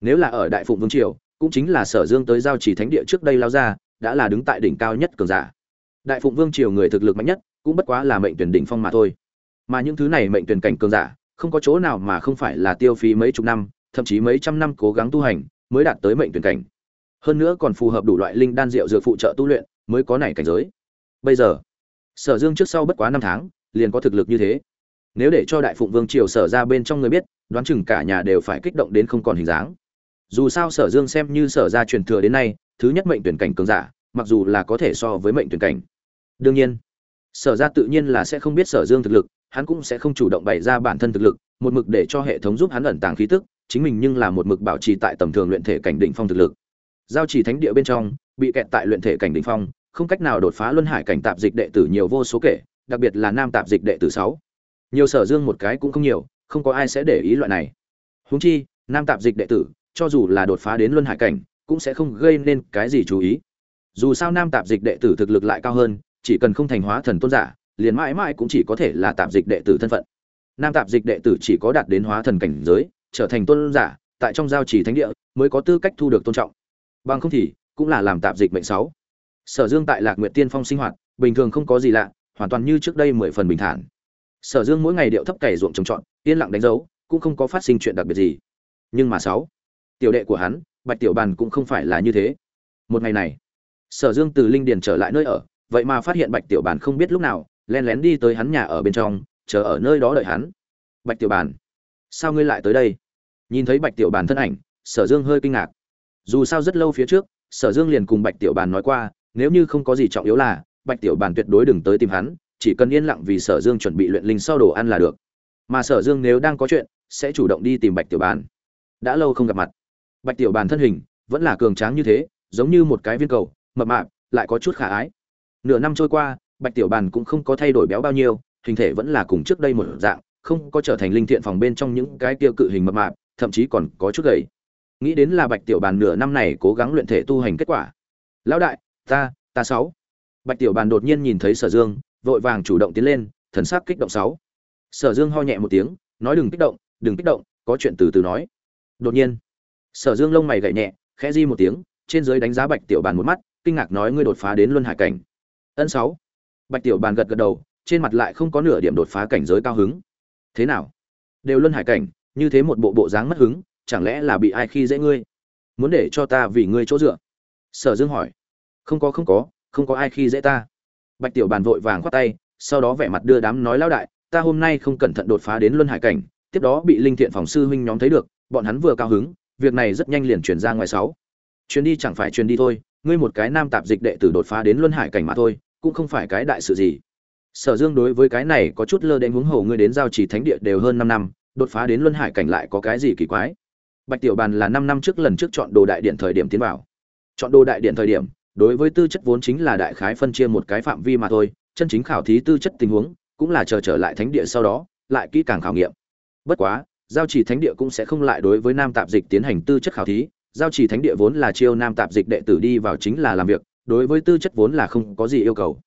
nếu là ở đại phụng vương triều, cũng chính là sở dương tới giao chỉ thánh địa trước đây lao ra, đã là đứng tại đỉnh cao nhất cường giả. Đại phụng vương triều người thực lực mạnh nhất, cũng bất quá là mệnh tuyển đỉnh phong mà thôi. Mà những thứ này mệnh tuyển cảnh cường giả, không có chỗ nào mà không phải là tiêu phí mấy chục năm, thậm chí mấy trăm năm cố gắng tu hành, mới đạt tới mệnh tuyển cảnh. Hơn nữa còn phù hợp đủ loại linh đan rượu dược phụ trợ tu luyện, mới có này cảnh giới. Bây giờ, sở dương trước sau bất quá năm tháng, liền có thực lực như thế. Nếu để cho đại phụng vương triều sở ra bên trong người biết, đoán chừng cả nhà đều phải kích động đến không còn hình dáng dù sao sở dương xem như sở ra truyền thừa đến nay, thứ nhất mệnh tuyển cảnh cường giả, mặc dù là có thể so với mệnh tuyển cảnh. Đương nhiên, sở ra tự nhiên là sẽ không biết sở dương thực lực, hắn cũng sẽ không chủ động bày ra bản thân thực lực, một mực để cho hệ thống giúp hắn ẩn tàng khí tức, chính mình nhưng là một mực bảo trì tại tầm thường luyện thể cảnh đỉnh phong thực lực. Giao chỉ thánh địa bên trong, bị kẹt tại luyện thể cảnh đỉnh phong, không cách nào đột phá luân hải cảnh tạp dịch đệ tử nhiều vô số kể, đặc biệt là nam tạp dịch đệ tử sáu. Nhiều sở dương một cái cũng không nhiều, không có ai sẽ để ý loại này. Huống chi, nam tạp dịch đệ tử cho dù là đột phá đến luân hải cảnh, cũng sẽ không gây nên cái gì chú ý. Dù sao nam tạp dịch đệ tử thực lực lại cao hơn, chỉ cần không thành hóa thần tôn giả, liền mãi mãi cũng chỉ có thể là tạp dịch đệ tử thân phận. Nam tạp dịch đệ tử chỉ có đạt đến hóa thần cảnh giới, trở thành tôn giả, tại trong giao trì thánh địa, mới có tư cách thu được tôn trọng. Bằng không thì, cũng là làm tạp dịch mệnh sáu. Sở dương tại lạc nguyệt tiên phong sinh hoạt, bình thường không có gì lạ, hoàn toàn như trước đây mười phần bình thản. Sở dương mỗi ngày điệu thấp cày ruộng trồng trọt, yên lặng đánh dấu, cũng không có phát sinh chuyện đặc biệt gì. Nhưng mà sáu tiểu đệ của hắn, bạch tiểu bàn cũng không phải là như thế. Một ngày này, sở dương từ linh điền trở lại nơi ở, vậy mà phát hiện bạch tiểu bàn không biết lúc nào len lén đi tới hắn nhà ở bên trong, chờ ở nơi đó đợi hắn. Bạch tiểu bàn, sao ngươi lại tới đây? Nhìn thấy bạch tiểu bàn thân ảnh, sở dương hơi kinh ngạc. Dù sao rất lâu phía trước, sở dương liền cùng bạch tiểu bàn nói qua, nếu như không có gì trọng yếu là, bạch tiểu bàn tuyệt đối đừng tới tìm hắn, chỉ cần yên lặng vì sở dương chuẩn bị luyện linh sau đồ ăn là được. Mà sở dương nếu đang có chuyện, sẽ chủ động đi tìm bạch tiểu bàn. Đã lâu không gặp mặt bạch tiểu bàn thân hình vẫn là cường tráng như thế, giống như một cái viên cầu, mập mạp, lại có chút khả ái. Nửa năm trôi qua, bạch tiểu bàn cũng không có thay đổi béo bao nhiêu, hình thể vẫn là cùng trước đây một dạng, không có trở thành linh thiện phòng bên trong những cái tiêu cự hình mập mạp, thậm chí còn có chút gầy. Nghĩ đến là bạch tiểu bàn nửa năm này cố gắng luyện thể tu hành kết quả. Lão đại, ta ta sáu. Bạch tiểu bàn đột nhiên nhìn thấy sở dương, vội vàng chủ động tiến lên, thần sắc kích động sáu. Sở dương ho nhẹ một tiếng, nói đừng kích động, đừng kích động, có chuyện từ từ nói. Đột nhiên sở dương lông mày gậy nhẹ, khẽ di một tiếng, trên dưới đánh giá bạch tiểu bàn một mắt, kinh ngạc nói ngươi đột phá đến luân hải cảnh. Ân sáu. Bạch tiểu bàn gật gật đầu, trên mặt lại không có nửa điểm đột phá cảnh giới cao hứng. Thế nào? Đều luân hải cảnh, như thế một bộ bộ dáng mất hứng, chẳng lẽ là bị ai khi dễ ngươi? Muốn để cho ta vì ngươi chỗ dựa? Sở dương hỏi. Không có không có không có ai khi dễ ta. Bạch tiểu bàn vội vàng khoát tay, sau đó vẻ mặt đưa đám nói lão đại, ta hôm nay không cẩn thận đột phá đến luân hải cảnh, tiếp đó bị linh thiện phòng sư huynh nhóm thấy được, bọn hắn vừa cao hứng việc này rất nhanh liền chuyển ra ngoài sáu. Chuyến đi chẳng phải chuyến đi thôi, ngươi một cái nam tạp dịch đệ tử đột phá đến luân hải cảnh mà thôi, cũng không phải cái đại sự gì. Sở dương đối với cái này có chút lơ đến huống hồ, ngươi đến giao chỉ thánh địa đều hơn năm năm, đột phá đến luân hải cảnh lại có cái gì kỳ quái? Bạch tiểu bàn là năm năm trước lần trước chọn đồ đại điện thời điểm tiến vào. Chọn đồ đại điện thời điểm, đối với tư chất vốn chính là đại khái phân chia một cái phạm vi mà thôi, chân chính khảo thí tư chất tình huống, cũng là chờ trở lại thánh địa sau đó, lại kỹ càng khảo nghiệm. Bất quá giao chỉ thánh địa cũng sẽ không lại đối với nam tạp dịch tiến hành tư chất khảo thí. Giao chỉ thánh địa vốn là chiêu nam tạp dịch đệ tử đi vào chính là làm việc, đối với tư chất vốn là không có gì yêu cầu.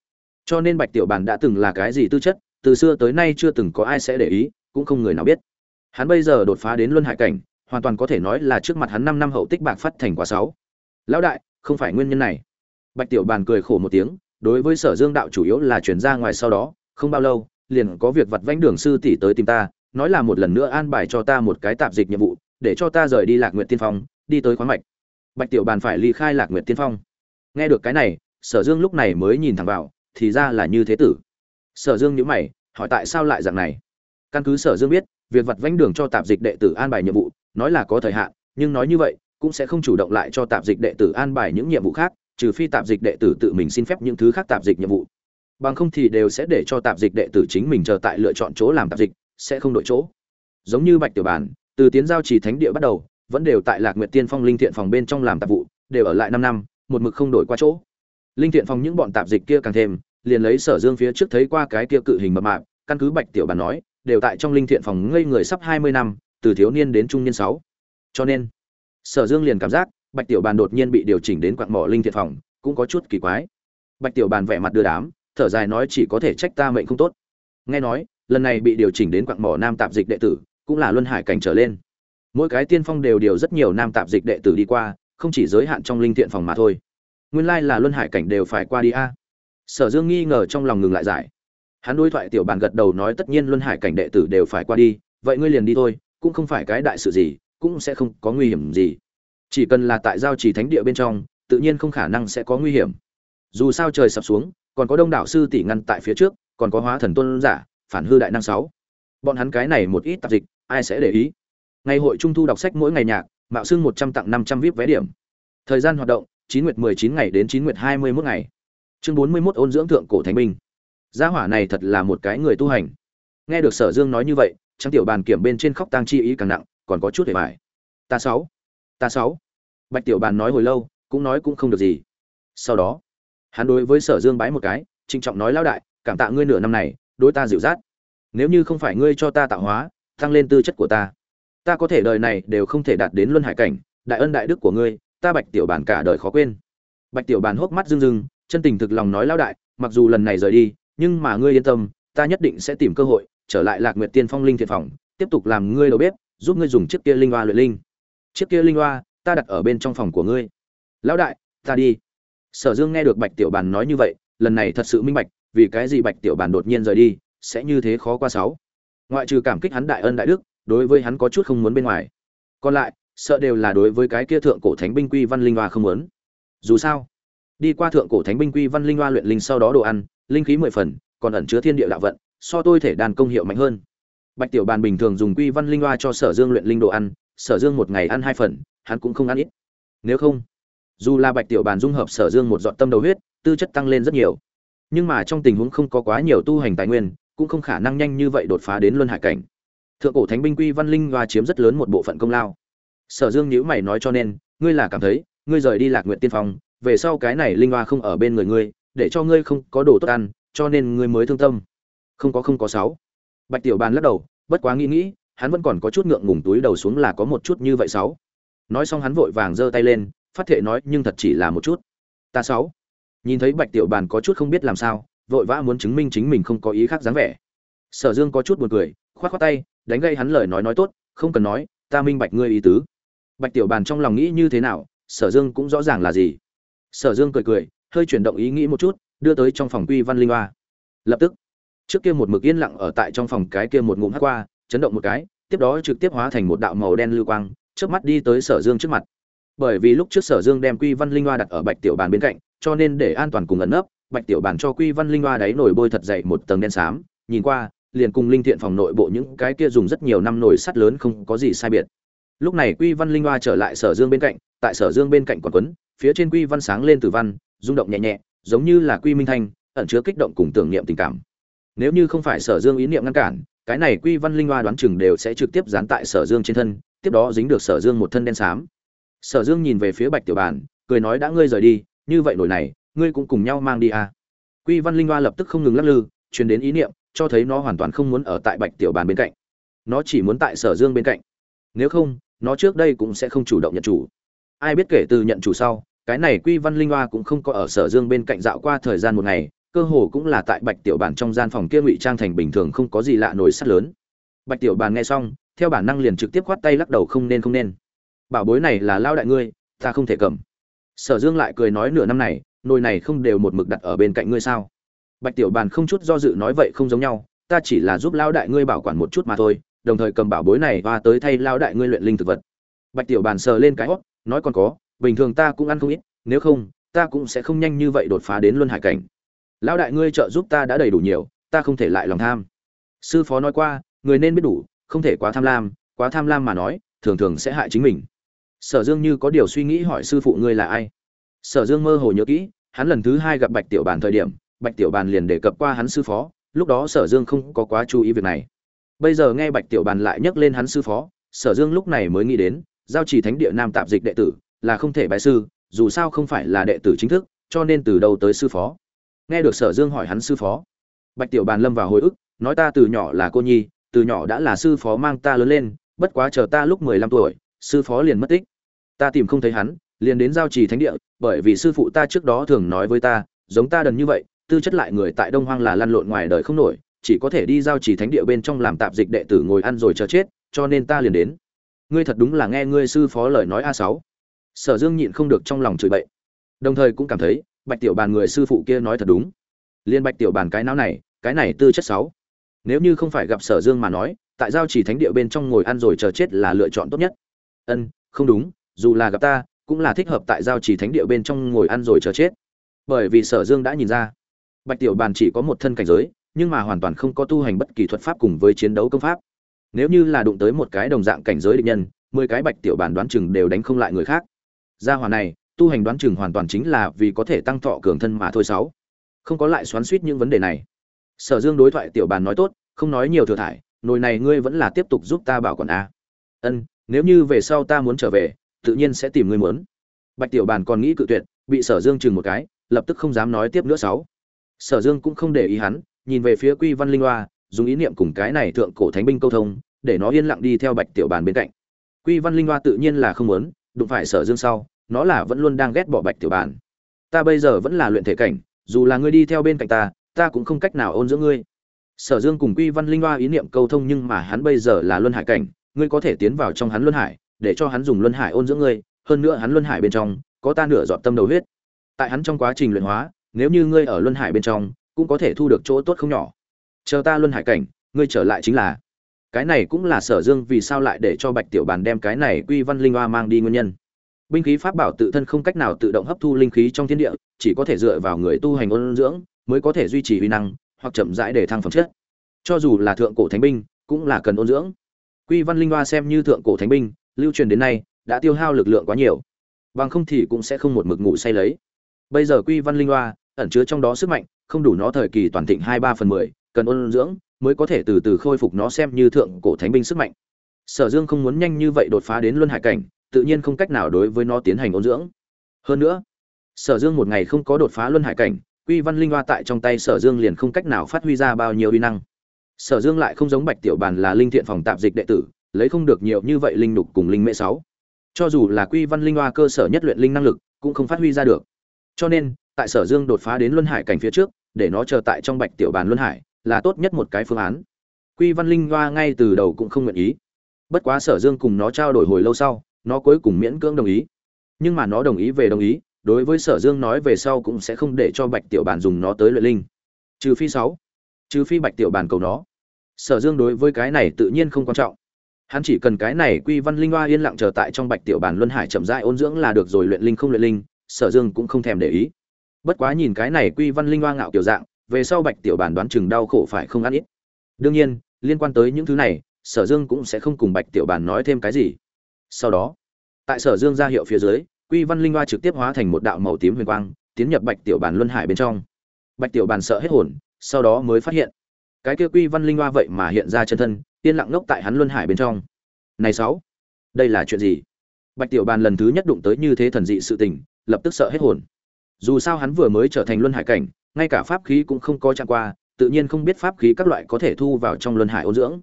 Cho nên bạch tiểu bàn đã từng là cái gì tư chất, từ xưa tới nay chưa từng có ai sẽ để ý, cũng không người nào biết. Hắn bây giờ đột phá đến luân hải cảnh, hoàn toàn có thể nói là trước mặt hắn năm năm hậu tích bạc phát thành quả sáu. Lão đại, không phải nguyên nhân này. Bạch tiểu bàn cười khổ một tiếng, đối với sở dương đạo chủ yếu là chuyển ra ngoài sau đó, không bao lâu, liền có việc vặt vãnh đường sư tỷ tới tìm ta nói là một lần nữa an bài cho ta một cái tạp dịch nhiệm vụ, để cho ta rời đi lạc nguyện tiên phong, đi tới khoáng mạch. Bạch tiểu bàn phải ly khai lạc nguyện tiên phong. Nghe được cái này, sở dương lúc này mới nhìn thẳng vào, thì ra là như thế tử. Sở dương nhíu mày, hỏi tại sao lại dạng này? Căn cứ sở dương biết, việc vặt vãnh đường cho tạp dịch đệ tử an bài nhiệm vụ, nói là có thời hạn, nhưng nói như vậy, cũng sẽ không chủ động lại cho tạp dịch đệ tử an bài những nhiệm vụ khác, trừ phi tạp dịch đệ tử tự mình xin phép những thứ khác tạp dịch nhiệm vụ. Bằng không thì đều sẽ để cho tạp dịch đệ tử chính mình chờ tại lựa chọn chỗ làm tạp dịch sẽ không đổi chỗ. Giống như bạch tiểu bản, từ tiến giao chỉ thánh địa bắt đầu, vẫn đều tại lạc nguyệt tiên phong linh thiện phòng bên trong làm tạp vụ, đều ở lại năm năm, một mực không đổi qua chỗ. Linh thiện phòng những bọn tạp dịch kia càng thêm, liền lấy sở dương phía trước thấy qua cái kia cự hình mập mạp, căn cứ bạch tiểu bản nói, đều tại trong linh thiện phòng ngây người sắp hai mươi năm, từ thiếu niên đến trung niên sáu. Cho nên, sở dương liền cảm giác bạch tiểu bàn đột nhiên bị điều chỉnh đến quặng mỏ linh thiện phòng, cũng có chút kỳ quái. Bạch tiểu bàn vẻ mặt đưa đám, thở dài nói chỉ có thể trách ta mệnh không tốt. Nghe nói lần này bị điều chỉnh đến quặng mỏ nam tạp dịch đệ tử, cũng là luân hải cảnh trở lên. Mỗi cái tiên phong đều điều rất nhiều nam tạp dịch đệ tử đi qua, không chỉ giới hạn trong linh thiện phòng mà thôi. Nguyên lai là luân hải cảnh đều phải qua đi a. Sở dương nghi ngờ trong lòng ngừng lại giải. Hắn đối thoại tiểu bàn gật đầu nói tất nhiên luân hải cảnh đệ tử đều phải qua đi, vậy ngươi liền đi thôi, cũng không phải cái đại sự gì, cũng sẽ không có nguy hiểm gì. Chỉ cần là tại giao trì thánh địa bên trong, tự nhiên không khả năng sẽ có nguy hiểm. Dù sao trời sập xuống, còn có đông đảo sư tỷ ngăn tại phía trước, còn có hóa thần tôn giả phản hư đại năng sáu. Bọn hắn cái này một ít tạp dịch, ai sẽ để ý? Ngày hội trung thu đọc sách mỗi ngày nhạc, mạo xưng một trăm tặng năm trăm vip vé điểm. Thời gian hoạt động, chín nguyệt mười chín ngày đến chín nguyệt hai mươi mốt ngày. Chương bốn mươi mốt ôn dưỡng thượng cổ thánh binh. Gia hỏa này thật là một cái người tu hành. Nghe được sở dương nói như vậy trắng tiểu bàn kiểm bên trên khóc tang chi ý càng nặng, còn có chút hề mải ta sáu ta sáu. Bạch tiểu bàn nói hồi lâu, cũng nói cũng không được gì. Sau đó, hắn đối với sở dương bái một cái, trịnh trọng nói, lão đại, cảm tạ ngươi nửa năm này đối ta dịu dắt. Nếu như không phải ngươi cho ta tạo hóa, tăng lên tư chất của ta. Ta có thể đời này đều không thể đạt đến luân hải cảnh, đại ân đại đức của ngươi, ta bạch tiểu bản cả đời khó quên. Bạch tiểu bản hốc mắt rưng rưng, chân tình thực lòng nói lão đại, mặc dù lần này rời đi, nhưng mà ngươi yên tâm, ta nhất định sẽ tìm cơ hội, trở lại lạc nguyệt tiên phong linh thiện phòng, tiếp tục làm ngươi đầu bếp, giúp ngươi dùng chiếc kia linh hoa luyện linh. Chiếc kia linh hoa, ta đặt ở bên trong phòng của ngươi. Lão đại, ta đi. Sở dương nghe được bạch tiểu bàn nói như vậy, lần này thật sự minh bạch vì cái gì bạch tiểu bàn đột nhiên rời đi, sẽ như thế khó qua sáu? Ngoại trừ cảm kích hắn đại ân đại đức, đối với hắn có chút không muốn bên ngoài. Còn lại, sợ đều là đối với cái kia thượng cổ thánh binh quy văn linh hoa không muốn. Dù sao, đi qua thượng cổ thánh binh quy văn linh hoa luyện linh sau đó đồ ăn, linh khí mười phần, còn ẩn chứa thiên địa đạo vận, so tôi thể đàn công hiệu mạnh hơn. Bạch tiểu bàn bình thường dùng quy văn linh hoa cho sở dương luyện linh đồ ăn, sở dương một ngày ăn hai phần, hắn cũng không ăn ít. Nếu không, dù là bạch tiểu bàn dung hợp sở dương một dọn tâm đầu huyết, tư chất tăng lên rất nhiều nhưng mà trong tình huống không có quá nhiều tu hành tài nguyên, cũng không khả năng nhanh như vậy đột phá đến luân hải cảnh. Thượng cổ thánh binh quy văn linh hoa chiếm rất lớn một bộ phận công lao. Sở dương nhữ mày nói cho nên, ngươi là cảm thấy, ngươi rời đi lạc nguyện tiên phong, về sau cái này linh hoa không ở bên người ngươi, để cho ngươi không có đồ tốt ăn, cho nên ngươi mới thương tâm. Không có không có sáu. Bạch tiểu bàn lắc đầu, bất quá nghĩ nghĩ, hắn vẫn còn có chút ngượng ngùng túi đầu xuống là có một chút như vậy sáu. Nói xong hắn vội vàng giơ tay lên, phát thệ nói, nhưng thật chỉ là một chút. Ta sáu nhìn thấy bạch tiểu bàn có chút không biết làm sao, vội vã muốn chứng minh chính mình không có ý khác dáng vẻ. Sở dương có chút buồn cười, khoát khoát tay, đánh gây hắn lời nói nói tốt, không cần nói, ta minh bạch ngươi ý tứ. Bạch tiểu bàn trong lòng nghĩ như thế nào, sở dương cũng rõ ràng là gì. Sở dương cười cười, hơi chuyển động ý nghĩ một chút, đưa tới trong phòng quy văn linh hoa. Lập tức, trước kia một mực yên lặng ở tại trong phòng cái kia một ngụm hát qua, chấn động một cái, tiếp đó trực tiếp hóa thành một đạo màu đen lưu quang trước mắt đi tới sở dương trước mặt. Bởi vì lúc trước sở dương đem quy văn linh hoa đặt ở bạch tiểu bàn bên cạnh cho nên để an toàn cùng ẩn nấp, bạch tiểu bàn cho quy văn linh hoa đáy nổi bôi thật dày một tầng đen xám, nhìn qua, liền cùng linh thiện phòng nội bộ những cái kia dùng rất nhiều năm nổi sắt lớn không có gì sai biệt. Lúc này quy văn linh hoa trở lại sở dương bên cạnh, tại sở dương bên cạnh còn quấn, phía trên quy văn sáng lên từ văn, rung động nhẹ nhẹ, giống như là quy minh thanh, ẩn chứa kích động cùng tưởng niệm tình cảm. Nếu như không phải sở dương ý niệm ngăn cản, cái này quy văn linh hoa đoán chừng đều sẽ trực tiếp dán tại sở dương trên thân, tiếp đó dính được sở dương một thân đen xám. Sở dương nhìn về phía bạch tiểu bàn cười nói đã ngươi rời đi như vậy nổi này, ngươi cũng cùng nhau mang đi à. quy văn linh hoa lập tức không ngừng lắc lư, truyền đến ý niệm, cho thấy nó hoàn toàn không muốn ở tại bạch tiểu bàn bên cạnh. Nó chỉ muốn tại sở dương bên cạnh. Nếu không, nó trước đây cũng sẽ không chủ động nhận chủ. Ai biết kể từ nhận chủ sau, cái này quy văn linh hoa cũng không có ở sở dương bên cạnh dạo qua thời gian một ngày, cơ hồ cũng là tại bạch tiểu bàn trong gian phòng kia ngụy trang thành bình thường không có gì lạ nổi sắt lớn. Bạch tiểu bàn nghe xong, theo bản năng liền trực tiếp khoát tay lắc đầu không nên không nên. Bảo bối này là lao đại ngươi, ta không thể cầm sở dương lại cười nói nửa năm này, nồi này không đều một mực đặt ở bên cạnh ngươi sao? Bạch tiểu bàn không chút do dự nói vậy không giống nhau, ta chỉ là giúp lao đại ngươi bảo quản một chút mà thôi, đồng thời cầm bảo bối này và tới thay lao đại ngươi luyện linh thực vật. Bạch tiểu bàn sờ lên cái hót nói còn có, bình thường ta cũng ăn không ít, nếu không, ta cũng sẽ không nhanh như vậy đột phá đến luân hải cảnh. Lão đại ngươi trợ giúp ta đã đầy đủ nhiều, ta không thể lại lòng tham. Sư phó nói qua, người nên biết đủ, không thể quá tham lam, quá tham lam mà nói, thường thường sẽ hại chính mình sở dương như có điều suy nghĩ hỏi sư phụ ngươi là ai? Sở dương mơ hồ nhớ kỹ, hắn lần thứ hai gặp bạch tiểu bàn thời điểm, bạch tiểu bàn liền đề cập qua hắn sư phó, lúc đó sở dương không có quá chú ý việc này. Bây giờ nghe bạch tiểu bàn lại nhắc lên hắn sư phó, sở dương lúc này mới nghĩ đến, giao chỉ thánh địa nam tạp dịch đệ tử là không thể bài sư, dù sao không phải là đệ tử chính thức, cho nên từ đầu tới sư phó? Nghe được sở dương hỏi hắn sư phó, bạch tiểu bàn lâm vào hồi ức, nói ta từ nhỏ là cô nhi, từ nhỏ đã là sư phó mang ta lớn lên, bất quá chờ ta lúc mười lăm tuổi, sư phó liền mất tích ta tìm không thấy hắn, liền đến giao trì thánh địa, bởi vì sư phụ ta trước đó thường nói với ta, giống ta đần như vậy, tư chất lại người tại đông hoang là lăn lộn ngoài đời không nổi, chỉ có thể đi giao trì thánh địa bên trong làm tạp dịch đệ tử ngồi ăn rồi chờ chết, cho nên ta liền đến. Ngươi thật đúng là nghe ngươi sư phó lời nói a sáu. Sở dương nhịn không được trong lòng chửi bậy. Đồng thời cũng cảm thấy, bạch tiểu bàn người sư phụ kia nói thật đúng. Liên bạch tiểu bàn cái não này, cái này tư chất sáu. Nếu như không phải gặp sở dương mà nói, tại giao chỉ thánh địa bên trong ngồi ăn rồi chờ chết là lựa chọn tốt nhất. Ân, không đúng dù là gặp ta, cũng là thích hợp tại giao chỉ thánh địa bên trong ngồi ăn rồi chờ chết. Bởi vì sở dương đã nhìn ra, bạch tiểu bàn chỉ có một thân cảnh giới, nhưng mà hoàn toàn không có tu hành bất kỳ thuật pháp cùng với chiến đấu công pháp. Nếu như là đụng tới một cái đồng dạng cảnh giới địch nhân, mười cái bạch tiểu bàn đoán chừng đều đánh không lại người khác. Gia hỏa này, tu hành đoán chừng hoàn toàn chính là vì có thể tăng thọ cường thân mà thôi sáu. Không có lại xoắn suýt những vấn đề này. Sở dương đối thoại tiểu bàn nói tốt, không nói nhiều thừa thải, nồi này ngươi vẫn là tiếp tục giúp ta bảo quản a. Ân, nếu như về sau ta muốn trở về tự nhiên sẽ tìm ngươi muốn. Bạch tiểu bàn còn nghĩ cự tuyệt, bị sở dương chừng một cái, lập tức không dám nói tiếp nữa sáu. Sở dương cũng không để ý hắn, nhìn về phía quy văn linh loa dùng ý niệm cùng cái này thượng cổ thánh binh câu thông, để nó yên lặng đi theo bạch tiểu bàn bên cạnh. Quy văn linh loa tự nhiên là không muốn, đụng phải sở dương sau, nó là vẫn luôn đang ghét bỏ bạch tiểu bàn. Ta bây giờ vẫn là luyện thể cảnh, dù là ngươi đi theo bên cạnh ta ta cũng không cách nào ôn dưỡng ngươi. Sở dương cùng quy văn linh loa ý niệm câu thông nhưng mà hắn bây giờ là luân hải cảnh, ngươi có thể tiến vào trong hắn luân hải để cho hắn dùng luân hải ôn dưỡng ngươi, hơn nữa hắn luân hải bên trong có ta nửa dọn tâm đầu huyết. Tại hắn trong quá trình luyện hóa, nếu như ngươi ở luân hải bên trong, cũng có thể thu được chỗ tốt không nhỏ. Chờ ta luân hải cảnh, ngươi trở lại chính là. Cái này cũng là sở dương vì sao lại để cho bạch tiểu bàn đem cái này quy văn linh hoa mang đi nguyên nhân. Binh khí pháp bảo tự thân không cách nào tự động hấp thu linh khí trong thiên địa, chỉ có thể dựa vào người tu hành ôn dưỡng mới có thể duy trì uy năng, hoặc chậm rãi để thăng phẩm chất. Cho dù là thượng cổ thánh binh, cũng là cần ôn dưỡng. Quy văn linh hoa xem như thượng cổ thánh binh lưu truyền đến nay, đã tiêu hao lực lượng quá nhiều. Bằng không thì cũng sẽ không một mực ngủ say lấy. Bây giờ quy văn linh hoa ẩn chứa trong đó sức mạnh, không đủ nó thời kỳ toàn thịnh hai ba phần mười, cần ôn dưỡng mới có thể từ từ khôi phục nó xem như thượng cổ thánh binh sức mạnh. Sở dương không muốn nhanh như vậy đột phá đến luân hải cảnh, tự nhiên không cách nào đối với nó tiến hành ôn dưỡng. Hơn nữa, sở dương một ngày không có đột phá luân hải cảnh, quy văn linh hoa tại trong tay sở dương liền không cách nào phát huy ra bao nhiêu uy năng. Sở dương lại không giống bạch tiểu bàn là linh thiện phòng tạp dịch đệ tử lấy không được nhiều như vậy linh nục cùng linh mễ sáu. Cho dù là quy văn linh hoa cơ sở nhất luyện linh năng lực, cũng không phát huy ra được. Cho nên, tại sở dương đột phá đến luân hải cảnh phía trước, để nó chờ tại trong bạch tiểu bàn luân hải, là tốt nhất một cái phương án. Quy văn linh hoa ngay từ đầu cũng không nguyện ý. Bất quá sở dương cùng nó trao đổi hồi lâu sau, nó cuối cùng miễn cưỡng đồng ý. Nhưng mà nó đồng ý về đồng ý, đối với sở dương nói về sau cũng sẽ không để cho bạch tiểu bàn dùng nó tới luyện linh. Trừ phi sáu. Trừ phi bạch tiểu bàn cầu nó. Sở dương đối với cái này tự nhiên không quan trọng hắn chỉ cần cái này quy văn linh hoa yên lặng chờ tại trong bạch tiểu bản luân hải chậm rãi ôn dưỡng là được rồi luyện linh không luyện linh, sở dương cũng không thèm để ý. Bất quá nhìn cái này quy văn linh hoa ngạo kiểu dạng, về sau bạch tiểu bản đoán chừng đau khổ phải không ăn ít. Đương nhiên, liên quan tới những thứ này, sở dương cũng sẽ không cùng bạch tiểu bản nói thêm cái gì. Sau đó, tại sở dương ra hiệu phía dưới, quy văn linh hoa trực tiếp hóa thành một đạo màu tím huyền quang, tiến nhập bạch tiểu bản luân hải bên trong. Bạch tiểu bản sợ hết hồn, sau đó mới phát hiện, cái kia quy văn linh hoa vậy mà hiện ra chân thân yên lặng ngốc tại hắn luân hải bên trong. Này sáu, đây là chuyện gì? Bạch tiểu bàn lần thứ nhất đụng tới như thế thần dị sự tình, lập tức sợ hết hồn. Dù sao hắn vừa mới trở thành luân hải cảnh, ngay cả pháp khí cũng không có chạm qua, tự nhiên không biết pháp khí các loại có thể thu vào trong luân hải ôn dưỡng.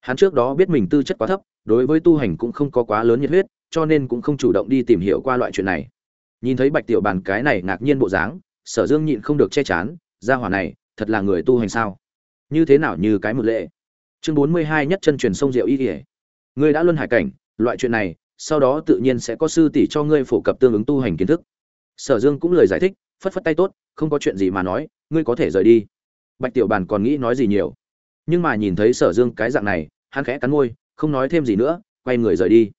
Hắn trước đó biết mình tư chất quá thấp, đối với tu hành cũng không có quá lớn nhiệt huyết, cho nên cũng không chủ động đi tìm hiểu qua loại chuyện này. Nhìn thấy bạch tiểu bàn cái này ngạc nhiên bộ dáng, sở dương nhịn không được che chán ra hỏa này, thật là người tu hành sao? Như thế nào như cái một lệ? Chương bốn mươi hai nhất chân truyền sông diệu y ỉa ngươi đã luân hải cảnh, loại chuyện này, sau đó tự nhiên sẽ có sư tỷ cho ngươi phổ cập tương ứng tu hành kiến thức. Sở dương cũng lời giải thích, phất phất tay tốt, không có chuyện gì mà nói, ngươi có thể rời đi. Bạch tiểu bàn còn nghĩ nói gì nhiều. Nhưng mà nhìn thấy sở dương cái dạng này, hắn khẽ cắn môi, không nói thêm gì nữa, quay người rời đi.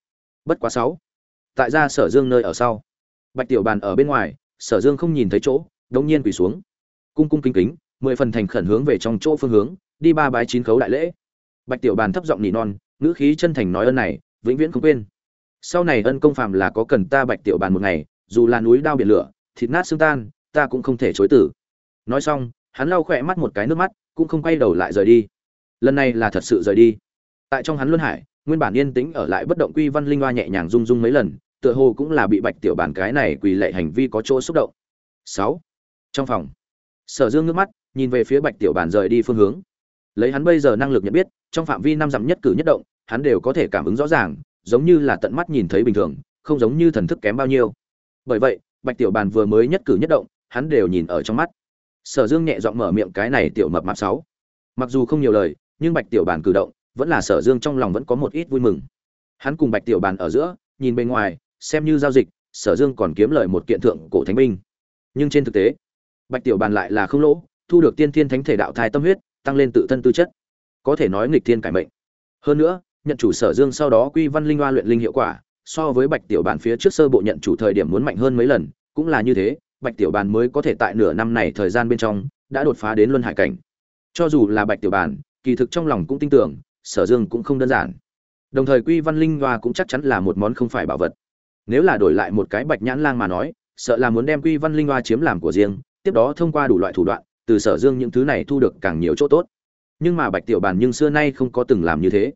Bất quá sáu. Tại ra sở dương nơi ở sau. Bạch tiểu bàn ở bên ngoài, sở dương không nhìn thấy chỗ, đống nhiên quỳ xuống. Cung cung kính kính, mười phần thành khẩn hướng về trong chỗ phương hướng, đi ba bái chín khấu đại lễ bạch tiểu bàn thấp giọng nỉ non, ngữ khí chân thành nói ơn này, vĩnh viễn không quên. Sau này ân công phàm là có cần ta bạch tiểu bàn một ngày, dù là núi đao biển lửa, thịt nát xương tan, ta cũng không thể chối tử nói xong, hắn lau khỏe mắt một cái nước mắt, cũng không quay đầu lại rời đi. Lần này là thật sự rời đi. Tại trong hắn luân hải, nguyên bản yên tĩnh ở lại bất động quy văn linh hoa nhẹ nhàng rung rung mấy lần, tựa hồ cũng là bị bạch tiểu Bàn cái này quỳ lệ hành vi có chỗ xúc động. Sáu. Trong phòng, sở dương nước mắt, nhìn về phía bạch tiểu Bàn rời đi phương hướng lấy hắn bây giờ năng lực nhận biết, trong phạm vi năm dặm nhất cử nhất động, hắn đều có thể cảm ứng rõ ràng, giống như là tận mắt nhìn thấy bình thường, không giống như thần thức kém bao nhiêu. Bởi vậy, bạch tiểu bàn vừa mới nhất cử nhất động, hắn đều nhìn ở trong mắt. Sở dương nhẹ giọng mở miệng cái này tiểu mập mạp sáu. Mặc dù không nhiều lời, nhưng bạch tiểu bàn cử động, vẫn là sở dương trong lòng vẫn có một ít vui mừng. Hắn cùng bạch tiểu bàn ở giữa, nhìn bên ngoài, xem như giao dịch, sở dương còn kiếm lời một kiện thượng cổ thánh binh. Nhưng trên thực tế, bạch tiểu bàn lại là không lỗ, thu được tiên thiên thánh thể đạo thai tâm huyết tăng lên tự thân tư chất, có thể nói nghịch thiên cải mệnh. Hơn nữa, nhận chủ sở dương sau đó quy văn linh hoa luyện linh hiệu quả, so với bạch tiểu bàn phía trước sơ bộ nhận chủ thời điểm muốn mạnh hơn mấy lần, cũng là như thế, bạch tiểu bàn mới có thể tại nửa năm này thời gian bên trong, đã đột phá đến luân hải cảnh. Cho dù là bạch tiểu bàn kỳ thực trong lòng cũng tin tưởng, sở dương cũng không đơn giản. Đồng thời quy văn linh hoa cũng chắc chắn là một món không phải bảo vật. Nếu là đổi lại một cái bạch nhãn lang mà nói, sợ là muốn đem quy văn linh hoa chiếm làm của riêng, tiếp đó thông qua đủ loại thủ đoạn từ sở dương những thứ này thu được càng nhiều chỗ tốt. Nhưng mà bạch tiểu bàn nhưng xưa nay không có từng làm như thế.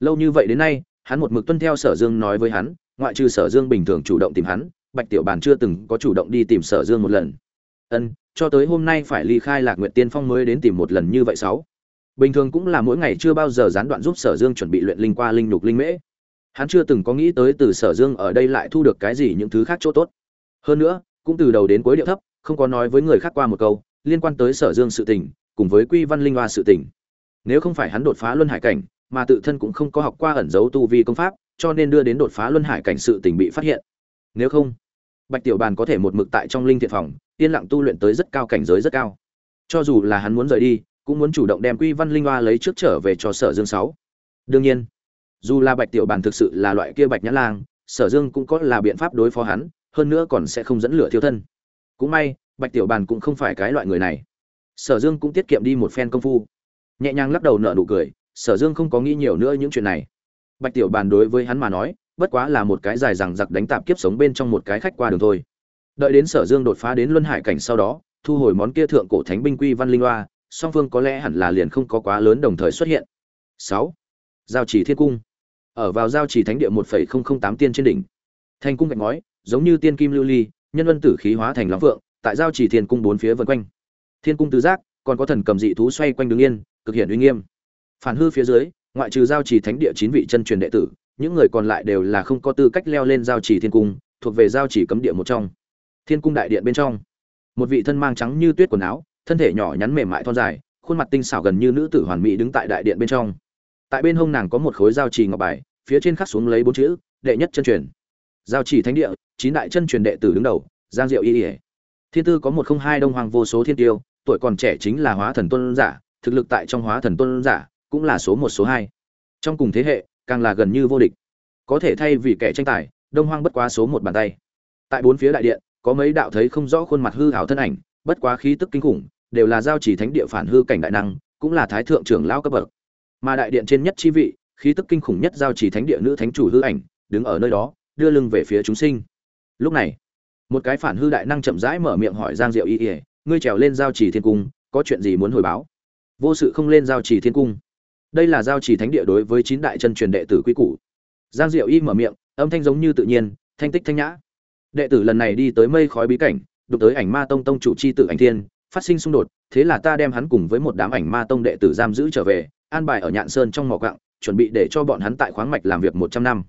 Lâu như vậy đến nay, hắn một mực tuân theo sở dương nói với hắn, ngoại trừ sở dương bình thường chủ động tìm hắn, bạch tiểu bàn chưa từng có chủ động đi tìm sở dương một lần. Ân, cho tới hôm nay phải ly khai lạc nguyện tiên phong mới đến tìm một lần như vậy sáu. Bình thường cũng là mỗi ngày chưa bao giờ gián đoạn giúp sở dương chuẩn bị luyện linh qua linh lục linh mễ. Hắn chưa từng có nghĩ tới từ sở dương ở đây lại thu được cái gì những thứ khác chỗ tốt. Hơn nữa, cũng từ đầu đến cuối điệu thấp, không có nói với người khác qua một câu liên quan tới sở dương sự tình, cùng với quy văn linh hoa sự tình. Nếu không phải hắn đột phá luân hải cảnh, mà tự thân cũng không có học qua ẩn dấu tu vi công pháp, cho nên đưa đến đột phá luân hải cảnh sự tình bị phát hiện. Nếu không, bạch tiểu bàn có thể một mực tại trong linh thiện phòng, yên lặng tu luyện tới rất cao cảnh giới rất cao. Cho dù là hắn muốn rời đi, cũng muốn chủ động đem quy văn linh hoa lấy trước trở về cho sở dương sáu. Đương nhiên, dù là bạch tiểu bàn thực sự là loại kia bạch nhã lang, sở dương cũng có là biện pháp đối phó hắn, hơn nữa còn sẽ không dẫn lửa thiêu thân. Cũng may bạch tiểu bàn cũng không phải cái loại người này. Sở dương cũng tiết kiệm đi một phen công phu. Nhẹ nhàng lắc đầu nở nụ cười, sở dương không có nghĩ nhiều nữa những chuyện này. Bạch tiểu bàn đối với hắn mà nói, bất quá là một cái dài rằng giặc đánh tạp kiếp sống bên trong một cái khách qua đường thôi. Đợi đến sở dương đột phá đến luân hải cảnh sau đó, thu hồi món kia thượng cổ thánh binh quy văn linh loa song phương có lẽ hẳn là liền không có quá lớn đồng thời xuất hiện. Sáu. Giao chỉ thiên cung. Ở vào giao chỉ thánh địa một phẩy không không tám tiên trên đỉnh. Thành cung gạch ngói, giống như tiên kim lưu ly, nhân Ân tử khí hóa thành lóng phượng tại giao chỉ thiên cung bốn phía vân quanh. Thiên cung tứ giác, còn có thần cầm dị thú xoay quanh đứng yên, cực hiện uy nghiêm. Phản hư phía dưới, ngoại trừ giao chỉ thánh địa chín vị chân truyền đệ tử, những người còn lại đều là không có tư cách leo lên giao chỉ thiên cung, thuộc về giao chỉ cấm địa một trong. Thiên cung đại điện bên trong, một vị thân mang trắng như tuyết quần áo, thân thể nhỏ nhắn mềm mại thon dài, khuôn mặt tinh xảo gần như nữ tử hoàn mỹ đứng tại đại điện bên trong. Tại bên hông nàng có một khối giao trì ngọc bài, phía trên khắc xuống lấy bốn chữ, đệ nhất chân truyền. Giao trì thánh địa, chín đại chân truyền đệ tử đứng đầu, giang diệu y ỉa thiên tư có một không hai đông hoàng vô số thiên tiêu, tuổi còn trẻ chính là hóa thần tôn giả, thực lực tại trong hóa thần tôn giả cũng là số một, số hai. Trong cùng thế hệ, càng là gần như vô địch. Có thể thay vì kẻ tranh tài, đông hoang bất quá số một bàn tay. Tại bốn phía đại điện, có mấy đạo thấy không rõ khuôn mặt hư hảo thân ảnh, bất quá khí tức kinh khủng, đều là giao chỉ thánh địa phản hư cảnh đại năng, cũng là thái thượng trưởng lao cấp bậc. Mà đại điện trên nhất chi vị, khí tức kinh khủng nhất giao chỉ thánh địa nữ thánh chủ hư ảnh, đứng ở nơi đó, đưa lưng về phía chúng sinh. Lúc này một cái phản hư đại năng chậm rãi mở miệng hỏi giang diệu y ỉa ngươi trèo lên giao chỉ thiên cung, có chuyện gì muốn hồi báo? Vô sự không lên giao chỉ thiên cung. Đây là giao chỉ thánh địa đối với chín đại chân truyền đệ tử quý củ. Giang diệu y mở miệng, âm thanh giống như tự nhiên, thanh tích thanh nhã. Đệ tử lần này đi tới mây khói bí cảnh, đụng tới ảnh ma tông tông chủ c h i tử ảnh thiên, phát sinh xung đột, thế là ta đem hắn cùng với một đám ảnh ma tông đệ tử giam giữ trở về, an bài ở nhạn sơn trong mỏ cặng chuẩn bị để cho bọn hắn tại khoáng mạch làm việc một trăm năm.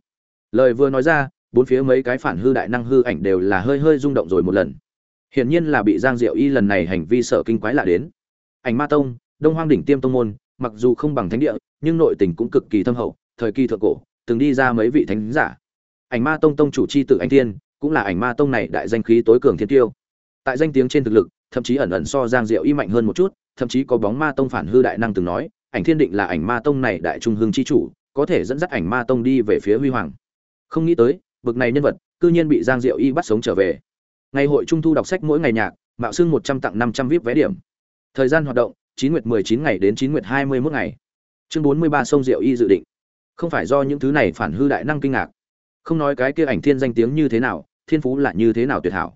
Lời vừa nói ra bốn phía mấy cái phản hư đại năng hư ảnh đều là hơi hơi rung động rồi một lần. Hiển nhiên là bị giang diệu y lần này hành vi sợ kinh quái lạ đến. Ảnh ma tông, đông hoang đỉnh tiêm tông môn, mặc dù không bằng thánh địa, nhưng nội tình cũng cực kỳ thâm hậu, thời kỳ thượng cổ, từng đi ra mấy vị thánh giả. Ảnh ma tông tông chủ c h i tử anh thiên, cũng là ảnh ma tông này đại danh khí tối cường thiên tiêu. Tại danh tiếng trên thực lực, thậm chí ẩn ẩn so giang diệu y mạnh hơn một chút, thậm chí có bóng ma tông phản hư đại năng từng nói, ảnh thiên định là ảnh ma tông này đại trung hương chi chủ, có thể dẫn dắt ảnh ma tông đi về phía huy hoàng. Không nghĩ tới bực này nhân vật, cư nhiên bị giang diệu y bắt sống trở về. Ngày hội trung thu đọc sách mỗi ngày nhạc, mạo xương một trăm tặng năm trăm vip vé điểm. Thời gian hoạt động, chín nguyệt mười chín ngày đến chín nguyệt hai mươi mốt ngày. Chương bốn mươi ba sông diệu y dự định. Không phải do những thứ này phản hư đại năng kinh ngạc. Không nói cái kia ảnh thiên danh tiếng như thế nào, thiên phú là như thế nào tuyệt hảo.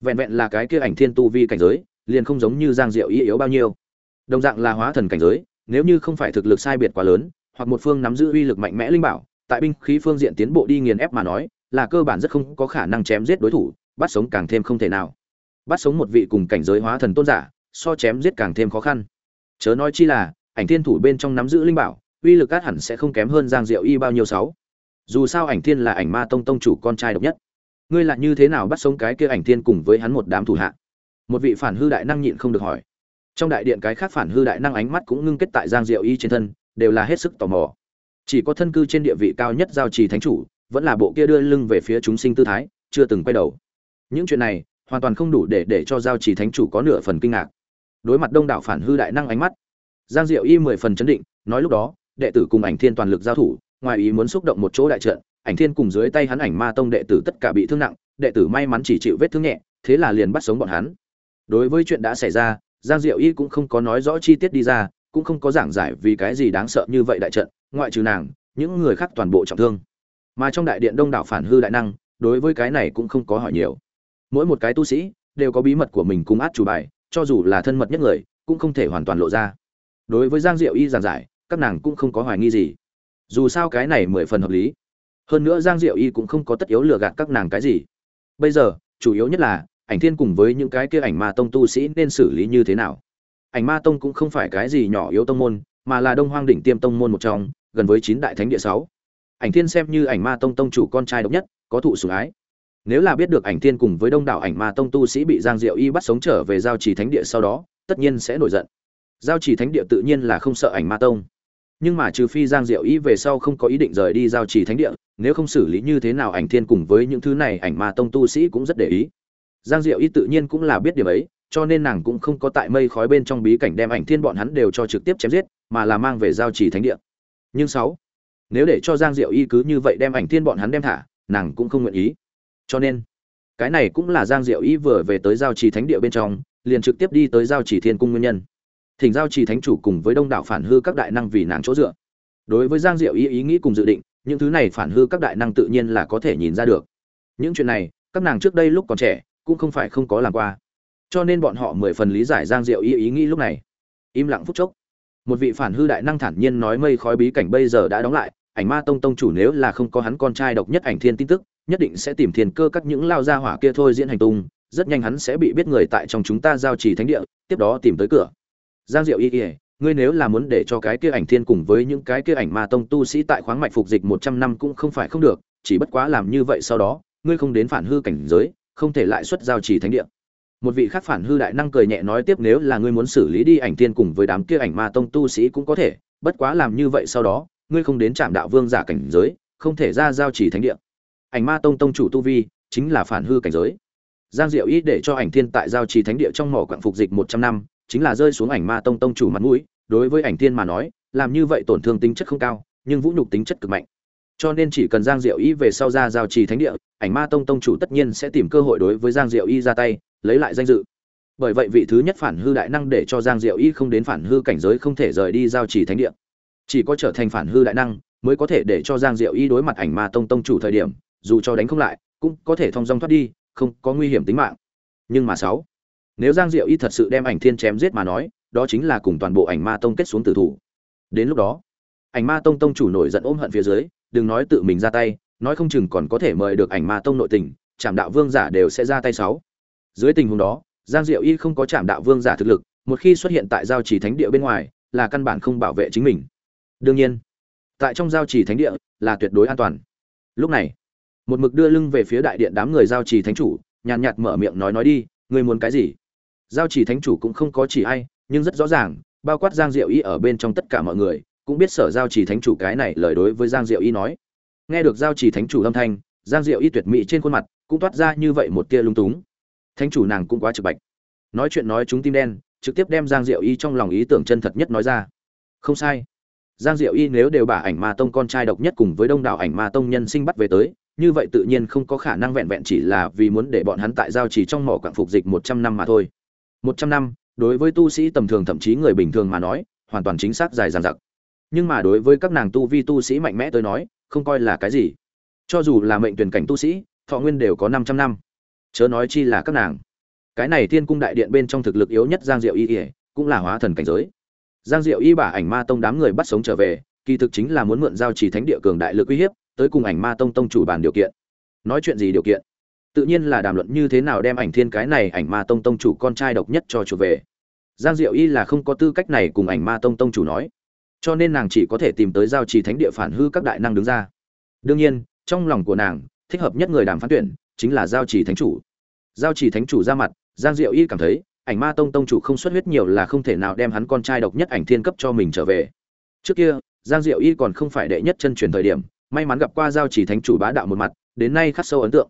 Vẹn vẹn là cái kia ảnh thiên tu vi cảnh giới, liền không giống như giang diệu y yếu bao nhiêu. Đồng dạng là hóa thần cảnh giới, nếu như không phải thực lực sai biệt quá lớn, hoặc một phương nắm giữ uy lực mạnh mẽ linh bảo, tại binh khí phương diện tiến bộ đi nghiền ép mà nói là cơ bản rất không có khả năng chém giết đối thủ, bắt sống càng thêm không thể nào. Bắt sống một vị cùng cảnh giới hóa thần tôn giả, so chém giết càng thêm khó khăn. Chớ nói chi là, ảnh thiên thủ bên trong nắm giữ linh bảo, uy lực át hẳn sẽ không kém hơn giang diệu y bao nhiêu sáu. Dù sao ảnh thiên là ảnh ma tông tông chủ con trai độc nhất. Ngươi là như thế nào bắt sống cái kia ảnh thiên cùng với hắn một đám thủ hạ? Một vị phản hư đại năng nhịn không được hỏi. Trong đại điện cái khác phản hư đại năng ánh mắt cũng ngưng kết tại giang diệu y trên thân, đều là hết sức tò mò. Chỉ có thân cư trên địa vị cao nhất giao trì thánh chủ vẫn là bộ kia đưa lưng về phía chúng sinh tư thái, chưa từng quay đầu. Những chuyện này, hoàn toàn không đủ để để cho giao trì thánh chủ có nửa phần kinh ngạc. Đối mặt đông đảo phản hư đại năng ánh mắt, giang diệu y mười phần chấn định, nói lúc đó, đệ tử cùng ảnh thiên toàn lực giao thủ, ngoài ý muốn xúc động một chỗ đại trận, ảnh thiên cùng dưới tay hắn ảnh ma tông đệ tử tất cả bị thương nặng, đệ tử may mắn chỉ chịu vết thương nhẹ, thế là liền bắt sống bọn hắn. Đối với chuyện đã xảy ra, giang diệu y cũng không có nói rõ chi tiết đi ra, cũng không có giảng giải vì cái gì đáng sợ như vậy đại trận, ngoại trừ nàng, những người khác toàn bộ trọng thương mà trong đại điện đông đảo phản hư đại năng, đối với cái này cũng không có hỏi nhiều. Mỗi một cái tu sĩ đều có bí mật của mình cùng át chủ bài, cho dù là thân mật nhất người, cũng không thể hoàn toàn lộ ra. Đối với giang diệu y giảng giải, các nàng cũng không có hoài nghi gì. Dù sao cái này mười phần hợp lý. Hơn nữa giang diệu y cũng không có tất yếu lừa gạt các nàng cái gì. Bây giờ, chủ yếu nhất là, ảnh thiên cùng với những cái kia ảnh ma tông tu sĩ nên xử lý như thế nào? Ảnh ma tông cũng không phải cái gì nhỏ yếu tông môn, mà là đông hoang đỉnh tiêm tông môn một trong, gần với chín đại thánh địa sáu ảnh thiên xem như ảnh ma tông tông chủ con trai độc nhất, có thụ sủng ái. Nếu là biết được ảnh thiên cùng với đông đảo ảnh ma tông tu sĩ bị giang diệu y bắt sống trở về giao trì thánh địa sau đó, tất nhiên sẽ nổi giận. Giao trì thánh địa tự nhiên là không sợ ảnh ma tông. Nhưng mà trừ phi giang diệu y về sau không có ý định rời đi giao trì thánh địa, nếu không xử lý như thế nào ảnh thiên cùng với những thứ này, ảnh ma tông tu sĩ cũng rất để ý. Giang diệu y tự nhiên cũng là biết điều ấy, cho nên nàng cũng không có tại mây khói bên trong bí cảnh đem ảnh thiên bọn hắn đều cho trực tiếp chém giết, mà là mang về giao trì thánh địa. Nhưng sáu nếu để cho giang diệu y cứ như vậy đem ảnh thiên bọn hắn đem thả, nàng cũng không nguyện ý. Cho nên, cái này cũng là giang diệu y vừa về tới giao trì thánh địa bên trong, liền trực tiếp đi tới giao trì thiên cung nguyên nhân. Thỉnh giao trì thánh chủ cùng với đông đảo phản hư các đại năng vì nàng chỗ dựa. Đối với giang diệu y ý nghĩ cùng dự định, những thứ này phản hư các đại năng tự nhiên là có thể nhìn ra được. Những chuyện này, các nàng trước đây lúc còn trẻ, cũng không phải không có làm qua. Cho nên bọn họ mười phần lý giải giang diệu y ý nghĩ lúc này. Im lặng phút chốc một vị phản hư đại năng thản nhiên nói mây khói bí cảnh bây giờ đã đóng lại, ảnh ma tông tông chủ nếu là không có hắn con trai độc nhất ảnh thiên tin tức, nhất định sẽ tìm thiên cơ các những lao gia hỏa kia thôi diễn hành tung, rất nhanh hắn sẽ bị biết người tại trong chúng ta giao trì thánh địa, tiếp đó tìm tới cửa. Giang diệu y ỉa ngươi nếu là muốn để cho cái kia ảnh thiên cùng với những cái kia ảnh ma tông tu sĩ tại khoáng mạch phục dịch một trăm năm cũng không phải không được, chỉ bất quá làm như vậy sau đó, ngươi không đến phản hư cảnh giới, không thể lại xuất giao trì thánh địa một vị khác phản hư đại năng cười nhẹ nói tiếp nếu là ngươi muốn xử lý đi ảnh tiên cùng với đám kia ảnh ma tông tu sĩ cũng có thể, bất quá làm như vậy sau đó, ngươi không đến trạm đạo vương giả cảnh giới, không thể ra giao trì thánh địa. Ảnh ma tông tông chủ tu vi, chính là phản hư cảnh giới. Giang diệu ý để cho ảnh thiên tại giao trì thánh địa trong mỏ quặng phục dịch một trăm năm, chính là rơi xuống ảnh ma tông tông chủ mặt mũi, đối với ảnh thiên mà nói, làm như vậy tổn thương tính chất không cao, nhưng vũ nhục tính chất cực mạnh. Cho nên chỉ cần giang diệu ý về sau ra giao trì thánh địa, ảnh ma tông tông chủ tất nhiên sẽ tìm cơ hội đối với giang diệu y ra tay lấy lại danh dự. Bởi vậy vị thứ nhất phản hư đại năng để cho giang diệu y không đến phản hư cảnh giới không thể rời đi giao trì thánh địa. Chỉ có trở thành phản hư đại năng mới có thể để cho giang diệu y đối mặt ảnh ma tông tông chủ thời điểm, dù cho đánh không lại, cũng có thể thong dong thoát đi, không có nguy hiểm tính mạng. Nhưng mà sáu, nếu giang diệu y thật sự đem ảnh thiên chém giết mà nói, đó chính là cùng toàn bộ ảnh ma tông kết xuống tử thủ. Đến lúc đó, ảnh ma tông tông chủ nổi giận ôm hận phía dưới, đừng nói tự mình ra tay, nói không chừng còn có thể mời được ảnh ma tông nội tình trạm đạo vương giả đều sẽ ra tay sáu dưới tình huống đó, giang diệu y không có chạm đạo vương giả thực lực, một khi xuất hiện tại giao trì thánh địa bên ngoài, là căn bản không bảo vệ chính mình. Đương nhiên, tại trong giao trì thánh địa là tuyệt đối an toàn. Lúc này, một mực đưa lưng về phía đại điện đám người giao trì thánh chủ, nhàn nhạt mở miệng nói nói đi người muốn cái gì? Giao trì thánh chủ cũng không có chỉ ai, nhưng rất rõ ràng, bao quát giang diệu y ở bên trong tất cả mọi người, cũng biết sở giao trì thánh chủ cái này lời đối với giang diệu y nói. Nghe được giao trì thánh chủ âm thanh, giang diệu y tuyệt mỹ trên khuôn mặt, cũng toát ra như vậy một tia lung túng thánh chủ nàng cũng quá trực bạch. Nói chuyện nói chúng tim đen, trực tiếp đem giang diệu y trong lòng ý tưởng chân thật nhất nói ra. Không sai. Giang diệu y nếu đều bà ảnh ma tông con trai độc nhất cùng với đông đảo ảnh ma tông nhân sinh bắt về tới, như vậy tự nhiên không có khả năng vẹn vẹn chỉ là vì muốn để bọn hắn tại giao chỉ trong mỏ quảng phục dịch một trăm năm mà thôi. Một trăm năm, đối với tu sĩ tầm thường thậm chí người bình thường mà nói, hoàn toàn chính xác dài dằng dặc. Nhưng mà đối với các nàng tu vi tu sĩ mạnh mẽ tới nói, không coi là cái gì. Cho dù là mệnh tuyển cảnh tu sĩ, thọ nguyên đều có 500 năm chớ nói chi là các nàng. Cái này thiên cung đại điện bên trong thực lực yếu nhất giang diệu y ỉa cũng là hóa thần cảnh giới. Giang diệu y bả ảnh ma tông đám người bắt sống trở về, kỳ thực chính là muốn mượn giao trì thánh địa cường đại lực uy hiếp, tới cùng ảnh ma tông tông chủ bàn điều kiện. Nói chuyện gì điều kiện? Tự nhiên là đàm luận như thế nào đem ảnh thiên cái này ảnh ma tông tông chủ con trai độc nhất cho chủ về. Giang diệu y là không có tư cách này cùng ảnh ma tông tông chủ nói. Cho nên nàng chỉ có thể tìm tới giao trì thánh địa phản hư các đại năng đứng ra. Đương nhiên, trong lòng của nàng, thích hợp nhất người đàm phán tuyển, chính là giao trì thánh chủ giao Chỉ thánh chủ ra mặt, giang diệu y cảm thấy, ảnh ma tông tông chủ không xuất huyết nhiều là không thể nào đem hắn con trai độc nhất ảnh thiên cấp cho mình trở về. Trước kia, giang diệu y còn không phải đệ nhất chân truyền thời điểm, may mắn gặp qua giao chỉ thánh chủ bá đạo một mặt, đến nay khắc sâu ấn tượng.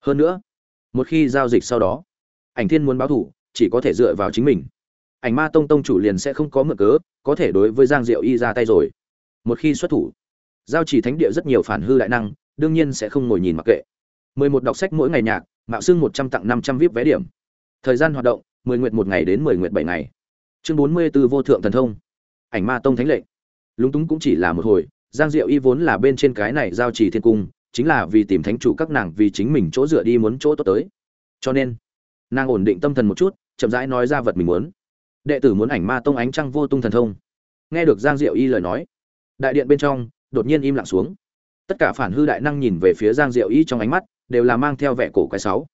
Hơn nữa, một khi giao dịch sau đó, ảnh thiên muốn báo thủ, chỉ có thể dựa vào chính mình. Ảnh ma tông tông chủ liền sẽ không có mượn cớ, có thể đối với giang diệu y ra tay rồi. Một khi xuất thủ, giao chỉ thánh địa rất nhiều phản hư đại năng, đương nhiên sẽ không ngồi nhìn mặc kệ. Mười một đọc sách mỗi ngày nhạc mạo xưng một trăm tặng năm trăm vip vé điểm. Thời gian hoạt động, mười nguyện một ngày đến mười nguyện bảy ngày. Chương bốn mươi b ố vô thượng thần thông. Ảnh ma tông thánh lệnh. Lúng túng cũng chỉ là một hồi, giang diệu y vốn là bên trên cái này giao trì thiên cung, chính là vì tìm thánh chủ các nàng vì chính mình chỗ dựa đi muốn chỗ tốt tới. Cho nên, nàng ổn định tâm thần một chút, chậm rãi nói ra vật mình muốn. Đệ tử muốn ảnh ma tông ánh trăng vô tung thần thông. Nghe được giang diệu y lời nói, đại điện bên trong đột nhiên im lặng xuống. Tất cả phản hư đại năng nhìn về phía giang diệu y trong ánh mắt đều là mang theo vẻ cổ quái sáu.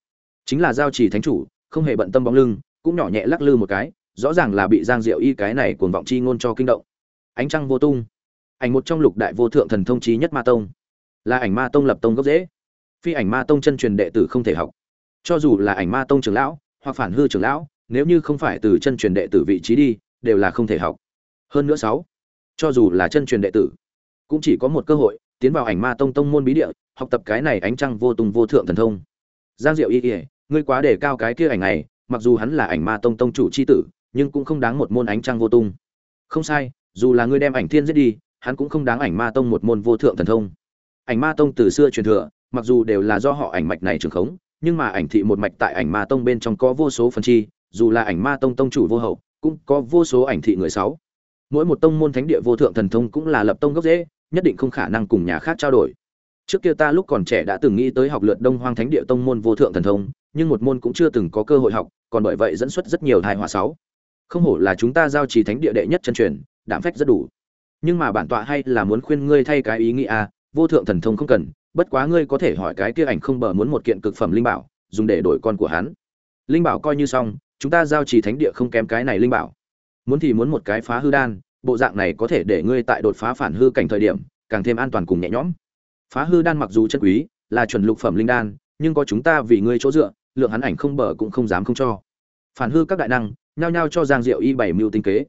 Chính là giao trì thánh chủ, không hề bận tâm bóng lưng, cũng nhỏ nhẹ lắc lư một cái, rõ ràng là bị giang diệu y cái này cuồng vọng chi ngôn cho kinh động. Ánh trăng vô tung. Ảnh một trong lục đại vô thượng thần thông trí nhất ma tông. Là ảnh ma tông lập tông gốc dễ phi ảnh ma tông chân truyền đệ tử không thể học. Cho dù là ảnh ma tông trưởng lão, hoặc phản hư trưởng lão, nếu như không phải từ chân truyền đệ tử vị trí đi, đều là không thể học. Hơn nữa sáu, cho dù là chân truyền đệ tử, cũng chỉ có một cơ hội, tiến vào ảnh ma tông tông môn bí địa học tập cái này ánh trăng vô tung vô thượng thần thông. Giang diệu y ỉa ngươi quá để cao cái kia ảnh này, mặc dù hắn là ảnh ma tông tông chủ c h i tử, nhưng cũng không đáng một môn ánh trăng vô tung. Không sai, dù là ngươi đem ảnh thiên giết đi, hắn cũng không đáng ảnh ma tông một môn vô thượng thần thông. Ảnh ma tông từ xưa truyền thừa, mặc dù đều là do họ ảnh mạch này trường khống, nhưng mà ảnh thị một mạch tại ảnh ma tông bên trong có vô số phần chi, dù là ảnh ma tông tông chủ vô hậu, cũng có vô số ảnh thị người sáu. Mỗi một tông môn thánh địa vô thượng thần thông cũng là lập tông gốc dễ nhất định không khả năng cùng nhà khác trao đổi trước kia ta lúc còn trẻ đã từng nghĩ tới học lượt đông hoang thánh địa tông môn vô thượng thần thông, nhưng một môn cũng chưa từng có cơ hội học, còn bởi vậy dẫn xuất rất nhiều thai họa sáu không hổ là chúng ta giao trì thánh địa đệ nhất chân truyền đảm phách rất đủ. Nhưng mà bản tọa hay là muốn khuyên ngươi thay cái ý nghĩ a vô thượng thần thông không cần, bất quá ngươi có thể hỏi cái kia ảnh không bờ muốn một kiện cực phẩm linh bảo, dùng để đổi con của hắn. Linh bảo coi như xong, chúng ta giao trì thánh địa không kém cái này linh bảo. Muốn thì muốn một cái phá hư đan, bộ dạng này có thể để ngươi tại đột phá phản hư cảnh thời điểm, càng thêm an toàn cùng nhẹ nhõm phá hư đan mặc dù chân quý, là chuẩn lục phẩm linh đan, nhưng có chúng ta vì ngươi chỗ dựa, lượng hắn ảnh không bờ cũng không dám không cho. Phản hư các đại năng, nhao nhao cho giang diệu y bảy mưu tinh kế.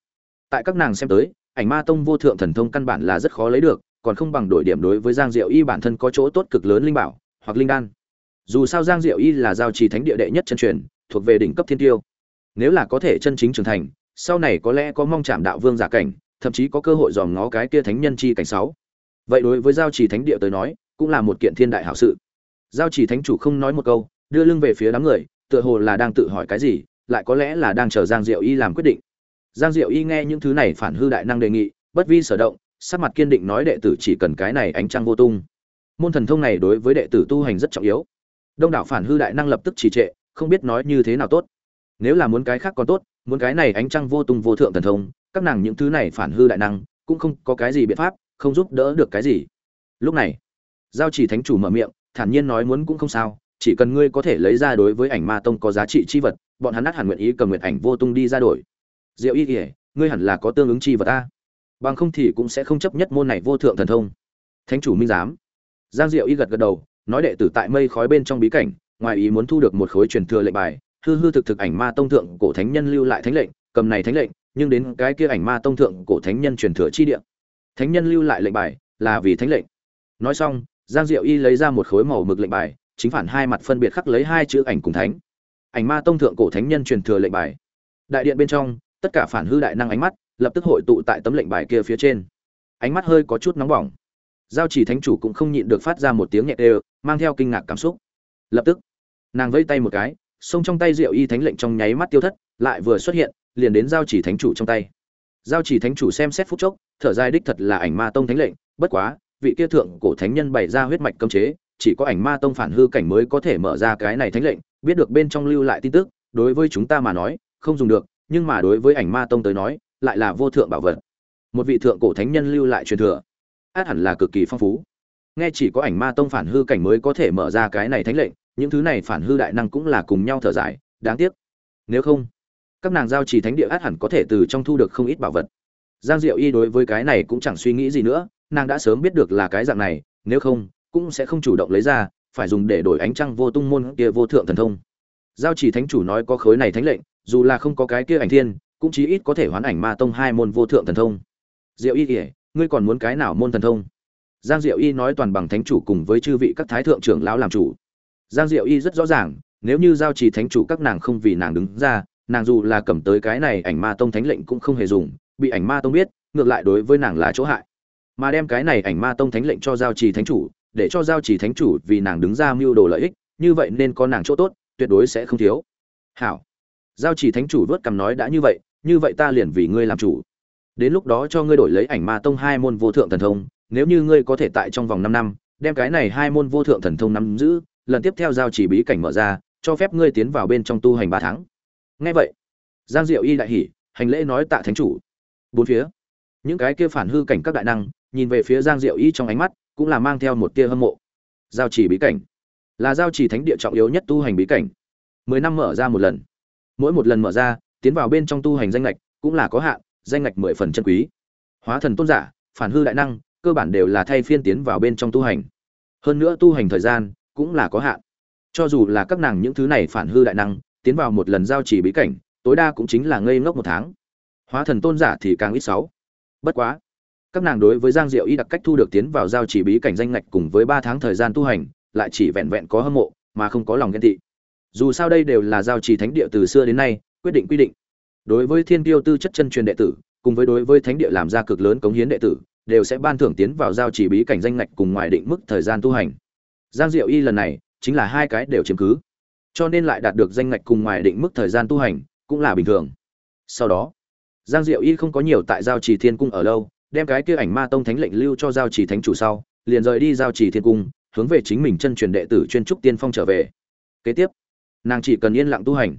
Tại các nàng xem tới, ảnh ma tông vô thượng thần thông căn bản là rất khó lấy được, còn không bằng đổi điểm đối với giang diệu y bản thân có chỗ tốt cực lớn linh bảo, hoặc linh đan. Dù sao giang diệu y là giao trì thánh địa đệ nhất chân truyền, thuộc về đỉnh cấp thiên tiêu. Nếu là có thể chân chính trưởng thành, sau này có lẽ có mong chạm đạo vương giả cảnh, thậm chí có cơ hội dòm ngó cái kia thánh nhân chi cảnh sáu vậy đối với giao trì thánh địa tới nói, cũng là một kiện thiên đại hảo sự. Giao trì thánh chủ không nói một câu, đưa lưng về phía đám người, tựa hồ là đang tự hỏi cái gì, lại có lẽ là đang chờ giang diệu y làm quyết định. Giang diệu y nghe những thứ này phản hư đại năng đề nghị, bất vi sở động, sắc mặt kiên định nói đệ tử chỉ cần cái này ánh trăng vô tung. Môn thần thông này đối với đệ tử tu hành rất trọng yếu. Đông đảo phản hư đại năng lập tức trì trệ, không biết nói như thế nào tốt. Nếu là muốn cái khác còn tốt, muốn cái này ánh trăng vô tung vô thượng thần thông, các nàng những thứ này phản hư đại năng, cũng không có cái gì biện pháp không giúp đỡ được cái gì. Lúc này, giao chỉ thánh chủ mở miệng, thản nhiên nói muốn cũng không sao, chỉ cần ngươi có thể lấy ra đối với ảnh ma tông có giá trị chi vật, bọn hắn át hẳn nguyện ý cầm nguyện ảnh vô tung đi ra đổi. Diệu y kỉa ngươi hẳn là có tương ứng chi vật ta bằng không thì cũng sẽ không chấp nhất môn này vô thượng thần thông. Thánh chủ minh giám. Giang diệu y gật gật đầu, nói đệ tử tại mây khói bên trong bí cảnh, ngoài ý muốn thu được một khối truyền thừa lệnh bài, hư hư thực thực ảnh ma tông thượng cổ thánh nhân lưu lại thánh lệnh, cầm này thánh lệnh, nhưng đến cái kia ảnh ma tông thượng cổ thánh nhân truyền thừa chi địa thánh nhân lưu lại lệnh bài là vì thánh lệnh. Nói xong, giang diệu y lấy ra một khối màu mực lệnh bài, chính phản hai mặt phân biệt khắc lấy hai chữ ảnh cùng thánh. Ảnh ma tông thượng cổ thánh nhân truyền thừa lệnh bài. Đại điện bên trong, tất cả phản hư đại năng ánh mắt lập tức hội tụ tại tấm lệnh bài kia phía trên. Ánh mắt hơi có chút nóng bỏng. Giao chỉ thánh chủ cũng không nhịn được phát ra một tiếng nhẹ đều, mang theo kinh ngạc cảm xúc. Lập tức, nàng vây tay một cái, xông trong tay rượu y thánh lệnh trong nháy mắt tiêu thất, lại vừa xuất hiện, liền đến giao chỉ thánh chủ trong tay giao chỉ thánh chủ xem xét phút chốc, thở dài đích thật là ảnh ma tông thánh lệnh, bất quá, vị kia thượng cổ thánh nhân bày ra huyết mạch cấm chế, chỉ có ảnh ma tông phản hư cảnh mới có thể mở ra cái này thánh lệnh, biết được bên trong lưu lại tin tức, đối với chúng ta mà nói, không dùng được, nhưng mà đối với ảnh ma tông tới nói, lại là vô thượng bảo vật. Một vị thượng cổ thánh nhân lưu lại truyền thừa, át hẳn là cực kỳ phong phú. Nghe chỉ có ảnh ma tông phản hư cảnh mới có thể mở ra cái này thánh lệnh, những thứ này phản hư đại năng cũng là cùng nhau thở dài, đáng tiếc. Nếu không các nàng giao trì thánh địa át hẳn có thể từ trong thu được không ít bảo vật. Giang diệu y đối với cái này cũng chẳng suy nghĩ gì nữa, nàng đã sớm biết được là cái dạng này, nếu không, cũng sẽ không chủ động lấy ra, phải dùng để đổi ánh trăng vô tung môn kia vô thượng thần thông. Giao chỉ thánh chủ nói có khối này thánh lệnh, dù là không có cái kia ảnh thiên, cũng chí ít có thể hoán ảnh ma tông hai môn vô thượng thần thông. Diệu y kể ngươi còn muốn cái nào môn thần thông? Giang diệu y nói toàn bằng thánh chủ cùng với chư vị các thái thượng trưởng lão làm chủ. Giang diệu y rất rõ ràng, nếu như giao trì thánh chủ các nàng không vì nàng đứng ra nàng dù là cầm tới cái này ảnh ma tông thánh lệnh cũng không hề dùng, bị ảnh ma tông biết, ngược lại đối với nàng là chỗ hại. Mà đem cái này ảnh ma tông thánh lệnh cho giao trì thánh chủ, để cho giao trì thánh chủ vì nàng đứng ra mưu đồ lợi ích, như vậy nên có nàng chỗ tốt, tuyệt đối sẽ không thiếu. Hảo. Giao trì thánh chủ vớt cằm nói đã như vậy như vậy ta liền vì ngươi làm chủ. Đến lúc đó cho ngươi đổi lấy ảnh ma tông hai môn vô thượng thần thông, nếu như ngươi có thể tại trong vòng năm năm, đem cái này hai môn vô thượng thần thông nắm giữ, lần tiếp theo giao chỉ bí cảnh mở ra, cho phép ngươi tiến vào bên trong tu hành ba tháng nghe vậy, giang diệu y đại hỉ, hành lễ nói tạ thánh chủ. Bốn phía, những cái kia phản hư cảnh các đại năng, nhìn về phía giang diệu y trong ánh mắt, cũng là mang theo một tia hâm mộ. Giao chỉ bí cảnh, là giao chỉ thánh địa trọng yếu nhất tu hành bí cảnh. Mười năm mở ra một lần. Mỗi một lần mở ra, tiến vào bên trong tu hành danh lệch cũng là có hạn, danh lệch mười phần chân quý. Hóa thần tôn giả, phản hư đại năng, cơ bản đều là thay phiên tiến vào bên trong tu hành. Hơn nữa tu hành thời gian cũng là có hạn. Cho dù là các nàng những thứ này phản hư đại năng tiến vào một lần giao chỉ bí cảnh, tối đa cũng chính là ngây ngốc một tháng. Hóa thần tôn giả thì càng ít sáu. Bất quá, các nàng đối với giang diệu y đặc cách thu được tiến vào giao chỉ bí cảnh danh ngạch cùng với ba tháng thời gian tu hành, lại chỉ vẹn vẹn có hâm mộ, mà không có lòng ghen tị. Dù sao đây đều là giao chỉ thánh địa từ xưa đến nay, quyết định quy định. Đối với thiên tiêu tư chất chân truyền đệ tử, cùng với đối với thánh địa làm ra cực lớn cống hiến đệ tử, đều sẽ ban thưởng tiến vào giao chỉ bí cảnh danh ngạch cùng ngoài định mức thời gian tu hành. Giang diệu y lần này, chính là hai cái đều chiếm cứ cho nên lại đạt được danh ngạch cùng ngoài định mức thời gian tu hành, cũng là bình thường. Sau đó, giang diệu y không có nhiều tại giao chỉ thiên cung ở lâu, đem cái kia ảnh ma tông thánh lệnh lưu cho giao chỉ thánh chủ sau, liền rời đi giao chỉ thiên cung, hướng về chính mình chân truyền đệ tử chuyên trúc tiên phong trở về. Kế tiếp, nàng chỉ cần yên lặng tu hành,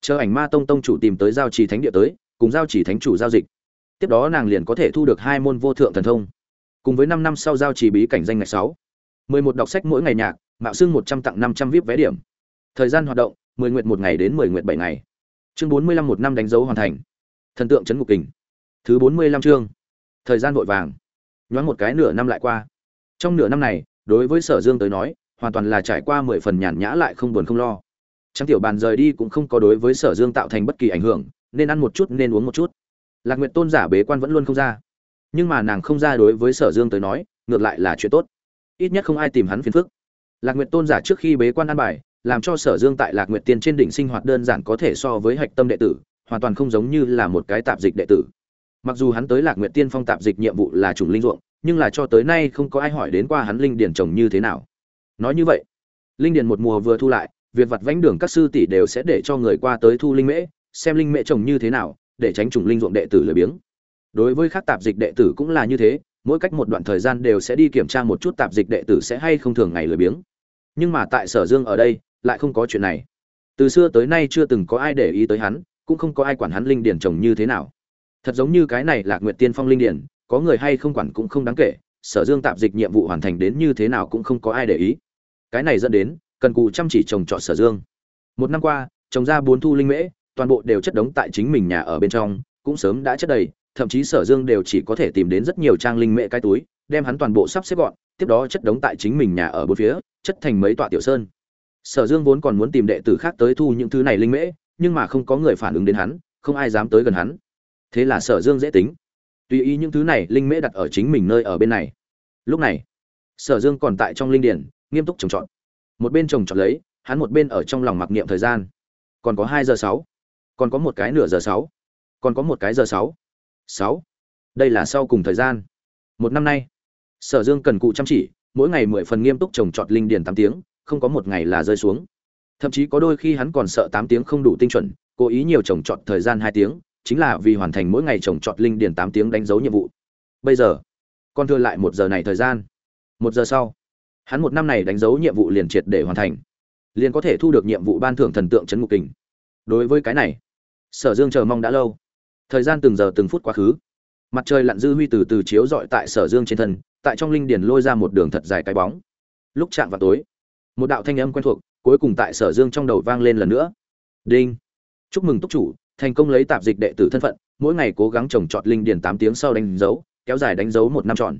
chờ ảnh ma tông tông chủ tìm tới giao chỉ thánh địa tới, cùng giao chỉ thánh chủ giao dịch. Tiếp đó nàng liền có thể thu được hai môn vô thượng thần thông. Cùng với năm năm sau giao chỉ bí cảnh danh ngày sáu, mười một đọc sách mỗi ngày nhạc, mạo xưng một trăm tặng năm trăm vip vé điểm thời gian hoạt động mười nguyện một ngày đến mười nguyện bảy ngày. Chương bốn mươi lăm một năm đánh dấu hoàn thành. Thần tượng trấn ngục kình. Thứ bốn mươi lăm chương. Thời gian vội vàng. Nhoáng một cái nửa năm lại qua. Trong nửa năm này đối với sở dương tới nói hoàn toàn là trải qua mười phần nhàn nhã lại không buồn không lo. Trang tiểu bàn rời đi cũng không có đối với Sở Dương tạo thành bất kỳ ảnh hưởng, nên ăn một chút nên uống một chút. Lạc Nguyệt Tôn giả bế quan vẫn luôn không ra, nhưng mà nàng không ra đối với Sở Dương tới nói, ngược lại là chuyện tốt. Ít nhất không ai tìm hắn phiền phức. Lạc Nguyệt Tôn giả trước khi bế quan ăn bài, làm cho Sở Dương tại Lạc Nguyệt Tiên trên đỉnh sinh hoạt đơn giản có thể so với hạch tâm đệ tử, hoàn toàn không giống như là một cái tạp dịch đệ tử. Mặc dù hắn tới Lạc Nguyệt Tiên phong tạp dịch nhiệm vụ là trùng linh ruộng, nhưng là cho tới nay không có ai hỏi đến qua hắn linh điển trồng như thế nào. Nói như vậy, linh điển một mùa vừa thu lại, việc vặt vánh đường các sư tỷ đều sẽ để cho người qua tới thu linh mễ xem linh mễ trồng như thế nào để tránh trùng linh ruộng đệ tử lười biếng đối với các tạp dịch đệ tử cũng là như thế mỗi cách một đoạn thời gian đều sẽ đi kiểm tra một chút tạp dịch đệ tử sẽ hay không thường ngày lười biếng nhưng mà tại sở dương ở đây lại không có chuyện này. Từ xưa tới nay chưa từng có ai để ý tới hắn, cũng không có ai quản hắn linh điển trồng như thế nào. Thật giống như cái này là nguyệt tiên phong linh điển, có người hay không quản cũng không đáng kể, sở dương tạp dịch nhiệm vụ hoàn thành đến như thế nào cũng không có ai để ý. Cái này dẫn đến, cần cù chăm chỉ trồng trọt sở dương. Một năm qua trồng ra bốn thu linh mễ, toàn bộ đều chất đống tại chính mình nhà ở bên trong, cũng sớm đã chất đầy, thậm chí sở dương đều chỉ có thể tìm đến rất nhiều trang linh mễ cái túi, đem hắn toàn bộ sắp xếp gọn, tiếp đó chất đống tại chính mình nhà ở bốn phía, chất thành mấy tọa tiểu sơn sở dương vốn còn muốn tìm đệ tử khác tới thu những thứ này linh mễ, nhưng mà không có người phản ứng đến hắn, không ai dám tới gần hắn. Thế là sở dương dễ tính. Tùy ý những thứ này linh mễ đặt ở chính mình nơi ở bên này. Lúc này, sở dương còn tại trong linh điển, nghiêm túc trồng trọt. Một bên trồng trọt lấy, hắn một bên ở trong lòng mặc niệm thời gian. Còn có hai giờ sáu. Còn có một cái nửa giờ sáu. Còn có một cái giờ sáu. Sáu. Đây là sau cùng thời gian. Một năm nay, sở dương cần cụ chăm chỉ, mỗi ngày mười phần nghiêm túc trồng trọt linh điền tám tiếng không có một ngày là rơi xuống. Thậm chí có đôi khi hắn còn sợ tám tiếng không đủ tinh chuẩn, cố ý nhiều trồng trọt thời gian hai tiếng, chính là vì hoàn thành mỗi ngày trồng trọt linh điền tám tiếng đánh dấu nhiệm vụ. Bây giờ, còn thừa lại một giờ này thời gian. Một giờ sau, hắn một năm này đánh dấu nhiệm vụ liền triệt để hoàn thành. Liền có thể thu được nhiệm vụ ban thưởng thần tượng c ngục kình. Đối với cái này, sở dương chờ mong đã lâu. Thời gian từng giờ từng phút quá khứ. Mặt trời lặn dư huy từ từ chiếu dọi tại sở dương trên thân, tại trong linh điền lôi ra một đường thật dài cái bóng. Lúc chạm vào tối một đạo thanh âm quen thuộc cuối cùng tại sở dương trong đầu vang lên lần nữa. Đinh. Chúc mừng túc chủ, thành công lấy tạp dịch đệ tử thân phận, mỗi ngày cố gắng trồng trọt linh điền tám tiếng sau đánh dấu, kéo dài đánh dấu một năm trọn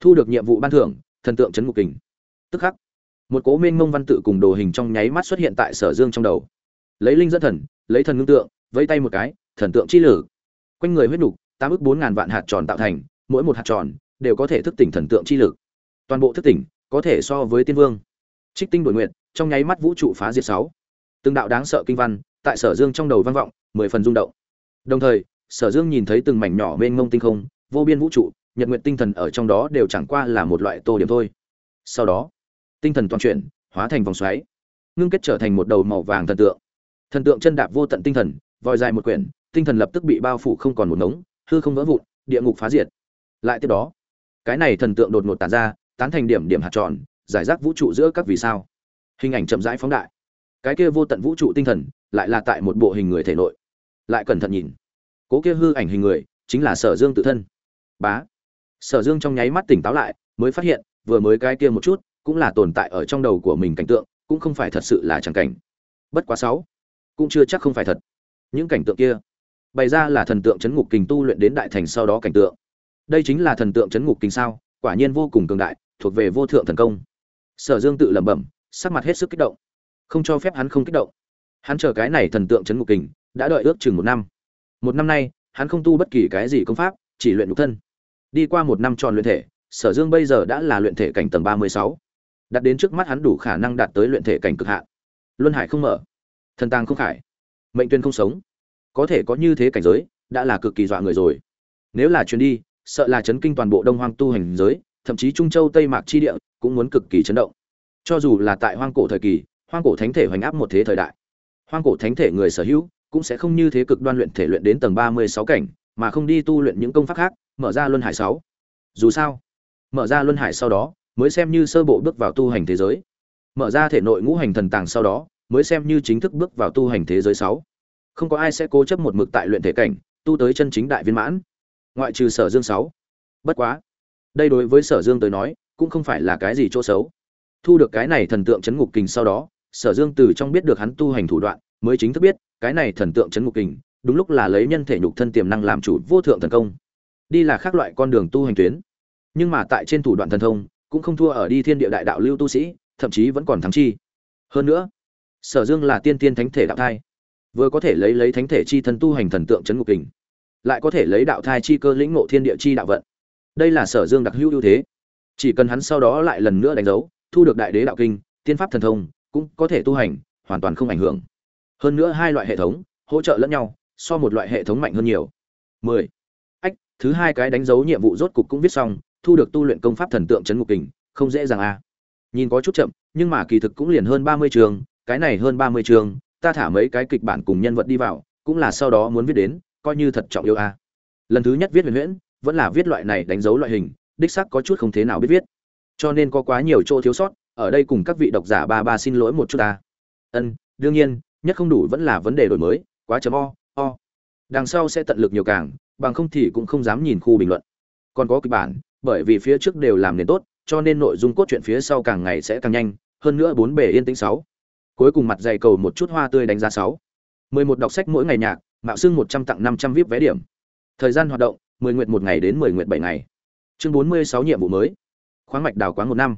thu được nhiệm vụ ban thưởng, thần tượng c ngục kình. Tức khắc, một cố minh mông văn tự cùng đồ hình trong nháy mắt xuất hiện tại sở dương trong đầu. Lấy linh dẫn thần, lấy thần ngưng tượng, vẫy tay một cái, thần tượng chi lử. Quanh người huyết nục, tám ước bốn ngàn vạn hạt tròn tạo thành, mỗi một hạt tròn đều có thể thức tỉnh thần tượng chi lực toàn bộ thức tỉnh có thể so với tiên vương trích tinh đổi nguyện trong nháy mắt vũ trụ phá diệt sáu. Từng đạo đáng sợ kinh văn tại sở dương trong đầu vang vọng, mười phần rung động. Đồng thời, sở dương nhìn thấy từng mảnh nhỏ mênh mông tinh không, vô biên vũ trụ, nhật nguyện tinh thần ở trong đó đều chẳng qua là một loại tô điểm thôi. Sau đó, tinh thần toàn chuyển, hóa thành vòng xoáy, ngưng kết trở thành một đầu màu vàng thần tượng. Thần tượng chân đạp vô tận tinh thần, vòi dài một quyển, tinh thần lập tức bị bao phủ không còn một ngống, hư không vỡ vụn, địa ngục phá diệt. Lại tiếp đó, cái này thần tượng đột ngột tàn ra, tán thành điểm điểm hạt tròn giải rác vũ trụ giữa các vì sao. Hình ảnh chậm rãi phóng đại. Cái kia vô tận vũ trụ tinh thần lại là tại một bộ hình người thể nội. Lại cẩn thận nhìn. Cố kia hư ảnh hình người chính là sở dương tự thân. Bá. Sở dương trong nháy mắt tỉnh táo lại, mới phát hiện, vừa mới cái kia một chút cũng là tồn tại ở trong đầu của mình cảnh tượng, cũng không phải thật sự là chẳng cảnh. Bất quá sáu, cũng chưa chắc không phải thật. Những cảnh tượng kia bày ra là thần tượng chấn ngục kình tu luyện đến đại thành sau đó cảnh tượng. Đây chính là thần tượng chấn ngục kình sao, quả nhiên vô cùng cường đại, thuộc về vô thượng thần công sở dương tự lẩm bẩm, sắc mặt hết sức kích động. Không cho phép hắn không kích động. Hắn chờ cái này thần tượng chấn ngục kình, đã đợi ước chừng một năm. Một năm nay, hắn không tu bất kỳ cái gì công pháp, chỉ luyện nhục thân. Đi qua một năm tròn luyện thể, sở dương bây giờ đã là luyện thể cảnh tầng ba mươi sáu. Đặt đến trước mắt hắn đủ khả năng đạt tới luyện thể cảnh cực hạn. Luân hải không mở. Thần tàng không khải. Mệnh tuyên không sống. Có thể có như thế cảnh giới, đã là cực kỳ dọa người rồi. Nếu là chuyến đi, sợ là chấn kinh toàn bộ đông hoang tu hành giới thậm chí trung châu, tây mạc chi địa cũng muốn cực kỳ chấn động. Cho dù là tại hoang cổ thời kỳ, hoang cổ thánh thể hoành áp một thế thời đại, hoang cổ thánh thể người sở hữu cũng sẽ không như thế cực đoan luyện thể luyện đến tầng ba mươi sáu cảnh, mà không đi tu luyện những công pháp khác, mở ra luân hải sáu. Dù sao, mở ra luân hải sau đó, mới xem như sơ bộ bước vào tu hành thế giới. Mở ra thể nội ngũ hành thần tàng sau đó, mới xem như chính thức bước vào tu hành thế giới sáu. Không có ai sẽ cố chấp một mực tại luyện thể cảnh, tu tới chân chính đại viên mãn. Ngoại trừ sở dương sáu. Bất quá đây đối với sở dương tới nói, cũng không phải là cái gì chỗ xấu. Thu được cái này thần tượng chấn ngục kình sau đó, sở dương từ trong biết được hắn tu hành thủ đoạn, mới chính thức biết, cái này thần tượng chấn ngục kình, đúng lúc là lấy nhân thể nhục thân tiềm năng làm chủ vô thượng thần công. Đi là khác loại con đường tu hành tuyến. Nhưng mà tại trên thủ đoạn thần thông, cũng không thua ở đi thiên địa đại đạo lưu tu sĩ, thậm chí vẫn còn thắng chi. Hơn nữa, sở dương là tiên tiên thánh thể đạo thai. Vừa có thể lấy lấy thánh thể chi thân tu hành thần tượng chấn ngục kình, lại có thể lấy đạo thai chi cơ lĩnh ngộ thiên địa chi đạo vận đây là sở dương đặc hữu ưu thế chỉ cần hắn sau đó lại lần nữa đánh dấu, thu được đại đế đạo kinh, tiên pháp thần thông, cũng có thể tu hành, hoàn toàn không ảnh hưởng hơn nữa hai loại hệ thống, hỗ trợ lẫn nhau, so một loại hệ thống mạnh hơn nhiều 10. ách, thứ hai cái đánh dấu nhiệm vụ rốt cục cũng viết xong, thu được tu luyện công pháp thần tượng chấn ngục kình, không dễ dàng a à. nhìn có chút chậm, nhưng mà kỳ thực cũng liền hơn 30 trường, cái này hơn 30 trường, ta thả mấy cái kịch bản cùng nhân vật đi vào, cũng là sau đó muốn viết đến, coi như thật trọng yêu a à. lần thứ nhất viết huyền huyễn vẫn là viết loại này đánh dấu loại hình, đích xác có chút không thế nào biết viết. Cho nên có quá nhiều chỗ thiếu sót, ở đây cùng các vị độc giả ba ba xin lỗi một chút ta. Ân, đương nhiên, nhất không đủ vẫn là vấn đề đổi mới, quá chấm o o. Đằng sau sẽ tận lực nhiều càng, bằng không thì cũng không dám nhìn khu bình luận. Còn có kịch bản, bởi vì phía trước đều làm nền tốt, cho nên nội dung cốt truyện phía sau càng ngày sẽ càng nhanh, hơn nữa bốn bề yên tĩnh sáu. Cuối cùng mặt dày cầu một chút hoa tươi đánh giá sáu. Mười một đọc sách mỗi ngày nhạc, mạo xưng một trăm tặng năm trăm vip vé điểm. Thời gian hoạt động mười nguyện một ngày đến mười nguyện bảy ngày. Chương bốn mươi sáu nhiệm vụ mới. Khoáng mạch đào quán một năm.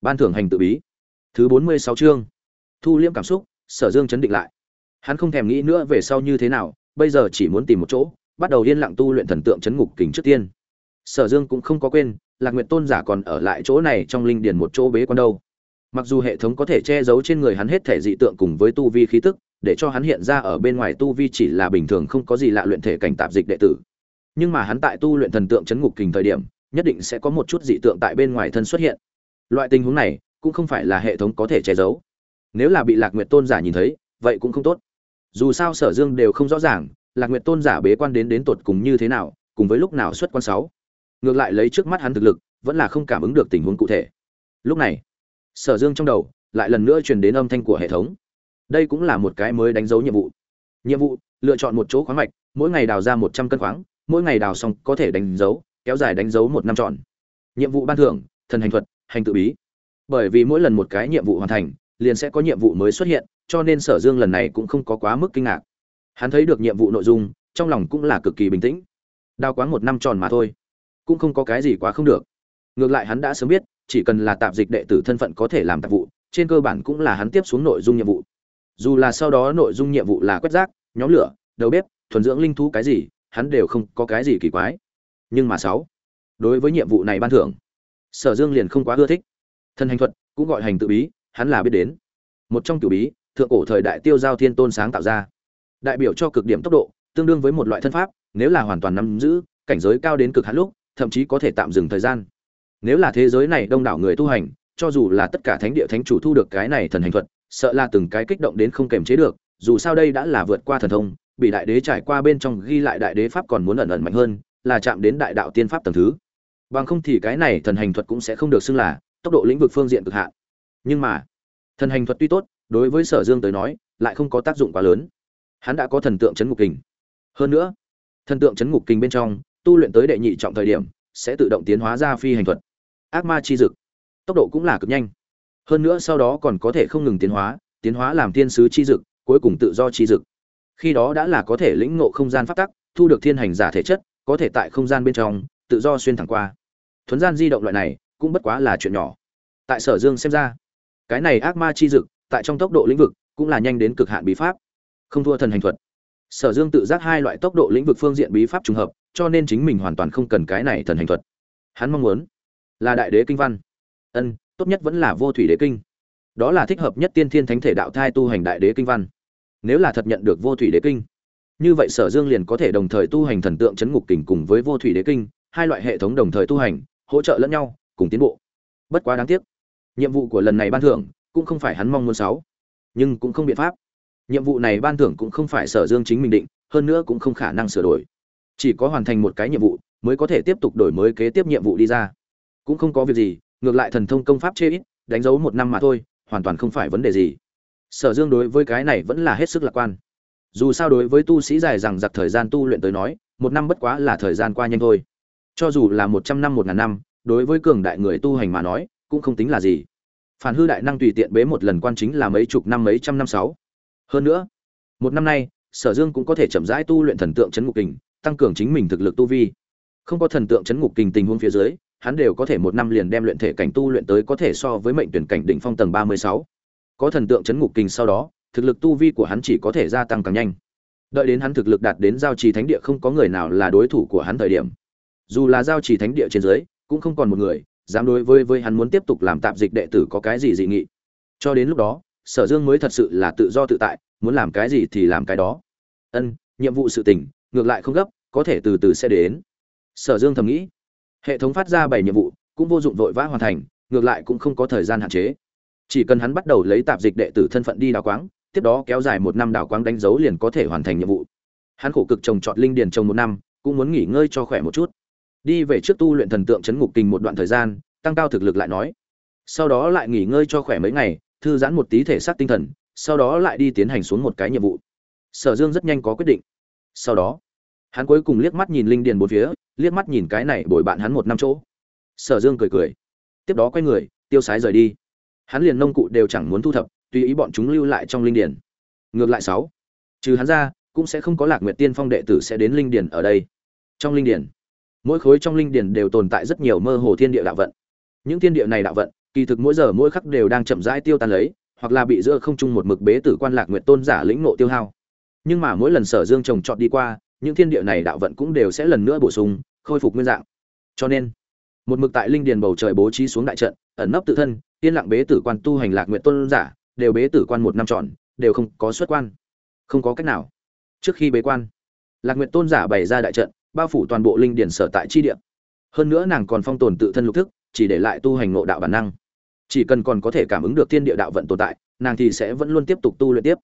Ban thưởng hành tự bí. Thứ bốn mươi sáu chương. Thu liễm cảm xúc, sở dương chấn định lại. Hắn không thèm nghĩ nữa về sau như thế nào, bây giờ chỉ muốn tìm một chỗ, bắt đầu yên lặng tu luyện thần tượng chấn ngục kính trước tiên. Sở dương cũng không có quên, lạc nguyện tôn giả còn ở lại chỗ này trong linh điền một chỗ bế quan đâu. Mặc dù hệ thống có thể che giấu trên người hắn hết thể dị tượng cùng với tu vi khí tức, để cho hắn hiện ra ở bên ngoài tu vi chỉ là bình thường không có gì lạ luyện thể cảnh tạp dịch đệ tử nhưng mà hắn tại tu luyện thần tượng chấn ngục kình thời điểm, nhất định sẽ có một chút dị tượng tại bên ngoài thân xuất hiện. Loại tình huống này cũng không phải là hệ thống có thể che giấu. Nếu là bị lạc nguyệt tôn giả nhìn thấy, vậy cũng không tốt. Dù sao sở dương đều không rõ ràng, lạc nguyệt tôn giả bế quan đến đến tột cùng như thế nào, cùng với lúc nào xuất quan sáu. Ngược lại lấy trước mắt hắn thực lực, vẫn là không cảm ứng được tình huống cụ thể. Lúc này, sở dương trong đầu lại lần nữa truyền đến âm thanh của hệ thống. Đây cũng là một cái mới đánh dấu nhiệm vụ. Nhiệm vụ, lựa chọn một chỗ khoáng mạch, mỗi ngày đào ra một trăm cân khoáng mỗi ngày đào xong có thể đánh dấu, kéo dài đánh dấu một năm trọn nhiệm vụ ban thưởng, thần hành thuật, hành tự bí. Bởi vì mỗi lần một cái nhiệm vụ hoàn thành, liền sẽ có nhiệm vụ mới xuất hiện, cho nên sở dương lần này cũng không có quá mức kinh ngạc. Hắn thấy được nhiệm vụ nội dung, trong lòng cũng là cực kỳ bình tĩnh. Đào quáng một năm tròn mà thôi, cũng không có cái gì quá không được. Ngược lại hắn đã sớm biết, chỉ cần là tạp dịch đệ tử thân phận có thể làm tạp vụ, trên cơ bản cũng là hắn tiếp xuống nội dung nhiệm vụ. Dù là sau đó nội dung nhiệm vụ là quét rác, nhóm lửa, đầu bếp, thuần dưỡng linh thú cái gì hắn đều không có cái gì kỳ quái. Nhưng mà sáu, đối với nhiệm vụ này ban thưởng, sở dương liền không quá ưa thích. Thần hành thuật cũng gọi hành tự bí, hắn là biết đến. Một trong cửu bí, thượng cổ thời đại tiêu giao thiên tôn sáng tạo ra. Đại biểu cho cực điểm tốc độ, tương đương với một loại thân pháp, nếu là hoàn toàn nắm giữ, cảnh giới cao đến cực hạn lúc, thậm chí có thể tạm dừng thời gian. Nếu là thế giới này đông đảo người tu hành, cho dù là tất cả thánh địa thánh chủ thu được cái này thần hành thuật, sợ là từng cái kích động đến không kềm chế được, dù sao đây đã là vượt qua thần thông bị đại đế trải qua bên trong ghi lại đại đế pháp còn muốn ẩn ẩn mạnh hơn, là chạm đến đại đạo tiên pháp tầng thứ. Bằng không thì cái này thần hành thuật cũng sẽ không được xưng là tốc độ lĩnh vực phương diện cực hạn. Nhưng mà, thần hành thuật tuy tốt, đối với sở dương tới nói, lại không có tác dụng quá lớn. Hắn đã có thần tượng chấn ngục kình. Hơn nữa, thần tượng chấn ngục kình bên trong, tu luyện tới đệ nhị trọng thời điểm, sẽ tự động tiến hóa ra phi hành thuật. Ác ma chi dực. Tốc độ cũng là cực nhanh. Hơn nữa sau đó còn có thể không ngừng tiến hóa tiến hóa làm thiên sứ chi dực, cuối cùng tự do chi dực khi đó đã là có thể lĩnh ngộ không gian pháp tắc, thu được thiên hành giả thể chất, có thể tại không gian bên trong, tự do xuyên thẳng qua. Thuấn gian di động loại này, cũng bất quá là chuyện nhỏ. Tại sở dương xem ra, cái này ác ma chi dực, tại trong tốc độ lĩnh vực, cũng là nhanh đến cực hạn bí pháp. Không thua thần hành thuật. Sở dương tự giác hai loại tốc độ lĩnh vực phương diện bí pháp trùng hợp, cho nên chính mình hoàn toàn không cần cái này thần hành thuật. Hắn mong muốn là đại đế kinh văn. Ân, tốt nhất vẫn là vô thủy đế kinh. Đó là thích hợp nhất tiên thiên thánh thể đạo thai tu hành đại đế kinh văn nếu là thật nhận được vô thủy đế kinh, như vậy sở dương liền có thể đồng thời tu hành thần tượng chấn ngục kình cùng với vô thủy đế kinh, hai loại hệ thống đồng thời tu hành, hỗ trợ lẫn nhau, cùng tiến bộ. Bất quá đáng tiếc, nhiệm vụ của lần này ban thưởng cũng không phải hắn mong muốn sáu. Nhưng cũng không biện pháp. Nhiệm vụ này ban thưởng cũng không phải sở dương chính mình định, hơn nữa cũng không khả năng sửa đổi. Chỉ có hoàn thành một cái nhiệm vụ mới có thể tiếp tục đổi mới kế tiếp nhiệm vụ đi ra. Cũng không có việc gì, ngược lại thần thông công pháp chê ít, đánh dấu một năm mà thôi, hoàn toàn không phải vấn đề gì sở dương đối với cái này vẫn là hết sức lạc quan. Dù sao đối với tu sĩ dài rằng giặc thời gian tu luyện tới nói, một năm bất quá là thời gian qua nhanh thôi. Cho dù là một trăm năm, một ngàn năm, đối với cường đại người tu hành mà nói, cũng không tính là gì. Phản hư đại năng tùy tiện bế một lần quan chính là mấy chục năm, mấy trăm năm, sáu. Hơn nữa, một năm nay, sở dương cũng có thể chậm rãi tu luyện thần tượng chấn ngục kình, tăng cường chính mình thực lực tu vi. Không có thần tượng chấn ngục kình tình huống phía dưới, hắn đều có thể một năm liền đem luyện thể cảnh tu luyện tới có thể so với mệnh tuyển cảnh đỉnh phong tầng ba mươi sáu có thần tượng chấn ngục kình sau đó, thực lực tu vi của hắn chỉ có thể gia tăng càng nhanh. Đợi đến hắn thực lực đạt đến giao trì thánh địa không có người nào là đối thủ của hắn thời điểm. Dù là giao trì thánh địa trên dưới, cũng không còn một người, dám đối với với hắn muốn tiếp tục làm tạp dịch đệ tử có cái gì dị nghị. Cho đến lúc đó, sở dương mới thật sự là tự do tự tại, muốn làm cái gì thì làm cái đó. Ân, nhiệm vụ sự tình, ngược lại không gấp, có thể từ từ sẽ đến. Sở dương thầm nghĩ. Hệ thống phát ra bảy nhiệm vụ, cũng vô dụng vội vã hoàn thành, ngược lại cũng không có thời gian hạn chế chỉ cần hắn bắt đầu lấy tạp dịch đệ tử thân phận đi đào quáng, tiếp đó kéo dài một năm đào quáng đánh dấu liền có thể hoàn thành nhiệm vụ. Hắn khổ cực trồng trọt linh điền trồng một năm, cũng muốn nghỉ ngơi cho khỏe một chút. Đi về trước tu luyện thần tượng chấn ngục kinh một đoạn thời gian, tăng cao thực lực lại nói. Sau đó lại nghỉ ngơi cho khỏe mấy ngày, thư giãn một tí thể xác tinh thần, sau đó lại đi tiến hành xuống một cái nhiệm vụ. Sở dương rất nhanh có quyết định. Sau đó, hắn cuối cùng liếc mắt nhìn linh điền bốn phía, liếc mắt nhìn cái này bồi bạn hắn một năm chỗ. Sở dương cười cười. Tiếp đó quay người, tiêu sái rời đi hắn liền nông cụ đều chẳng muốn thu thập, tùy ý bọn chúng lưu lại trong linh điền ngược lại sáu, trừ hắn ra, cũng sẽ không có lạc nguyệt tiên phong đệ tử sẽ đến linh điền ở đây. Trong linh điền mỗi khối trong linh điền đều tồn tại rất nhiều mơ hồ thiên địa đạo vận. Những thiên địa này đạo vận, kỳ thực mỗi giờ mỗi khắc đều đang chậm rãi tiêu tan lấy, hoặc là bị giữa không trung một mực bế tử quan lạc nguyện tôn giả lĩnh nộ tiêu hao. Nhưng mà mỗi lần sở dương trồng trọt đi qua, những thiên địa này đạo vận cũng đều sẽ lần nữa bổ sung, khôi phục nguyên dạng. Cho nên, một mực tại linh điền bầu trời bố trí xuống đại trận, ẩn nấp tự thân yên lặng bế tử quan tu hành lạc nguyện tôn giả, đều bế tử quan một năm tròn đều không có xuất quan. Không có cách nào. Trước khi bế quan, lạc nguyện tôn giả bày ra đại trận, bao phủ toàn bộ linh điển sở tại chi địa. Hơn nữa nàng còn phong tồn tự thân lục thức, chỉ để lại tu hành ngộ đạo bản năng. Chỉ cần còn có thể cảm ứng được thiên địa đạo vận tồn tại, nàng thì sẽ vẫn luôn tiếp tục tu luyện tiếp.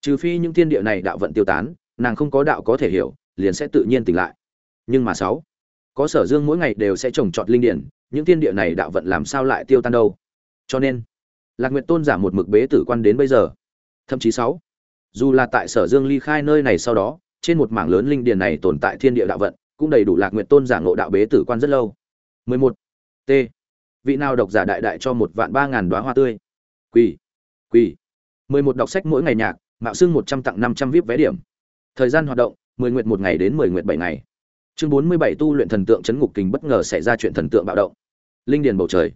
Trừ phi những thiên địa này đạo vận tiêu tán, nàng không có đạo có thể hiểu, liền sẽ tự nhiên tỉnh lại. Nhưng mà sáu, có sở dương mỗi ngày đều sẽ trồng trọt linh điển, những thiên địa này đạo vận làm sao lại tiêu tan đâu? Cho nên, lạc nguyện tôn giả một mực bế tử quan đến bây giờ. Thậm chí sáu, dù là tại sở dương ly khai nơi này sau đó, trên một mảng lớn linh điền này tồn tại thiên địa đạo vận, cũng đầy đủ lạc nguyện tôn giả ngộ đạo bế tử quan rất lâu. 11. t, vị nào độc giả đại đại cho một vạn ba ngàn đoá hoa tươi? Quỳ quỳ. 11 đọc sách mỗi ngày nhạc, mạo xưng 100 tặng 500 vip vé điểm. Thời gian hoạt động 10 nguyệt một ngày đến 10 nguyệt 7 ngày. Chương 47 tu luyện thần tượng chấn ngục kình bất ngờ xảy ra chuyện thần tượng bạo động. Linh điền bầu trời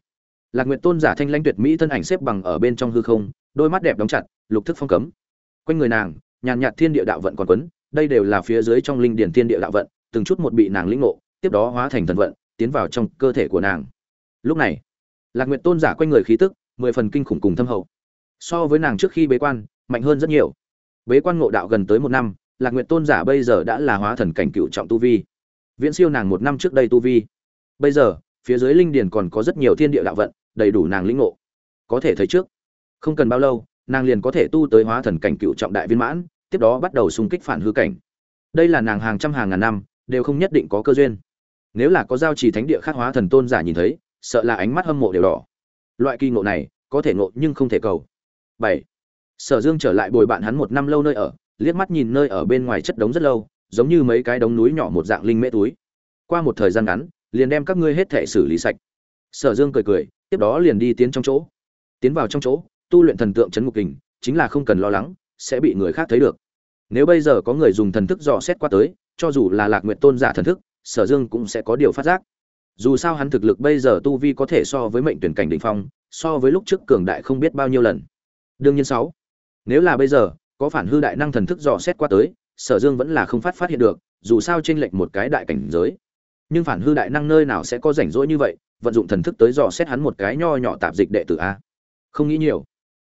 lạc nguyệt tôn giả thanh lãnh tuyệt mỹ thân ảnh xếp bằng ở bên trong hư không, đôi mắt đẹp đóng chặt, lục thức phong cấm. Quanh người nàng, nhàn nhạt thiên địa đạo vận còn quấn, đây đều là phía dưới trong linh điển thiên địa đạo vận, từng chút một bị nàng lĩnh ngộ, tiếp đó hóa thành thần vận, tiến vào trong cơ thể của nàng. Lúc này, lạc nguyệt tôn giả quanh người khí tức, mười phần kinh khủng cùng thâm hậu. So với nàng trước khi bế quan, mạnh hơn rất nhiều. Bế quan ngộ đạo gần tới một năm, lạc nguyệt tôn giả bây giờ đã là hóa thần cảnh cựu trọng tu vi. Viễn siêu nàng một năm trước đây tu vi. Bây giờ phía dưới linh điền còn có rất nhiều thiên địa đạo vận, đầy đủ nàng lĩnh ngộ. Có thể thấy trước, không cần bao lâu, nàng liền có thể tu tới hóa thần cảnh cựu trọng đại viên mãn, tiếp đó bắt đầu xung kích phản hư cảnh. Đây là nàng hàng trăm hàng ngàn năm, đều không nhất định có cơ duyên. Nếu là có giao trì thánh địa khác hóa thần tôn giả nhìn thấy, sợ là ánh mắt hâm mộ đều đỏ. Loại kỳ ngộ này, có thể ngộ nhưng không thể cầu. Bảy, sở dương trở lại bồi bạn hắn một năm lâu nơi ở, liếc mắt nhìn nơi ở bên ngoài chất đống rất lâu, giống như mấy cái đống núi nhỏ một dạng linh mễ túi. Qua một thời gian ngắn liền đem các ngươi hết thể xử lý sạch. Sở dương cười cười, tiếp đó liền đi tiến trong chỗ. Tiến vào trong chỗ, tu luyện thần tượng chấn ngục kình, chính là không cần lo lắng, sẽ bị người khác thấy được. Nếu bây giờ có người dùng thần thức dò xét qua tới, cho dù là lạc nguyện tôn giả thần thức, sở dương cũng sẽ có điều phát giác. Dù sao hắn thực lực bây giờ tu vi có thể so với mệnh tuyển cảnh đ phong, so với lúc trước cường đại không biết bao nhiêu lần. Đương nhiên sáu, nếu là bây giờ, có phản hư đại năng thần thức dò xét qua tới, sở dương vẫn là không phát phát hiện được, dù sao t r ê n lệch một cái đại cảnh giới nhưng phản hư đại năng nơi nào sẽ có rảnh rỗi như vậy, vận dụng thần thức tới dò xét hắn một cái nho nhỏ tạp dịch đệ tử a? Không nghĩ nhiều.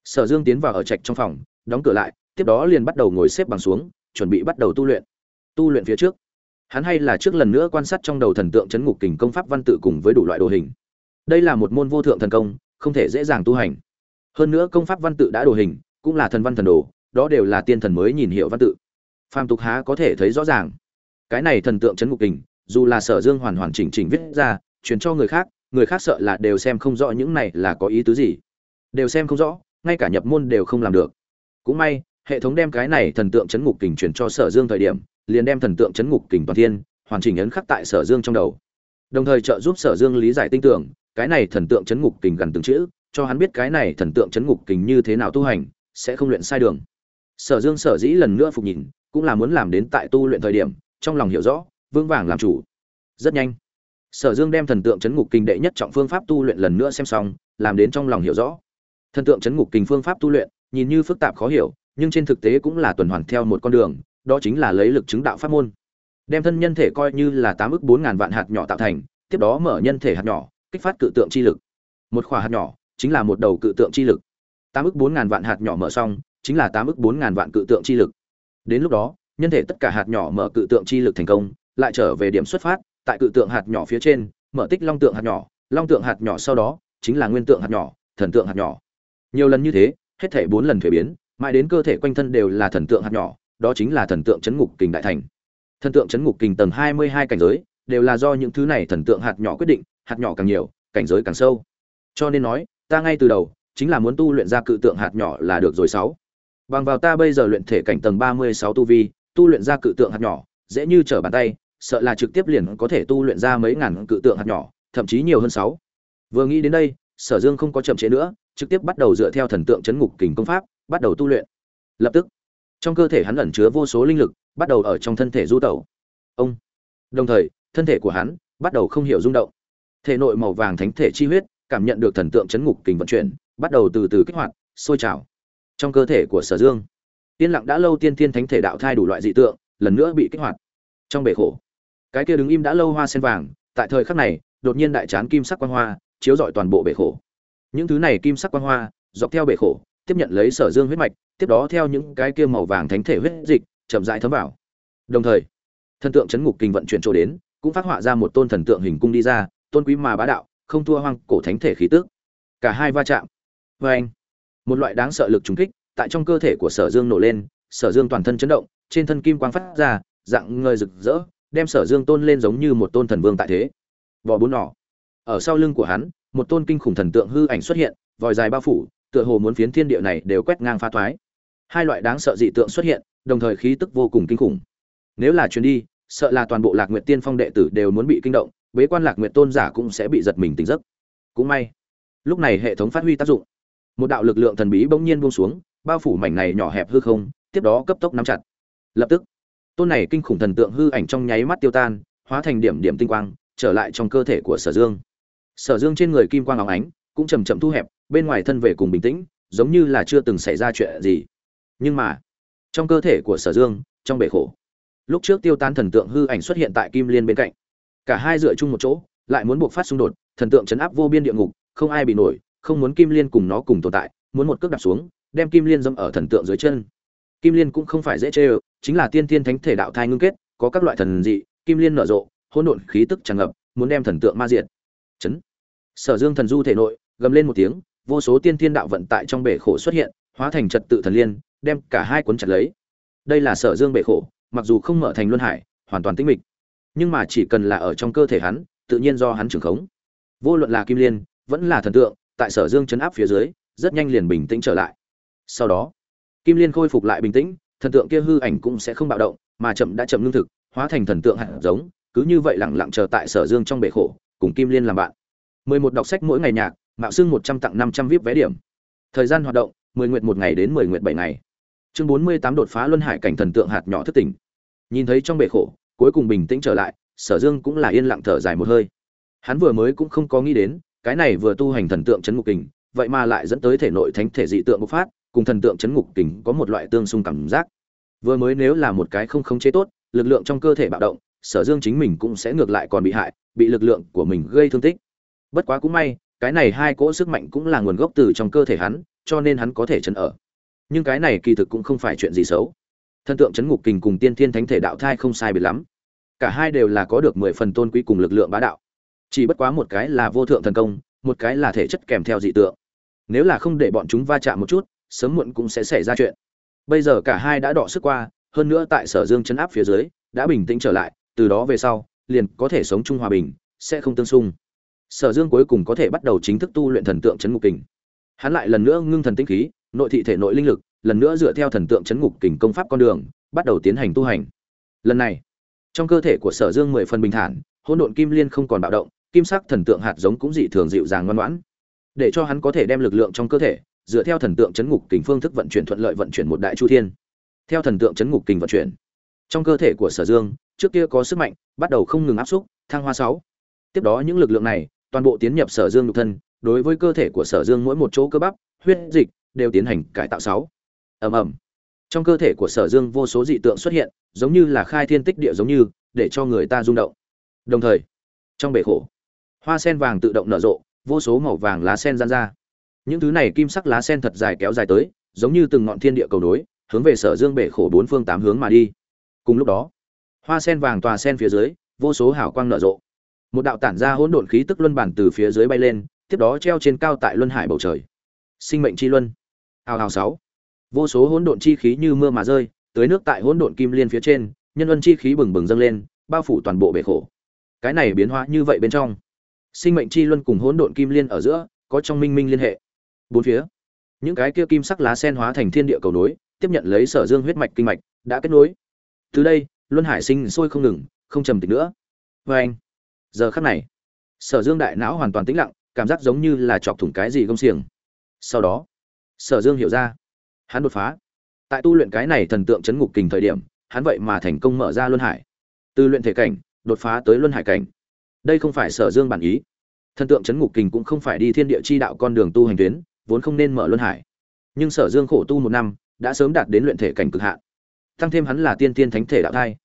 Sở dương tiến vào ở trạch trong phòng, đóng cửa lại, tiếp đó liền bắt đầu ngồi xếp bằng xuống, chuẩn bị bắt đầu tu luyện. Tu luyện phía trước. Hắn hay là trước lần nữa quan sát trong đầu thần tượng chấn ngục kình công pháp văn tự cùng với đủ loại đồ hình. Đây là một môn vô thượng thần công, không thể dễ dàng tu hành. Hơn nữa công pháp văn tự đã đồ hình, cũng là thần văn thần đồ, đó đều là tiên thần mới nhìn hiệu văn tự. Phàm tục há có thể thấy rõ ràng. Cái này thần tượng chấn ngục kình dù là sở dương hoàn hoàn chỉnh chỉnh viết ra, truyền cho người khác người khác sợ là đều xem không rõ những này là có ý tứ gì. Đều xem không rõ, ngay cả nhập môn đều không làm được. Cũng may, hệ thống đem cái này thần tượng chấn ngục kình truyền cho sở dương thời điểm, liền đem thần tượng chấn ngục kình toàn thiên, hoàn chỉnh ấn khắc tại sở dương trong đầu. Đồng thời trợ giúp sở dương lý giải tinh tưởng, cái này thần tượng chấn ngục kình gần từng chữ, cho hắn biết cái này thần tượng chấn ngục kình như thế nào tu hành, sẽ không luyện sai đường. Sở dương sở dĩ lần nữa phục nhìn, cũng là muốn làm đến tại tu luyện thời điểm, trong lòng hiểu rõ vương vàng làm chủ. Rất nhanh, sở dương đem thần tượng chấn ngục kinh đệ nhất trọng phương pháp tu luyện lần nữa xem xong, làm đến trong lòng hiểu rõ. Thần tượng chấn ngục kinh phương pháp tu luyện, nhìn như phức tạp khó hiểu, nhưng trên thực tế cũng là tuần hoàn theo một con đường, đó chính là lấy lực chứng đạo pháp môn. Đem thân nhân thể coi như là tám ức bốn ngàn vạn hạt nhỏ tạo thành, tiếp đó mở nhân thể hạt nhỏ, kích phát cự tượng chi lực. Một khỏa hạt nhỏ chính là một đầu cự tượng chi lực. Tám ức bốn ngàn vạn hạt nhỏ mở xong, chính là tám ức bốn ngàn vạn cự tượng chi lực. Đến lúc đó, nhân thể tất cả hạt nhỏ mở cự tượng chi lực thành công lại trở về điểm xuất phát, tại cự tượng hạt nhỏ phía trên, mở tích long tượng hạt nhỏ, long tượng hạt nhỏ sau đó chính là nguyên tượng hạt nhỏ, thần tượng hạt nhỏ. Nhiều lần như thế, hết thảy bốn lần thủy biến, mãi đến cơ thể quanh thân đều là thần tượng hạt nhỏ, đó chính là thần tượng chấn ngục kình đại thành. Thần tượng chấn ngục kình tầng hai mươi hai cảnh giới, đều là do những thứ này thần tượng hạt nhỏ quyết định, hạt nhỏ càng nhiều, cảnh giới càng sâu. Cho nên nói, ta ngay từ đầu, chính là muốn tu luyện ra cự tượng hạt nhỏ là được rồi sáu. Bằng vào ta bây giờ luyện thể cảnh tầng ba mươi sáu tu vi, tu luyện ra cự tượng hạt nhỏ, dễ như trở bàn tay sợ là trực tiếp liền có thể tu luyện ra mấy ngàn cự tượng hạt nhỏ, thậm chí nhiều hơn sáu. Vừa nghĩ đến đây, sở dương không có chậm chế nữa, trực tiếp bắt đầu dựa theo thần tượng chấn ngục kình công pháp, bắt đầu tu luyện. Lập tức, trong cơ thể hắn ẩn chứa vô số linh lực, bắt đầu ở trong thân thể du tẩu. Ông. Đồng thời, thân thể của hắn bắt đầu không hiểu rung động. Thể nội màu vàng thánh thể chi huyết, cảm nhận được thần tượng chấn ngục kình vận chuyển, bắt đầu từ từ kích hoạt, sôi trào. Trong cơ thể của sở dương tiên lặng đã lâu tiên thiên thánh thể đạo thai đủ loại dị tượng, lần nữa bị kích hoạt. Trong bể khổ cái kia đứng im đã lâu hoa sen vàng, tại thời khắc này, đột nhiên đại chán kim sắc quan hoa, chiếu rọi toàn bộ bể khổ. Những thứ này kim sắc quan hoa, dọc theo bể khổ, tiếp nhận lấy sở dương huyết mạch, tiếp đó theo những cái kia màu vàng thánh thể huyết dịch, chậm rãi thấm vào. Đồng thời, thần tượng chấn ngục kinh vận chuyển chỗ đến, cũng phát họa ra một tôn thần tượng hình cung đi ra, tôn quý mà bá đạo, không thua hoang cổ thánh thể khí tức. Cả hai va chạm. Vê anh một loại đáng sợ lực trùng kích, tại trong cơ thể của sở dương nổ lên, sở dương toàn thân chấn động, trên thân kim quang phát ra, dạng ngời rực rỡ đem sở dương tôn lên giống như một tôn thần vương tại thế. Vỏ bốn nỏ. Ở sau lưng của hắn, một tôn kinh khủng thần tượng hư ảnh xuất hiện, vòi dài bao phủ, tựa hồ muốn phiến thiên địa này đều quét ngang phá thoái. Hai loại đáng sợ dị tượng xuất hiện, đồng thời khí tức vô cùng kinh khủng. Nếu là chuyến đi, sợ là toàn bộ lạc nguyệt tiên phong đệ tử đều muốn bị kinh động, bế quan lạc nguyệt tôn giả cũng sẽ bị giật mình tỉnh giấc. Cũng may, lúc này hệ thống phát huy tác dụng. Một đạo lực lượng thần bí bỗng nhiên buông xuống, bao phủ mảnh này nhỏ hẹp hư không, tiếp đó cấp tốc nắm chặt. Lập tức tôn này kinh khủng thần tượng hư ảnh trong nháy mắt tiêu tan, hóa thành điểm điểm tinh quang, trở lại trong cơ thể của sở dương. Sở dương trên người kim quang óng ánh, cũng chầm chậm thu hẹp, bên ngoài thân về cùng bình tĩnh, giống như là chưa từng xảy ra chuyện gì. Nhưng mà, trong cơ thể của sở dương, trong bể khổ, lúc trước tiêu tan thần tượng hư ảnh xuất hiện tại kim liên bên cạnh, cả hai dựa chung một chỗ, lại muốn buộc phát xung đột, thần tượng chấn áp vô biên địa ngục, không ai bị nổi, không muốn kim liên cùng nó cùng tồn tại, muốn một cước đạp xuống, đem kim liên dâm ở thần tượng dưới chân kim liên cũng không phải dễ chơi chính là tiên tiên thánh thể đạo thai ngưng kết, có các loại thần dị, kim liên nở rộ, hỗn độn khí tức tràn ngập, muốn đem thần tượng ma diệt. Chấn. Sở dương thần du thể nội, gầm lên một tiếng, vô số tiên tiên đạo vận tại trong bể khổ xuất hiện, hóa thành trật tự thần liên, đem cả hai cuốn chặt lấy. Đây là sở dương bể khổ, mặc dù không mở thành luân hải, hoàn toàn tĩnh mịch. Nhưng mà chỉ cần là ở trong cơ thể hắn, tự nhiên do hắn trưởng khống. Vô luận là kim liên, vẫn là thần tượng, tại sở dương chấn áp phía dưới, rất nhanh liền bình tĩnh trở lại. Sau đó kim liên khôi phục lại bình tĩnh, thần tượng kia hư ảnh cũng sẽ không bạo động, mà chậm đã chậm lương thực, hóa thành thần tượng hạt giống, cứ như vậy lẳng lặng chờ tại sở dương trong bể khổ, cùng kim liên làm bạn. Mười một đọc sách mỗi ngày nhạc, mạo xưng một trăm tặng năm trăm vip vé điểm. Thời gian hoạt động, mười nguyện một ngày đến mười nguyện bảy ngày. Chương bốn mươi tám đột phá luân hải cảnh thần tượng hạt nhỏ thất tỉnh. Nhìn thấy trong bể khổ, cuối cùng bình tĩnh trở lại, sở dương cũng là yên lặng thở dài một hơi. Hắn vừa mới cũng không có nghĩ đến, cái này vừa tu hành thần tượng chấn ngục kình, vậy mà lại dẫn tới thể nội thánh thể dị tượng bộc phát cùng thần tượng chấn ngục kình có một loại tương xung cảm giác. Vừa mới nếu là một cái không khống chế tốt, lực lượng trong cơ thể bạo động, sở dương chính mình cũng sẽ ngược lại còn bị hại, bị lực lượng của mình gây thương tích. Bất quá cũng may, cái này hai cỗ sức mạnh cũng là nguồn gốc từ trong cơ thể hắn, cho nên hắn có thể chấn ở. Nhưng cái này kỳ thực cũng không phải chuyện gì xấu. Thần tượng chấn ngục kình cùng tiên thiên thánh thể đạo thai không sai biệt lắm. Cả hai đều là có được mười phần tôn quý cùng lực lượng bá đạo. Chỉ bất quá một cái là vô thượng thần công, một cái là thể chất kèm theo dị tượng. Nếu là không để bọn chúng va chạm một chút sớm muộn cũng sẽ xảy ra chuyện. Bây giờ cả hai đã đọ sức qua, hơn nữa tại sở dương chấn áp phía dưới, đã bình tĩnh trở lại, từ đó về sau, liền có thể sống chung hòa bình, sẽ không tương xung. Sở dương cuối cùng có thể bắt đầu chính thức tu luyện thần tượng chấn ngục kình. Hắn lại lần nữa ngưng thần tinh khí, nội thị thể nội linh lực, lần nữa dựa theo thần tượng chấn ngục kình công pháp con đường, bắt đầu tiến hành tu hành. Lần này, trong cơ thể của sở dương mười phần bình thản, hỗn độn kim liên không còn bạo động, kim sắc thần tượng hạt giống cũng dị thường dịu dàng ngoan ngoãn. Để cho hắn có thể đem lực lượng trong cơ thể dựa theo thần tượng chấn ngục kình phương thức vận chuyển thuận lợi vận chuyển một đại chu thiên. Theo thần tượng chấn ngục kình vận chuyển, trong cơ thể của sở dương, trước kia có sức mạnh, bắt đầu không ngừng áp xúc, thăng hoa sáu. Tiếp đó những lực lượng này, toàn bộ tiến nhập sở dương nhục thân, đối với cơ thể của sở dương mỗi một chỗ cơ bắp, huyết dịch đều tiến hành cải tạo sáu. Ầm ầm. Trong cơ thể của sở dương vô số dị tượng xuất hiện, giống như là khai thiên tích địa giống như, để cho người ta rung động. Đồng thời, trong bể khổ, hoa sen vàng tự động nở rộ, vô số màu vàng lá sen gian ra những thứ này kim sắc lá sen thật dài kéo dài tới, giống như từng ngọn thiên địa cầu nối, hướng về sở dương bể khổ bốn phương tám hướng mà đi. Cùng lúc đó, hoa sen vàng tòa sen phía dưới, vô số hào quang nở rộ. Một đạo tản ra hỗn độn khí tức luân bản từ phía dưới bay lên, tiếp đó treo trên cao tại luân hải bầu trời. Sinh mệnh chi luân. Hào hào sáu. Vô số hỗn độn chi khí như mưa mà rơi tới nước tại hỗn độn kim liên phía trên, nhân luân chi khí bừng bừng dâng lên, bao phủ toàn bộ bể khổ. Cái này biến hóa như vậy bên trong. Sinh mệnh chi luân cùng hỗn độn kim liên ở giữa, có trong minh minh liên hệ bốn phía. Những cái kia kim sắc lá sen hóa thành thiên địa cầu nối, tiếp nhận lấy sở dương huyết mạch kinh mạch, đã kết nối. Từ đây, luân hải sinh sôi không ngừng, không trầm tịch nữa. Vê anh, giờ khắc này, sở dương đại não hoàn toàn tĩnh lặng, cảm giác giống như là chọc thủng cái gì gông xiềng. Sau đó, sở dương hiểu ra, hắn đột phá. Tại tu luyện cái này thần tượng chấn ngục kình thời điểm, hắn vậy mà thành công mở ra luân hải. Từ luyện thể cảnh, đột phá tới luân hải cảnh. Đây không phải sở dương bản ý. Thần tượng chấn ngục kình cũng không phải đi thiên địa chi đạo con đường tu hành tuyến vốn không nên mở luân hải. Nhưng sở dương khổ tu một năm, đã sớm đạt đến luyện thể cảnh cực hạn. Tăng thêm hắn là tiên tiên thánh thể đạo thai.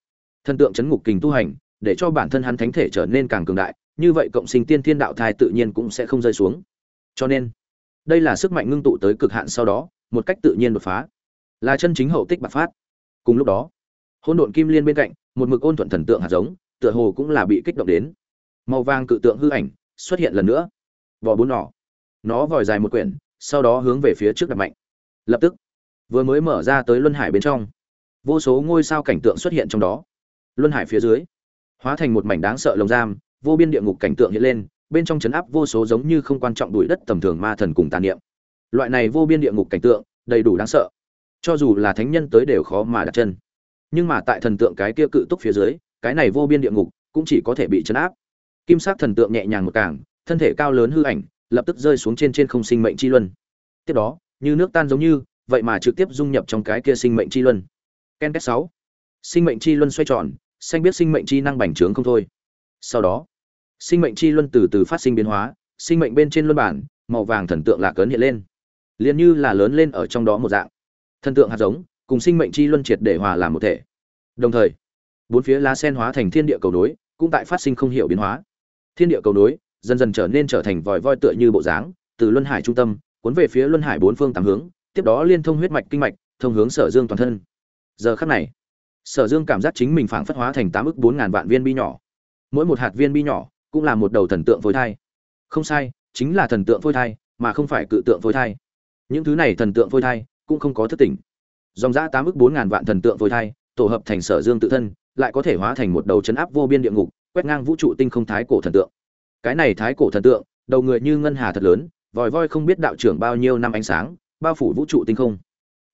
Thần tượng chấn ngục kình tu hành, để cho bản thân hắn thánh thể trở nên càng cường đại, như vậy cộng sinh tiên tiên đạo thai tự nhiên cũng sẽ không rơi xuống. Cho nên, đây là sức mạnh ngưng tụ tới cực hạn sau đó, một cách tự nhiên đột phá. Là chân chính hậu tích bạc phát. Cùng lúc đó hôn độn kim liên bên cạnh, một mực ôn thuận thần tượng hạt giống, tựa hồ cũng là bị kích động đến. Màu vàng cự tượng hư ảnh xuất hiện lần nữa. Vỏ bốn nỏ nó vòi dài một quyển sau đó hướng về phía trước đặt mạnh. Lập tức, vừa mới mở ra tới luân hải bên trong, vô số ngôi sao cảnh tượng xuất hiện trong đó. Luân hải phía dưới, hóa thành một mảnh đáng sợ lồng giam, vô biên địa ngục cảnh tượng hiện lên, bên trong chấn áp vô số giống như không quan trọng đuổi đất tầm thường ma thần cùng tàn niệm. Loại này vô biên địa ngục cảnh tượng, đầy đủ đáng sợ. Cho dù là thánh nhân tới đều khó mà đặt chân. Nhưng mà tại thần tượng cái kia cự túc phía dưới, cái này vô biên địa ngục cũng chỉ có thể bị chấn áp. Kim sắc thần tượng nhẹ nhàng một càng, thân thể cao lớn hư ảnh lập tức rơi xuống trên trên không sinh mệnh chi luân. Tiếp đó, như nước tan giống như, vậy mà trực tiếp dung nhập trong cái kia sinh mệnh chi luân. Ken kết sáu. Sinh mệnh chi luân xoay tròn, xanh biết sinh mệnh chi năng bành trướng không thôi. Sau đó, sinh mệnh chi luân từ từ phát sinh biến hóa, sinh mệnh bên trên luân bản, màu vàng thần tượng lạc cấn hiện lên. Liền như là lớn lên ở trong đó một dạng. Thần tượng hạt giống, cùng sinh mệnh chi luân triệt để hòa làm một thể. Đồng thời, bốn phía lá sen hóa thành thiên địa cầu đối cũng tại phát sinh không hiểu biến hóa. Thiên địa cầu nối dần dần trở nên trở thành vòi voi tựa như bộ dáng, từ luân hải trung tâm, cuốn về phía luân hải bốn phương tám hướng, tiếp đó liên thông huyết mạch kinh mạch, thông hướng sở dương toàn thân. Giờ khắc này, sở dương cảm giác chính mình phảng phất hóa thành tám ức bốn ngàn vạn viên bi nhỏ. Mỗi một hạt viên bi nhỏ cũng là một đầu thần tượng phôi thai. Không sai, chính là thần tượng phôi thai, mà không phải cự tượng phôi thai. Những thứ này thần tượng phôi thai cũng không có thức tỉnh. Dòng giá tám ức bốn ngàn vạn thần tượng phôi thai, tổ hợp thành sở dương tự thân, lại có thể hóa thành một đầu chấn áp vô biên địa ngục, quét ngang vũ trụ tinh không thái cổ thần tượng cái này thái cổ thần tượng, đầu người như ngân hà thật lớn, vòi voi không biết đạo trưởng bao nhiêu năm ánh sáng, bao phủ vũ trụ tinh không.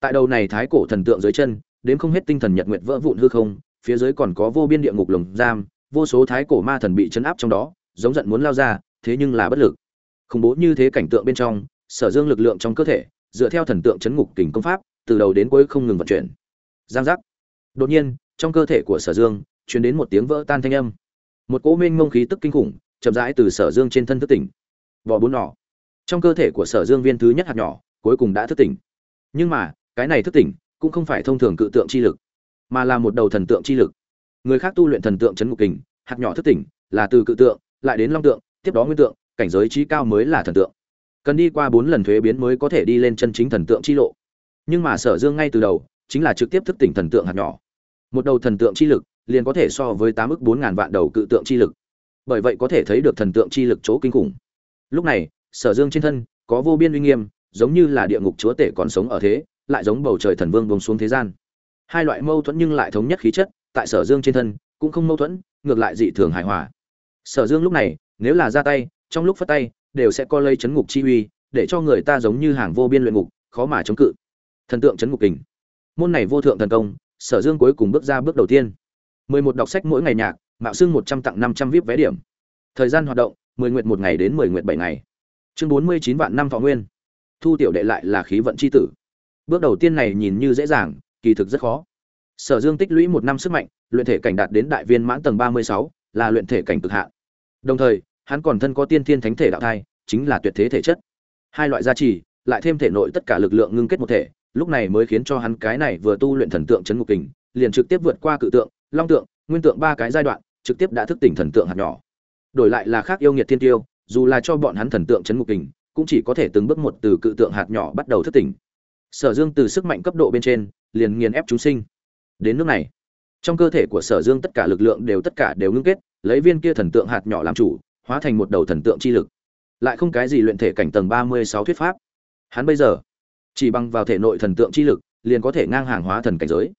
Tại đầu này thái cổ thần tượng dưới chân đến không hết tinh thần nhật nguyệt vỡ vụn hư không, phía dưới còn có vô biên địa ngục lồng giam, vô số thái cổ ma thần bị chấn áp trong đó, giống giận muốn lao ra, thế nhưng là bất lực. Khủng bố như thế cảnh tượng bên trong, sở dương lực lượng trong cơ thể, dựa theo thần tượng chấn ngục kình công pháp, từ đầu đến cuối không ngừng vận chuyển. Giang giác. Đột nhiên, trong cơ thể của sở dương chuyển đến một tiếng vỡ tan thanh âm. Một cỗ mênh ngông khí tức kinh khủng chậm rãi từ sở dương trên thân thức tỉnh. Vỏ bốn nỏ. Trong cơ thể của sở dương viên thứ nhất hạt nhỏ, cuối cùng đã thức tỉnh. Nhưng mà, cái này thức tỉnh cũng không phải thông thường cự tượng chi lực, mà là một đầu thần tượng chi lực. Người khác tu luyện thần tượng chấn ngục kình, hạt nhỏ thức tỉnh là từ cự tượng, lại đến long tượng, tiếp đó nguyên tượng, cảnh giới trí cao mới là thần tượng. Cần đi qua bốn lần thuế biến mới có thể đi lên chân chính thần tượng chi lộ. Nhưng mà sở dương ngay từ đầu chính là trực tiếp thức tỉnh thần tượng hạt nhỏ. Một đầu thần tượng chi lực liền có thể so với tám ước bốn ngàn vạn đầu cự tượng chi lực bởi vậy có thể thấy được thần tượng chi lực chỗ kinh khủng. Lúc này, sở dương trên thân có vô biên uy nghiêm, giống như là địa ngục chúa tể còn sống ở thế, lại giống bầu trời thần vương bông xuống thế gian. Hai loại mâu thuẫn nhưng lại thống nhất khí chất, tại sở dương trên thân cũng không mâu thuẫn, ngược lại dị thường hài hòa. Sở dương lúc này, nếu là ra tay, trong lúc phất tay, đều sẽ co lây chấn ngục chi uy, để cho người ta giống như hàng vô biên luyện ngục, khó mà chống cự. Thần tượng chấn ngục kình. Môn này vô thượng thần công, sở dương cuối cùng bước ra bước đầu tiên. Mười một đọc sách mỗi ngày nhạc mạo xưng một trăm tặng năm trăm vip vé điểm. Thời gian hoạt động, mười nguyện một ngày đến mười nguyện bảy ngày. Chương bốn mươi chín vạn năm thọ nguyên. Thu tiểu đệ lại là khí vận c h i tử. Bước đầu tiên này nhìn như dễ dàng, kỳ thực rất khó. Sở dương tích lũy một năm sức mạnh, luyện thể cảnh đạt đến đại viên mãn tầng ba mươi sáu, là luyện thể cảnh cực hạn. Đồng thời, hắn còn thân có tiên thiên thánh thể đạo thai, chính là tuyệt thế thể chất. Hai loại gia trì, lại thêm thể nội tất cả lực lượng ngưng kết một thể, lúc này mới khiến cho hắn cái này vừa tu luyện thần tượng chấn ngục kình, liền trực tiếp vượt qua cự tượng, long tượng, nguyên tượng ba cái giai đoạn trực tiếp đã thức tỉnh thần tượng hạt nhỏ. Đổi lại là khác yêu nghiệt thiên tiêu, dù là cho bọn hắn thần tượng chấn ngục kình, cũng chỉ có thể từng bước một từ cự tượng hạt nhỏ bắt đầu thức tỉnh. Sở dương từ sức mạnh cấp độ bên trên, liền nghiền ép chúng sinh. Đến nước này, trong cơ thể của sở dương tất cả lực lượng đều tất cả đều ngưng kết, lấy viên kia thần tượng hạt nhỏ làm chủ, hóa thành một đầu thần tượng chi lực. Lại không cái gì luyện thể cảnh tầng ba mươi sáu thuyết pháp. Hắn bây giờ, chỉ bằng vào thể nội thần tượng chi lực, liền có thể ngang hàng hóa thần cảnh giới.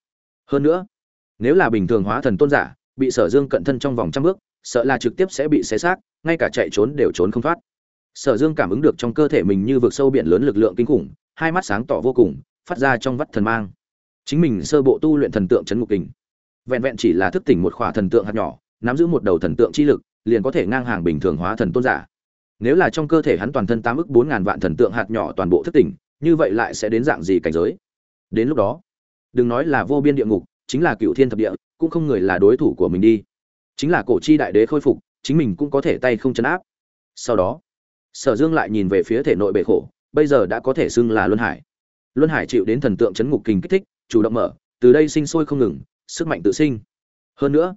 Hơn nữa, nếu là bình thường hóa thần tôn giả bị sở dương cận thân trong vòng trăm bước, sợ là trực tiếp sẽ bị xé xác, ngay cả chạy trốn đều trốn không thoát. Sở dương cảm ứng được trong cơ thể mình như vượt sâu biển lớn lực lượng kinh khủng, hai mắt sáng tỏ vô cùng, phát ra trong vắt thần mang. Chính mình sơ bộ tu luyện thần tượng chấn ngục kình. Vẹn vẹn chỉ là thức tỉnh một khỏa thần tượng hạt nhỏ, nắm giữ một đầu thần tượng chi lực, liền có thể ngang hàng bình thường hóa thần tôn giả. Nếu là trong cơ thể hắn toàn thân tám ức bốn ngàn vạn thần tượng hạt nhỏ toàn bộ thức tỉnh, như vậy lại sẽ đến dạng gì cảnh giới? Đến lúc đó, đừng nói là vô biên địa ngục chính là cựu thiên thập địa, cũng không người là đối thủ của mình đi. Chính là cổ chi đại đế khôi phục, chính mình cũng có thể tay không chấn áp. Sau đó, sở dương lại nhìn về phía thể nội bệ khổ, bây giờ đã có thể xưng là luân hải. Luân hải chịu đến thần tượng chấn ngục kình kích thích, chủ động mở, từ đây sinh sôi không ngừng, sức mạnh tự sinh. Hơn nữa,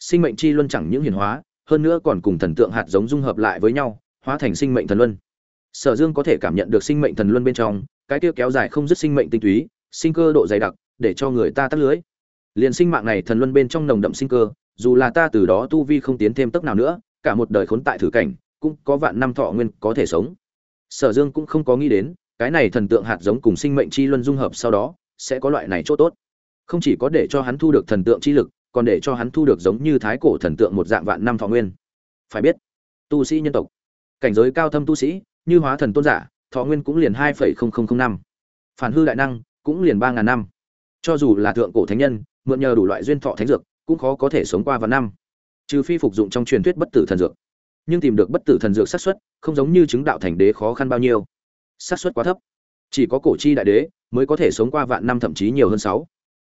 sinh mệnh chi luân chẳng những hiển hóa, hơn nữa còn cùng thần tượng hạt giống dung hợp lại với nhau, hóa thành sinh mệnh thần luân. Sở dương có thể cảm nhận được sinh mệnh thần luân bên trong, cái kia kéo dài không dứt sinh mệnh tinh túy, sinh cơ độ dày đặc, để cho người ta tắt lưới liền sinh mạng này thần luân bên trong nồng đậm sinh cơ, dù là ta từ đó tu vi không tiến thêm tốc nào nữa, cả một đời khốn tại thử cảnh, cũng có vạn năm thọ nguyên có thể sống. Sở dương cũng không có nghĩ đến, cái này thần tượng hạt giống cùng sinh mệnh chi luân dung hợp sau đó, sẽ có loại này chỗ tốt. Không chỉ có để cho hắn thu được thần tượng chi lực, còn để cho hắn thu được giống như thái cổ thần tượng một dạng vạn năm thọ nguyên. Phải biết, tu sĩ nhân tộc, cảnh giới cao thâm tu sĩ, như hóa thần tôn giả, thọ nguyên cũng liền hai năm. Phản hư đại năng cũng liền ba ngàn năm. Cho dù là thượng cổ thánh nhân mượn nhờ đủ loại duyên thọ thánh dược, cũng khó có thể sống qua vạn năm. Trừ phi phục dụng trong truyền thuyết bất tử thần dược. Nhưng tìm được bất tử thần dược xác suất, không giống như chứng đạo thành đế khó khăn bao nhiêu. Xác suất quá thấp. Chỉ có cổ chi đại đế mới có thể sống qua vạn năm, thậm chí nhiều hơn sáu.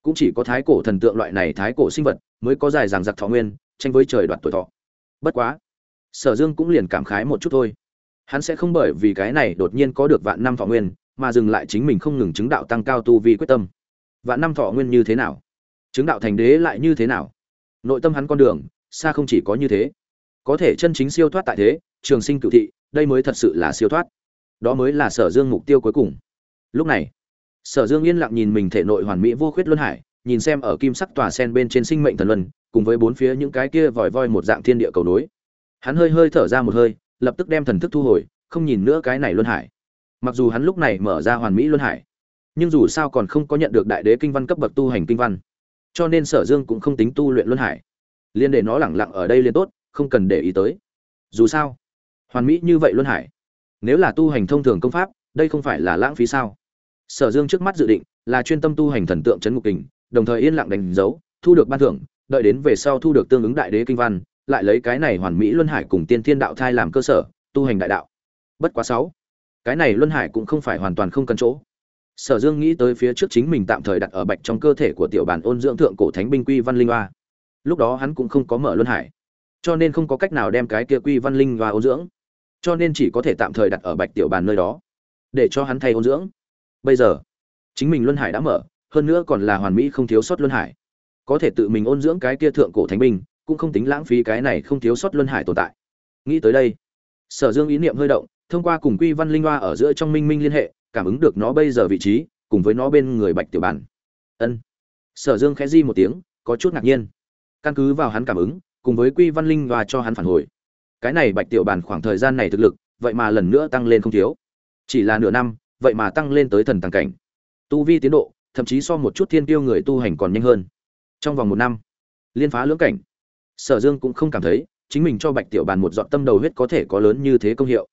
Cũng chỉ có thái cổ thần tượng loại này thái cổ sinh vật mới có dài dàng giặc thọ nguyên, tranh với trời đoạt tuổi thọ. Bất quá, sở dương cũng liền cảm khái một chút thôi. Hắn sẽ không bởi vì cái này đột nhiên có được vạn năm thọ nguyên, mà dừng lại chính mình không ngừng chứng đạo tăng cao tu vi quyết tâm. Vạn năm thọ nguyên như thế nào? Chứng đạo thành đế lại như thế nào? Nội tâm hắn con đường, xa không chỉ có như thế. Có thể chân chính siêu thoát tại thế, trường sinh cựu thị, đây mới thật sự là siêu thoát. Đó mới là sở dương mục tiêu cuối cùng. Lúc này, sở dương yên lặng nhìn mình thể nội hoàn mỹ vô khuyết luân hải, nhìn xem ở kim sắc tòa sen bên trên sinh mệnh thần luân, cùng với bốn phía những cái kia vòi voi một dạng thiên địa cầu nối. Hắn hơi hơi thở ra một hơi, lập tức đem thần thức thu hồi, không nhìn nữa cái này luân hải. Mặc dù hắn lúc này mở ra hoàn mỹ luân hải, nhưng dù sao còn không có nhận được đại đế kinh văn cấp bậc tu hành kinh văn cho nên sở dương cũng không tính tu luyện luân hải. Liên để nó lẳng lặng ở đây liên tốt, không cần để ý tới. Dù sao, hoàn mỹ như vậy luân hải, nếu là tu hành thông thường công pháp, đây không phải là lãng phí sao? Sở dương trước mắt dự định là chuyên tâm tu hành thần tượng c ngục kình, đồng thời yên lặng đánh dấu, thu được ban thưởng, đợi đến về sau thu được tương ứng đại đế kinh văn, lại lấy cái này hoàn mỹ luân hải cùng tiên thiên đạo thai làm cơ sở, tu hành đại đạo. Bất quá sáu, cái này luân hải cũng không phải hoàn toàn không cần chỗ sở dương nghĩ tới phía trước chính mình tạm thời đặt ở bạch trong cơ thể của tiểu bản ôn dưỡng thượng cổ thánh binh quy văn linh hoa. Lúc đó hắn cũng không có mở luân hải, cho nên không có cách nào đem cái kia quy văn linh hoa ôn dưỡng. Cho nên chỉ có thể tạm thời đặt ở bạch tiểu bàn nơi đó, để cho hắn thay ôn dưỡng. Bây giờ, chính mình luân hải đã mở, hơn nữa còn là hoàn mỹ không thiếu sót luân hải. Có thể tự mình ôn dưỡng cái kia thượng cổ thánh binh, cũng không tính lãng phí cái này không thiếu sót luân hải tồn tại. Nghĩ tới đây, sở dương ý niệm hơi động, thông qua cùng quy văn linh hoa ở giữa trong minh minh liên hệ cảm ứng được nó bây giờ vị trí, cùng với nó bên người bạch tiểu bản. Ân. Sở dương khẽ di một tiếng, có chút ngạc nhiên. Căn cứ vào hắn cảm ứng, cùng với quy văn linh và cho hắn phản hồi. Cái này bạch tiểu bản khoảng thời gian này thực lực, vậy mà lần nữa tăng lên không thiếu. Chỉ là nửa năm, vậy mà tăng lên tới thần tàng cảnh. Tu vi tiến độ, thậm chí so một chút thiên tiêu người tu hành còn nhanh hơn. Trong vòng một năm, liên phá lưỡng cảnh. Sở dương cũng không cảm thấy, chính mình cho bạch tiểu bàn một dọn tâm đầu huyết có thể có lớn như thế công hiệu.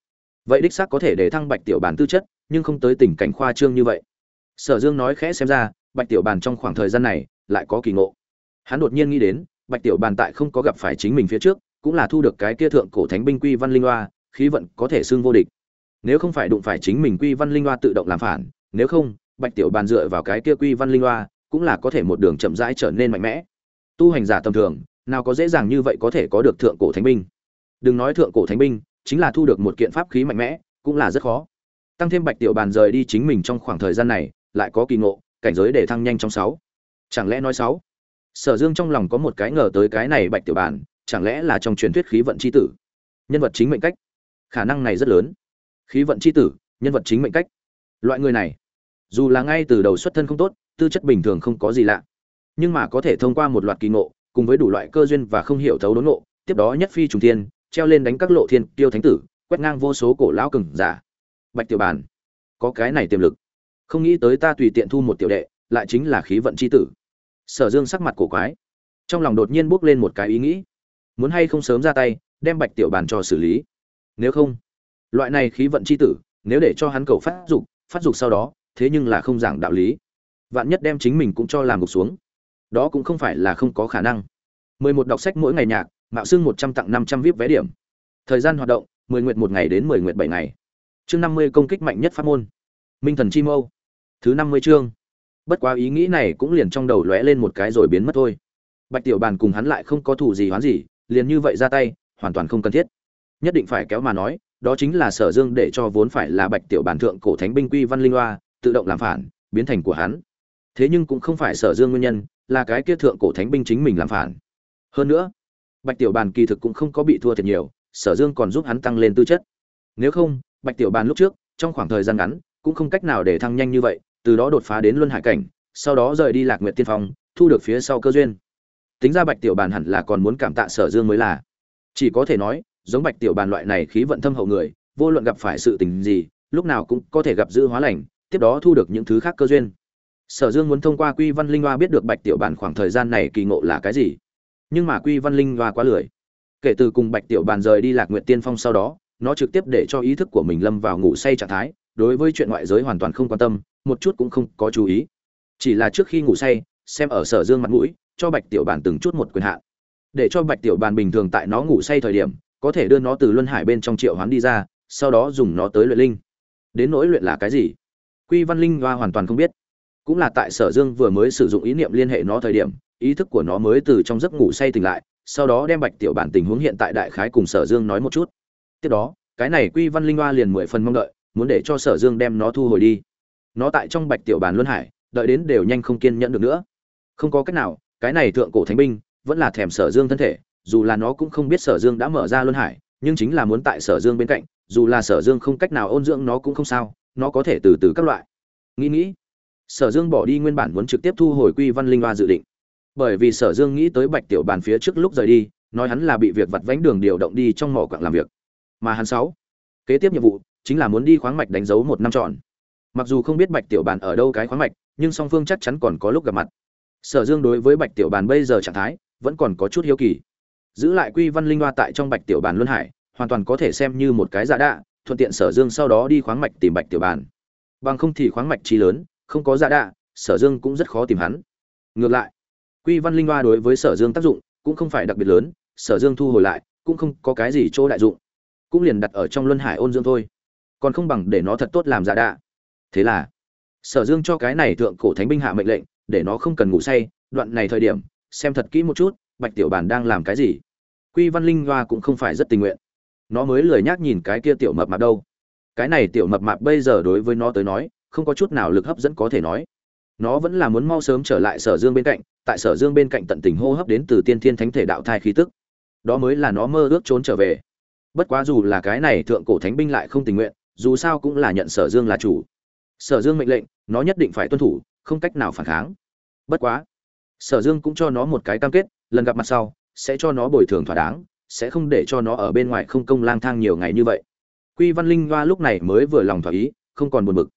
Vậy đích xác có thể để thăng bạch tiểu bàn tư chất nhưng không tới tình cảnh khoa trương như vậy. Sở dương nói khẽ xem ra, bạch tiểu bàn trong khoảng thời gian này lại có kỳ ngộ. Hắn đột nhiên nghĩ đến, bạch tiểu bàn tại không có gặp phải chính mình phía trước, cũng là thu được cái kia thượng cổ thánh binh quy văn linh hoa, khí vận có thể xưng vô địch. Nếu không phải đụng phải chính mình quy văn linh hoa tự động làm phản, nếu không, bạch tiểu bàn dựa vào cái kia quy văn linh hoa cũng là có thể một đường chậm rãi trở nên mạnh mẽ. Tu hành giả tầm thường, nào có dễ dàng như vậy có thể có được thượng cổ thánh binh. Đừng nói thượng cổ thánh binh, chính là thu được một kiện pháp khí mạnh mẽ, cũng là rất khó tăng thêm bạch tiểu bàn rời đi chính mình trong khoảng thời gian này, lại có kỳ ngộ, cảnh giới để thăng nhanh trong sáu. Chẳng lẽ nói sáu? Sở dương trong lòng có một cái ngờ tới cái này bạch tiểu bàn, chẳng lẽ là trong truyền thuyết khí vận c h i tử? Nhân vật chính mệnh cách. Khả năng này rất lớn. Khí vận c h i tử, nhân vật chính mệnh cách. Loại người này, dù là ngay từ đầu xuất thân không tốt, tư chất bình thường không có gì lạ. Nhưng mà có thể thông qua một loạt kỳ ngộ, cùng với đủ loại cơ duyên và không hiểu thấu đốn ngộ, tiếp đó nhất phi trùng thiên, treo lên đánh các lộ thiên tiêu thánh tử, quét ngang vô số cổ lão cừng giả bạch tiểu bàn, có cái này tiềm lực. Không nghĩ tới ta tùy tiện thu một tiểu đệ, lại chính là khí vận c h i tử. Sở dương sắc mặt cổ quái. Trong lòng đột nhiên bước lên một cái ý nghĩ. Muốn hay không sớm ra tay, đem bạch tiểu bàn cho xử lý? Nếu không, loại này khí vận c h i tử, nếu để cho hắn cầu phát dục phát dục sau đó, thế nhưng là không giảng đạo lý. Vạn nhất đem chính mình cũng cho làm gục xuống. Đó cũng không phải là không có khả năng. Mười một đọc sách mỗi ngày nhạc, mạo xưng một trăm tặng năm trăm vip vé điểm. Thời gian hoạt động, mười nguyện một ngày đến mười nguyện bảy ngày chương năm mươi công kích mạnh nhất pháp môn. Minh thần chi mâu. Thứ năm mươi chương. Bất quá ý nghĩ này cũng liền trong đầu lóe lên một cái rồi biến mất thôi. Bạch tiểu bàn cùng hắn lại không có thủ gì hoán gì, liền như vậy ra tay, hoàn toàn không cần thiết. Nhất định phải kéo mà nói, đó chính là sở dương để cho vốn phải là bạch tiểu bàn thượng cổ thánh binh quy văn linh loa tự động làm phản, biến thành của hắn. Thế nhưng cũng không phải sở dương nguyên nhân, là cái kia thượng cổ thánh binh chính mình làm phản. Hơn nữa, bạch tiểu bàn kỳ thực cũng không có bị thua thiệt nhiều, sở dương còn giúp hắn tăng lên tư chất. Nếu không bạch tiểu bàn lúc trước, trong khoảng thời gian ngắn, cũng không cách nào để thăng nhanh như vậy, từ đó đột phá đến luân hải cảnh, sau đó rời đi lạc nguyệt tiên phong, thu được phía sau cơ duyên. Tính ra bạch tiểu bàn hẳn là còn muốn cảm tạ sở dương mới là. Chỉ có thể nói, giống bạch tiểu bàn loại này khí vận thâm hậu người, vô luận gặp phải sự tình gì, lúc nào cũng có thể gặp dữ hóa lành, tiếp đó thu được những thứ khác cơ duyên. Sở dương muốn thông qua quy văn linh hoa biết được bạch tiểu bàn khoảng thời gian này kỳ ngộ là cái gì. Nhưng mà quy văn linh hoa quá lười. Kể từ cùng bạch tiểu bàn rời đi lạc nguyện tiên phong sau đó nó trực tiếp để cho ý thức của mình lâm vào ngủ say trạng thái, đối với chuyện ngoại giới hoàn toàn không quan tâm, một chút cũng không có chú ý. Chỉ là trước khi ngủ say, xem ở sở dương mặt mũi, cho bạch tiểu bàn từng chút một quyền hạn. Để cho bạch tiểu bàn bình thường tại nó ngủ say thời điểm, có thể đưa nó từ luân hải bên trong triệu hoán đi ra, sau đó dùng nó tới luyện linh. Đến nỗi luyện là cái gì? Quy văn linh hoa hoàn toàn không biết. Cũng là tại sở dương vừa mới sử dụng ý niệm liên hệ nó thời điểm, ý thức của nó mới từ trong giấc ngủ say tỉnh lại, sau đó đem bạch tiểu bản tình huống hiện tại đại khái cùng sở dương nói một chút tiếp đó, cái này quy văn linh hoa liền mười phần mong đợi, muốn để cho sở dương đem nó thu hồi đi. Nó tại trong bạch tiểu bàn luân hải, đợi đến đều nhanh không kiên nhẫn được nữa. Không có cách nào, cái này thượng cổ thánh binh, vẫn là thèm sở dương thân thể, dù là nó cũng không biết sở dương đã mở ra luân hải, nhưng chính là muốn tại sở dương bên cạnh, dù là sở dương không cách nào ôn dưỡng nó cũng không sao, nó có thể từ từ các loại. Nghĩ nghĩ, sở dương bỏ đi nguyên bản muốn trực tiếp thu hồi quy văn linh hoa dự định. Bởi vì sở dương nghĩ tới bạch tiểu bàn phía trước lúc rời đi, nói hắn là bị việc vặt vánh đường điều động đi trong mỏ quặng làm việc mà hắn sáu. Kế tiếp nhiệm vụ chính là muốn đi khoáng mạch đánh dấu một năm tròn. Mặc dù không biết bạch tiểu bàn ở đâu cái khoáng mạch, nhưng song phương chắc chắn còn có lúc gặp mặt. Sở dương đối với bạch tiểu bàn bây giờ trạng thái vẫn còn có chút hiếu kỳ. Giữ lại quy văn linh hoa tại trong bạch tiểu bàn luân hải, hoàn toàn có thể xem như một cái giả đạ, thuận tiện sở dương sau đó đi khoáng mạch tìm bạch tiểu bàn. Bằng không thì khoáng mạch trí lớn, không có giả đạ, sở dương cũng rất khó tìm hắn. Ngược lại, quy văn linh hoa đối với sở dương tác dụng cũng không phải đặc biệt lớn, sở dương thu hồi lại cũng không có cái gì chỗ đại dụng cũng liền đặt ở trong luân hải ôn dương thôi. Còn không bằng để nó thật tốt làm giả đạ. Thế là, sở dương cho cái này thượng cổ thánh binh hạ mệnh lệnh, để nó không cần ngủ say, đoạn này thời điểm, xem thật kỹ một chút, bạch tiểu bản đang làm cái gì. Quy văn linh hoa cũng không phải rất tình nguyện. Nó mới lười nhác nhìn cái kia tiểu mập mạp đâu. Cái này tiểu mập mạp bây giờ đối với nó tới nói, không có chút nào lực hấp dẫn có thể nói. Nó vẫn là muốn mau sớm trở lại sở dương bên cạnh, tại sở dương bên cạnh tận tình hô hấp đến từ tiên thiên thánh thể đạo thai khí tức. Đó mới là nó mơ ước trốn trở về bất quá dù là cái này thượng cổ thánh binh lại không tình nguyện, dù sao cũng là nhận sở dương là chủ. Sở dương mệnh lệnh, nó nhất định phải tuân thủ, không cách nào phản kháng. Bất quá, sở dương cũng cho nó một cái cam kết, lần gặp mặt sau, sẽ cho nó bồi thường thỏa đáng, sẽ không để cho nó ở bên ngoài không công lang thang nhiều ngày như vậy. Quy văn linh hoa lúc này mới vừa lòng thỏa ý, không còn buồn bực.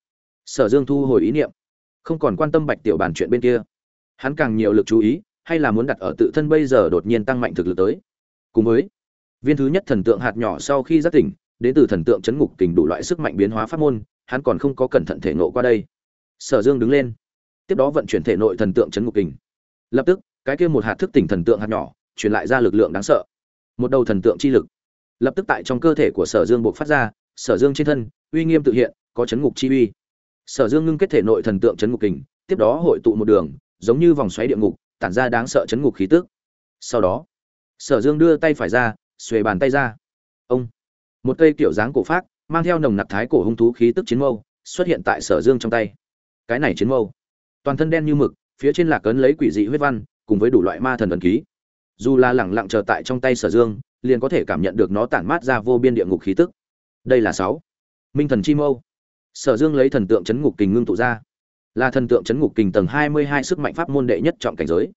Sở dương thu hồi ý niệm, không còn quan tâm bạch tiểu bàn chuyện bên kia. Hắn càng nhiều lực chú ý, hay là muốn đặt ở tự thân bây giờ đột nhiên tăng mạnh thực lực tới. Cùng với viên thứ nhất thần tượng hạt nhỏ sau khi giác tỉnh, đến từ thần tượng chấn ngục kình đủ loại sức mạnh biến hóa pháp môn, hắn còn không có cẩn thận thể nộ qua đây. Sở dương đứng lên. Tiếp đó vận chuyển thể nội thần tượng chấn ngục kình. Lập tức, cái kia một hạt thức tỉnh thần tượng hạt nhỏ, truyền lại ra lực lượng đáng sợ. Một đầu thần tượng chi lực. Lập tức tại trong cơ thể của sở dương buộc phát ra, sở dương trên thân, uy nghiêm tự hiện, có chấn ngục chi uy. Sở dương ngưng kết thể nội thần tượng chấn ngục kình, tiếp đó hội tụ một đường, giống như vòng xoáy địa ngục, tản ra đáng sợ chấn ngục khí tức. Sau đó, sở dương đưa tay phải ra xuề bàn tay ra. Ông. Một cây kiểu dáng cổ phát mang theo nồng nặc thái cổ hung thú khí tức chiến mâu, xuất hiện tại sở dương trong tay. Cái này chiến mâu. Toàn thân đen như mực, phía trên lạc ấn lấy quỷ dị huyết văn, cùng với đủ loại ma thần ẩn ký. Dù là lẳng lặng chờ tại trong tay sở dương, liền có thể cảm nhận được nó tản mát ra vô biên địa ngục khí tức. Đây là sáu. Minh thần chi mâu. Sở dương lấy thần tượng chấn ngục kình ngưng tụ ra. Là thần tượng chấn ngục kình tầng hai mươi hai sức mạnh pháp môn đệ nhất trọng cảnh giới.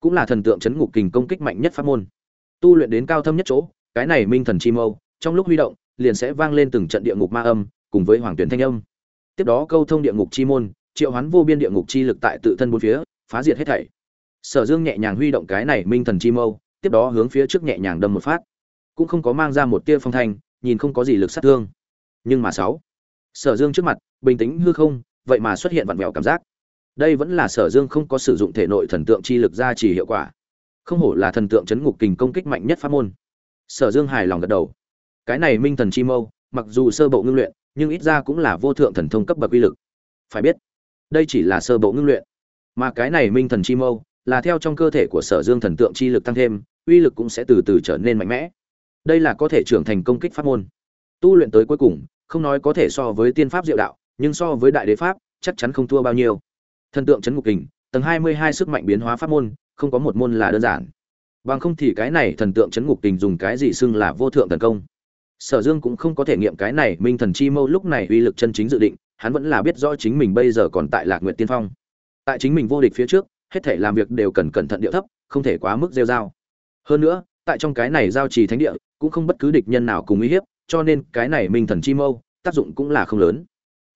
Cũng là thần tượng chấn ngục kình công kích mạnh nhất pháp môn tu luyện đến cao thâm nhất chỗ, cái này minh thần chi mâu, trong lúc huy động, liền sẽ vang lên từng trận địa ngục ma âm, cùng với hoàng tuyển thanh âm. Tiếp đó câu thông địa ngục chi môn, triệu hoán vô biên địa ngục chi lực tại tự thân bốn phía, phá diệt hết thảy. Sở dương nhẹ nhàng huy động cái này minh thần chi mâu, tiếp đó hướng phía trước nhẹ nhàng đâm một phát. Cũng không có mang ra một tia phong thanh, nhìn không có gì lực sát thương. Nhưng mà sáu, sở dương trước mặt, bình tĩnh hư không, vậy mà xuất hiện vặn vẹo cảm giác. Đây vẫn là sở dương không có sử dụng thể nội thần tượng chi lực ra chỉ hiệu quả không hổ là thần tượng chấn ngục kình công kích mạnh nhất pháp môn. Sở dương hài lòng gật đầu. Cái này minh thần chi mâu, mặc dù sơ bộ ngưng luyện, nhưng ít ra cũng là vô thượng thần thông cấp bậc uy lực. Phải biết, đây chỉ là sơ bộ ngưng luyện. Mà cái này minh thần chi mâu là theo trong cơ thể của sở dương thần tượng chi lực tăng thêm, uy lực cũng sẽ từ từ trở nên mạnh mẽ. Đây là có thể trưởng thành công kích pháp môn. Tu luyện tới cuối cùng, không nói có thể so với tiên pháp diệu đạo, nhưng so với đại đế pháp, chắc chắn không thua bao nhiêu. Thần tượng chấn ngục kình tầng hai mươi hai sức mạnh biến hóa pháp môn, không có một môn là đơn giản. Bằng không thì cái này thần tượng chấn ngục tình dùng cái gì xưng là vô thượng tấn công? Sở dương cũng không có thể nghiệm cái này, minh thần chi mâu lúc này uy lực chân chính dự định, hắn vẫn là biết rõ chính mình bây giờ còn tại lạc nguyện tiên phong. Tại chính mình vô địch phía trước, hết thể làm việc đều cần cẩn thận điệu thấp, không thể quá mức rêu rao. hơn nữa, tại trong cái này giao trì thánh địa, cũng không bất cứ địch nhân nào cùng uy hiếp, cho nên cái này minh thần chi mâu, tác dụng cũng là không lớn.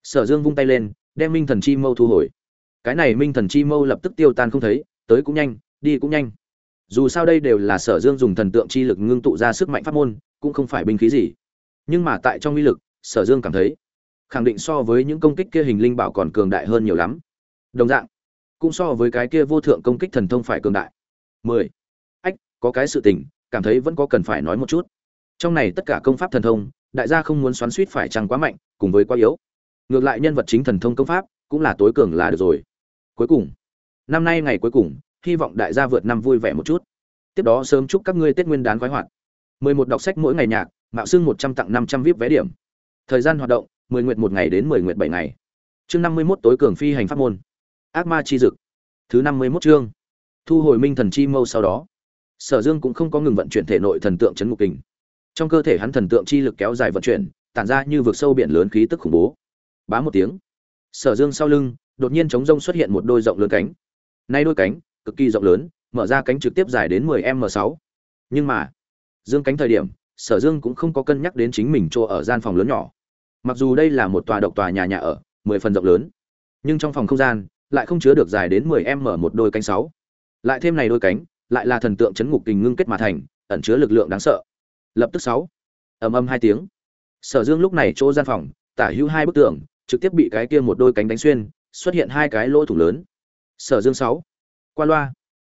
Sở dương vung tay lên, đem minh thần chi mâu thu hồi cái này minh thần chi mâu lập tức tiêu tan không thấy, tới cũng nhanh, đi cũng nhanh. Dù sao đây đều là sở dương dùng thần tượng chi lực ngưng tụ ra sức mạnh pháp môn, cũng không phải binh khí gì. Nhưng mà tại trong uy lực, sở dương cảm thấy, khẳng định so với những công kích kia hình linh bảo còn cường đại hơn nhiều lắm. Đồng dạng, cũng so với cái kia vô thượng công kích thần thông phải cường đại. Mười. Ách, có cái sự tình, cảm thấy vẫn có cần phải nói một chút. Trong này tất cả công pháp thần thông, đại gia không muốn xoắn suýt phải chăng quá mạnh, cùng với quá yếu. Ngược lại nhân vật chính thần thông công pháp, cũng là tối cường là được rồi cuối cùng. Năm nay ngày cuối cùng, hy vọng đại gia vượt năm vui vẻ một chút. Tiếp đó sớm chúc các ngươi tết nguyên đán khoái hoạt. Mười một đọc sách mỗi ngày nhạc, mạo xưng một trăm tặng năm trăm vip vé điểm. Thời gian hoạt động, mười nguyện một ngày đến mười nguyện bảy ngày. Chương năm mươi mốt tối cường phi hành pháp môn. Ác ma chi dực. Thứ năm mươi mốt chương. Thu hồi minh thần chi mâu sau đó. Sở dương cũng không có ngừng vận chuyển thể nội thần tượng chấn ngục kình. Trong cơ thể hắn thần tượng chi lực kéo dài vận chuyển, tản ra như vực sâu biển lớn khí tức khủng bố. Bá một tiếng. Sở dương sau lưng đột nhiên chống rông xuất hiện một đôi rộng lớn cánh. Nay đôi cánh, cực kỳ rộng lớn, mở ra cánh trực tiếp dài đến 10 m 6 nhưng mà, dương cánh thời điểm, sở dương cũng không có cân nhắc đến chính mình chỗ ở gian phòng lớn nhỏ. Mặc dù đây là một tòa độc tòa nhà nhà ở, mười phần rộng lớn, nhưng trong phòng không gian lại không chứa được dài đến 10 m một đôi cánh sáu. Lại thêm này đôi cánh, lại là thần tượng chấn ngục kình ngưng kết mà thành, ẩn chứa lực lượng đáng sợ. Lập tức sáu, ầm ầm hai tiếng. Sở dương lúc này chỗ gian phòng, tả hữu hai bức tường, trực tiếp bị cái kia một đôi cánh đánh xuyên xuất hiện hai cái lỗ thủ lớn. Sở dương sáu, qua loa.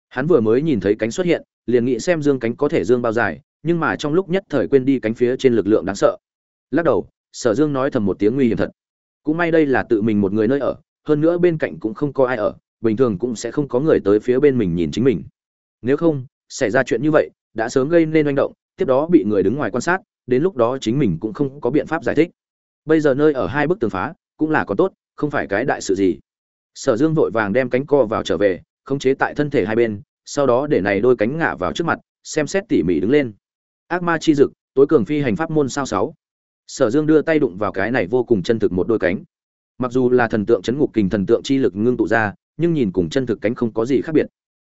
Hắn vừa mới nhìn thấy cánh xuất hiện, liền nghĩ xem dương cánh có thể dương bao dài, nhưng mà trong lúc nhất thời quên đi cánh phía trên lực lượng đáng sợ. Lắc đầu, sở dương nói thầm một tiếng nguy hiểm thật. Cũng may đây là tự mình một người nơi ở, hơn nữa bên cạnh cũng không có ai ở, bình thường cũng sẽ không có người tới phía bên mình nhìn chính mình. Nếu không, xảy ra chuyện như vậy, đã sớm gây nên manh động, tiếp đó bị người đứng ngoài quan sát, đến lúc đó chính mình cũng không có biện pháp giải thích. Bây giờ nơi ở hai bức tường phá, cũng là có tốt không phải cái đại sự gì. Sở dương vội vàng đem cánh co vào trở về, khống chế tại thân thể hai bên, sau đó để này đôi cánh ngả vào trước mặt, xem xét tỉ mỉ đứng lên. Ác ma chi dực, tối cường phi hành pháp môn sao sáu. Sở dương đưa tay đụng vào cái này vô cùng chân thực một đôi cánh. Mặc dù là thần tượng chấn ngục kình thần tượng chi lực ngưng tụ ra, nhưng nhìn cùng chân thực cánh không có gì khác biệt.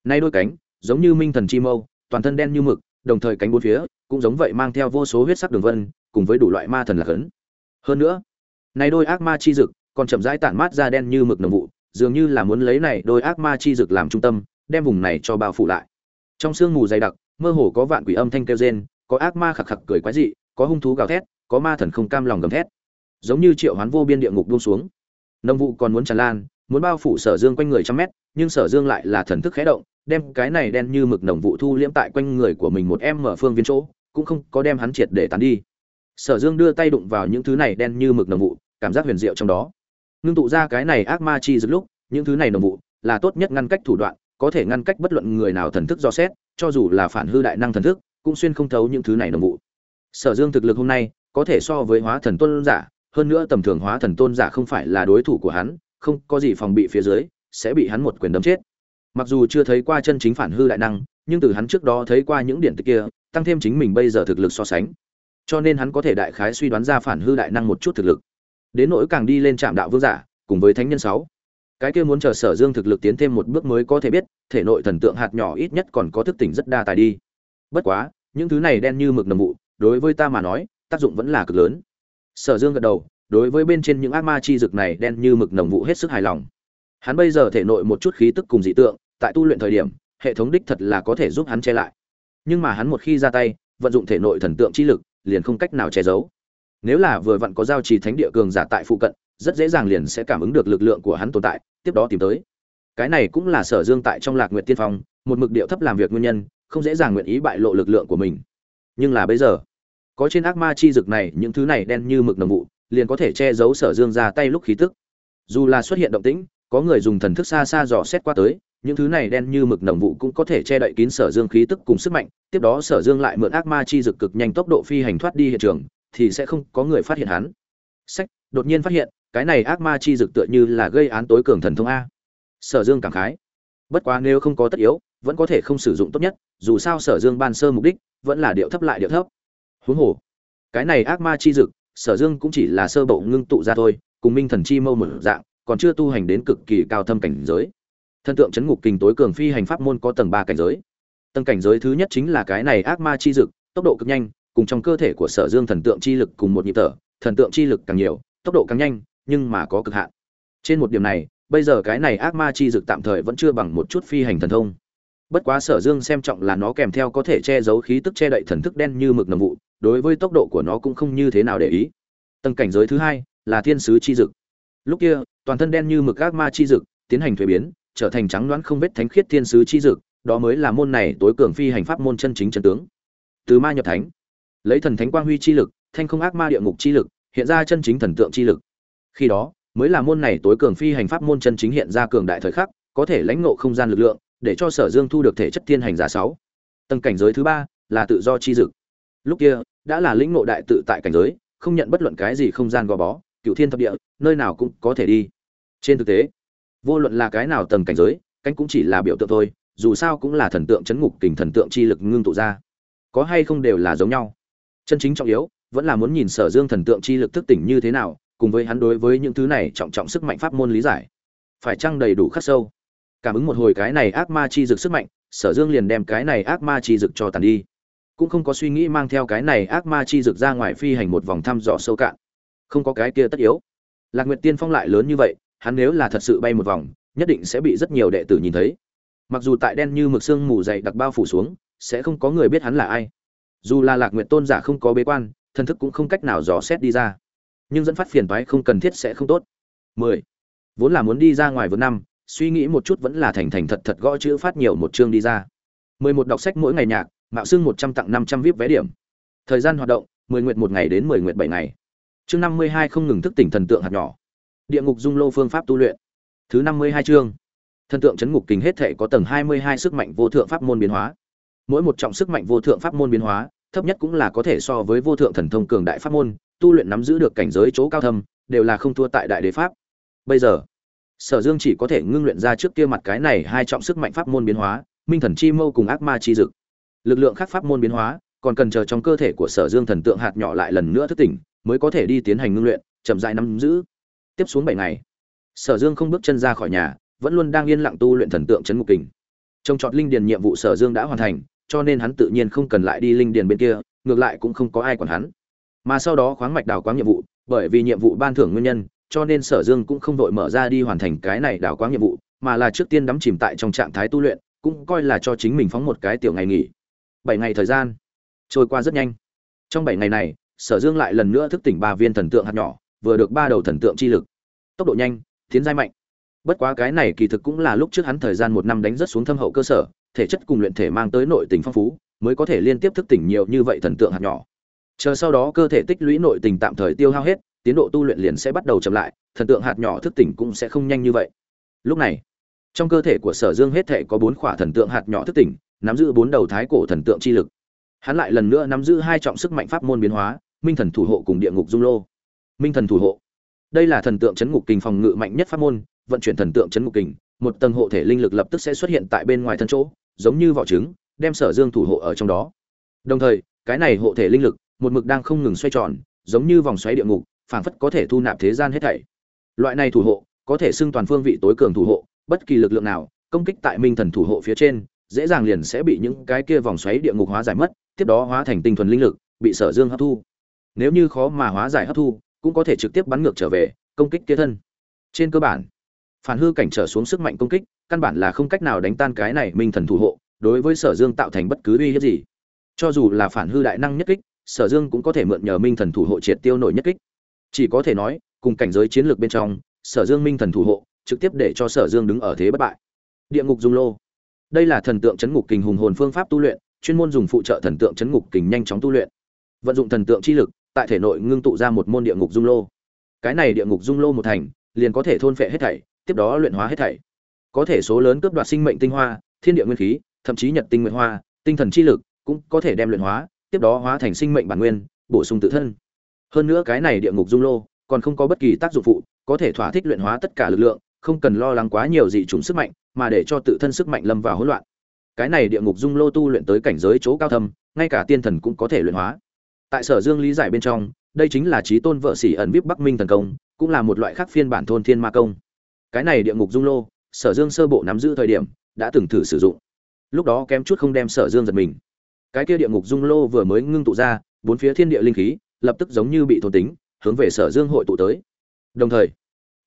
Nay đôi cánh, giống như minh thần chi mâu, toàn thân đen như mực, đồng thời cánh bốn phía, cũng giống vậy mang theo vô số huyết sắc đường vân, cùng với đủ loại ma thần lạc ấn hơn nữa này đôi ác ma chi dực còn chậm rãi tản mát ra đen như mực nồng vụ, dường như là muốn lấy này đôi ác ma chi dực làm trung tâm, đem vùng này cho bao phủ lại. Trong sương mù dày đặc, mơ hồ có vạn quỷ âm thanh kêu rên, có ác ma khặc khặc cười quái dị, có hung thú gào thét, có ma thần không cam lòng gầm thét. Giống như triệu hoán vô biên địa ngục buông xuống. Nồng vụ còn muốn tràn lan, muốn bao phủ sở dương quanh người trăm mét, nhưng sở dương lại là thần thức khẽ động, đem cái này đen như mực nồng vụ thu liễm tại quanh người của mình một em mở phương viên chỗ, cũng không có đem hắn triệt để tán đi. Sở dương đưa tay đụng vào những thứ này đen như mực nồng vụ, cảm giác huyền diệu trong đó ngưng tụ ra cái này ác ma chi dứt lúc, những thứ này nồng vụ là tốt nhất ngăn cách thủ đoạn, có thể ngăn cách bất luận người nào thần thức do xét, cho dù là phản hư đại năng thần thức, cũng xuyên không thấu những thứ này nồng vụ. Sở dương thực lực hôm nay có thể so với hóa thần tôn giả, hơn nữa tầm thường hóa thần tôn giả không phải là đối thủ của hắn, không có gì phòng bị phía dưới, sẽ bị hắn một quyền đấm chết. Mặc dù chưa thấy qua chân chính phản hư đại năng, nhưng từ hắn trước đó thấy qua những điển tích kia, tăng thêm chính mình bây giờ thực lực so sánh. Cho nên hắn có thể đại khái suy đoán ra phản hư đại năng một chút thực lực đến nỗi càng đi lên trạm đạo vương giả, cùng với thánh nhân sáu. Cái kia muốn chờ sở dương thực lực tiến thêm một bước mới có thể biết, thể nội thần tượng hạt nhỏ ít nhất còn có thức tỉnh rất đa tài đi. Bất quá, những thứ này đen như mực nầm vụ, đối với ta mà nói, tác dụng vẫn là cực lớn. Sở dương gật đầu, đối với bên trên những ác ma chi dực này đen như mực nồng vụ hết sức hài lòng. Hắn bây giờ thể nội một chút khí tức cùng dị tượng, tại tu luyện thời điểm, hệ thống đích thật là có thể giúp hắn che lại. Nhưng mà hắn một khi ra tay, vận dụng thể nội thần tượng chi lực, liền không cách nào che giấu nếu là vừa vặn có giao trì thánh địa cường giả tại phụ cận, rất dễ dàng liền sẽ cảm ứng được lực lượng của hắn tồn tại, tiếp đó tìm tới. Cái này cũng là sở dương tại trong lạc nguyện tiên phong, một mực điệu thấp làm việc nguyên nhân, không dễ dàng nguyện ý bại lộ lực lượng của mình. Nhưng là bây giờ, có trên ác ma chi dực này, những thứ này đen như mực nồng vụ, liền có thể che giấu sở dương ra tay lúc khí tức. Dù là xuất hiện động tĩnh, có người dùng thần thức xa xa dò xét qua tới, những thứ này đen như mực nồng vụ cũng có thể che đậy kín sở dương khí tức cùng sức mạnh, tiếp đó sở dương lại mượn ác ma chi dực cực nhanh tốc độ phi hành thoát đi hiện trường thì sẽ không có người phát hiện hắn. Sách, đột nhiên phát hiện, cái này ác ma chi dực tựa như là gây án tối cường thần thông a. Sở dương cảm khái. Bất quá nếu không có tất yếu, vẫn có thể không sử dụng tốt nhất, dù sao sở dương ban sơ mục đích, vẫn là điệu thấp lại điệu thấp. Huống hồ, cái này ác ma chi dực, sở dương cũng chỉ là sơ bộ ngưng tụ ra thôi, cùng minh thần chi mâu một dạng, còn chưa tu hành đến cực kỳ cao thâm cảnh giới. Thần tượng chấn ngục kình tối cường phi hành pháp môn có tầng ba cảnh giới. Tầng cảnh giới thứ nhất chính là cái này ác ma chi dực, tốc độ cực nhanh cùng trong cơ thể của sở dương thần tượng chi lực cùng một nhịp thở, thần tượng chi lực càng nhiều, tốc độ càng nhanh, nhưng mà có cực hạn. Trên một điểm này, bây giờ cái này ác ma chi dực tạm thời vẫn chưa bằng một chút phi hành thần thông. Bất quá sở dương xem trọng là nó kèm theo có thể che giấu khí tức che đậy thần thức đen như mực nồng vụ, đối với tốc độ của nó cũng không như thế nào để ý. Tầng cảnh giới thứ hai là thiên sứ chi dực lúc kia, toàn thân đen như mực ác ma chi dực tiến hành thuế biến, trở thành trắng đoán không vết thánh khiết thiên sứ chi dực đó mới là môn này tối cường phi hành pháp môn chân chính chân tướng. Từ ma nhập thánh lấy thần thánh quang huy chi lực, thanh không ác ma địa ngục chi lực, hiện ra chân chính thần tượng chi lực. Khi đó, mới là môn này tối cường phi hành pháp môn chân chính hiện ra cường đại thời khắc, có thể lãnh ngộ không gian lực lượng, để cho sở dương thu được thể chất thiên hành giả sáu. Tầng cảnh giới thứ ba là tự do chi dực. Lúc kia, đã là lĩnh ngộ đại tự tại cảnh giới, không nhận bất luận cái gì không gian gò bó cựu thiên thập địa, nơi nào cũng có thể đi. Trên thực tế, vô luận là cái nào tầng cảnh giới, cánh cũng chỉ là biểu tượng thôi, dù sao cũng là thần tượng chấn ngục kình thần tượng chi lực ngưng tụ ra. Có hay không đều là giống nhau chân chính trọng yếu, vẫn là muốn nhìn sở dương thần tượng chi lực thức tỉnh như thế nào, cùng với hắn đối với những thứ này trọng trọng sức mạnh pháp môn lý giải. Phải chăng đầy đủ khắc sâu? Cảm ứng một hồi cái này ác ma chi dực sức mạnh, sở dương liền đem cái này ác ma chi dực cho tàn đi. Cũng không có suy nghĩ mang theo cái này ác ma chi dực ra ngoài phi hành một vòng thăm dò sâu cạn. Không có cái kia tất yếu. Lạc nguyệt tiên phong lại lớn như vậy, hắn nếu là thật sự bay một vòng, nhất định sẽ bị rất nhiều đệ tử nhìn thấy. Mặc dù tại đen như mực sương mù dày đặc bao phủ xuống, sẽ không có người biết hắn là ai dù là lạc nguyệt tôn giả không có bế quan, thần thức cũng không cách nào dò xét đi ra. Nhưng dẫn phát phiền toái không cần thiết sẽ không tốt. 10. vốn là muốn đi ra ngoài vừa năm, suy nghĩ một chút vẫn là thành thành thật thật gõ chữ phát nhiều một chương đi ra. 11 đọc sách mỗi ngày nhạc, mạo xưng 100 tặng 500 vip vé điểm. Thời gian hoạt động 10 nguyệt một ngày đến 10 nguyệt 7 ngày. Chương 52 không ngừng thức tỉnh thần tượng hạt nhỏ. Địa ngục dung lô phương pháp tu luyện. Thứ 52 chương. Thần tượng chấn ngục kình hết thể có tầng 22 sức mạnh vô thượng pháp môn biến hóa mỗi một trọng sức mạnh vô thượng pháp môn biến hóa, thấp nhất cũng là có thể so với vô thượng thần thông cường đại pháp môn, tu luyện nắm giữ được cảnh giới chỗ cao thâm, đều là không thua tại đại đế pháp. Bây giờ, sở dương chỉ có thể ngưng luyện ra trước kia mặt cái này hai trọng sức mạnh pháp môn biến hóa, minh thần chi mâu cùng ác ma chi dực. Lực lượng khác pháp môn biến hóa, còn cần chờ trong cơ thể của sở dương thần tượng hạt nhỏ lại lần nữa thức tỉnh, mới có thể đi tiến hành ngưng luyện, chậm dại nắm giữ. Tiếp xuống bảy ngày, sở dương không bước chân ra khỏi nhà, vẫn luôn đang yên lặng tu luyện thần tượng chấn ngục kình. Trong trọt linh điền nhiệm vụ sở dương đã hoàn thành cho nên hắn tự nhiên không cần lại đi linh điền bên kia, ngược lại cũng không có ai quản hắn. Mà sau đó khoáng mạch đào quáng nhiệm vụ, bởi vì nhiệm vụ ban thưởng nguyên nhân, cho nên sở dương cũng không vội mở ra đi hoàn thành cái này đào quáng nhiệm vụ, mà là trước tiên đắm chìm tại trong trạng thái tu luyện, cũng coi là cho chính mình phóng một cái tiểu ngày nghỉ. Bảy ngày thời gian trôi qua rất nhanh. Trong bảy ngày này, sở dương lại lần nữa thức tỉnh ba viên thần tượng hạt nhỏ, vừa được ba đầu thần tượng chi lực. Tốc độ nhanh, tiến giai mạnh. Bất quá cái này kỳ thực cũng là lúc trước hắn thời gian một năm đánh rất xuống thâm hậu cơ sở thể chất cùng luyện thể mang tới nội tình phong phú, mới có thể liên tiếp thức tỉnh nhiều như vậy thần tượng hạt nhỏ. Chờ sau đó cơ thể tích lũy nội tình tạm thời tiêu hao hết, tiến độ tu luyện liền sẽ bắt đầu chậm lại, thần tượng hạt nhỏ thức tỉnh cũng sẽ không nhanh như vậy. Lúc này, trong cơ thể của sở dương hết thể có bốn khỏa thần tượng hạt nhỏ thức tỉnh, nắm giữ bốn đầu thái cổ thần tượng chi lực. Hắn lại lần nữa nắm giữ hai trọng sức mạnh pháp môn biến hóa, minh thần thủ hộ cùng địa ngục dung lô. Minh thần thủ hộ. Đây là thần tượng chấn ngục kình phòng ngự mạnh nhất pháp môn, vận chuyển thần tượng chấn ngục kình một tầng hộ thể linh lực lập tức sẽ xuất hiện tại bên ngoài thân chỗ, giống như vỏ trứng, đem sở dương thủ hộ ở trong đó. Đồng thời, cái này hộ thể linh lực, một mực đang không ngừng xoay tròn, giống như vòng xoáy địa ngục, phảng phất có thể thu nạp thế gian hết thảy. Loại này thủ hộ, có thể xưng toàn phương vị tối cường thủ hộ, bất kỳ lực lượng nào, công kích tại minh thần thủ hộ phía trên, dễ dàng liền sẽ bị những cái kia vòng xoáy địa ngục hóa giải mất, tiếp đó hóa thành tinh thuần linh lực, bị sở dương hấp thu. Nếu như khó mà hóa giải hấp thu, cũng có thể trực tiếp bắn ngược trở về, công kích kia thân. Trên cơ bản phản hư cảnh trở xuống sức mạnh công kích, căn bản là không cách nào đánh tan cái này minh thần thủ hộ, đối với sở dương tạo thành bất cứ uy hiếp gì. Cho dù là phản hư đại năng nhất kích, sở dương cũng có thể mượn nhờ minh thần thủ hộ triệt tiêu nổi nhất kích. Chỉ có thể nói, cùng cảnh giới chiến lược bên trong, sở dương minh thần thủ hộ, trực tiếp để cho sở dương đứng ở thế bất bại. Địa ngục dung lô. Đây là thần tượng chấn ngục kình hùng hồn phương pháp tu luyện, chuyên môn dùng phụ trợ thần tượng chấn ngục kình nhanh chóng tu luyện. Vận dụng thần tượng chi lực, tại thể nội ngưng tụ ra một môn địa ngục dung lô. Cái này địa ngục dung lô một thành, liền có thể thôn phệ hết thảy tiếp đó luyện hóa hết thảy. Có thể số lớn cướp đoạt sinh mệnh tinh hoa, thiên địa nguyên khí, thậm chí nhật tinh nguyên hoa, tinh thần chi lực cũng có thể đem luyện hóa, tiếp đó hóa thành sinh mệnh bản nguyên, bổ sung tự thân. Hơn nữa cái này địa ngục dung lô còn không có bất kỳ tác dụng phụ, có thể thỏa thích luyện hóa tất cả lực lượng, không cần lo lắng quá nhiều dị chủng sức mạnh, mà để cho tự thân sức mạnh lâm vào hỗn loạn. Cái này địa ngục dung lô tu luyện tới cảnh giới chỗ cao thâm, ngay cả tiên thần cũng có thể luyện hóa. Tại sở dương lý giải bên trong, đây chính là trí tôn vợ sĩ ẩn vip bắc minh thần công, cũng là một loại khác phiên bản thôn thiên ma công cái này địa ngục dung lô, sở dương sơ bộ nắm giữ thời điểm, đã từng thử sử dụng. Lúc đó kém chút không đem sở dương giật mình. Cái kia địa ngục dung lô vừa mới ngưng tụ ra, bốn phía thiên địa linh khí, lập tức giống như bị thôn tính, hướng về sở dương hội tụ tới. Đồng thời,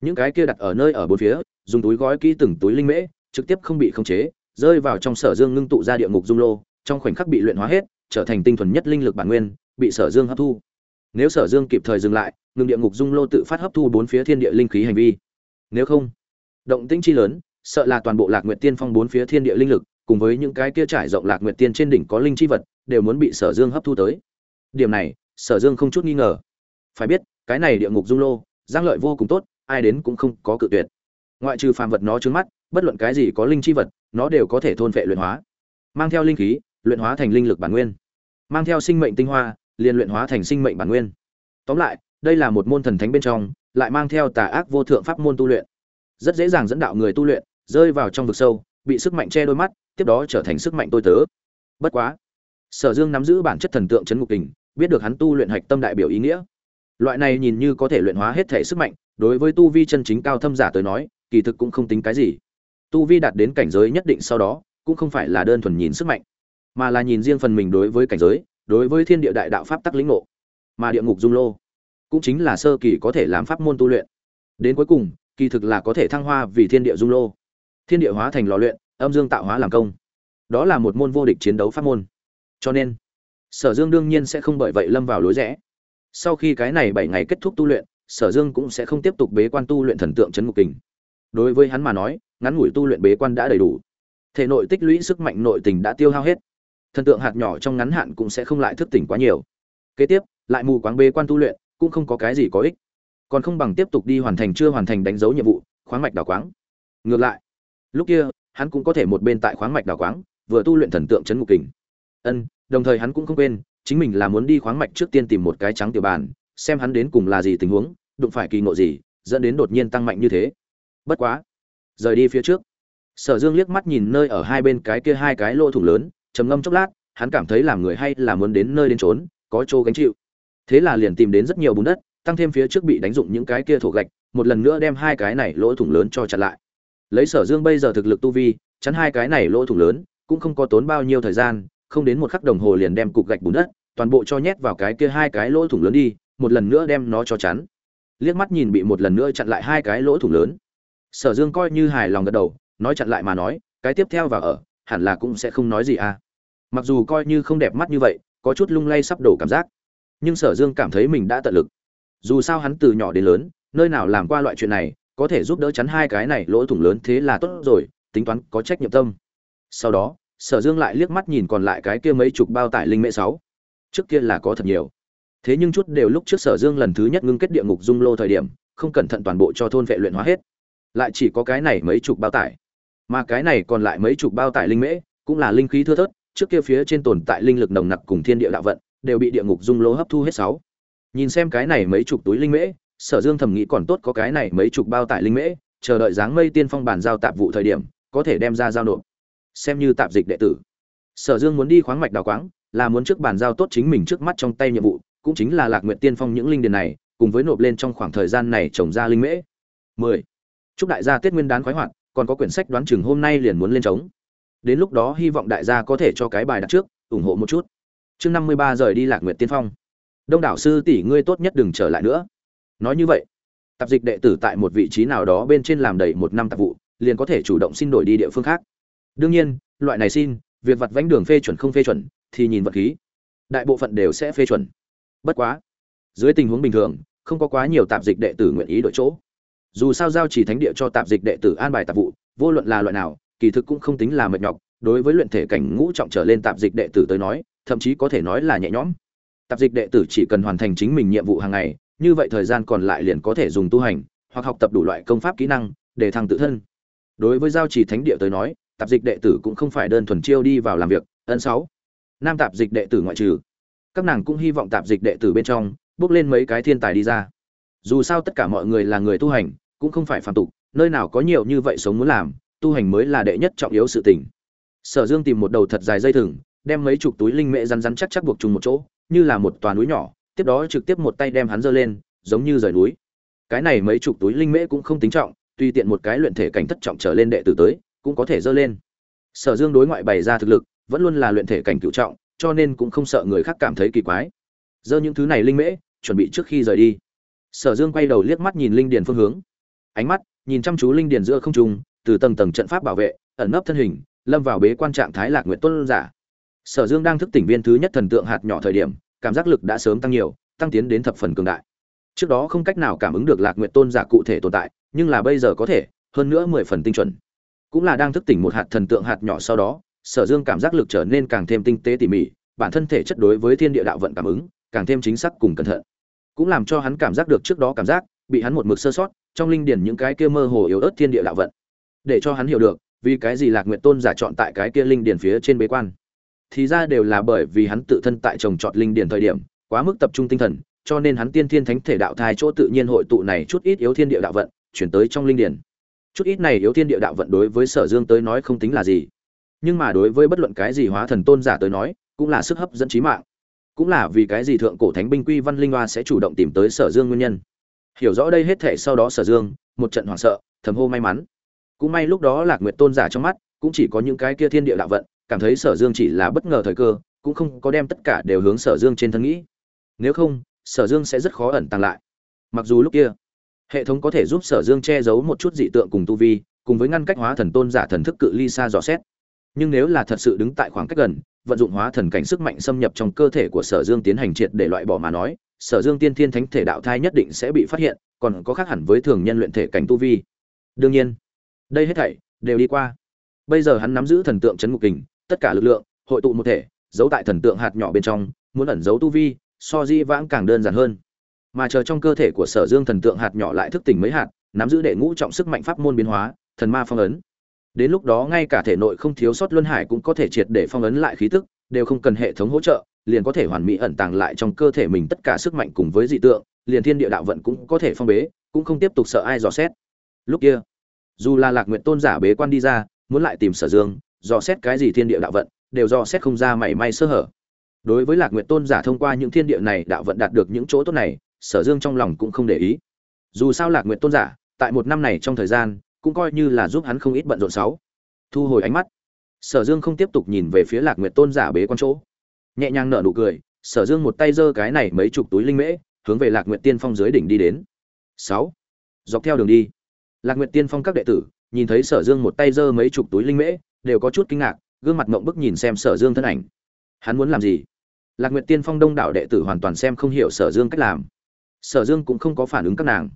những cái kia đặt ở nơi ở bốn phía, dùng túi gói kỹ từng túi linh mễ, trực tiếp không bị khống chế, rơi vào trong sở dương ngưng tụ ra địa ngục dung lô, trong khoảnh khắc bị luyện hóa hết, trở thành tinh thuần nhất linh lực bản nguyên, bị sở dương hấp thu. Nếu sở dương kịp thời dừng lại ngừng địa ngục dung lô tự phát hấp thu bốn phía thiên địa linh khí hành vi nếu không, động tĩnh chi lớn, sợ là toàn bộ lạc nguyệt tiên phong bốn phía thiên địa linh lực, cùng với những cái kia trải rộng lạc nguyệt tiên trên đỉnh có linh chi vật, đều muốn bị sở dương hấp thu tới. Điểm này, sở dương không chút nghi ngờ. Phải biết, cái này địa ngục dung lô, giang lợi vô cùng tốt, ai đến cũng không có cự tuyệt. Ngoại trừ phàm vật nó trứng mắt, bất luận cái gì có linh chi vật, nó đều có thể thôn vệ luyện hóa. Mang theo linh khí, luyện hóa thành linh lực bản nguyên. Mang theo sinh mệnh tinh hoa, liền luyện hóa thành sinh mệnh bản nguyên. Tóm lại, đây là một môn thần thánh bên trong lại mang theo tà ác vô thượng pháp môn tu luyện. Rất dễ dàng dẫn đạo người tu luyện, rơi vào trong vực sâu, bị sức mạnh che đôi mắt, tiếp đó trở thành sức mạnh tôi tớ. Bất quá, sở dương nắm giữ bản chất thần tượng chấn ngục kình, biết được hắn tu luyện hạch tâm đại biểu ý nghĩa. Loại này nhìn như có thể luyện hóa hết thể sức mạnh, đối với tu vi chân chính cao thâm giả tới nói, kỳ thực cũng không tính cái gì. Tu vi đạt đến cảnh giới nhất định sau đó, cũng không phải là đơn thuần nhìn sức mạnh, mà là nhìn riêng phần mình đối với cảnh giới, đối với thiên địa đại đạo pháp tắc lĩnh ngộ. Mà địa ngục dung lô cũng chính là sơ kỳ có thể làm pháp môn tu luyện. Đến cuối cùng, kỳ thực là có thể thăng hoa vì thiên địa dung lô. Thiên địa hóa thành lò luyện, âm dương tạo hóa làm công. Đó là một môn vô địch chiến đấu pháp môn. Cho nên, sở dương đương nhiên sẽ không bởi vậy lâm vào lối rẽ. Sau khi cái này bảy ngày kết thúc tu luyện, sở dương cũng sẽ không tiếp tục bế quan tu luyện thần tượng trấn ngục kình. Đối với hắn mà nói, ngắn ngủi tu luyện bế quan đã đầy đủ. Thể nội tích lũy sức mạnh nội tình đã tiêu hao hết. Thần tượng hạt nhỏ trong ngắn hạn cũng sẽ không lại thức tỉnh quá nhiều. Kế tiếp, lại mù quáng bế quan tu luyện cũng không có cái gì có ích. Còn không bằng tiếp tục đi hoàn thành chưa hoàn thành đánh dấu nhiệm vụ, khoáng mạch đào quáng. Ngược lại, lúc kia, hắn cũng có thể một bên tại khoáng mạch đào quáng, vừa tu luyện thần tượng c h ấ n ngục kình. Ân, đồng thời hắn cũng không quên, chính mình là muốn đi khoáng mạch trước tiên tìm một cái trắng tiểu bàn, xem hắn đến cùng là gì tình huống, đụng phải kỳ ngộ gì, dẫn đến đột nhiên tăng mạnh như thế. Bất quá, rời đi phía trước, sở dương liếc mắt nhìn nơi ở hai bên cái kia hai cái lỗ thủng lớn, trầm ngâm chốc lát, hắn cảm thấy làm người hay là muốn đến nơi đến trốn có chỗ gánh chịu thế là liền tìm đến rất nhiều bùn đất, tăng thêm phía trước bị đánh dụng những cái kia thổ gạch, một lần nữa đem hai cái này lỗ thủng lớn cho chặn lại. Lấy sở dương bây giờ thực lực tu vi, chắn hai cái này lỗ thủng lớn, cũng không có tốn bao nhiêu thời gian, không đến một khắc đồng hồ liền đem cục gạch bùn đất, toàn bộ cho nhét vào cái kia hai cái lỗ thủng lớn đi, một lần nữa đem nó cho chắn. Liếc mắt nhìn bị một lần nữa chặn lại hai cái lỗ thủng lớn. Sở dương coi như hài lòng gật đầu, nói chặn lại mà nói, cái tiếp theo vào ở, hẳn là cũng sẽ không nói gì à. Mặc dù coi như không đẹp mắt như vậy, có chút lung lay sắp đổ cảm giác nhưng sở dương cảm thấy mình đã tận lực. Dù sao hắn từ nhỏ đến lớn, nơi nào làm qua loại chuyện này, có thể giúp đỡ chắn hai cái này lỗ thủng lớn thế là tốt rồi, tính toán có trách nhiệm tâm. Sau đó, sở dương lại liếc mắt nhìn còn lại cái kia mấy chục bao tải linh mễ sáu. Trước kia là có thật nhiều. Thế nhưng chút đều lúc trước sở dương lần thứ nhất ngưng kết địa ngục dung lô thời điểm, không cẩn thận toàn bộ cho thôn vệ luyện hóa hết. Lại chỉ có cái này mấy chục bao tải. Mà cái này còn lại mấy chục bao tải linh mễ, cũng là linh khí thưa thớt, trước kia phía trên tồn tại linh lực nồng nặc cùng thiên địa đạo vận đều bị địa ngục dung lô hấp thu hết sáu. Nhìn xem cái này mấy chục túi linh mễ, sở dương thầm nghĩ còn tốt có cái này mấy chục bao tải linh mễ, chờ đợi dáng mây tiên phong bàn giao tạp vụ thời điểm, có thể đem ra giao nộp. Xem như tạp dịch đệ tử. Sở dương muốn đi khoáng mạch đào quáng, là muốn trước bàn giao tốt chính mình trước mắt trong tay nhiệm vụ, cũng chính là lạc nguyện tiên phong những linh điền này, cùng với nộp lên trong khoảng thời gian này trồng ra linh mễ. 10. chúc đại gia tết nguyên đán khoái hoạt, còn có quyển sách đoán chừng hôm nay liền muốn lên trống. Đến lúc đó hy vọng đại gia có thể cho cái bài đặt trước, ủng hộ một chút chương 53 rời đi lạc nguyện tiên phong. Đông đảo sư tỷ ngươi tốt nhất đừng trở lại nữa. Nói như vậy, tạp dịch đệ tử tại một vị trí nào đó bên trên làm đầy một năm tạp vụ, liền có thể chủ động xin đổi đi địa phương khác. Đương nhiên, loại này xin, việc vặt vánh đường phê chuẩn không phê chuẩn, thì nhìn vật khí. Đại bộ phận đều sẽ phê chuẩn. Bất quá, dưới tình huống bình thường, không có quá nhiều tạp dịch đệ tử nguyện ý đổi chỗ. Dù sao giao chỉ thánh địa cho tạp dịch đệ tử an bài tạp vụ, vô luận là loại nào, kỳ thực cũng không tính là mệt nhọc. Đối với luyện thể cảnh ngũ trọng trở lên tạp dịch đệ tử tới nói thậm chí có thể nói là nhẹ nhõm. Tạp dịch đệ tử chỉ cần hoàn thành chính mình nhiệm vụ hàng ngày, như vậy thời gian còn lại liền có thể dùng tu hành, hoặc học tập đủ loại công pháp kỹ năng, để thăng tự thân. Đối với giao trì thánh địa tới nói, tạp dịch đệ tử cũng không phải đơn thuần chiêu đi vào làm việc, ân sáu. Nam tạp dịch đệ tử ngoại trừ, các nàng cũng hy vọng tạp dịch đệ tử bên trong, bước lên mấy cái thiên tài đi ra. Dù sao tất cả mọi người là người tu hành, cũng không phải phàm tục, nơi nào có nhiều như vậy sống muốn làm, tu hành mới là đệ nhất trọng yếu sự tình. Sở dương tìm một đầu thật dài dây thừng đem mấy chục túi linh mễ rắn rắn chắc chắc buộc chung một chỗ, như là một tòa núi nhỏ, tiếp đó trực tiếp một tay đem hắn giơ lên, giống như rời núi. Cái này mấy chục túi linh mễ cũng không tính trọng, tùy tiện một cái luyện thể cảnh thất trọng trở lên đệ tử tới, cũng có thể dơ lên. Sở dương đối ngoại bày ra thực lực, vẫn luôn là luyện thể cảnh cửu trọng, cho nên cũng không sợ người khác cảm thấy kỳ quái. Dơ những thứ này linh mễ, chuẩn bị trước khi rời đi. Sở dương quay đầu liếc mắt nhìn linh điền phương hướng. Ánh mắt, nhìn chăm chú linh điền giữa không trung, từ tầng tầng trận pháp bảo vệ, ẩn nấp thân hình, lâm vào bế quan trạng thái lạc nguyện tuân giả sở dương đang thức tỉnh viên thứ nhất thần tượng hạt nhỏ thời điểm, cảm giác lực đã sớm tăng nhiều, tăng tiến đến thập phần cường đại. Trước đó không cách nào cảm ứng được lạc nguyện tôn giả cụ thể tồn tại, nhưng là bây giờ có thể, hơn nữa mười phần tinh chuẩn. Cũng là đang thức tỉnh một hạt thần tượng hạt nhỏ sau đó, sở dương cảm giác lực trở nên càng thêm tinh tế tỉ mỉ, bản thân thể chất đối với thiên địa đạo vận cảm ứng, càng thêm chính xác cùng cẩn thận. Cũng làm cho hắn cảm giác được trước đó cảm giác, bị hắn một mực sơ sót, trong linh điển những cái kia mơ hồ yếu ớt thiên địa đạo vận. Để cho hắn hiểu được, vì cái gì lạc nguyện tôn giả chọn tại cái kia linh điển phía trên bế quan thì ra đều là bởi vì hắn tự thân tại trồng trọt linh điển thời điểm, quá mức tập trung tinh thần, cho nên hắn tiên thiên thánh thể đạo thai chỗ tự nhiên hội tụ này chút ít yếu thiên địa đạo vận, chuyển tới trong linh điển. Chút ít này yếu thiên địa đạo vận đối với sở dương tới nói không tính là gì. Nhưng mà đối với bất luận cái gì hóa thần tôn giả tới nói, cũng là sức hấp dẫn trí mạng. Cũng là vì cái gì thượng cổ thánh binh quy văn linh hoa sẽ chủ động tìm tới sở dương nguyên nhân. Hiểu rõ đây hết thể sau đó sở dương, một trận hoảng sợ, thầm hô may mắn. Cũng may lúc đó lạc nguyệt tôn giả trong mắt, cũng chỉ có những cái kia thiên địa đạo vận cảm thấy sở dương chỉ là bất ngờ thời cơ, cũng không có đem tất cả đều hướng sở dương trên thân nghĩ. Nếu không, sở dương sẽ rất khó ẩn tàng lại. Mặc dù lúc kia, hệ thống có thể giúp sở dương che giấu một chút dị tượng cùng tu vi, cùng với ngăn cách hóa thần tôn giả thần thức cự ly xa dò xét. Nhưng nếu là thật sự đứng tại khoảng cách gần, vận dụng hóa thần cảnh sức mạnh xâm nhập trong cơ thể của sở dương tiến hành triệt để loại bỏ mà nói, sở dương tiên thiên thánh thể đạo thai nhất định sẽ bị phát hiện, còn có khác hẳn với thường nhân luyện thể cảnh tu vi. Đương nhiên, đây hết thảy đều đi qua. Bây giờ hắn nắm giữ thần tượng chấn ngục kình tất cả lực lượng, hội tụ một thể, giấu tại thần tượng hạt nhỏ bên trong, muốn ẩn giấu tu vi, so di vãng càng đơn giản hơn. Mà chờ trong cơ thể của sở dương thần tượng hạt nhỏ lại thức tỉnh mấy hạt, nắm giữ đệ ngũ trọng sức mạnh pháp môn biến hóa, thần ma phong ấn. Đến lúc đó ngay cả thể nội không thiếu sót luân hải cũng có thể triệt để phong ấn lại khí tức, đều không cần hệ thống hỗ trợ, liền có thể hoàn mỹ ẩn tàng lại trong cơ thể mình tất cả sức mạnh cùng với dị tượng, liền thiên địa đạo vận cũng có thể phong bế, cũng không tiếp tục sợ ai dò xét. Lúc kia, dù là lạc nguyện tôn giả bế quan đi ra, muốn lại tìm sở dương dò xét cái gì thiên địa đạo vận, đều dò xét không ra mảy may sơ hở. Đối với lạc nguyệt tôn giả thông qua những thiên địa này đạo vận đạt được những chỗ tốt này, sở dương trong lòng cũng không để ý. Dù sao lạc nguyệt tôn giả, tại một năm này trong thời gian, cũng coi như là giúp hắn không ít bận rộn sáu. Thu hồi ánh mắt. Sở dương không tiếp tục nhìn về phía lạc nguyệt tôn giả bế quan chỗ. Nhẹ nhàng nở nụ cười, sở dương một tay giơ cái này mấy chục túi linh mễ, hướng về lạc nguyệt tiên phong dưới đỉnh đi đến. Sáu. Dọc theo đường đi, lạc nguyệt tiên phong các đệ tử, nhìn thấy sở dương một tay giơ mấy chục túi linh mễ đều có chút kinh ngạc, gương mặt mộng bức nhìn xem sở dương thân ảnh. Hắn muốn làm gì? Lạc nguyệt tiên phong đông đảo đệ tử hoàn toàn xem không hiểu sở dương cách làm. Sở dương cũng không có phản ứng các nàng.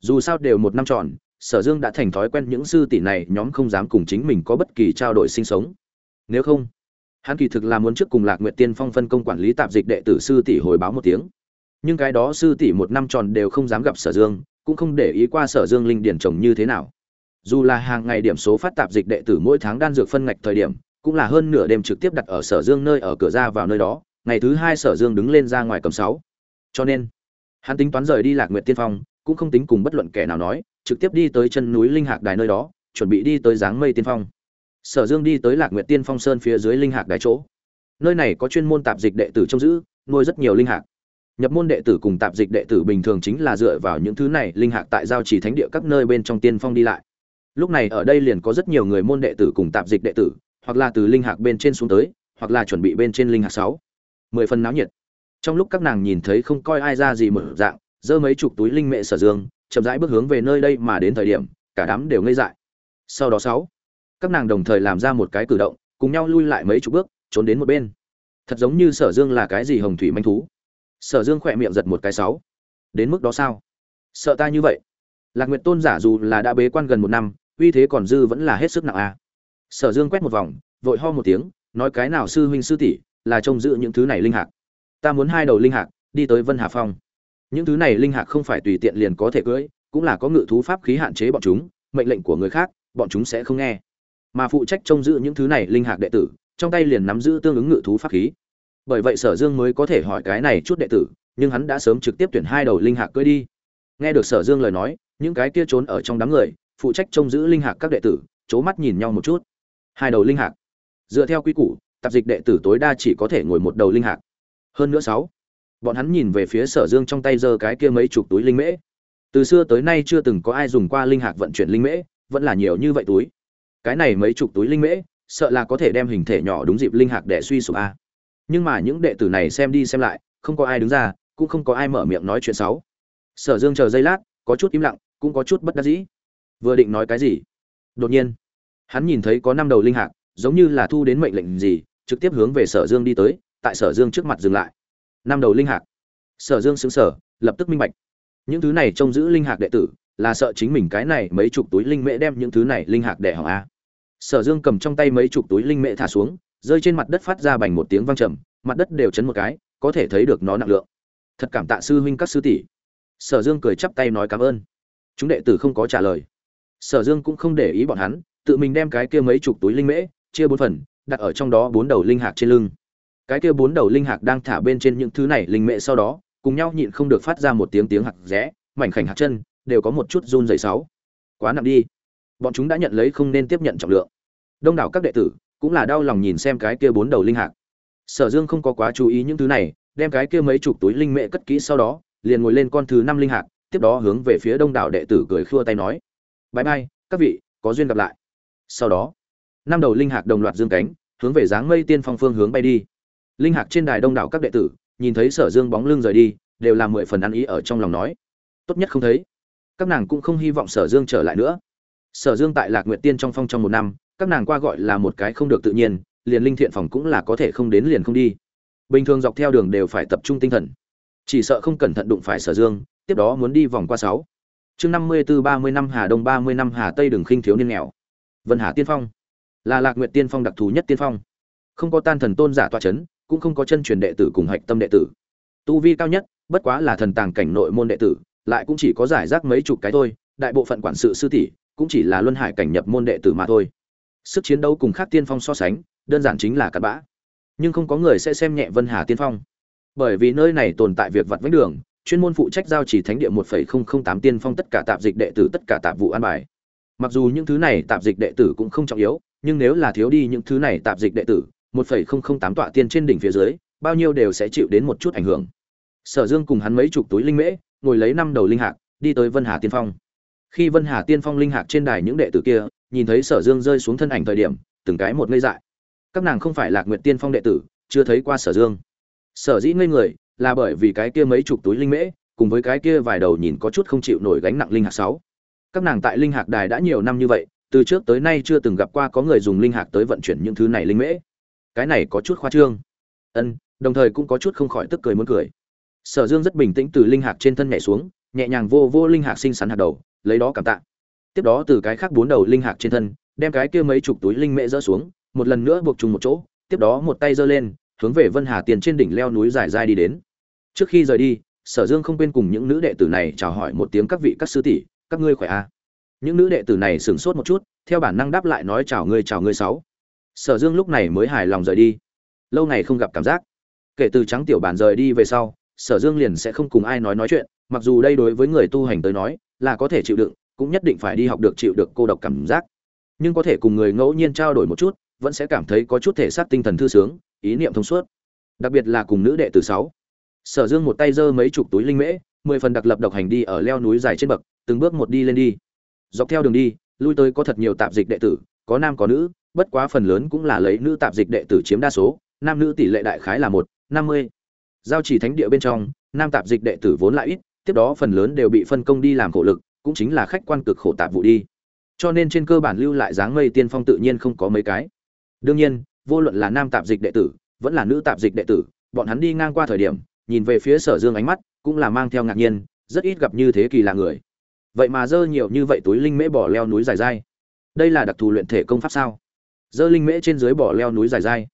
Dù sao đều một năm tròn, sở dương đã thành thói quen những sư tỷ này nhóm không dám cùng chính mình có bất kỳ trao đổi sinh sống. Nếu không, hắn kỳ thực là muốn trước cùng lạc nguyệt tiên phong phân công quản lý tạp dịch đệ tử sư tỷ hồi báo một tiếng. Nhưng cái đó sư tỷ một năm tròn đều không dám gặp sở dương, cũng không để ý qua sở dương linh điển trồng như thế nào dù là hàng ngày điểm số phát tạp dịch đệ tử mỗi tháng đan dược phân ngạch thời điểm, cũng là hơn nửa đêm trực tiếp đặt ở sở dương nơi ở cửa ra vào nơi đó, ngày thứ hai sở dương đứng lên ra ngoài cầm sáu. Cho nên, hắn tính toán rời đi lạc nguyệt tiên phong, cũng không tính cùng bất luận kẻ nào nói, trực tiếp đi tới chân núi linh hạc đài nơi đó, chuẩn bị đi tới dáng mây tiên phong. Sở dương đi tới lạc nguyệt tiên phong sơn phía dưới linh hạc đài chỗ. Nơi này có chuyên môn tạp dịch đệ tử trông giữ, nuôi rất nhiều linh hạc. Nhập môn đệ tử cùng tạp dịch đệ tử bình thường chính là dựa vào những thứ này, linh hạc tại giao trì thánh địa các nơi bên trong tiên phong đi lại lúc này ở đây liền có rất nhiều người môn đệ tử cùng tạp dịch đệ tử, hoặc là từ linh hạc bên trên xuống tới, hoặc là chuẩn bị bên trên linh hạc sáu. Mười phần náo nhiệt. Trong lúc các nàng nhìn thấy không coi ai ra gì mở dạng, giơ mấy chục túi linh mệ sở dương, chậm rãi bước hướng về nơi đây mà đến thời điểm, cả đám đều ngây dại. Sau đó sáu, các nàng đồng thời làm ra một cái cử động, cùng nhau lui lại mấy chục bước, trốn đến một bên. Thật giống như sở dương là cái gì hồng thủy manh thú. Sở dương khỏe miệng giật một cái sáu. Đến mức đó sao? Sợ ta như vậy? Lạc nguyệt tôn giả dù là đã bế quan gần một năm uy thế còn dư vẫn là hết sức nặng a. Sở dương quét một vòng, vội ho một tiếng, nói cái nào sư huynh sư tỷ, là trông giữ những thứ này linh hạc. Ta muốn hai đầu linh hạc, đi tới vân hà phong. Những thứ này linh hạc không phải tùy tiện liền có thể cưỡi, cũng là có ngự thú pháp khí hạn chế bọn chúng, mệnh lệnh của người khác, bọn chúng sẽ không nghe. Mà phụ trách trông giữ những thứ này linh hạc đệ tử, trong tay liền nắm giữ tương ứng ngự thú pháp khí. Bởi vậy sở dương mới có thể hỏi cái này chút đệ tử, nhưng hắn đã sớm trực tiếp tuyển hai đầu linh hạc cưỡi đi. Nghe được sở dương lời nói, những cái kia trốn ở trong đám người phụ trách trông giữ linh hạc các đệ tử, c mắt nhìn nhau một chút. Hai đầu linh hạc. Dựa theo quy củ, tạp dịch đệ tử tối đa chỉ có thể ngồi một đầu linh hạc. Hơn nữa sáu, bọn hắn nhìn về phía sở dương trong tay giơ cái kia mấy chục túi linh mễ. Từ xưa tới nay chưa từng có ai dùng qua linh hạc vận chuyển linh mễ, vẫn là nhiều như vậy túi. Cái này mấy chục túi linh mễ, sợ là có thể đem hình thể nhỏ đúng dịp linh hạc để suy sụp a. Nhưng mà những đệ tử này xem đi xem lại, không có ai đứng ra, cũng không có ai mở miệng nói chuyện xấu sở dương chờ giây lát, có chút im lặng, cũng có chút bất đắc dĩ vừa định nói cái gì? Đột nhiên, hắn nhìn thấy có năm đầu linh hạc, giống như là thu đến mệnh lệnh gì, trực tiếp hướng về sở dương đi tới, tại sở dương trước mặt dừng lại. Năm đầu linh hạc. Sở dương xứng sở lập tức minh bạch. Những thứ này trông giữ linh hạc đệ tử, là sợ chính mình cái này mấy chục túi linh mễ đem những thứ này linh hạc đẻ hỏng a. Sở dương cầm trong tay mấy chục túi linh mễ thả xuống, rơi trên mặt đất phát ra bành một tiếng vang trầm, mặt đất đều chấn một cái, có thể thấy được nó nặng lượng. Thật cảm tạ sư huynh các sư tỷ. Sở dương cười chắp tay nói cảm ơn. Chúng đệ tử không có trả lời sở dương cũng không để ý bọn hắn, tự mình đem cái kia mấy chục túi linh mễ, chia bốn phần, đặt ở trong đó bốn đầu linh hạc trên lưng. Cái kia bốn đầu linh hạc đang thả bên trên những thứ này linh mễ sau đó, cùng nhau nhịn không được phát ra một tiếng tiếng hạc rẽ, mảnh khảnh hạc chân, đều có một chút run rẩy sáu. Quá nặng đi. Bọn chúng đã nhận lấy không nên tiếp nhận trọng lượng. Đông đảo các đệ tử cũng là đau lòng nhìn xem cái kia bốn đầu linh hạc. Sở dương không có quá chú ý những thứ này, đem cái kia mấy chục túi linh mễ cất kỹ sau đó, liền ngồi lên con thứ năm linh hạc, tiếp đó hướng về phía đông đảo đệ tử cười khua tay nói bãi bay các vị, có duyên gặp lại. Sau đó, năm đầu linh hạc đồng loạt dương cánh, hướng về dáng mây tiên phong phương hướng bay đi. Linh hạc trên đài đông đảo các đệ tử, nhìn thấy sở dương bóng lưng rời đi, đều là mười phần ăn ý ở trong lòng nói. Tốt nhất không thấy. Các nàng cũng không hy vọng sở dương trở lại nữa. Sở dương tại lạc nguyện tiên trong phong trong một năm, các nàng qua gọi là một cái không được tự nhiên, liền linh thiện phòng cũng là có thể không đến liền không đi. Bình thường dọc theo đường đều phải tập trung tinh thần. Chỉ sợ không cẩn thận đụng phải sở dương, tiếp đó muốn đi vòng qua sáu chương năm mươi tư ba mươi năm hà đông ba mươi năm hà tây đường khinh thiếu niên nghèo. Vân hà tiên phong. Là lạc nguyện tiên phong đặc thù nhất tiên phong. Không có tan thần tôn giả tọa chấn, cũng không có chân truyền đệ tử cùng hạch tâm đệ tử. Tu vi cao nhất bất quá là thần tàng cảnh nội môn đệ tử lại cũng chỉ có giải rác mấy chục cái thôi đại bộ phận quản sự sư tỷ cũng chỉ là luân hải cảnh nhập môn đệ tử mà thôi. Sức chiến đấu cùng khác tiên phong so sánh đơn giản chính là cặn bã. Nhưng không có người sẽ xem nhẹ vân hà tiên phong. Bởi vì nơi này tồn tại việc vặt vách đường chuyên môn phụ trách giao chỉ thánh địa một tám tiên phong tất cả tạp dịch đệ tử, tất cả tạp vụ an bài. Mặc dù những thứ này tạp dịch đệ tử cũng không trọng yếu, nhưng nếu là thiếu đi những thứ này tạp dịch đệ tử, một phẩy không không tám tọa tiên trên đỉnh phía dưới, bao nhiêu đều sẽ chịu đến một chút ảnh hưởng. Sở dương cùng hắn mấy chục túi linh mễ, ngồi lấy năm đầu linh hạc, đi tới vân hà tiên phong. Khi vân hà tiên phong linh hạc trên đài những đệ tử kia, nhìn thấy sở dương rơi xuống thân ảnh thời điểm, từng cái một ngây dại. Các nàng không phải lạc nguyện tiên phong đệ tử, chưa thấy qua sở dương. Sở dĩ ngây người là bởi vì cái kia mấy chục túi linh mễ, cùng với cái kia vài đầu nhìn có chút không chịu nổi gánh nặng linh hạt sáu. Các nàng tại linh hạc đài đã nhiều năm như vậy, từ trước tới nay chưa từng gặp qua có người dùng linh hạc tới vận chuyển những thứ này linh mễ. Cái này có chút khoa trương. Ân, đồng thời cũng có chút không khỏi tức cười muốn cười. Sở dương rất bình tĩnh từ linh hạc trên thân nhảy xuống, nhẹ nhàng vô vô linh hạc xinh xắn hạt đầu, lấy đó cảm tạ. Tiếp đó từ cái khác bốn đầu linh hạc trên thân, đem cái kia mấy chục túi linh mễ dỡ xuống, một lần nữa buộc trùng một chỗ, tiếp đó một tay giơ lên, hướng về vân hà tiền trên đỉnh leo núi dài dài đi đến trước khi rời đi, sở dương không quên cùng những nữ đệ tử này chào hỏi một tiếng các vị các sư tỷ, các ngươi khỏe à? những nữ đệ tử này sửng sốt một chút, theo bản năng đáp lại nói chào ngươi chào ngươi sáu. Sở dương lúc này mới hài lòng rời đi. Lâu ngày không gặp cảm giác. Kể từ trắng tiểu bản rời đi về sau, sở dương liền sẽ không cùng ai nói nói chuyện, mặc dù đây đối với người tu hành tới nói, là có thể chịu đựng, cũng nhất định phải đi học được chịu được cô độc cảm giác. Nhưng có thể cùng người ngẫu nhiên trao đổi một chút, vẫn sẽ cảm thấy có chút thể xác tinh thần thư sướng, ý niệm thông suốt. Đặc biệt là cùng nữ đệ tử sáu sở dương một tay giơ mấy chục túi linh mễ, mười phần đặc lập độc hành đi ở leo núi dài trên bậc, từng bước một đi lên đi. Dọc theo đường đi, lui tới có thật nhiều tạp dịch đệ tử, có nam có nữ, bất quá phần lớn cũng là lấy nữ tạp dịch đệ tử chiếm đa số, nam nữ tỷ lệ đại khái là một, năm mươi. Giao chỉ thánh địa bên trong, nam tạp dịch đệ tử vốn lại ít, tiếp đó phần lớn đều bị phân công đi làm khổ lực, cũng chính là khách quan cực khổ tạp vụ đi. Cho nên trên cơ bản lưu lại dáng mây tiên phong tự nhiên không có mấy cái. Đương nhiên, vô luận là nam tạp dịch đệ tử, vẫn là nữ tạp dịch đệ tử, bọn hắn đi ngang qua thời điểm nhìn về phía sở dương ánh mắt, cũng là mang theo ngạc nhiên, rất ít gặp như thế kỳ là người. Vậy mà dơ nhiều như vậy túi linh mễ bỏ leo núi dài dai. Đây là đặc thù luyện thể công pháp sao? Dơ linh mễ trên dưới bỏ leo núi dài dai.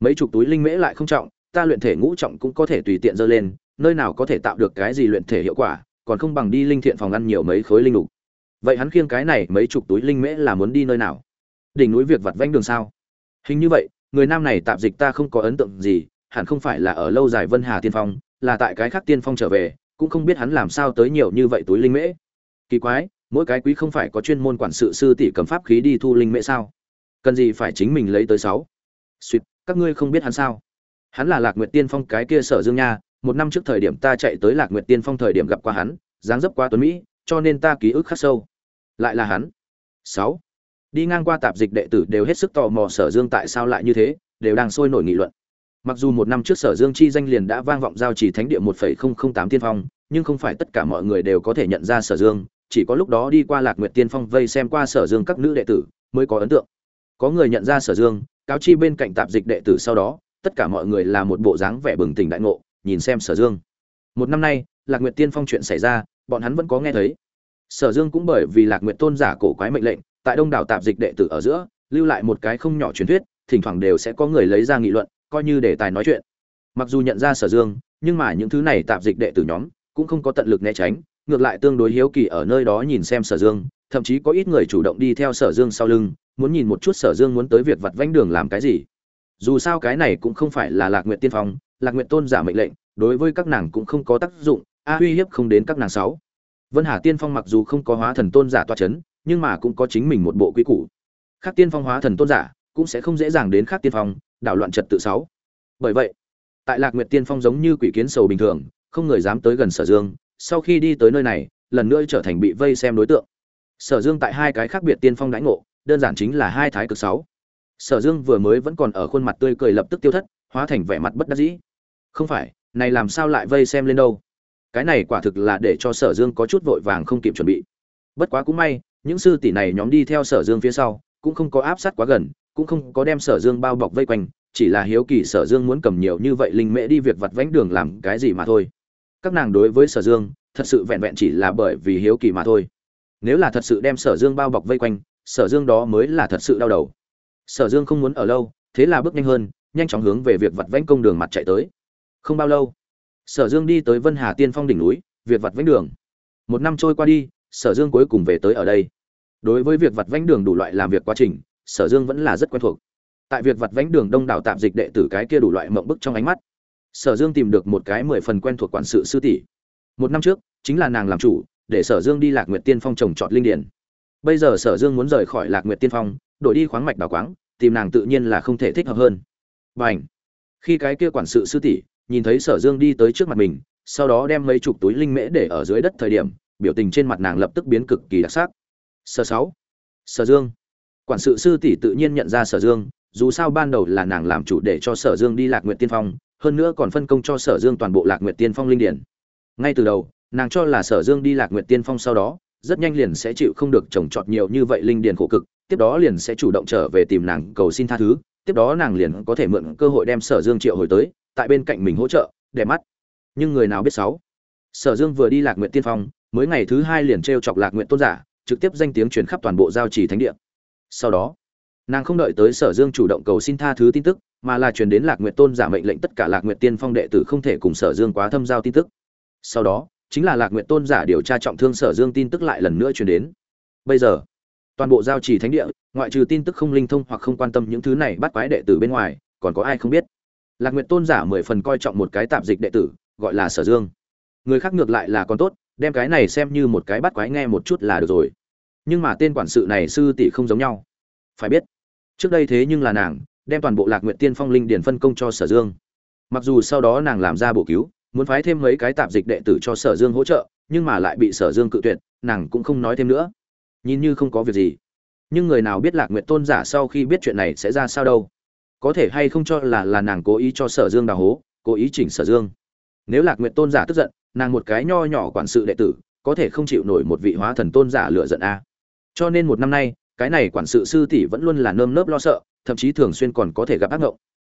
Mấy chục túi linh mễ lại không trọng, ta luyện thể ngũ trọng cũng có thể tùy tiện dơ lên, nơi nào có thể tạo được cái gì luyện thể hiệu quả, còn không bằng đi linh thiện phòng ăn nhiều mấy khối linh lục. Vậy hắn khiêng cái này mấy chục túi linh mễ là muốn đi nơi nào? Đỉnh núi việc vặt vanh đường sao? Hình như vậy, người nam này tạp dịch ta không có ấn tượng gì hẳn không phải là ở lâu dài vân hà tiên phong, là tại cái khác tiên phong trở về, cũng không biết hắn làm sao tới nhiều như vậy túi linh mễ. Kỳ quái, mỗi cái quý không phải có chuyên môn quản sự sư tỷ cầm pháp khí đi thu linh mễ sao? Cần gì phải chính mình lấy tới sáu? Suýt các ngươi không biết hắn sao? Hắn là lạc nguyệt tiên phong cái kia sở dương nha, một năm trước thời điểm ta chạy tới lạc nguyệt tiên phong thời điểm gặp qua hắn, dáng dấp qua tuấn mỹ, cho nên ta ký ức khắc sâu. Lại là hắn. Sáu. Đi ngang qua tạp dịch đệ tử đều hết sức tò mò sở dương tại sao lại như thế, đều đang sôi nổi nghị luận mặc dù một năm trước sở dương chi danh liền đã vang vọng giao chỉ thánh địa một phẩy không không tám tiên phong, nhưng không phải tất cả mọi người đều có thể nhận ra sở dương, chỉ có lúc đó đi qua lạc nguyệt tiên phong vây xem qua sở dương các nữ đệ tử mới có ấn tượng. Có người nhận ra sở dương, cáo chi bên cạnh tạp dịch đệ tử sau đó, tất cả mọi người là một bộ dáng vẻ bừng tỉnh đại ngộ, nhìn xem sở dương. Một năm nay, lạc nguyệt tiên phong chuyện xảy ra, bọn hắn vẫn có nghe thấy. Sở dương cũng bởi vì lạc nguyệt tôn giả cổ quái mệnh lệnh, tại đông đảo tạp dịch đệ tử ở giữa, lưu lại một cái không nhỏ truyền thuyết, thỉnh thoảng đều sẽ có người lấy ra nghị luận coi như để tài nói chuyện. Mặc dù nhận ra sở dương, nhưng mà những thứ này tạp dịch đệ tử nhóm cũng không có tận lực né tránh, ngược lại tương đối hiếu kỳ ở nơi đó nhìn xem sở dương, thậm chí có ít người chủ động đi theo sở dương sau lưng, muốn nhìn một chút sở dương muốn tới việc vặt vánh đường làm cái gì. Dù sao cái này cũng không phải là lạc nguyện tiên phong, lạc nguyện tôn giả mệnh lệnh, đối với các nàng cũng không có tác dụng, a uy hiếp không đến các nàng sáu. Vân hà tiên phong mặc dù không có hóa thần tôn giả toa c h ấ n nhưng mà cũng có chính mình một bộ quy củ. Khác tiên phong hóa thần tôn giả cũng sẽ không dễ dàng đến khác tiên phong đảo loạn trật tự sáu. Bởi vậy, tại lạc nguyệt tiên phong giống như quỷ kiến sầu bình thường, không người dám tới gần sở dương, sau khi đi tới nơi này, lần nữa trở thành bị vây xem đối tượng. Sở dương tại hai cái khác biệt tiên phong đánh ngộ, đơn giản chính là hai thái cực sáu. Sở dương vừa mới vẫn còn ở khuôn mặt tươi cười lập tức tiêu thất, hóa thành vẻ mặt bất đắc dĩ. Không phải, này làm sao lại vây xem lên đâu? Cái này quả thực là để cho sở dương có chút vội vàng không kịp chuẩn bị. Bất quá cũng may, những sư tỷ này nhóm đi theo sở dương phía sau, cũng không có áp sát quá gần cũng không có đem sở dương bao bọc vây quanh, chỉ là hiếu kỳ sở dương muốn cầm nhiều như vậy linh mễ đi việc vặt vánh đường làm cái gì mà thôi. Các nàng đối với sở dương, thật sự vẹn vẹn chỉ là bởi vì hiếu kỳ mà thôi. Nếu là thật sự đem sở dương bao bọc vây quanh, sở dương đó mới là thật sự đau đầu. Sở dương không muốn ở lâu, thế là bước nhanh hơn, nhanh chóng hướng về việc vặt vánh công đường mặt chạy tới. Không bao lâu, sở dương đi tới vân hà tiên phong đỉnh núi, việc vặt vánh đường. Một năm trôi qua đi, sở dương cuối cùng về tới ở đây. Đối với việc vặt vánh đường đủ loại làm việc quá trình sở dương vẫn là rất quen thuộc. Tại việc vặt vánh đường đông đảo tạm dịch đệ tử cái kia đủ loại mộng bức trong ánh mắt, sở dương tìm được một cái mười phần quen thuộc quản sự sư tỷ. Một năm trước, chính là nàng làm chủ, để sở dương đi lạc nguyệt tiên phong trồng trọt linh điển. Bây giờ sở dương muốn rời khỏi lạc nguyệt tiên phong, đổi đi khoáng mạch đào quáng, tìm nàng tự nhiên là không thể thích hợp hơn. B à n h khi cái kia quản sự sư tỷ nhìn thấy sở dương đi tới trước mặt mình, sau đó đem mấy chục túi linh mễ để ở dưới đất thời điểm, biểu tình trên mặt nàng lập tức biến cực kỳ đặc sắc. Sở sáu! Sở dương! Quản sự sư tỷ tự nhiên nhận ra sở dương, dù sao ban đầu là nàng làm chủ để cho sở dương đi lạc nguyện tiên phong, hơn nữa còn phân công cho sở dương toàn bộ lạc nguyện tiên phong linh điển. Ngay từ đầu, nàng cho là sở dương đi lạc nguyện tiên phong sau đó, rất nhanh liền sẽ chịu không được trồng trọt nhiều như vậy linh điển khổ cực, tiếp đó liền sẽ chủ động trở về tìm nàng cầu xin tha thứ, tiếp đó nàng liền có thể mượn cơ hội đem sở dương triệu hồi tới, tại bên cạnh mình hỗ trợ, để mắt. Nhưng người nào biết sáu? Sở dương vừa đi lạc nguyện tiên phong, mới ngày thứ hai liền t r e o chọc lạc nguyện tôn giả, trực tiếp danh tiếng truyền khắp toàn bộ giao trì thánh địa sau đó, nàng không đợi tới sở dương chủ động cầu xin tha thứ tin tức, mà là truyền đến lạc nguyện tôn giả mệnh lệnh tất cả lạc nguyện tiên phong đệ tử không thể cùng sở dương quá thâm giao tin tức. Sau đó, chính là lạc nguyện tôn giả điều tra trọng thương sở dương tin tức lại lần nữa truyền đến. Bây giờ, toàn bộ giao trì thánh địa, ngoại trừ tin tức không linh thông hoặc không quan tâm những thứ này bắt quái đệ tử bên ngoài, còn có ai không biết? Lạc nguyện tôn giả mười phần coi trọng một cái tạp dịch đệ tử, gọi là sở dương. Người khác ngược lại là còn tốt, đem cái này xem như một cái bắt quái nghe một chút là được rồi nhưng mà tên quản sự này sư tỷ không giống nhau. Phải biết, trước đây thế nhưng là nàng, đem toàn bộ lạc nguyện tiên phong linh điển phân công cho sở dương. Mặc dù sau đó nàng làm ra bổ cứu, muốn phái thêm mấy cái tạp dịch đệ tử cho sở dương hỗ trợ, nhưng mà lại bị sở dương cự tuyệt, nàng cũng không nói thêm nữa. Nhìn như không có việc gì. Nhưng người nào biết lạc nguyện tôn giả sau khi biết chuyện này sẽ ra sao đâu? Có thể hay không cho là là nàng cố ý cho sở dương đào hố, cố ý chỉnh sở dương. Nếu lạc nguyện tôn giả tức giận, nàng một cái nho nhỏ quản sự đệ tử, có thể không chịu nổi một vị hóa thần tôn giả lựa giận a cho nên một năm nay, cái này quản sự sư tỷ vẫn luôn là nơm nớp lo sợ, thậm chí thường xuyên còn có thể gặp ác ngộng.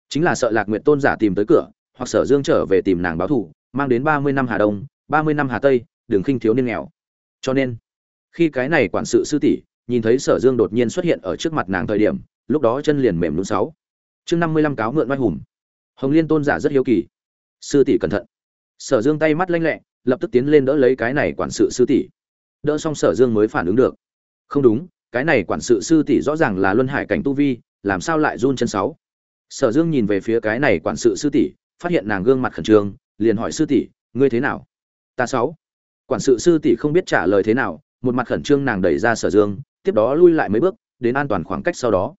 Chính là sợ lạc nguyện tôn giả tìm tới cửa, hoặc sở dương trở về tìm nàng báo thù, mang đến ba mươi năm hà đông, ba mươi năm hà tây, đường khinh thiếu niên nghèo. Cho nên, khi cái này quản sự sư tỷ nhìn thấy sở dương đột nhiên xuất hiện ở trước mặt nàng thời điểm, lúc đó chân liền mềm lún sáu. Chương năm mươi lăm cáo mượn oai hùng. Hồng liên tôn giả rất hiếu kỳ. Sư tỷ cẩn thận. Sở dương tay mắt lanh lẹ, lập tức tiến lên đỡ lấy cái này quản sự sư tỷ. Đỡ xong sở dương mới phản ứng được không đúng, cái này quản sự sư tỷ rõ ràng là luân hải cảnh tu vi, làm sao lại run chân sáu? Sở dương nhìn về phía cái này quản sự sư tỷ, phát hiện nàng gương mặt khẩn trương, liền hỏi sư tỷ, ngươi thế nào? Ta sáu. Quản sự sư tỷ không biết trả lời thế nào, một mặt khẩn trương nàng đẩy ra sở dương, tiếp đó lui lại mấy bước, đến an toàn khoảng cách sau đó.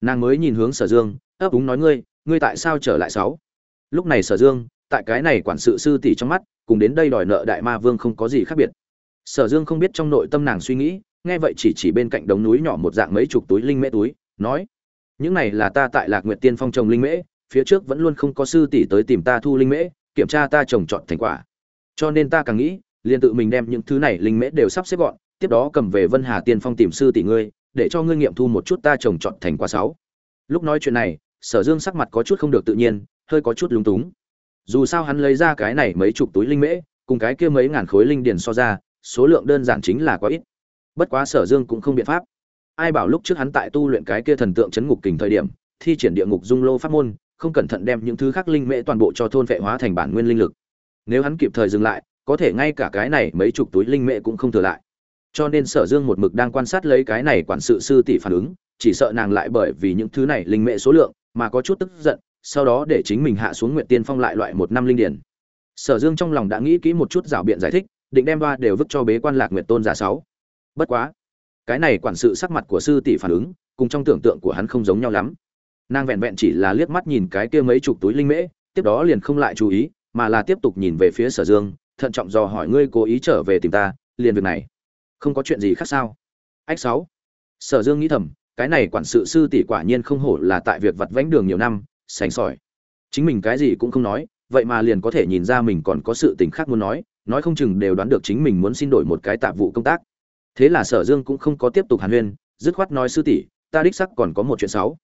Nàng mới nhìn hướng sở dương, ấp úng nói ngươi ngươi tại sao trở lại sáu? Lúc này sở dương, tại cái này quản sự sư tỷ trong mắt, cùng đến đây đòi nợ đại ma vương không có gì khác biệt. Sở dương không biết trong nội tâm nàng suy nghĩ nghe vậy chỉ chỉ bên cạnh đống núi nhỏ một dạng mấy chục túi linh mễ túi, nói, những này là ta tại lạc nguyệt tiên phong trồng linh mễ, phía trước vẫn luôn không có sư tỷ tới tìm ta thu linh mễ, kiểm tra ta trồng trọt thành quả. Cho nên ta càng nghĩ, liền tự mình đem những thứ này linh mễ đều sắp xếp gọn, tiếp đó cầm về vân hà tiên phong tìm sư tỷ ngươi, để cho ngươi nghiệm thu một chút ta trồng trọt thành quả sáu. Lúc nói chuyện này, sở dương sắc mặt có chút không được tự nhiên, hơi có chút lúng túng. Dù sao hắn lấy ra cái này mấy chục túi linh mễ, cùng cái kia mấy ngàn khối linh điền so ra, số lượng đơn giản chính là quá ít bất quá sở dương cũng không biện pháp. Ai bảo lúc trước hắn tại tu luyện cái kia thần tượng chấn ngục kình thời điểm, thi triển địa ngục dung lô pháp môn, không cẩn thận đem những thứ khác linh mễ toàn bộ cho thôn vệ hóa thành bản nguyên linh lực. Nếu hắn kịp thời dừng lại, có thể ngay cả cái này mấy chục túi linh mễ cũng không thừa lại. Cho nên sở dương một mực đang quan sát lấy cái này quản sự sư tỷ phản ứng, chỉ sợ nàng lại bởi vì những thứ này linh mễ số lượng mà có chút tức giận, sau đó để chính mình hạ xuống nguyện tiên phong lại loại một năm linh điển. Sở dương trong lòng đã nghĩ kỹ một chút rảo biện giải thích, định đem ba đều vứt cho bế quan lạc nguyện tôn giả sáu bất quá, cái này quản sự sắc mặt của sư tỷ phản ứng, cùng trong tưởng tượng của hắn không giống nhau lắm. Nàng vẹn vẹn chỉ là liếc mắt nhìn cái kia mấy chục túi linh mễ, tiếp đó liền không lại chú ý, mà là tiếp tục nhìn về phía sở dương, thận trọng dò hỏi ngươi cố ý trở về tìm ta, liền việc này. Không có chuyện gì khác sao? Ách sáu. Sở dương nghĩ thầm, cái này quản sự sư tỷ quả nhiên không hổ là tại việc vặt vãnh đường nhiều năm, sành sỏi. Chính mình cái gì cũng không nói, vậy mà liền có thể nhìn ra mình còn có sự tình khác muốn nói nói không chừng đều đoán được chính mình muốn xin đổi một cái tạp vụ công tác thế là sở dương cũng không có tiếp tục hàn huyên, dứt khoát nói, sư tỷ, ta đích sắc còn có một chuyện xấu.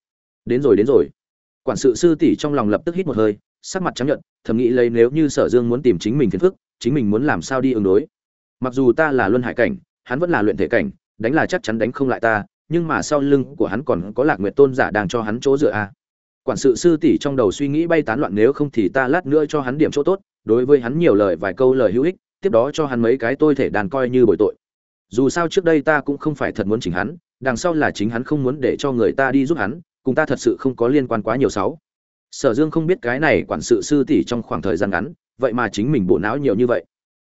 Đến rồi đến rồi. Quản sự sư tỷ trong lòng lập tức hít một hơi, sắc mặt trắng nhận thầm nghĩ lấy nếu như sở dương muốn tìm chính mình phiền phức, chính mình muốn làm sao đi ứng đối. Mặc dù ta là luân hải cảnh, hắn vẫn là luyện thể cảnh, đánh là chắc chắn đánh không lại ta, nhưng mà sau lưng của hắn còn có lạc nguyệt tôn giả đang cho hắn chỗ dựa a. Quản sự sư tỷ trong đầu suy nghĩ bay tán loạn, nếu không thì ta lát nữa cho hắn điểm chỗ tốt, đối với hắn nhiều lời vài câu lời hữu ích, tiếp đó cho hắn mấy cái tôi thể đàn coi như bồi tội dù sao trước đây ta cũng không phải thật muốn chỉnh hắn, đằng sau là chính hắn không muốn để cho người ta đi giúp hắn, cùng ta thật sự không có liên quan quá nhiều sáu. Sở dương không biết cái này quản sự sư tỷ trong khoảng thời gian ngắn, vậy mà chính mình bộ não nhiều như vậy.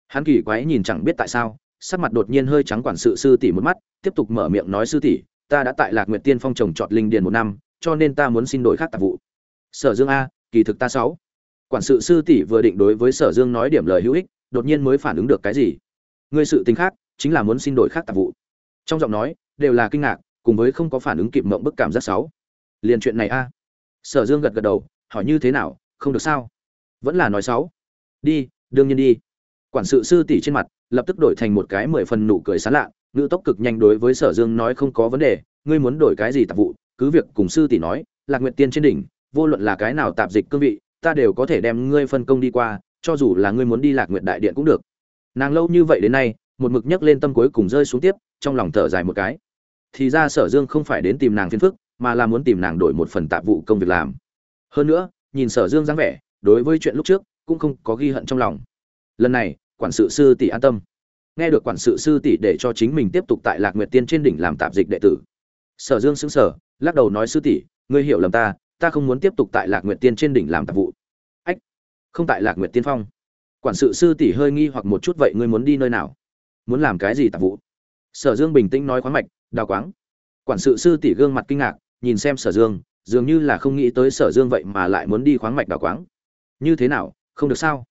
Hắn kỳ quái nhìn chẳng biết tại sao, sắc mặt đột nhiên hơi trắng quản sự sư tỷ một mắt, tiếp tục mở miệng nói sư tỷ, ta đã tại lạc nguyệt tiên phong trồng trọt linh điền một năm, cho nên ta muốn xin đổi khác tạp vụ. Sở dương a, kỳ thực ta sáu. Quản sự sư tỷ vừa định đối với sở dương nói điểm lời hữu ích, đột nhiên mới phản ứng được cái gì? Người sự tình khác chính là muốn xin đổi khác tạp vụ. Trong giọng nói, đều là kinh ngạc, cùng với không có phản ứng kịp mộng bức cảm giác sáu liền chuyện này a. Sở dương gật gật đầu, hỏi như thế nào, không được sao? Vẫn là nói sáu đi, đương nhiên đi. Quản sự sư tỷ trên mặt, lập tức đổi thành một cái mười phần nụ cười sán lạ, ngữ tốc cực nhanh đối với sở dương nói không có vấn đề, ngươi muốn đổi cái gì tạp vụ? Cứ việc cùng sư tỷ nói, lạc nguyện tiên trên đỉnh, vô luận là cái nào tạp dịch cương vị, ta đều có thể đem ngươi phân công đi qua, cho dù là ngươi muốn đi lạc nguyện đại điện cũng được. Nàng lâu như vậy đến nay một mực nhấc lên tâm cuối cùng rơi xuống tiếp, trong lòng thở dài một cái. Thì ra sở dương không phải đến tìm nàng phiền phức, mà là muốn tìm nàng đổi một phần tạp vụ công việc làm. Hơn nữa, nhìn sở dương dáng vẻ, đối với chuyện lúc trước, cũng không có ghi hận trong lòng. Lần này, quản sự sư tỷ an tâm. Nghe được quản sự sư tỷ để cho chính mình tiếp tục tại lạc nguyệt tiên trên đỉnh làm tạp dịch đệ tử. Sở dương xứng sở lắc đầu nói sư tỷ, ngươi hiểu lầm ta ta không muốn tiếp tục tại lạc nguyệt tiên trên đỉnh làm tạp vụ. Ách, không tại lạc nguyệt tiên phong. Quản sự sư tỷ hơi nghi hoặc một chút vậy ngươi muốn đi nơi nào? Muốn làm cái gì tạp vụ. Sở dương bình tĩnh nói khoáng mạch, đào quáng. Quản sự sư tỷ gương mặt kinh ngạc, nhìn xem sở dương, dường như là không nghĩ tới sở dương vậy mà lại muốn đi khoáng mạch đào quáng. Như thế nào, không được sao?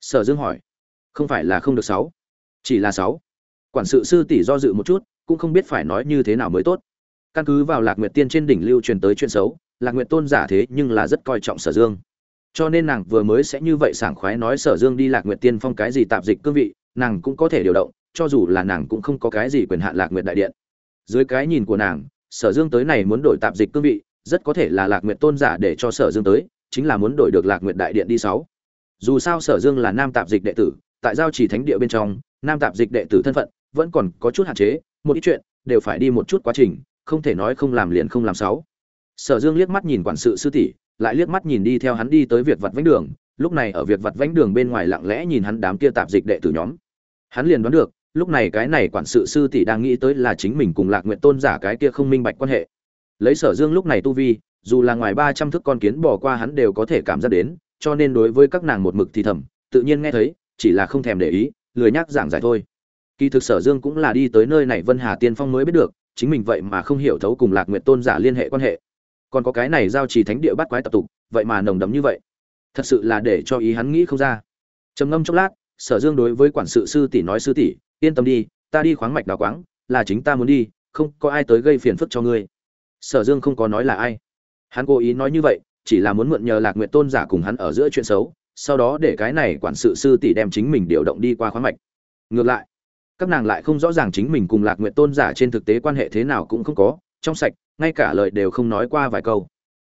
Sở dương hỏi. Không phải là không được sáu, chỉ là sáu. Quản sự sư tỷ do dự một chút, cũng không biết phải nói như thế nào mới tốt. Căn cứ vào lạc nguyệt tiên trên đỉnh lưu truyền tới chuyện xấu, lạc nguyệt tôn giả thế nhưng là rất coi trọng sở dương. Cho nên nàng vừa mới sẽ như vậy sảng khoái nói sở dương đi lạc nguyệt tiên phong cái gì tạp dịch cương vị, nàng cũng có thể điều động cho dù là nàng cũng không có cái gì quyền hạn lạc nguyệt đại điện. Dưới cái nhìn của nàng, sở dương tới này muốn đổi tạp dịch cương vị, rất có thể là lạc nguyệt tôn giả để cho sở dương tới, chính là muốn đổi được lạc nguyệt đại điện đi sáu. Dù sao sở dương là nam tạp dịch đệ tử, tại giao trì thánh địa bên trong, nam tạp dịch đệ tử thân phận vẫn còn có chút hạn chế, một ít chuyện đều phải đi một chút quá trình, không thể nói không làm liền không làm sáu. Sở dương liếc mắt nhìn quản sự sư tỷ, lại liếc mắt nhìn đi theo hắn đi tới việc vặt vánh đường, lúc này ở việc vặt vánh đường bên ngoài lặng lẽ nhìn hắn đám kia tạp dịch đệ tử nhóm. Hắn liền đoán được lúc này cái này quản sự sư tỷ đang nghĩ tới là chính mình cùng lạc nguyện tôn giả cái kia không minh bạch quan hệ. Lấy sở dương lúc này tu vi, dù là ngoài ba trăm thước con kiến bỏ qua hắn đều có thể cảm giác đến, cho nên đối với các nàng một mực thì thầm, tự nhiên nghe thấy, chỉ là không thèm để ý, lười nhắc giảng giải thôi. Kỳ thực sở dương cũng là đi tới nơi này vân hà tiên phong mới biết được, chính mình vậy mà không hiểu thấu cùng lạc nguyện tôn giả liên hệ quan hệ. Còn có cái này giao trì thánh địa bắt quái tập tục, vậy mà nồng đấm như vậy. Thật sự là để cho ý hắn nghĩ không ra. Trầm ngâm chốc lát, sở dương đối với quản sự sư tỷ nói sư tỷ yên tâm đi, ta đi khoáng mạch đào quáng, là chính ta muốn đi, không có ai tới gây phiền phức cho ngươi. Sở dương không có nói là ai. Hắn cố ý nói như vậy, chỉ là muốn mượn nhờ lạc nguyện tôn giả cùng hắn ở giữa chuyện xấu, sau đó để cái này quản sự sư tỷ đem chính mình điều động đi qua khoáng mạch. Ngược lại, các nàng lại không rõ ràng chính mình cùng lạc nguyện tôn giả trên thực tế quan hệ thế nào cũng không có, trong sạch, ngay cả lời đều không nói qua vài câu.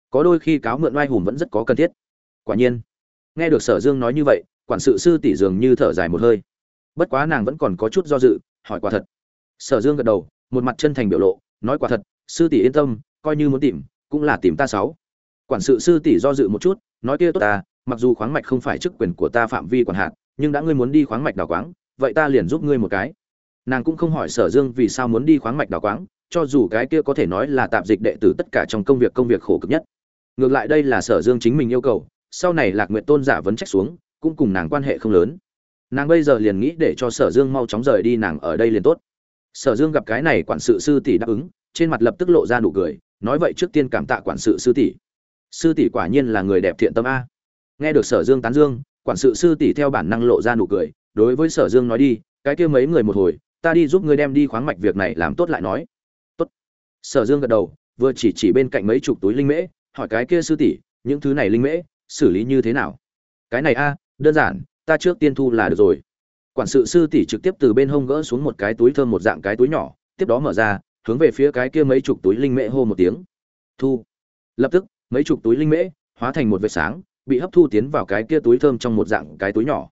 Có đôi khi cáo mượn oai hùng vẫn rất có cần thiết. Quả nhiên, nghe được sở dương nói như vậy, quản sự sư tỷ dường như thở dài một hơi bất quá nàng vẫn còn có chút do dự, hỏi quả thật. Sở dương gật đầu, một mặt chân thành biểu lộ, nói quả thật, sư tỷ yên tâm, coi như muốn tìm, cũng là tìm ta sáu. Quản sự sư tỷ do dự một chút, nói kia tốt ta, mặc dù khoáng mạch không phải chức quyền của ta phạm vi quản hạt, nhưng đã ngươi muốn đi khoáng mạch đào quáng, vậy ta liền giúp ngươi một cái. Nàng cũng không hỏi sở dương vì sao muốn đi khoáng mạch đào quáng, cho dù cái kia có thể nói là tạm dịch đệ tử tất cả trong công việc công việc khổ cực nhất. Ngược lại đây là sở dương chính mình yêu cầu, sau này lạc nguyện tôn giả vấn trách xuống, cũng cùng nàng quan hệ không lớn nàng bây giờ liền nghĩ để cho sở dương mau chóng rời đi nàng ở đây liền tốt. Sở dương gặp cái này quản sự sư tỷ đáp ứng, trên mặt lập tức lộ ra nụ cười, nói vậy trước tiên cảm tạ quản sự sư tỷ. Sư tỷ quả nhiên là người đẹp thiện tâm a. Nghe được sở dương tán dương, quản sự sư tỷ theo bản năng lộ ra nụ cười, đối với sở dương nói đi, cái kia mấy người một hồi, ta đi giúp ngươi đem đi khoáng mạch việc này làm tốt lại nói. Tốt. Sở dương gật đầu, vừa chỉ chỉ bên cạnh mấy chục túi linh mễ, hỏi cái kia sư tỷ, những thứ này linh mễ, xử lý như thế nào? Cái này a, đơn giản ta trước tiên thu là được rồi. Quản sự sư tỷ trực tiếp từ bên hông gỡ xuống một cái túi thơm một dạng cái túi nhỏ, tiếp đó mở ra, hướng về phía cái kia mấy chục túi linh mễ hô một tiếng. Thu. Lập tức, mấy chục túi linh mễ hóa thành một vệt sáng, bị hấp thu tiến vào cái kia túi thơm trong một dạng cái túi nhỏ.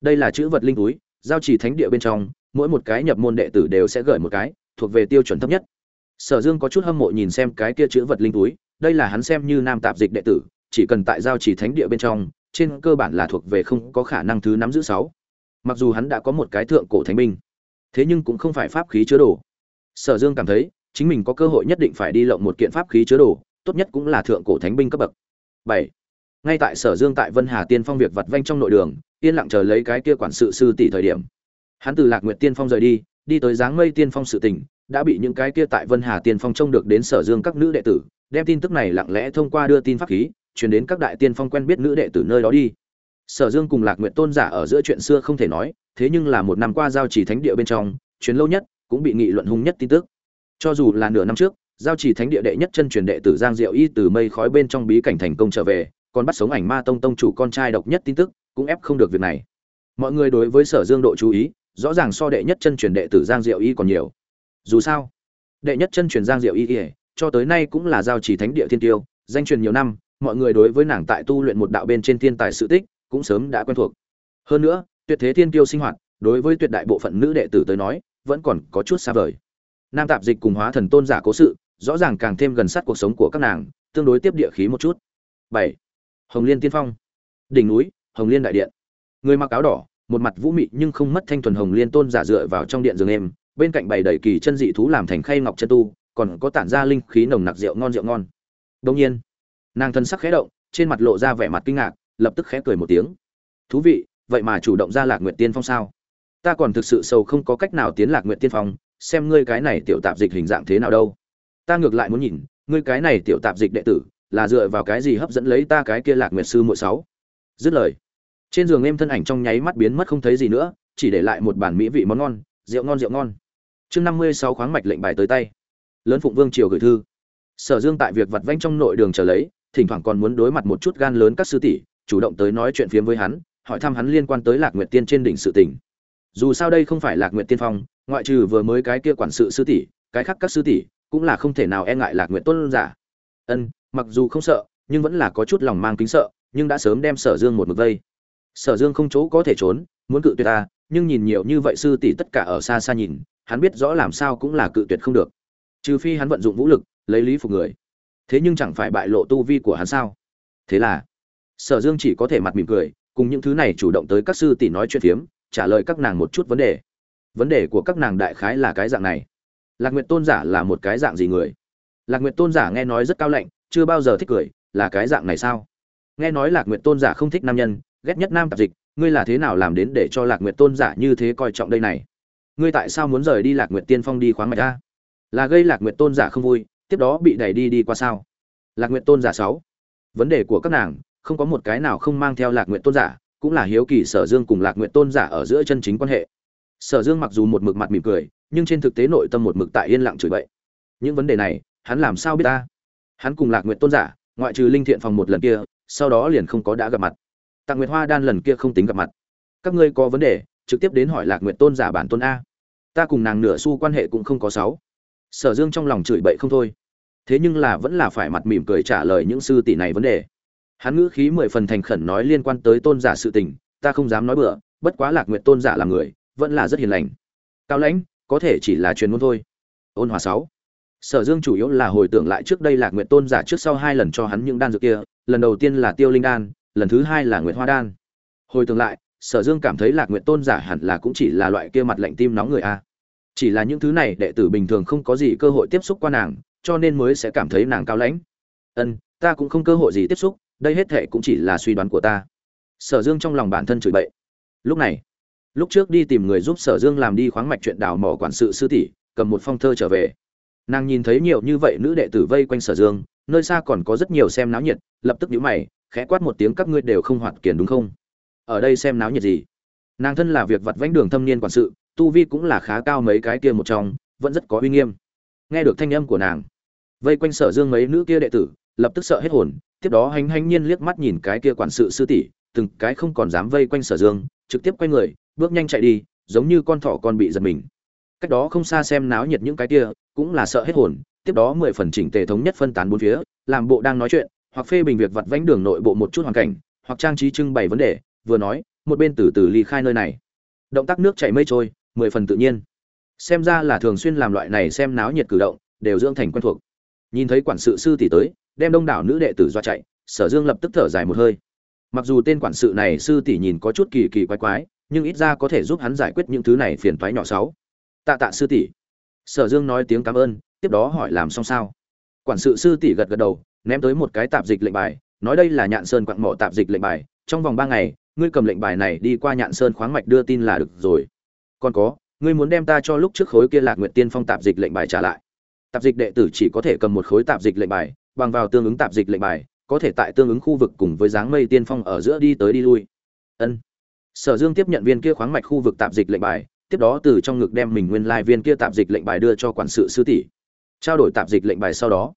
Đây là chữ vật linh túi, giao chỉ thánh địa bên trong, mỗi một cái nhập môn đệ tử đều sẽ gửi một cái, thuộc về tiêu chuẩn thấp nhất. Sở dương có chút hâm mộ nhìn xem cái kia chữ vật linh túi, đây là hắn xem như nam tạp dịch đệ tử, chỉ cần tại giao chỉ thánh địa bên trong trên cơ bản là thuộc về không có khả năng thứ nắm giữ sáu. Mặc dù hắn đã có một cái thượng cổ thánh binh, thế nhưng cũng không phải pháp khí chứa đồ. Sở dương cảm thấy, chính mình có cơ hội nhất định phải đi lộng một kiện pháp khí chứa đồ, tốt nhất cũng là thượng cổ thánh binh cấp bậc. Bảy. Ngay tại sở dương tại vân hà tiên phong việc vặt vanh trong nội đường, yên lặng chờ lấy cái kia quản sự sư tỷ thời điểm. Hắn từ lạc nguyệt tiên phong rời đi đi tới dáng mây tiên phong sự tình đã bị những cái kia tại vân hà tiên phong trông được đến sở dương các nữ đệ tử, đem tin tức này lặng lẽ thông qua đưa tin pháp khí truyền đến các đại tiên phong quen biết nữ đệ tử nơi đó đi. Sở dương cùng lạc nguyệt tôn giả ở giữa chuyện xưa không thể nói, thế nhưng là một năm qua giao chỉ thánh địa bên trong chuyến lâu nhất, cũng bị nghị luận hung nhất tin tức. Cho dù là nửa năm trước, giao chỉ thánh địa đệ nhất chân truyền đệ tử giang diệu y từ mây khói bên trong bí cảnh thành công trở về, còn bắt sống ảnh ma tông tông chủ con trai độc nhất tin tức, cũng ép không được việc này. Mọi người đối với sở dương độ chú ý, rõ ràng so đệ nhất chân truyền đệ tử giang diệu y còn nhiều. Dù sao, đệ nhất chân truyền giang diệu y cho tới nay cũng là giao chỉ thánh địa thiên tiêu, danh truyền nhiều năm mọi người đối với nàng tại tu luyện một đạo bên trên thiên tài sự tích, cũng sớm đã quen thuộc. Hơn nữa, tuyệt thế thiên tiêu sinh hoạt, đối với tuyệt đại bộ phận nữ đệ tử tới nói, vẫn còn có chút xa vời. Nam tạp dịch cùng hóa thần tôn giả cố sự, rõ ràng càng thêm gần sát cuộc sống của các nàng, tương đối tiếp địa khí một chút. Bảy. Hồng liên tiên phong. Đỉnh núi, hồng liên đại điện. Người mặc áo đỏ, một mặt vũ mị nhưng không mất thanh thuần hồng liên tôn giả dựa vào trong điện giường em bên cạnh bày đầy kỳ chân dị thú làm thành khay ngọc chân tu, còn có tản ra linh khí nồng nặc rượu ngon rượu ngon. Đông nhiên nàng thân sắc khẽ động, trên mặt lộ ra vẻ mặt kinh ngạc, lập tức khẽ cười một tiếng. Thú vị, vậy mà chủ động ra lạc nguyện tiên phong sao? Ta còn thực sự sâu không có cách nào tiến lạc nguyện tiên phong, xem ngươi cái này tiểu tạp dịch hình dạng thế nào đâu. Ta ngược lại muốn nhìn, ngươi cái này tiểu tạp dịch đệ tử, là dựa vào cái gì hấp dẫn lấy ta cái kia lạc nguyệt sư mỗi sáu? Dứt lời, trên giường em thân ảnh trong nháy mắt biến mất không thấy gì nữa, chỉ để lại một bản mỹ vị món ngon, rượu ngon rượu ngon. Chương năm mươi sáu khoáng mạch lệnh bài tới tay. Lớn phụng vương triều gửi thư. Sở dương tại việc vặt vanh trong nội đường chờ lấy thỉnh thoảng còn muốn đối mặt một chút gan lớn các sư tỷ, chủ động tới nói chuyện phiếm với hắn, hỏi thăm hắn liên quan tới lạc nguyệt tiên trên đỉnh sự tỉnh dù sao đây không phải lạc nguyệt tiên phong, ngoại trừ vừa mới cái kia quản sự sư tỷ, cái khác các sư tỷ cũng là không thể nào e ngại lạc nguyệt tôn giả. Ân, mặc dù không sợ, nhưng vẫn là có chút lòng mang kính sợ, nhưng đã sớm đem sở dương một mực vây. Sở dương không chỗ có thể trốn, muốn cự tuyệt ta, nhưng nhìn nhiều như vậy sư tỷ tất cả ở xa xa nhìn, hắn biết rõ làm sao cũng là cự tuyệt không được. Trừ phi hắn vận dụng vũ lực, lấy lý phục người thế nhưng chẳng phải bại lộ tu vi của hắn sao? Thế là, sở dương chỉ có thể mặt mỉm cười, cùng những thứ này chủ động tới các sư tỷ nói chuyện phiếm, trả lời các nàng một chút vấn đề. Vấn đề của các nàng đại khái là cái dạng này. Lạc nguyệt tôn giả là một cái dạng gì người? Lạc nguyệt tôn giả nghe nói rất cao lạnh, chưa bao giờ thích cười, là cái dạng này sao? Nghe nói lạc nguyệt tôn giả không thích nam nhân, ghét nhất nam tạp dịch, ngươi là thế nào làm đến để cho lạc nguyệt tôn giả như thế coi trọng đây này? Ngươi tại sao muốn rời đi lạc nguyệt tiên phong đi khoáng mạch ta là gây lạc nguyệt tôn giả không vui tiếp đó bị đẩy đi đi qua sao? Lạc nguyện tôn giả sáu. Vấn đề của các nàng, không có một cái nào không mang theo lạc nguyện tôn giả, cũng là hiếu kỳ sở dương cùng lạc nguyện tôn giả ở giữa chân chính quan hệ. Sở dương mặc dù một mực mặt mỉm cười, nhưng trên thực tế nội tâm một mực tại yên lặng chửi bậy. Những vấn đề này, hắn làm sao biết ta? Hắn cùng lạc nguyện tôn giả, ngoại trừ linh thiện phòng một lần kia, sau đó liền không có đã gặp mặt. Tặng nguyệt hoa đan lần kia không tính gặp mặt. Các ngươi có vấn đề, trực tiếp đến hỏi lạc nguyện tôn giả bản tôn a. Ta cùng nàng nửa xu quan hệ cũng không có sáu. Sở dương trong lòng chửi bậy không thôi thế nhưng là vẫn là phải mặt mỉm cười trả lời những sư tỷ này vấn đề. Hắn ngữ khí mười phần thành khẩn nói liên quan tới tôn giả sự tình, ta không dám nói bừa, bất quá lạc nguyện tôn giả là người, vẫn là rất hiền lành. Cao lãnh, có thể chỉ là truyền ngôn thôi. Ôn hòa sáu. Sở dương chủ yếu là hồi tưởng lại trước đây lạc nguyện tôn giả trước sau hai lần cho hắn những đan dược kia, lần đầu tiên là tiêu linh đan, lần thứ hai là nguyện hoa đan. Hồi tưởng lại, sở dương cảm thấy lạc nguyện tôn giả hẳn là cũng chỉ là loại kia mặt lạnh tim nóng người a. Chỉ là những thứ này đệ tử bình thường không có gì cơ hội tiếp xúc qua nàng cho nên mới sẽ cảm thấy nàng cao lãnh. Ân, ta cũng không cơ hội gì tiếp xúc, đây hết thệ cũng chỉ là suy đoán của ta. Sở dương trong lòng bản thân chửi bậy. Lúc này, lúc trước đi tìm người giúp sở dương làm đi khoáng mạch chuyện đào mỏ quản sự sư tỷ, cầm một phong thơ trở về. Nàng nhìn thấy nhiều như vậy nữ đệ tử vây quanh sở dương, nơi xa còn có rất nhiều xem náo nhiệt, lập tức nhũ mày, khẽ quát một tiếng, các ngươi đều không hoạt kiền đúng không? Ở đây xem náo nhiệt gì? Nàng thân là việc vặt vánh đường thâm niên quản sự, tu vi cũng là khá cao mấy cái kia một trong, vẫn rất có uy nghiêm. Nghe được thanh âm của nàng vây quanh sở dương mấy nữ kia đệ tử, lập tức sợ hết hồn, tiếp đó hành hành nhiên liếc mắt nhìn cái kia quản sự sư tỷ, từng cái không còn dám vây quanh sở dương, trực tiếp quay người, bước nhanh chạy đi, giống như con thỏ con bị giật mình. Cách đó không xa xem náo nhiệt những cái kia, cũng là sợ hết hồn, tiếp đó mười phần chỉnh tề thống nhất phân tán bốn phía, làm bộ đang nói chuyện, hoặc phê bình việc vặt vãnh đường nội bộ một chút hoàn cảnh, hoặc trang trí trưng bày vấn đề, vừa nói, một bên từ từ ly khai nơi này. Động tác nước chảy mây trôi, mười phần tự nhiên. Xem ra là thường xuyên làm loại này xem náo nhiệt cử động, đều dưỡng thành quen thuộc nhìn thấy quản sự sư tỷ tới, đem đông đảo nữ đệ tử do chạy, sở dương lập tức thở dài một hơi. Mặc dù tên quản sự này sư tỷ nhìn có chút kỳ kỳ quái quái, nhưng ít ra có thể giúp hắn giải quyết những thứ này phiền toái nhỏ sáu tạ tạ sư tỷ. Sở dương nói tiếng cảm ơn, tiếp đó hỏi làm xong sao. Quản sự sư tỷ gật gật đầu, ném tới một cái tạp dịch lệnh bài, nói đây là nhạn sơn quặng mỏ tạp dịch lệnh bài, trong vòng ba ngày, ngươi cầm lệnh bài này đi qua nhạn sơn khoáng mạch đưa tin là được rồi. Còn có, ngươi muốn đem ta cho lúc trước khối kia lạc nguyện tiên phong tạp dịch lệnh bài trả lại tạp dịch đệ tử chỉ có thể cầm một khối tạp dịch lệnh bài, bằng vào tương ứng tạp dịch lệnh bài, có thể tại tương ứng khu vực cùng với dáng mây tiên phong ở giữa đi tới đi lui. Ân. Sở dương tiếp nhận viên kia khoáng mạch khu vực tạp dịch lệnh bài, tiếp đó từ trong ngực đem mình nguyên lai viên kia tạp dịch lệnh bài đưa cho quản sự sư tỷ. Trao đổi tạp dịch lệnh bài sau đó,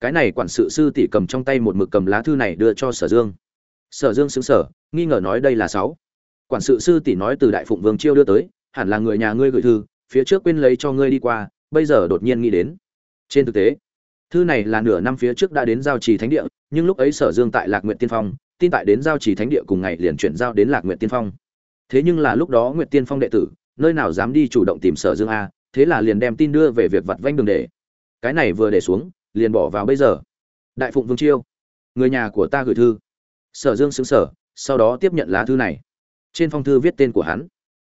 cái này quản sự sư tỷ cầm trong tay một mực cầm lá thư này đưa cho sở dương. Sở dương xứng sở nghi ngờ nói đây là sáu. Quản sự sư tỷ nói từ đại phụng vương chiêu đưa tới, hẳn là người nhà ngươi gửi thư, phía trước quên lấy cho ngươi đi qua, bây giờ đột nhiên nghĩ đến trên thực tế, thư này là nửa năm phía trước đã đến giao trì thánh địa, nhưng lúc ấy sở dương tại lạc nguyện tiên phong, tin tại đến giao trì thánh địa cùng ngày liền chuyển giao đến lạc nguyện tiên phong. Thế nhưng là lúc đó nguyện tiên phong đệ tử, nơi nào dám đi chủ động tìm sở dương a, thế là liền đem tin đưa về việc vặt vanh đường để. Cái này vừa để xuống, liền bỏ vào bây giờ. Đại phụng vương chiêu, người nhà của ta gửi thư. Sở dương xứng sở, sau đó tiếp nhận lá thư này. Trên phong thư viết tên của hắn.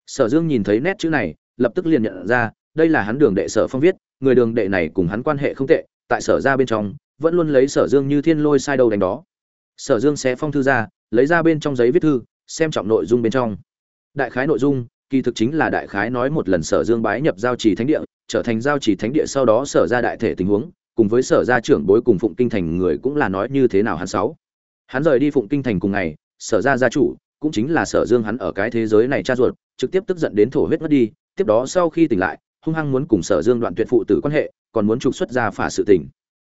Sở dương nhìn thấy nét chữ này, lập tức liền nhận ra, đây là hắn đường đệ sở phong viết người đường đệ này cùng hắn quan hệ không tệ, tại sở ra bên trong, vẫn luôn lấy sở dương như thiên lôi sai đầu đánh đó. Sở dương sẽ phong thư ra, lấy ra bên trong giấy viết thư, xem trọng nội dung bên trong. Đại khái nội dung, kỳ thực chính là đại khái nói một lần sở dương bái nhập giao trì thánh địa, trở thành giao trì thánh địa sau đó sở ra đại thể tình huống, cùng với sở gia trưởng bối cùng phụng kinh thành người cũng là nói như thế nào hắn sáu. Hắn rời đi phụng kinh thành cùng ngày, sở gia gia chủ, cũng chính là sở dương hắn ở cái thế giới này cha ruột, trực tiếp tức giận đến thổ huyết mất đi, tiếp đó sau khi tỉnh lại hung hăng muốn cùng sở dương đoạn tuyệt phụ tử quan hệ, còn muốn trục xuất ra phả sự tình.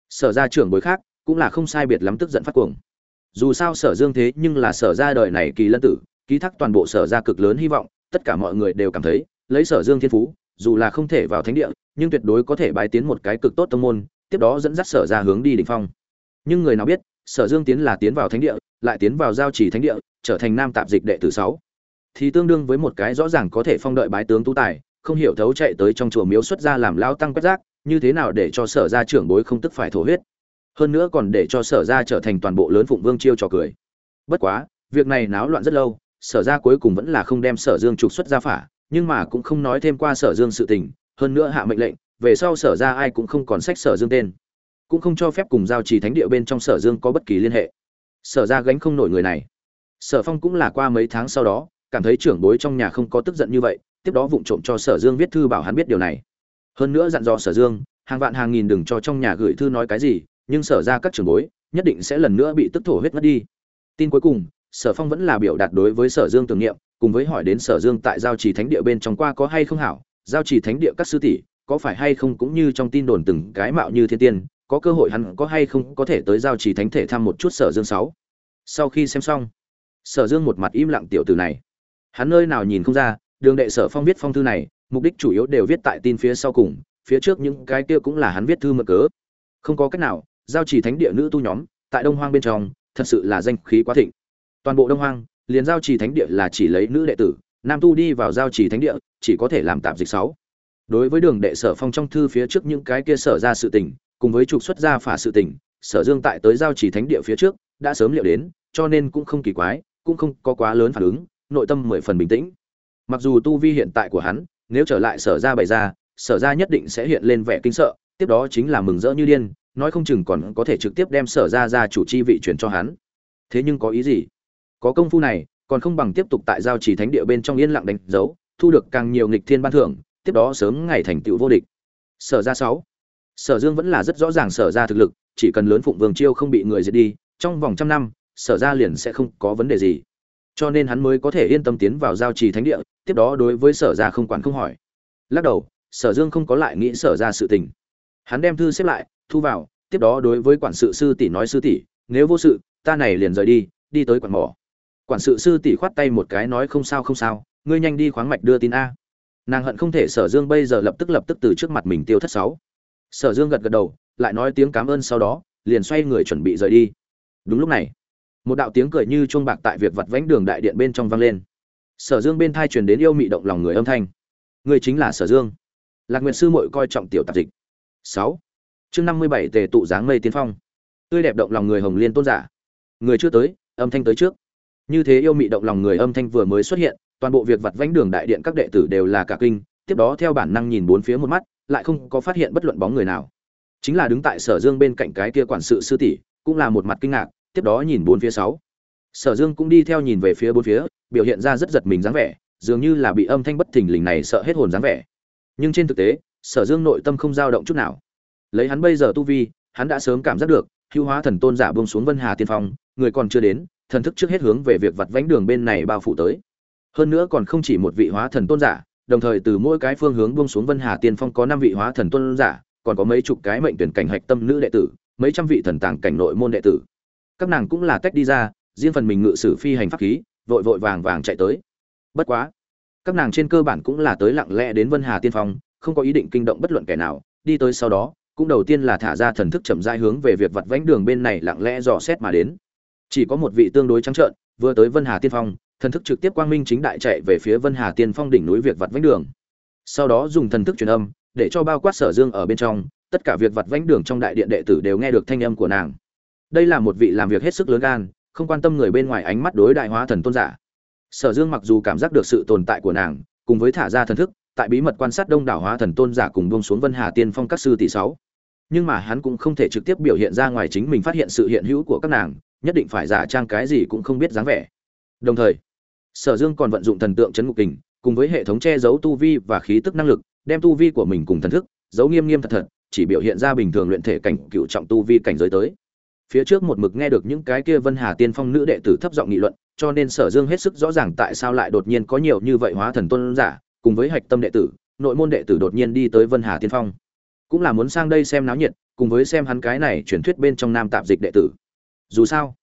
Sở gia trưởng bối khác, cũng là không sai biệt lắm tức giận phát cuồng. Dù sao sở dương thế nhưng là sở gia đời này kỳ lân tử, ký thác toàn bộ sở gia cực lớn hy vọng, tất cả mọi người đều cảm thấy, lấy sở dương thiên phú, dù là không thể vào thánh địa, nhưng tuyệt đối có thể bái tiến một cái cực tốt tông môn, tiếp đó dẫn dắt sở ra hướng đi đỉnh phong. Nhưng người nào biết, sở dương tiến là tiến vào thánh địa, lại tiến vào giao chỉ thánh địa, trở thành nam tạp dịch đệ tử sáu. Thì tương đương với một cái rõ ràng có thể phong đợi bái tướng tú tài không hiểu thấu chạy tới trong chùa miếu xuất ra làm lao tăng quét rác, như thế nào để cho sở gia trưởng bối không tức phải thổ huyết? Hơn nữa còn để cho sở gia trở thành toàn bộ lớn phụng vương chiêu trò cười. Bất quá, việc này náo loạn rất lâu, sở gia cuối cùng vẫn là không đem sở dương trục xuất ra phả, nhưng mà cũng không nói thêm qua sở dương sự tình, hơn nữa hạ mệnh lệnh, về sau sở ra ai cũng không còn sách sở dương tên. Cũng không cho phép cùng giao trì thánh địa bên trong sở dương có bất kỳ liên hệ. Sở ra gánh không nổi người này. Sở phong cũng là qua mấy tháng sau đó, cảm thấy trưởng bối trong nhà không có tức giận như vậy tiếp đó vụng trộm cho sở dương viết thư bảo hắn biết điều này. Hơn nữa dặn dò sở dương, hàng vạn hàng nghìn đừng cho trong nhà gửi thư nói cái gì, nhưng sở ra các trưởng bối, nhất định sẽ lần nữa bị tức thổ huyết mất đi. Tin cuối cùng, sở phong vẫn là biểu đạt đối với sở dương tưởng niệm, cùng với hỏi đến sở dương tại giao trì thánh địa bên trong qua có hay không hảo, giao trì thánh địa các sư tỷ, có phải hay không cũng như trong tin đồn từng cái mạo như thiên tiên, có cơ hội hắn có hay không có thể tới giao trì thánh thể thăm một chút sở dương sáu. Sau khi xem xong, sở dương một mặt im lặng tiểu từ này. Hắn nơi nào nhìn không ra đường đệ sở phong viết phong thư này, mục đích chủ yếu đều viết tại tin phía sau cùng, phía trước những cái kia cũng là hắn viết thư mở cớ. Không có cách nào, giao chỉ thánh địa nữ tu nhóm, tại đông hoang bên trong, thật sự là danh khí quá thịnh. Toàn bộ đông hoang, liền giao chỉ thánh địa là chỉ lấy nữ đệ tử, nam tu đi vào giao chỉ thánh địa, chỉ có thể làm tạm dịch sáu. Đối với đường đệ sở phong trong thư phía trước những cái kia sở ra sự tình, cùng với trục xuất ra phả sự tình, sở dương tại tới giao chỉ thánh địa phía trước, đã sớm liệu đến, cho nên cũng không kỳ quái, cũng không có quá lớn phản ứng, nội tâm mười phần bình tĩnh mặc dù tu vi hiện tại của hắn, nếu trở lại sở ra bày ra, sở ra nhất định sẽ hiện lên vẻ kinh sợ, tiếp đó chính là mừng rỡ như điên, nói không chừng còn có thể trực tiếp đem sở ra ra chủ chi vị chuyển cho hắn. Thế nhưng có ý gì? Có công phu này, còn không bằng tiếp tục tại giao trì thánh địa bên trong yên lặng đánh dấu, thu được càng nhiều nghịch thiên ban thưởng, tiếp đó sớm ngày thành tựu vô địch. Sở ra sáu. Sở dương vẫn là rất rõ ràng sở ra thực lực, chỉ cần lớn phụng vương chiêu không bị người diệt đi, trong vòng trăm năm, sở ra liền sẽ không có vấn đề gì. Cho nên hắn mới có thể yên tâm tiến vào giao trì thánh địa tiếp đó đối với sở ra không quản không hỏi. Lắc đầu, sở dương không có lại nghĩ sở ra sự tình. Hắn đem thư xếp lại, thu vào, tiếp đó đối với quản sự sư tỷ nói sư tỷ, nếu vô sự, ta này liền rời đi đi tới quản mỏ. Quản sự sư tỷ khoát tay một cái nói, không sao không sao, ngươi nhanh đi khoáng mạch đưa tin a. Nàng hận không thể sở dương bây giờ lập tức lập tức từ trước mặt mình tiêu thất sáu. Sở dương gật gật đầu, lại nói tiếng cảm ơn sau đó, liền xoay người chuẩn bị rời đi. Đúng lúc này, một đạo tiếng cười như chuông bạc tại việc vặt vánh đường đại điện bên trong vang lên sở dương bên thai truyền đến yêu mị động lòng người âm thanh. Người chính là sở dương. Lạc nguyện sư mội coi trọng tiểu tạp dịch. Sáu. Chương năm mươi bảy tề tụ dáng mây tiên phong. Tươi đẹp động lòng người hồng liên tôn giả. Người chưa tới, âm thanh tới trước. Như thế yêu mị động lòng người âm thanh vừa mới xuất hiện, toàn bộ việc vặt vánh đường đại điện các đệ tử đều là cả kinh, tiếp đó theo bản năng nhìn bốn phía một mắt, lại không có phát hiện bất luận bóng người nào. Chính là đứng tại sở dương bên cạnh cái kia quản sự sư tỷ, cũng là một mặt kinh ngạc, tiếp đó nhìn bốn phía sáu. Sở dương cũng đi theo nhìn về phía bốn phía biểu hiện ra rất giật mình dáng vẻ, dường như là bị âm thanh bất thình lình này sợ hết hồn dáng vẻ. Nhưng trên thực tế, sở dương nội tâm không dao động chút nào. Lấy hắn bây giờ tu vi, hắn đã sớm cảm giác được hưu hóa thần tôn giả buông xuống vân hà tiên phong, người còn chưa đến, thần thức trước hết hướng về việc vặt vánh đường bên này bao phủ tới. Hơn nữa còn không chỉ một vị hóa thần tôn giả, đồng thời từ mỗi cái phương hướng buông xuống vân hà tiên phong có năm vị hóa thần tôn giả, còn có mấy chục cái mệnh tuyển cảnh hạch tâm nữ đệ tử, mấy trăm vị thần tàng cảnh nội môn đệ tử. Các nàng cũng là tách đi ra, riêng phần mình ngự sử phi hành pháp khí vội vội vàng vàng chạy tới. Bất quá, các nàng trên cơ bản cũng là tới lặng lẽ đến vân hà tiên phong, không có ý định kinh động bất luận kẻ nào, đi tới sau đó, cũng đầu tiên là thả ra thần thức chậm rãi hướng về việc vặt vánh đường bên này lặng lẽ dò xét mà đến. Chỉ có một vị tương đối trắng trợn, vừa tới vân hà tiên phong, thần thức trực tiếp quang minh chính đại chạy về phía vân hà tiên phong đỉnh núi việc vặt vánh đường. Sau đó dùng thần thức truyền âm, để cho bao quát sở dương ở bên trong, tất cả việc vặt vánh đường trong đại điện đệ tử đều nghe được thanh âm của nàng. Đây là một vị làm việc hết sức lớn gan không quan tâm người bên ngoài ánh mắt đối đại hóa thần tôn giả. Sở dương mặc dù cảm giác được sự tồn tại của nàng, cùng với thả ra thần thức, tại bí mật quan sát đông đảo hóa thần tôn giả cùng buông xuống vân hà tiên phong các sư tỷ sáu. Nhưng mà hắn cũng không thể trực tiếp biểu hiện ra ngoài chính mình phát hiện sự hiện hữu của các nàng, nhất định phải giả trang cái gì cũng không biết dáng vẻ. Đồng thời, sở dương còn vận dụng thần tượng chấn ngục kình, cùng với hệ thống che giấu tu vi và khí tức năng lực, đem tu vi của mình cùng thần thức, giấu nghiêm nghiêm thật thật, chỉ biểu hiện ra bình thường luyện thể cảnh cựu trọng tu vi cảnh giới tới phía trước một mực nghe được những cái kia vân hà tiên phong nữ đệ tử thấp giọng nghị luận, cho nên sở dương hết sức rõ ràng tại sao lại đột nhiên có nhiều như vậy hóa thần tôn giả, cùng với hạch tâm đệ tử, nội môn đệ tử đột nhiên đi tới vân hà tiên phong. Cũng là muốn sang đây xem náo nhiệt, cùng với xem hắn cái này truyền thuyết bên trong nam tạp dịch đệ tử. Dù sao,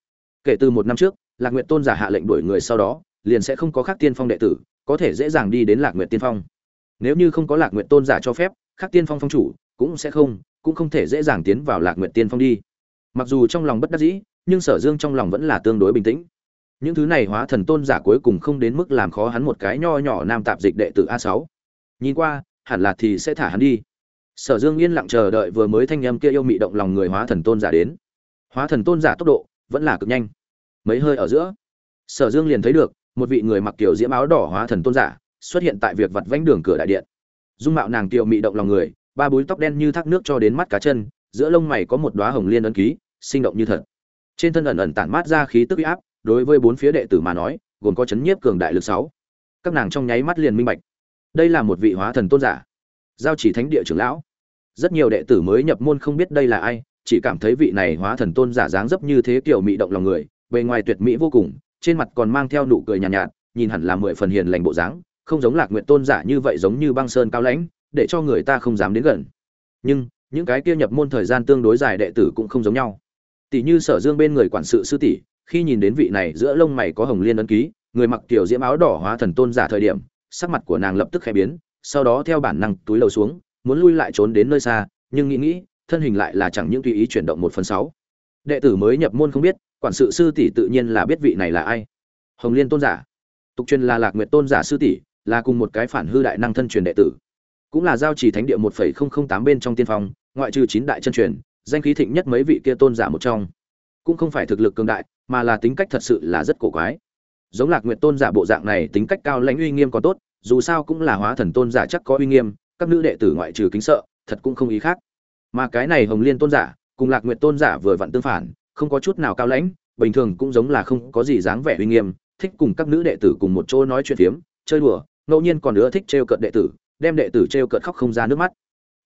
kể từ một năm trước, lạc nguyện tôn giả hạ lệnh đuổi người sau đó, liền sẽ không có khác tiên phong đệ tử, có thể dễ dàng đi đến lạc nguyện tiên phong. Nếu như không có lạc nguyện tôn giả cho phép, khác tiên phong phong chủ cũng sẽ không, cũng không thể dễ dàng tiến vào lạc nguyện tiên phong đi mặc dù trong lòng bất đắc dĩ, nhưng sở dương trong lòng vẫn là tương đối bình tĩnh. Những thứ này hóa thần tôn giả cuối cùng không đến mức làm khó hắn một cái nho nhỏ nam tạp dịch đệ tử a sáu. Nhìn qua, hẳn là thì sẽ thả hắn đi. Sở dương yên lặng chờ đợi vừa mới thanh âm kia yêu mị động lòng người hóa thần tôn giả đến. Hóa thần tôn giả tốc độ vẫn là cực nhanh. Mấy hơi ở giữa, sở dương liền thấy được một vị người mặc kiểu diễm áo đỏ hóa thần tôn giả xuất hiện tại việc vặt vánh đường cửa đại điện. Dung mạo nàng kiều mị động lòng người, ba búi tóc đen như thác nước cho đến mắt cá chân giữa lông mày có một đóa hồng liên ấn ký sinh động như thật. Trên thân ẩn ẩn tản mát ra khí tức uy áp đối với bốn phía đệ tử mà nói gồm có chấn nhiếp cường đại lực sáu. Các nàng trong nháy mắt liền minh bạch. Đây là một vị hóa thần tôn giả giao chỉ thánh địa trưởng lão. Rất nhiều đệ tử mới nhập môn không biết đây là ai chỉ cảm thấy vị này hóa thần tôn giả dáng dấp như thế kiểu mị động lòng người bề ngoài tuyệt mỹ vô cùng trên mặt còn mang theo nụ cười nhàn nhạt, nhạt nhìn hẳn là mười phần hiền lành bộ dáng không giống lạc nguyện tôn giả như vậy giống như băng sơn cao lãnh để cho người ta không dám đến gần. Nhưng những cái kia nhập môn thời gian tương đối dài đệ tử cũng không giống nhau. Tỷ như sở dương bên người quản sự sư tỷ, khi nhìn đến vị này giữa lông mày có hồng liên ấn ký, người mặc tiểu diễm áo đỏ hóa thần tôn giả thời điểm, sắc mặt của nàng lập tức khẽ biến, sau đó theo bản năng túi lầu xuống, muốn lui lại trốn đến nơi xa, nhưng nghĩ nghĩ, thân hình lại là chẳng những tùy ý chuyển động một phần sáu. Đệ tử mới nhập môn không biết, quản sự sư tỷ tự nhiên là biết vị này là ai. Hồng liên tôn giả. Tục truyền là lạc nguyệt tôn giả sư tỷ, là cùng một cái phản hư đại năng thân truyền đệ tử. Cũng là giao trì thánh địa một phẩy không không tám bên trong tiên phong ngoại trừ chín đại chân truyền, danh khí thịnh nhất mấy vị kia tôn giả một trong, cũng không phải thực lực cường đại, mà là tính cách thật sự là rất cổ quái. Giống lạc nguyệt tôn giả bộ dạng này tính cách cao lãnh uy nghiêm còn tốt, dù sao cũng là hóa thần tôn giả chắc có uy nghiêm, các nữ đệ tử ngoại trừ kính sợ, thật cũng không ý khác. Mà cái này hồng liên tôn giả, cùng lạc nguyệt tôn giả vừa vặn tương phản, không có chút nào cao lãnh, bình thường cũng giống là không có gì dáng vẻ uy nghiêm, thích cùng các nữ đệ tử cùng một chỗ nói chuyện phiếm, chơi đùa, ngẫu nhiên còn nữa thích trêu cợt đệ tử, đem đệ tử trêu cợt khóc không ra nước mắt.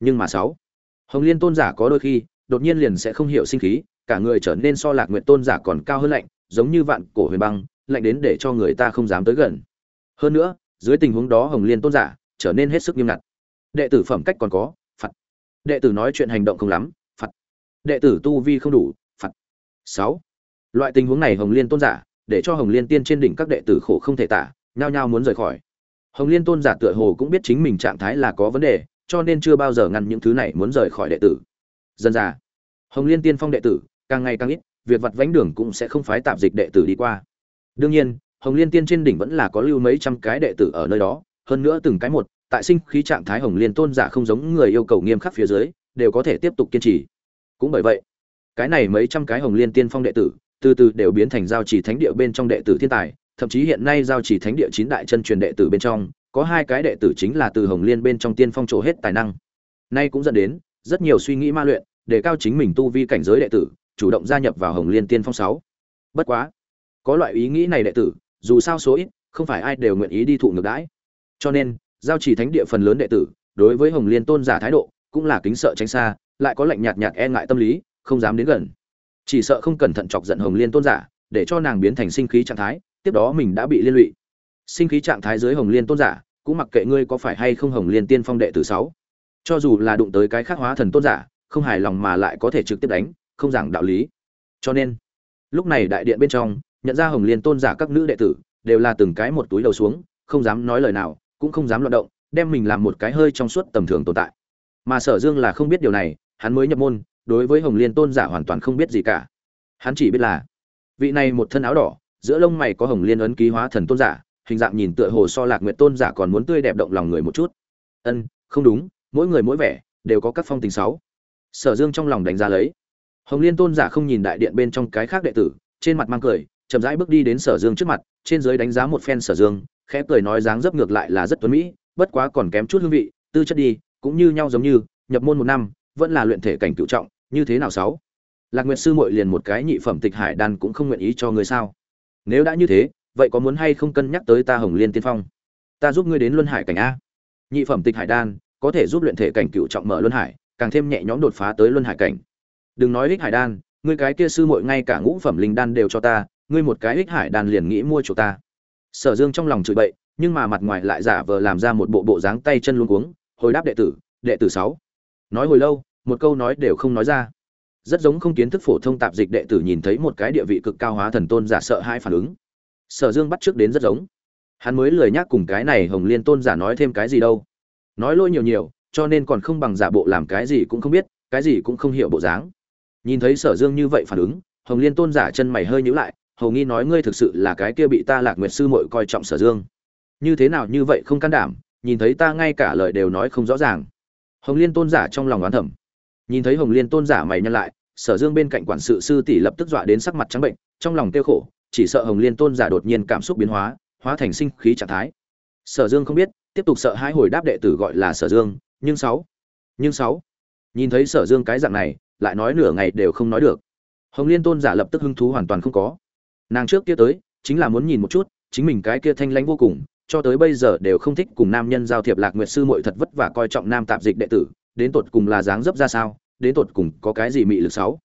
Nhưng mà sáu hồng liên tôn giả có đôi khi, đột nhiên liền sẽ không hiểu sinh khí, cả người trở nên so lạc nguyện tôn giả còn cao hơn lạnh, giống như vạn cổ huyền băng, lạnh đến để cho người ta không dám tới gần. Hơn nữa, dưới tình huống đó hồng liên tôn giả trở nên hết sức nghiêm ngặt. Đệ tử phẩm cách còn có, phạt. Đệ tử nói chuyện hành động không lắm, phạt. Đệ tử tu vi không đủ, phạt. Sáu. Loại tình huống này hồng liên tôn giả, để cho hồng liên tiên trên đỉnh các đệ tử khổ không thể tả, nhao nhao muốn rời khỏi. Hồng liên tôn giả tựa hồ cũng biết chính mình trạng thái là có vấn đề cho nên chưa bao giờ ngăn những thứ này muốn rời khỏi đệ tử. Dân già, hồng liên tiên phong đệ tử, càng ngày càng ít, việc vặt vánh đường cũng sẽ không phái tạp dịch đệ tử đi qua. Đương nhiên, hồng liên tiên trên đỉnh vẫn là có lưu mấy trăm cái đệ tử ở nơi đó, hơn nữa từng cái một, tại sinh khí trạng thái hồng liên tôn giả không giống người yêu cầu nghiêm khắc phía dưới, đều có thể tiếp tục kiên trì. Cũng bởi vậy, cái này mấy trăm cái hồng liên tiên phong đệ tử, từ từ đều biến thành giao chỉ thánh địa bên trong đệ tử thiên tài, thậm chí hiện nay giao chỉ thánh địa chín đại chân truyền đệ tử bên trong có hai cái đệ tử chính là từ hồng liên bên trong tiên phong trổ hết tài năng. Nay cũng dẫn đến, rất nhiều suy nghĩ ma luyện, để cao chính mình tu vi cảnh giới đệ tử, chủ động gia nhập vào hồng liên tiên phong sáu. Bất quá, có loại ý nghĩ này đệ tử, dù sao số ít, không phải ai đều nguyện ý đi thụ ngược đãi. Cho nên, giao chỉ thánh địa phần lớn đệ tử, đối với hồng liên tôn giả thái độ, cũng là kính sợ tránh xa, lại có lạnh nhạt nhạt e ngại tâm lý, không dám đến gần. Chỉ sợ không cẩn thận chọc giận hồng liên tôn giả, để cho nàng biến thành sinh khí trạng thái, tiếp đó mình đã bị liên lụy. Sinh khí trạng thái dưới hồng liên tôn giả cũng mặc kệ ngươi có phải hay không hồng liên tiên phong đệ tử sáu. Cho dù là đụng tới cái khác hóa thần tôn giả, không hài lòng mà lại có thể trực tiếp đánh, không giảng đạo lý. Cho nên, lúc này đại điện bên trong, nhận ra hồng liên tôn giả các nữ đệ tử, đều là từng cái một túi đầu xuống, không dám nói lời nào, cũng không dám loạt động, đem mình làm một cái hơi trong suốt tầm thường tồn tại. Mà sở dương là không biết điều này, hắn mới nhập môn, đối với hồng liên tôn giả hoàn toàn không biết gì cả. Hắn chỉ biết là, vị này một thân áo đỏ, giữa lông mày có hồng liên ấn ký hóa thần tôn giả hình dạng nhìn tựa hồ so lạc nguyện tôn giả còn muốn tươi đẹp động lòng người một chút. Ân, không đúng, mỗi người mỗi vẻ, đều có các phong tình sáu. Sở dương trong lòng đánh giá lấy. Hồng liên tôn giả không nhìn đại điện bên trong cái khác đệ tử, trên mặt mang cười, chậm rãi bước đi đến sở dương trước mặt, trên dưới đánh giá một phen sở dương, khẽ cười nói dáng dấp ngược lại là rất tuấn mỹ, bất quá còn kém chút hương vị, tư chất đi, cũng như nhau giống như, nhập môn một năm, vẫn là luyện thể cảnh cựu trọng, như thế nào sáu? Lạc nguyệt sư muội liền một cái nhị phẩm tịch hải đan cũng không nguyện ý cho ngươi sao? Nếu đã như thế vậy có muốn hay không cân nhắc tới ta hồng liên tiên phong? Ta giúp ngươi đến luân hải cảnh a. Nhị phẩm tịch hải đan, có thể giúp luyện thể cảnh cựu trọng mở luân hải, càng thêm nhẹ nhõm đột phá tới luân hải cảnh. Đừng nói ích hải đan, ngươi cái kia sư muội ngay cả ngũ phẩm linh đan đều cho ta, ngươi một cái ích hải đan liền nghĩ mua chỗ ta. Sở dương trong lòng chửi bậy, nhưng mà mặt ngoài lại giả vờ làm ra một bộ bộ dáng tay chân luôn cuống, hồi đáp đệ tử đệ tử sáu. Nói hồi lâu, một câu nói đều không nói ra. Rất giống không kiến thức phổ thông tạp dịch đệ tử nhìn thấy một cái địa vị cực cao hóa thần tôn giả sợ hai phản ứng sở dương bắt trước đến rất giống. Hắn mới lười nhắc cùng cái này hồng liên tôn giả nói thêm cái gì đâu. Nói lôi nhiều nhiều, cho nên còn không bằng giả bộ làm cái gì cũng không biết, cái gì cũng không hiểu bộ dáng. Nhìn thấy sở dương như vậy phản ứng, hồng liên tôn giả chân mày hơi nhíu lại, hầu nghi nói ngươi thực sự là cái kia bị ta lạc nguyệt sư muội coi trọng sở dương. Như thế nào như vậy không can đảm, nhìn thấy ta ngay cả lời đều nói không rõ ràng. Hồng liên tôn giả trong lòng oán thẩm nhìn thấy hồng liên tôn giả mày nhăn lại, sở dương bên cạnh quản sự sư tỷ lập tức dọa đến sắc mặt trắng bệnh, trong lòng tiêu khổ chỉ sợ hồng liên tôn giả đột nhiên cảm xúc biến hóa hóa thành sinh khí trạng thái. Sở dương không biết, tiếp tục sợ hai hồi đáp đệ tử gọi là sở dương, nhưng sáu nhưng sáu. Nhìn thấy sở dương cái dạng này, lại nói nửa ngày đều không nói được. Hồng liên tôn giả lập tức hứng thú hoàn toàn không có. Nàng trước kia tới, chính là muốn nhìn một chút, chính mình cái kia thanh lãnh vô cùng, cho tới bây giờ đều không thích cùng nam nhân giao thiệp lạc nguyệt sư muội thật vất vả coi trọng nam tạp dịch đệ tử, đến tột cùng là dáng dấp ra sao, đến tột cùng có cái gì mị lực sáu.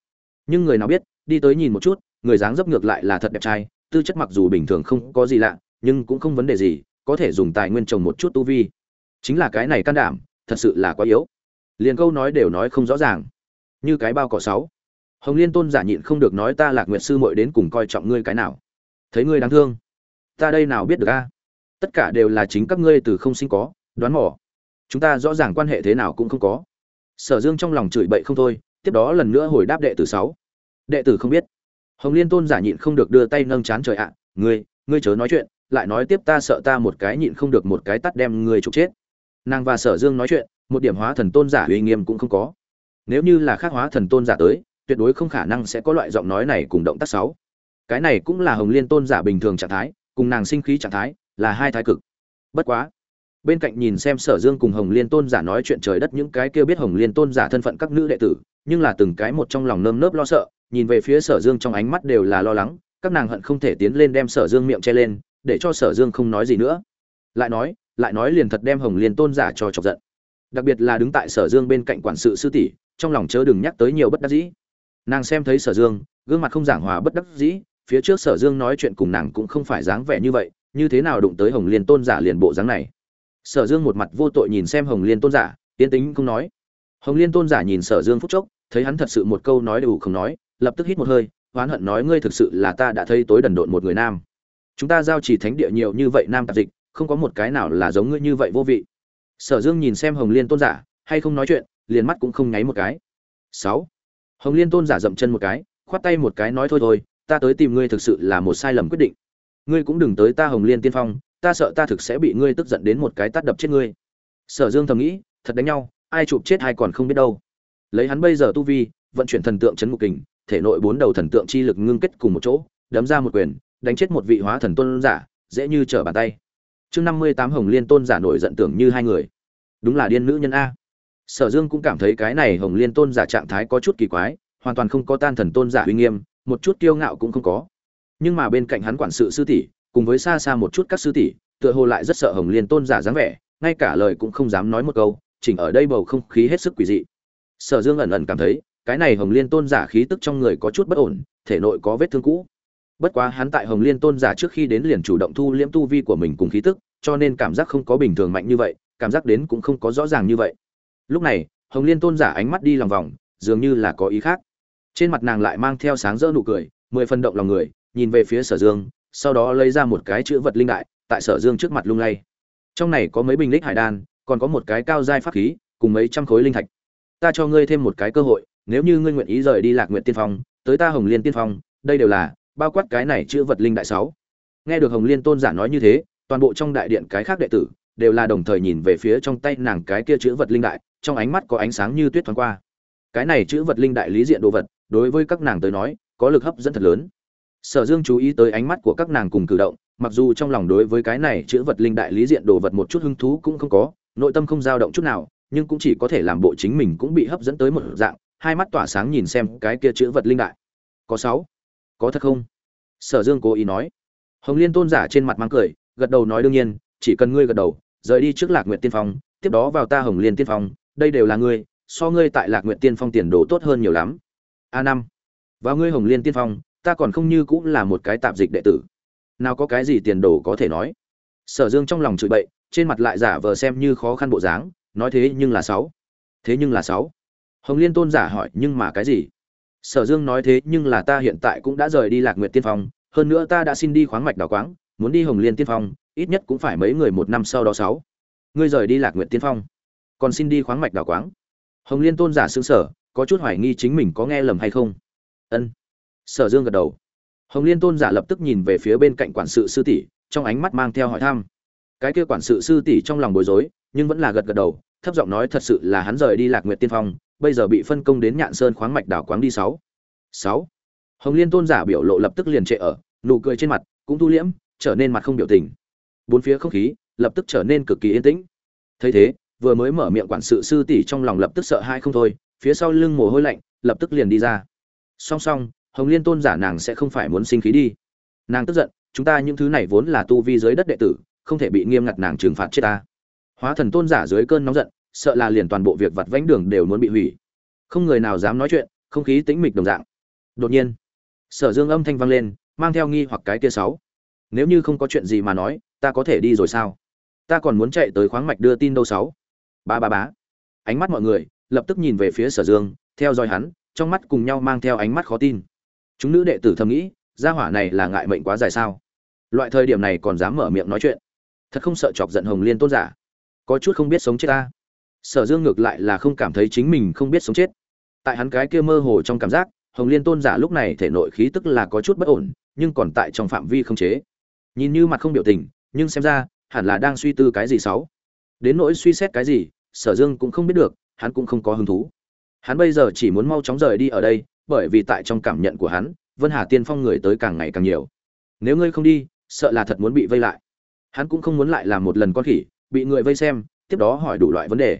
Nhưng người nào biết, đi tới nhìn một chút người dáng dấp ngược lại là thật đẹp trai, tư chất mặc dù bình thường không có gì lạ, nhưng cũng không vấn đề gì, có thể dùng tài nguyên trồng một chút tu vi. Chính là cái này can đảm, thật sự là quá yếu. Liền câu nói đều nói không rõ ràng. Như cái bao cỏ sáu. Hồng liên tôn giả nhịn không được nói ta lạc nguyệt sư muội đến cùng coi trọng ngươi cái nào? Thấy ngươi đáng thương. Ta đây nào biết được a? Tất cả đều là chính các ngươi từ không sinh có, đoán mò. Chúng ta rõ ràng quan hệ thế nào cũng không có. Sở dương trong lòng chửi bậy không thôi, tiếp đó lần nữa hồi đáp đệ tử sáu. Đệ tử không biết hồng liên tôn giả nhịn không được đưa tay nâng chán trời ạ, ngươi ngươi chớ nói chuyện, lại nói tiếp ta sợ ta một cái nhịn không được một cái tắt đem ngươi trục chết. Nàng và sở dương nói chuyện, một điểm hóa thần tôn giả uy nghiêm cũng không có. Nếu như là khác hóa thần tôn giả tới, tuyệt đối không khả năng sẽ có loại giọng nói này cùng động tác sáu cái này cũng là hồng liên tôn giả bình thường trạng thái, cùng nàng sinh khí trạng thái là hai thái cực. Bất quá, bên cạnh nhìn xem sở dương cùng hồng liên tôn giả nói chuyện trời đất những cái kia biết hồng liên tôn giả thân phận các nữ đệ tử, nhưng là từng cái một trong lòng nơm nớp lo sợ nhìn về phía sở dương trong ánh mắt đều là lo lắng, các nàng hận không thể tiến lên đem sở dương miệng che lên, để cho sở dương không nói gì nữa. Lại nói lại nói liền thật đem hồng liên tôn giả cho chọc giận. Đặc biệt là đứng tại sở dương bên cạnh quản sự sư tỷ, trong lòng chớ đừng nhắc tới nhiều bất đắc dĩ. Nàng xem thấy sở dương, gương mặt không giảng hòa bất đắc dĩ, phía trước sở dương nói chuyện cùng nàng cũng không phải dáng vẻ như vậy, như thế nào đụng tới hồng liên tôn giả liền bộ dáng này. Sở dương một mặt vô tội nhìn xem hồng liên tôn giả tiến tính không nói. Hồng liên tôn giả nhìn sở dương phúc chốc, thấy hắn thật sự một câu nói đều không nói lập tức hít một hơi, oán hận nói ngươi thực sự là ta đã thấy tối đần độn một người nam. Chúng ta giao chỉ thánh địa nhiều như vậy nam tạp dịch, không có một cái nào là giống ngươi như vậy vô vị. Sở dương nhìn xem hồng liên tôn giả, hay không nói chuyện, liền mắt cũng không nháy một cái. Sáu. Hồng liên tôn giả dậm chân một cái, khoát tay một cái nói thôi thôi, ta tới tìm ngươi thực sự là một sai lầm quyết định. Ngươi cũng đừng tới ta hồng liên tiên phong, ta sợ ta thực sẽ bị ngươi tức giận đến một cái tát đập chết ngươi. Sở dương thầm nghĩ, thật đánh nhau, ai chụp chết ai còn không biết đâu. Lấy hắn bây giờ tu vi, vận chuyển thần tượng chấn ngục kình thể nội bốn đầu thần tượng chi lực ngưng kết cùng một chỗ, đấm ra một quyền, đánh chết một vị hóa thần tôn giả, dễ như trở bàn tay. Chương năm mươi tám hồng liên tôn giả nổi giận tưởng như hai người. Đúng là điên nữ nhân a. Sở dương cũng cảm thấy cái này hồng liên tôn giả trạng thái có chút kỳ quái, hoàn toàn không có tan thần tôn giả uy nghiêm, một chút kiêu ngạo cũng không có. Nhưng mà bên cạnh hắn quản sự sư tỷ, cùng với xa xa một chút các sư tỷ, tựa hồ lại rất sợ hồng liên tôn giả dáng vẻ, ngay cả lời cũng không dám nói một câu, chỉnh ở đây bầu không khí hết sức quỷ dị. Sở dương ẩn ẩn cảm thấy cái này hồng liên tôn giả khí tức trong người có chút bất ổn, thể nội có vết thương cũ. Bất quá hắn tại hồng liên tôn giả trước khi đến liền chủ động thu liễm tu vi của mình cùng khí tức, cho nên cảm giác không có bình thường mạnh như vậy, cảm giác đến cũng không có rõ ràng như vậy. Lúc này, hồng liên tôn giả ánh mắt đi lòng vòng, dường như là có ý khác. Trên mặt nàng lại mang theo sáng rỡ nụ cười, mười phân động lòng người, nhìn về phía sở dương, sau đó lấy ra một cái chữ vật linh đại, tại sở dương trước mặt lung lay. Trong này có mấy bình lích hải đan, còn có một cái cao giai pháp khí, cùng mấy trăm khối linh thạch. Ta cho ngươi thêm một cái cơ hội nếu như ngươi nguyện ý rời đi lạc nguyện tiên phong, tới ta hồng liên tiên phong, đây đều là bao quát cái này chữ vật linh đại sáu. Nghe được hồng liên tôn giả nói như thế, toàn bộ trong đại điện cái khác đệ tử đều là đồng thời nhìn về phía trong tay nàng cái kia chữ vật linh đại, trong ánh mắt có ánh sáng như tuyết thoáng qua. Cái này chữ vật linh đại lý diện đồ vật, đối với các nàng tới nói, có lực hấp dẫn thật lớn. Sở dương chú ý tới ánh mắt của các nàng cùng cử động, mặc dù trong lòng đối với cái này chữ vật linh đại lý diện đồ vật một chút hứng thú cũng không có, nội tâm không dao động chút nào, nhưng cũng chỉ có thể làm bộ chính mình cũng bị hấp dẫn tới một dạng hai mắt tỏa sáng nhìn xem cái kia chữ vật linh đại. Có sáu. Có thật không? Sở dương cố ý nói. Hồng liên tôn giả trên mặt mang cười, gật đầu nói đương nhiên, chỉ cần ngươi gật đầu, rời đi trước lạc nguyện tiên phong, tiếp đó vào ta hồng liên tiên phong, đây đều là ngươi, so ngươi tại lạc nguyện tiên phong tiền đồ tốt hơn nhiều lắm. A năm. Vào ngươi hồng liên tiên phong, ta còn không như cũng là một cái tạp dịch đệ tử. Nào có cái gì tiền đồ có thể nói? Sở dương trong lòng chửi bậy, trên mặt lại giả vờ xem như khó khăn bộ dáng, nói thế nhưng là sáu. Thế nhưng là sáu hồng liên tôn giả hỏi, nhưng mà cái gì? Sở dương nói, thế nhưng là ta hiện tại cũng đã rời đi lạc nguyện tiên phong, hơn nữa ta đã xin đi khoáng mạch đào quáng, muốn đi hồng liên tiên phong, ít nhất cũng phải mấy người một năm sau đó sáu. Ngươi rời đi lạc nguyện tiên phong, còn xin đi khoáng mạch đào quáng. Hồng liên tôn giả xứng sở có chút hoài nghi chính mình có nghe lầm hay không. Ân. Sở dương gật đầu. Hồng liên tôn giả lập tức nhìn về phía bên cạnh quản sự sư tỷ, trong ánh mắt mang theo hỏi thăm. Cái kia quản sự sư tỷ trong lòng bối rối, nhưng vẫn là gật gật đầu, thấp giọng nói, thật sự là hắn rời đi lạc nguyệt tiên phong bây giờ bị phân công đến nhạn sơn khoáng mạch đảo quáng đi sáu. Sáu. Hồng liên tôn giả biểu lộ lập tức liền trệ ở, nụ cười trên mặt cũng thu liễm, trở nên mặt không biểu tình. Bốn phía không khí lập tức trở nên cực kỳ yên tĩnh. Thấy thế, vừa mới mở miệng quản sự sư tỷ trong lòng lập tức sợ hai không thôi, phía sau lưng mồ hôi lạnh lập tức liền đi ra. Song song, hồng liên tôn giả nàng sẽ không phải muốn sinh khí đi. Nàng tức giận, chúng ta những thứ này vốn là tu vi dưới đất đệ tử, không thể bị nghiêm ngặt nàng trừng phạt chết ta. Hóa thần tôn giả dưới cơn nóng giận sợ là liền toàn bộ việc vặt vánh đường đều muốn bị hủy. Không người nào dám nói chuyện, không khí tĩnh mịch đồng dạng. Đột nhiên, sở dương âm thanh vang lên, mang theo nghi hoặc cái kia sáu. Nếu như không có chuyện gì mà nói, ta có thể đi rồi sao? Ta còn muốn chạy tới khoáng mạch đưa tin đâu sáu. Ba ba bá ánh mắt mọi người, lập tức nhìn về phía sở dương, theo dõi hắn, trong mắt cùng nhau mang theo ánh mắt khó tin. Chúng nữ đệ tử thầm nghĩ, gia hỏa này là ngại mệnh quá dài sao? Loại thời điểm này còn dám mở miệng nói chuyện. Thật không sợ chọc giận hồng liên tôn giả. Có chút không biết sống chết ta sở dương ngược lại là không cảm thấy chính mình không biết sống chết. Tại hắn cái kia mơ hồ trong cảm giác, hồng liên tôn giả lúc này thể nội khí tức là có chút bất ổn, nhưng còn tại trong phạm vi không chế. Nhìn như mặt không biểu tình, nhưng xem ra, hẳn là đang suy tư cái gì xấu đến nỗi suy xét cái gì, sở dương cũng không biết được, hắn cũng không có hứng thú. Hắn bây giờ chỉ muốn mau chóng rời đi ở đây, bởi vì tại trong cảm nhận của hắn, vân hà tiên phong người tới càng ngày càng nhiều. Nếu ngươi không đi, sợ là thật muốn bị vây lại. Hắn cũng không muốn lại làm một lần con khỉ, bị người vây xem, tiếp đó hỏi đủ loại vấn đề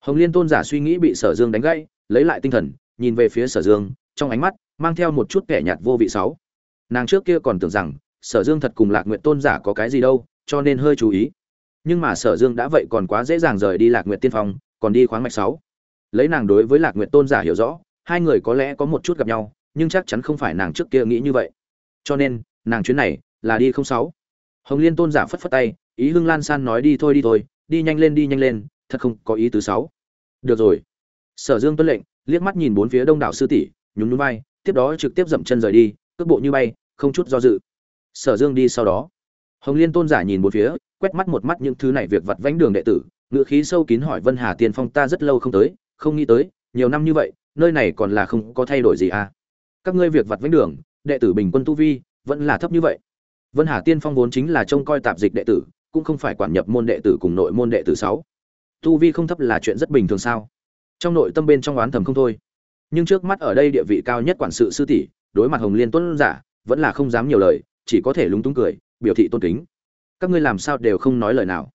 hồng liên tôn giả suy nghĩ bị sở dương đánh gãy, lấy lại tinh thần, nhìn về phía sở dương, trong ánh mắt mang theo một chút kẻ nhạt vô vị sáu. Nàng trước kia còn tưởng rằng, sở dương thật cùng lạc nguyện tôn giả có cái gì đâu, cho nên hơi chú ý. Nhưng mà sở dương đã vậy còn quá dễ dàng rời đi lạc nguyện tiên phong, còn đi khoáng mạch sáu. Lấy nàng đối với lạc nguyện tôn giả hiểu rõ, hai người có lẽ có một chút gặp nhau, nhưng chắc chắn không phải nàng trước kia nghĩ như vậy. Cho nên, nàng chuyến này là đi không sáu. Hồng liên tôn giả phất phất tay, ý hưng lan san nói đi thôi đi thôi, đi nhanh lên, đi nhanh lên thật không có ý tứ sáu. Được rồi. Sở dương tuân lệnh, liếc mắt nhìn bốn phía đông đảo sư tỷ, nhún nhún vai, tiếp đó trực tiếp dậm chân rời đi, cước bộ như bay, không chút do dự. Sở dương đi sau đó. Hồng liên tôn giả nhìn bốn phía, quét mắt một mắt những thứ này việc vặt vánh đường đệ tử, ngựa khí sâu kín hỏi vân hà tiên phong ta rất lâu không tới, không nghĩ tới, nhiều năm như vậy, nơi này còn là không có thay đổi gì à? Các ngươi việc vặt vánh đường, đệ tử bình quân tu vi, vẫn là thấp như vậy. Vân hà tiên phong vốn chính là trông coi tạp dịch đệ tử, cũng không phải quản nhập môn đệ tử cùng nội môn đệ tử sáu tu vi không thấp là chuyện rất bình thường sao? Trong nội tâm bên trong oán thầm không thôi. Nhưng trước mắt ở đây địa vị cao nhất quản sự sư tỷ, đối mặt hồng liên tuấn giả, vẫn là không dám nhiều lời, chỉ có thể lúng túng cười, biểu thị tôn kính. Các ngươi làm sao đều không nói lời nào?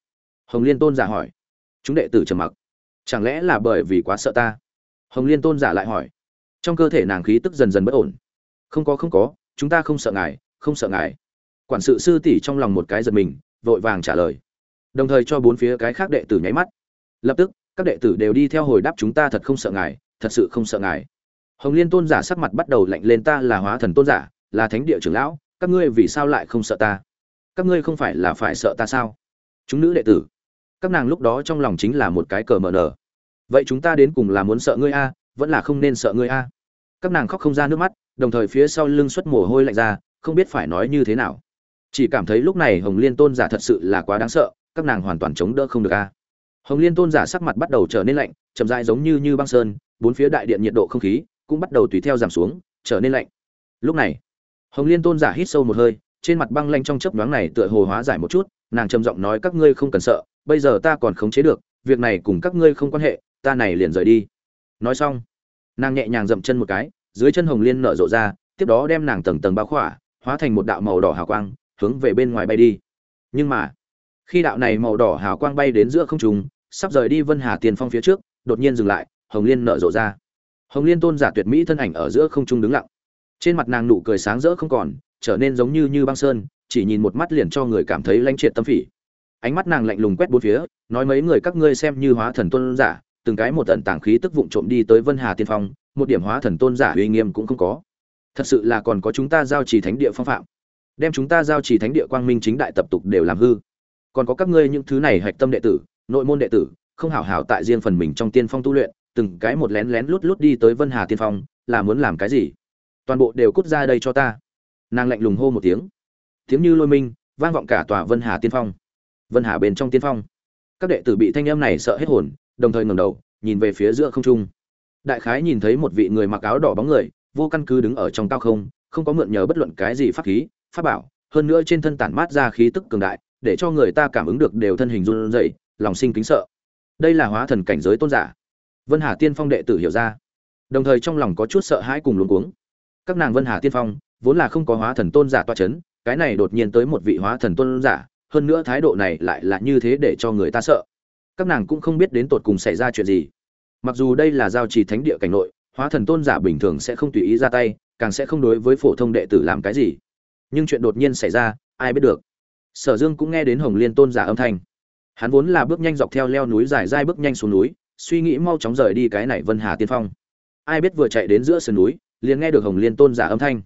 Hồng liên tôn giả hỏi. Chúng đệ tử trầm mặc. Chẳng lẽ là bởi vì quá sợ ta? Hồng liên tôn giả lại hỏi. Trong cơ thể nàng khí tức dần dần bất ổn. Không có không có, chúng ta không sợ ngài, không sợ ngài. Quản sự sư tỷ trong lòng một cái giật mình, vội vàng trả lời. Đồng thời cho bốn phía cái khác đệ tử nháy mắt lập tức, các đệ tử đều đi theo hồi đáp chúng ta thật không sợ ngài, thật sự không sợ ngài. Hồng liên tôn giả sắc mặt bắt đầu lạnh lên, ta là hóa thần tôn giả, là thánh địa trưởng lão, các ngươi vì sao lại không sợ ta? Các ngươi không phải là phải sợ ta sao? Chúng nữ đệ tử, các nàng lúc đó trong lòng chính là một cái cờ mờ nở. Vậy chúng ta đến cùng là muốn sợ ngươi a, vẫn là không nên sợ ngươi a? Các nàng khóc không ra nước mắt, đồng thời phía sau lưng xuất mồ hôi lạnh ra, không biết phải nói như thế nào. Chỉ cảm thấy lúc này hồng liên tôn giả thật sự là quá đáng sợ, các nàng hoàn toàn chống đỡ không được a hồng liên tôn giả sắc mặt bắt đầu trở nên lạnh, chậm rãi giống như như băng sơn, bốn phía đại điện nhiệt độ không khí cũng bắt đầu tùy theo giảm xuống, trở nên lạnh. Lúc này, hồng liên tôn giả hít sâu một hơi, trên mặt băng lanh trong chớp nhoáng này tựa hồ hóa giải một chút, nàng trầm giọng nói, các ngươi không cần sợ, bây giờ ta còn khống chế được, việc này cùng các ngươi không quan hệ, ta này liền rời đi. Nói xong, nàng nhẹ nhàng dậm chân một cái, dưới chân hồng liên nở rộ ra, tiếp đó đem nàng tầng tầng bao khỏa, hóa thành một đạo màu đỏ hào quang, hướng về bên ngoài bay đi. Nhưng mà, khi đạo này màu đỏ hào quang bay đến giữa không trung sắp rời đi vân hà tiền phong phía trước, đột nhiên dừng lại, hồng liên nở rộ ra. Hồng liên tôn giả tuyệt mỹ thân ảnh ở giữa không trung đứng lặng. Trên mặt nàng nụ cười sáng rỡ không còn, trở nên giống như như băng sơn, chỉ nhìn một mắt liền cho người cảm thấy lãnh triệt tâm phỉ. Ánh mắt nàng lạnh lùng quét bốn phía, nói mấy người các ngươi xem như hóa thần tôn giả, từng cái một tận tảng khí tức vụng trộm đi tới vân hà tiên phong, một điểm hóa thần tôn giả uy nghiêm cũng không có. Thật sự là còn có chúng ta giao trì thánh địa phong phạm. Đem chúng ta giao trì thánh địa quang minh chính đại tập tục đều làm hư. Còn có các ngươi những thứ này hạch tâm đệ tử nội môn đệ tử, không hảo hảo tại riêng phần mình trong tiên phong tu luyện, từng cái một lén lén lút lút đi tới vân hà tiên phong, là muốn làm cái gì? Toàn bộ đều cút ra đây cho ta. Nàng lạnh lùng hô một tiếng. Tiếng như lôi minh, vang vọng cả tòa vân hà tiên phong. Vân hà bên trong tiên phong. Các đệ tử bị thanh em này sợ hết hồn, đồng thời ngẩng đầu, nhìn về phía giữa không trung. Đại khái nhìn thấy một vị người mặc áo đỏ bóng người, vô căn cứ đứng ở trong cao không không có mượn nhờ bất luận cái gì pháp khí, pháp bảo, hơn nữa trên thân tản mát ra khí tức cường đại, để cho người ta cảm ứng được đều thân hình run rẩy lòng sinh kính sợ. Đây là hóa thần cảnh giới tôn giả. Vân hà tiên phong đệ tử hiểu ra. Đồng thời trong lòng có chút sợ hãi cùng luống cuống. Các nàng vân hà tiên phong vốn là không có hóa thần tôn giả toa chấn, cái này đột nhiên tới một vị hóa thần tôn giả, hơn nữa thái độ này lại là như thế để cho người ta sợ. Các nàng cũng không biết đến tột cùng xảy ra chuyện gì. Mặc dù đây là giao trì thánh địa cảnh nội, hóa thần tôn giả bình thường sẽ không tùy ý ra tay, càng sẽ không đối với phổ thông đệ tử làm cái gì. Nhưng chuyện đột nhiên xảy ra, ai biết được. Sở dương cũng nghe đến hồng liên tôn giả âm thanh hắn vốn là bước nhanh dọc theo leo núi dài dai bước nhanh xuống núi, suy nghĩ mau chóng rời đi cái này vân hà tiên phong. Ai biết vừa chạy đến giữa sườn núi, liền nghe được hồng liên tôn giả âm thanh.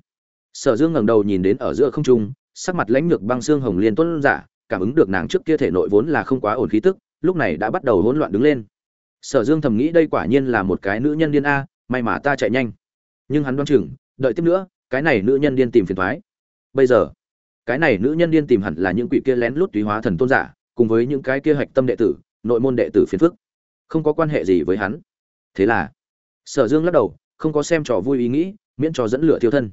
Sở dương ngẩng đầu nhìn đến ở giữa không trung, sắc mặt lãnh lược băng xương hồng liên tôn giả, cảm ứng được nàng trước kia thể nội vốn là không quá ổn khí tức, lúc này đã bắt đầu hỗn loạn đứng lên. Sở dương thầm nghĩ đây quả nhiên là một cái nữ nhân điên a, may mà ta chạy nhanh. Nhưng hắn đoán chừng, đợi tiếp nữa, cái này nữ nhân điên tìm phiền thoái. Bây giờ, cái này nữ nhân điên tìm hẳn là những quỷ kia lén lút túy hóa thần tôn giả cùng với những cái kia hạch tâm đệ tử, nội môn đệ tử phiền phức. Không có quan hệ gì với hắn. Thế là, sở dương lắc đầu, không có xem trò vui ý nghĩ, miễn cho dẫn lửa thiêu thân.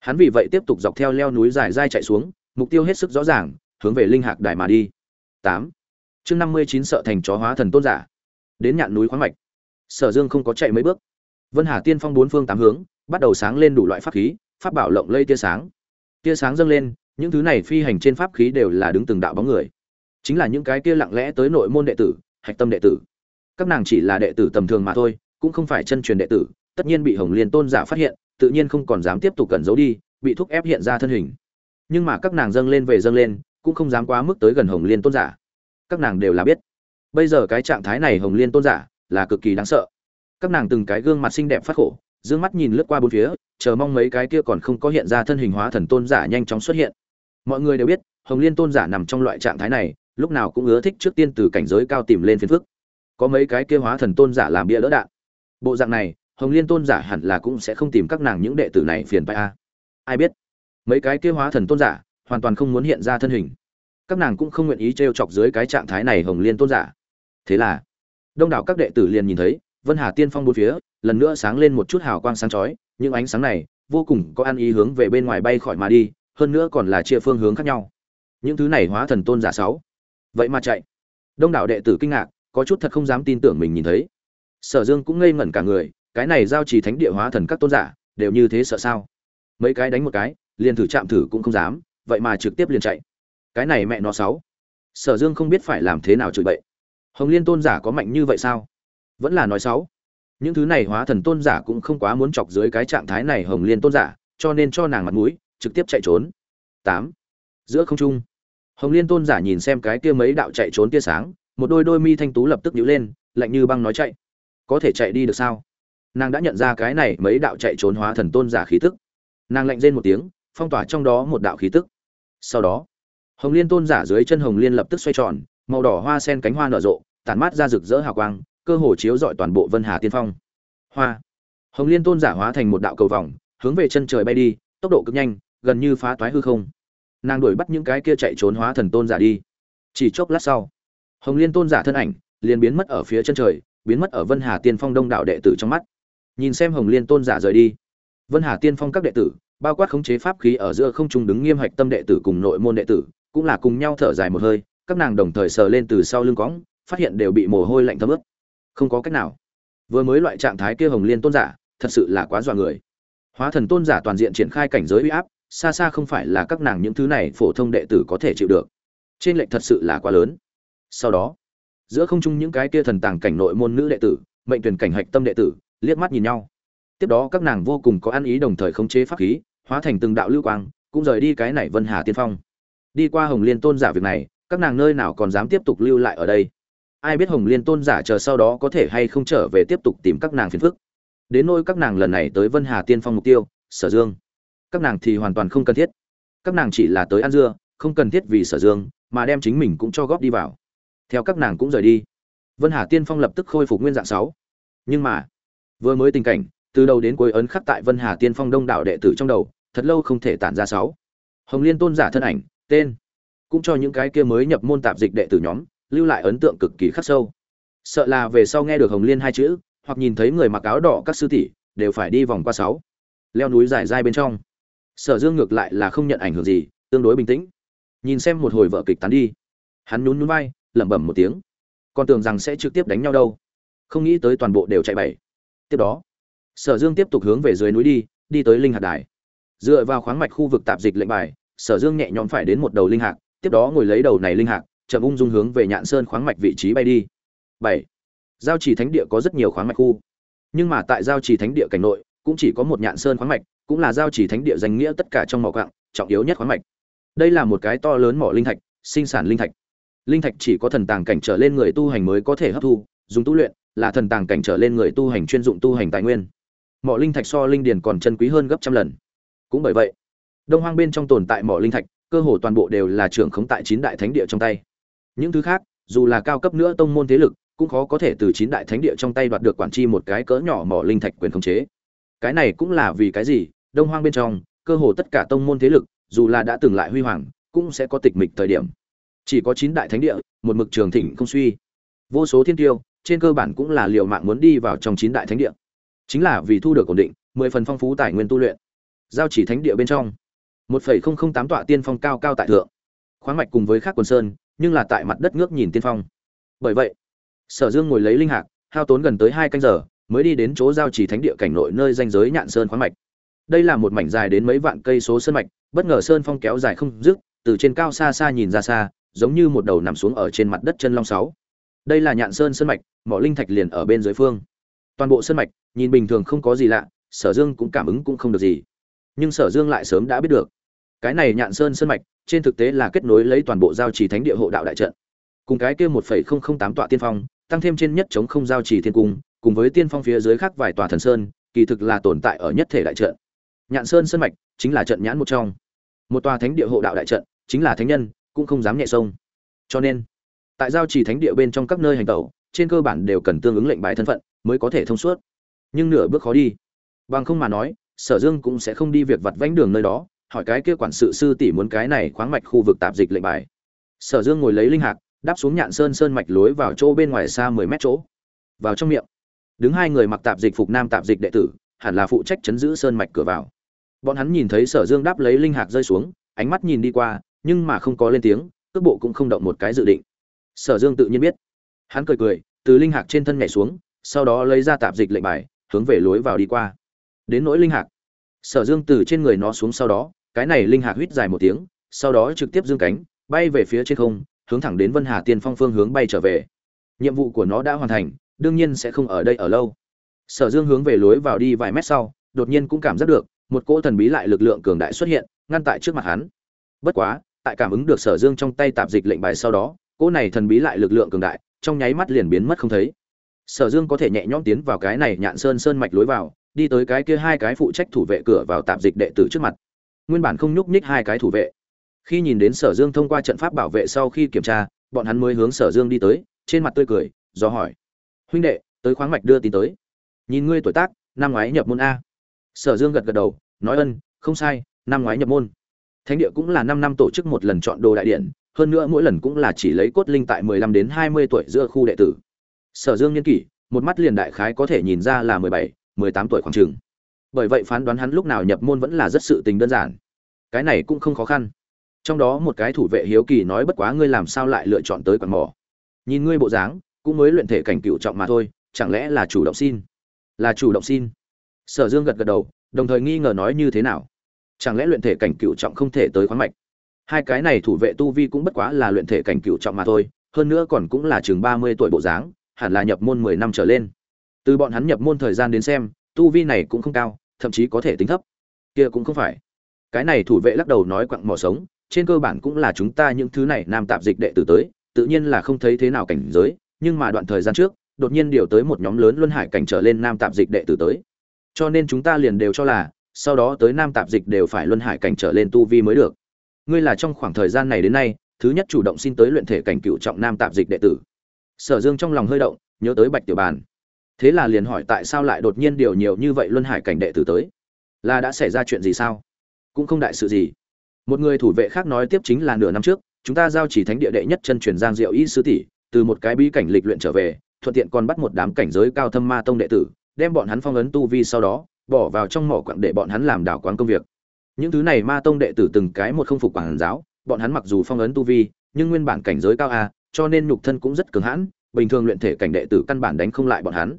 Hắn vì vậy tiếp tục dọc theo leo núi dài dai chạy xuống, mục tiêu hết sức rõ ràng, hướng về linh hạc đài mà đi. Tám. Chương năm mươi chín sợ thành chó hóa thần tôn giả. Đến nhạn núi khoáng mạch. Sở dương không có chạy mấy bước. Vân hà tiên phong bốn phương tám hướng, bắt đầu sáng lên đủ loại pháp khí, pháp bảo lộng lây tia sáng. Tia sáng dâng lên, những thứ này phi hành trên pháp khí đều là đứng từng đạo bóng người chính là những cái kia lặng lẽ tới nội môn đệ tử, hạch tâm đệ tử. Các nàng chỉ là đệ tử tầm thường mà thôi, cũng không phải chân truyền đệ tử, tất nhiên bị hồng liên tôn giả phát hiện, tự nhiên không còn dám tiếp tục cẩn giấu đi, bị thúc ép hiện ra thân hình. Nhưng mà các nàng dâng lên về dâng lên, cũng không dám quá mức tới gần hồng liên tôn giả. Các nàng đều là biết. Bây giờ cái trạng thái này hồng liên tôn giả là cực kỳ đáng sợ. Các nàng từng cái gương mặt xinh đẹp phát khổ, dương mắt nhìn lướt qua bốn phía, chờ mong mấy cái kia còn không có hiện ra thân hình hóa thần tôn giả nhanh chóng xuất hiện. Mọi người đều biết, hồng liên tôn giả nằm trong loại trạng thái này lúc nào cũng ưa thích trước tiên từ cảnh giới cao tìm lên phiền phức. Có mấy cái kia hóa thần tôn giả làm bia đỡ đạn. Bộ dạng này, hồng liên tôn giả hẳn là cũng sẽ không tìm các nàng những đệ tử này phiền phải a. Ai biết, mấy cái kia hóa thần tôn giả hoàn toàn không muốn hiện ra thân hình. Các nàng cũng không nguyện ý t r e o chọc dưới cái trạng thái này hồng liên tôn giả. Thế là, đông đảo các đệ tử liền nhìn thấy, vân hà tiên phong bốn phía, lần nữa sáng lên một chút hào quang sáng chói, những ánh sáng này vô cùng có ăn ý hướng về bên ngoài bay khỏi mà đi, hơn nữa còn là chia phương hướng khác nhau. Những thứ này hóa thần tôn giả sáu vậy mà chạy. Đông đảo đệ tử kinh ngạc, có chút thật không dám tin tưởng mình nhìn thấy. Sở dương cũng ngây ngẩn cả người, cái này giao trì thánh địa hóa thần các tôn giả, đều như thế sợ sao? Mấy cái đánh một cái, liền thử chạm thử cũng không dám, vậy mà trực tiếp liền chạy. Cái này mẹ nó sáu. Sở dương không biết phải làm thế nào chửi bậy. Hồng liên tôn giả có mạnh như vậy sao? Vẫn là nói sáu. Những thứ này hóa thần tôn giả cũng không quá muốn chọc dưới cái trạng thái này hồng liên tôn giả, cho nên cho nàng mặt mũi, trực tiếp chạy trốn. Tám. Giữa không trung hồng liên tôn giả nhìn xem cái kia mấy đạo chạy trốn tia sáng, một đôi đôi mi thanh tú lập tức nhíu lên, lạnh như băng nói chạy. Có thể chạy đi được sao? Nàng đã nhận ra cái này mấy đạo chạy trốn hóa thần tôn giả khí tức. Nàng lạnh rên một tiếng, phong tỏa trong đó một đạo khí tức. Sau đó, hồng liên tôn giả dưới chân hồng liên lập tức xoay tròn, màu đỏ hoa sen cánh hoa nở rộ, tản mát ra rực rỡ hào quang, cơ hồ chiếu rọi toàn bộ vân hà tiên phong. Hoa. Hồng liên tôn giả hóa thành một đạo cầu vòng, hướng về chân trời bay đi, tốc độ cực nhanh, gần như phá toái hư không nàng đuổi bắt những cái kia chạy trốn hóa thần tôn giả đi. Chỉ chốc lát sau, hồng liên tôn giả thân ảnh liền biến mất ở phía chân trời, biến mất ở vân hà tiên phong đông đạo đệ tử trong mắt. Nhìn xem hồng liên tôn giả rời đi, vân hà tiên phong các đệ tử, bao quát khống chế pháp khí ở giữa không trung đứng nghiêm hạch tâm đệ tử cùng nội môn đệ tử, cũng là cùng nhau thở dài một hơi, các nàng đồng thời sờ lên từ sau lưng cõng, phát hiện đều bị mồ hôi lạnh thấm ướt. Không có cách nào. Vừa mới loại trạng thái kia hồng liên tôn giả, thật sự là quá dọa người. Hóa thần tôn giả toàn diện triển khai cảnh giới uy áp xa xa không phải là các nàng những thứ này phổ thông đệ tử có thể chịu được. Trên lệnh thật sự là quá lớn. Sau đó, giữa không trung những cái kia thần tàng cảnh nội môn nữ đệ tử, mệnh tuyển cảnh hạch tâm đệ tử, liếc mắt nhìn nhau. Tiếp đó các nàng vô cùng có ăn ý đồng thời khống chế pháp khí, hóa thành từng đạo lưu quang, cũng rời đi cái này vân hà tiên phong. Đi qua hồng liên tôn giả việc này, các nàng nơi nào còn dám tiếp tục lưu lại ở đây? Ai biết hồng liên tôn giả chờ sau đó có thể hay không trở về tiếp tục tìm các nàng phiền phức. Đến nôi các nàng lần này tới vân hà tiên phong mục tiêu, sở dương các nàng thì hoàn toàn không cần thiết. Các nàng chỉ là tới ăn dưa, không cần thiết vì sở dương, mà đem chính mình cũng cho góp đi vào. Theo các nàng cũng rời đi. Vân hà tiên phong lập tức khôi phục nguyên dạng sáu. Nhưng mà, vừa mới tình cảnh, từ đầu đến cuối ấn khắc tại vân hà tiên phong đông đảo đệ tử trong đầu, thật lâu không thể tản ra sáu. Hồng liên tôn giả thân ảnh, tên, cũng cho những cái kia mới nhập môn tạp dịch đệ tử nhóm, lưu lại ấn tượng cực kỳ khắc sâu. Sợ là về sau nghe được hồng liên hai chữ, hoặc nhìn thấy người mặc áo đỏ các sư tỷ, đều phải đi vòng qua sáu. Leo núi dài dai bên trong sở dương ngược lại là không nhận ảnh hưởng gì, tương đối bình tĩnh. Nhìn xem một hồi vợ kịch tán đi. Hắn nhún nhún vai, lẩm bẩm một tiếng. Còn tưởng rằng sẽ trực tiếp đánh nhau đâu. Không nghĩ tới toàn bộ đều chạy bảy tiếp đó, sở dương tiếp tục hướng về dưới núi đi đi tới linh hạt đài. Dựa vào khoáng mạch khu vực tạp dịch lệnh bài, sở dương nhẹ nhõm phải đến một đầu linh hạt tiếp đó ngồi lấy đầu này linh hạt chậm ung dung hướng về nhạn sơn khoáng mạch vị trí bay đi. Bảy. Giao trì thánh địa có rất nhiều khoáng mạch khu. Nhưng mà tại giao trì thánh địa cảnh nội, cũng chỉ có một nhạn sơn khoáng mạch cũng là giao chỉ thánh địa danh nghĩa tất cả trong mỏ quặng trọng yếu nhất khoáng mạch. Đây là một cái to lớn mỏ linh thạch, sinh sản linh thạch. Linh thạch chỉ có thần tàng cảnh trở lên người tu hành mới có thể hấp thu, dùng tu luyện, là thần tàng cảnh trở lên người tu hành chuyên dụng tu hành tài nguyên. Mỏ linh thạch so linh điền còn chân quý hơn gấp trăm lần. Cũng bởi vậy, đông hoang bên trong tồn tại mỏ linh thạch, cơ hồ toàn bộ đều là trưởng khống tại chín đại thánh địa trong tay. Những thứ khác, dù là cao cấp nữa tông môn thế lực, cũng khó có thể từ chín đại thánh địa trong tay đoạt được quản tri một cái cỡ nhỏ mỏ linh thạch quyền khống chế cái này cũng là vì cái gì, đông hoang bên trong, cơ hồ tất cả tông môn thế lực, dù là đã từng lại huy hoàng, cũng sẽ có tịch mịch thời điểm. Chỉ có chín đại thánh địa, một mực trường thịnh không suy. Vô số thiên tiêu, trên cơ bản cũng là liệu mạng muốn đi vào trong chín đại thánh địa. Chính là vì thu được ổn định, mười phần phong phú tài nguyên tu luyện. Giao chỉ thánh địa bên trong, một phẩy không không tám tọa tiên phong cao cao tại thượng. Khoáng mạch cùng với khác quần sơn, nhưng là tại mặt đất ngước nhìn tiên phong. Bởi vậy, sở dương ngồi lấy linh hạc, hao tốn gần tới hai canh giờ mới đi đến chỗ giao chỉ thánh địa cảnh nội nơi danh giới nhạn sơn khoáng mạch. Đây là một mảnh dài đến mấy vạn cây số sơn mạch, bất ngờ sơn phong kéo dài không dứt, từ trên cao xa xa nhìn ra xa, giống như một đầu nằm xuống ở trên mặt đất chân long sáu. Đây là nhạn sơn sơn mạch, mỏ linh thạch liền ở bên dưới phương. Toàn bộ sơn mạch, nhìn bình thường không có gì lạ, sở dương cũng cảm ứng cũng không được gì. Nhưng sở dương lại sớm đã biết được. Cái này nhạn sơn sơn mạch, trên thực tế là kết nối lấy toàn bộ giao trì thánh địa hộ đạo đại trận. Cùng cái kia một phẩy không không tám tọa tiên phong, tăng thêm trên nhất chống không giao trì thiên cung cùng với tiên phong phía dưới khác vài tòa thần sơn, kỳ thực là tồn tại ở nhất thể đại trận. Nhạn sơn sơn mạch chính là trận nhãn một trong. Một tòa thánh địa hộ đạo đại trận, chính là thánh nhân, cũng không dám nhẹ sông. Cho nên, tại giao trì thánh địa bên trong các nơi hành tẩu, trên cơ bản đều cần tương ứng lệnh bài thân phận mới có thể thông suốt. Nhưng nửa bước khó đi. Bằng không mà nói, sở dương cũng sẽ không đi việc vặt vánh đường nơi đó, hỏi cái kia quản sự sư tỷ muốn cái này khoáng mạch khu vực tạp dịch lệnh bài. Sở dương ngồi lấy linh hạc, đáp xuống nhạn sơn sơn mạch lối vào chỗ bên ngoài xa mười mét chỗ. Vào trong miệng đứng hai người mặc tạp dịch phục nam tạp dịch đệ tử, hẳn là phụ trách chấn giữ sơn mạch cửa vào. Bọn hắn nhìn thấy sở dương đáp lấy linh hạc rơi xuống, ánh mắt nhìn đi qua, nhưng mà không có lên tiếng, cước bộ cũng không động một cái dự định. Sở dương tự nhiên biết. Hắn cười cười, từ linh hạc trên thân nhảy xuống, sau đó lấy ra tạp dịch lệnh bài, hướng về lối vào đi qua. Đến nỗi linh hạc. Sở dương từ trên người nó xuống sau đó, cái này linh hạc huýt dài một tiếng, sau đó trực tiếp dương cánh, bay về phía trên không, hướng thẳng đến vân hà tiên phong phương hướng bay trở về. Nhiệm vụ của nó đã hoàn thành đương nhiên sẽ không ở đây ở lâu. Sở dương hướng về lối vào đi vài mét sau, đột nhiên cũng cảm giác được, một cỗ thần bí lại lực lượng cường đại xuất hiện, ngăn tại trước mặt hắn. Bất quá, tại cảm ứng được sở dương trong tay tạp dịch lệnh bài sau đó, cỗ này thần bí lại lực lượng cường đại, trong nháy mắt liền biến mất không thấy. Sở dương có thể nhẹ nhõm tiến vào cái này nhạn sơn sơn mạch lối vào, đi tới cái kia hai cái phụ trách thủ vệ cửa vào tạp dịch đệ tử trước mặt. Nguyên bản không nhúc nhích hai cái thủ vệ. Khi nhìn đến sở dương thông qua trận pháp bảo vệ sau khi kiểm tra, bọn hắn mới hướng sở dương đi tới, trên mặt tươi cười, do hỏi huynh đệ, tới khoáng mạch đưa tin tới. Nhìn ngươi tuổi tác, năm ngoái nhập môn a. Sở dương gật gật đầu, nói ân, không sai, năm ngoái nhập môn. Thánh địa cũng là năm năm tổ chức một lần chọn đồ đại điện, hơn nữa mỗi lần cũng là chỉ lấy cốt linh tại mười lăm đến hai mươi tuổi giữa khu đệ tử. Sở dương nhân kỷ, một mắt liền đại khái có thể nhìn ra là mười bảy, mười tám tuổi khoảng trường bởi vậy phán đoán hắn lúc nào nhập môn vẫn là rất sự tình đơn giản. Cái này cũng không khó khăn. Trong đó một cái thủ vệ hiếu kỳ nói bất quá ngươi làm sao lại lựa chọn tới quạt mỏ? Nhìn ngươi bộ dáng cũng mới luyện thể cảnh cựu trọng mà thôi, chẳng lẽ là chủ động xin? Là chủ động xin. Sở dương gật gật đầu, đồng thời nghi ngờ nói như thế nào? Chẳng lẽ luyện thể cảnh cựu trọng không thể tới khoáng mạch? Hai cái này thủ vệ tu vi cũng bất quá là luyện thể cảnh cựu trọng mà thôi, hơn nữa còn cũng là chừng ba mươi tuổi bộ dáng, hẳn là nhập môn mười năm trở lên. Từ bọn hắn nhập môn thời gian đến xem, tu vi này cũng không cao, thậm chí có thể tính thấp. Kia cũng không phải. Cái này thủ vệ lắc đầu nói quặng mỏ sống, trên cơ bản cũng là chúng ta những thứ này nam tạp dịch đệ tử tới, tự nhiên là không thấy thế nào cảnh giới nhưng mà đoạn thời gian trước, đột nhiên điều tới một nhóm lớn luân hải cảnh trở lên nam tạp dịch đệ tử tới. Cho nên chúng ta liền đều cho là, sau đó tới nam tạp dịch đều phải luân hải cảnh trở lên tu vi mới được. Ngươi là trong khoảng thời gian này đến nay, thứ nhất chủ động xin tới luyện thể cảnh cựu trọng nam tạp dịch đệ tử. Sở dương trong lòng hơi động, nhớ tới bạch tiểu bàn. Thế là liền hỏi tại sao lại đột nhiên điều nhiều như vậy luân hải cảnh đệ tử tới? Là đã xảy ra chuyện gì sao? Cũng không đại sự gì. Một người thủ vệ khác nói tiếp chính là nửa năm trước, chúng ta giao chỉ thánh địa đệ nhất chân truyền giang diệu y sư tỷ từ một cái bí cảnh lịch luyện trở về, thuận tiện còn bắt một đám cảnh giới cao thâm ma tông đệ tử, đem bọn hắn phong ấn tu vi sau đó, bỏ vào trong mỏ quặng để bọn hắn làm đảo quán công việc. Những thứ này ma tông đệ tử từng cái một không phục quản giáo, bọn hắn mặc dù phong ấn tu vi, nhưng nguyên bản cảnh giới cao a, cho nên nhục thân cũng rất cứng hãn, bình thường luyện thể cảnh đệ tử căn bản đánh không lại bọn hắn.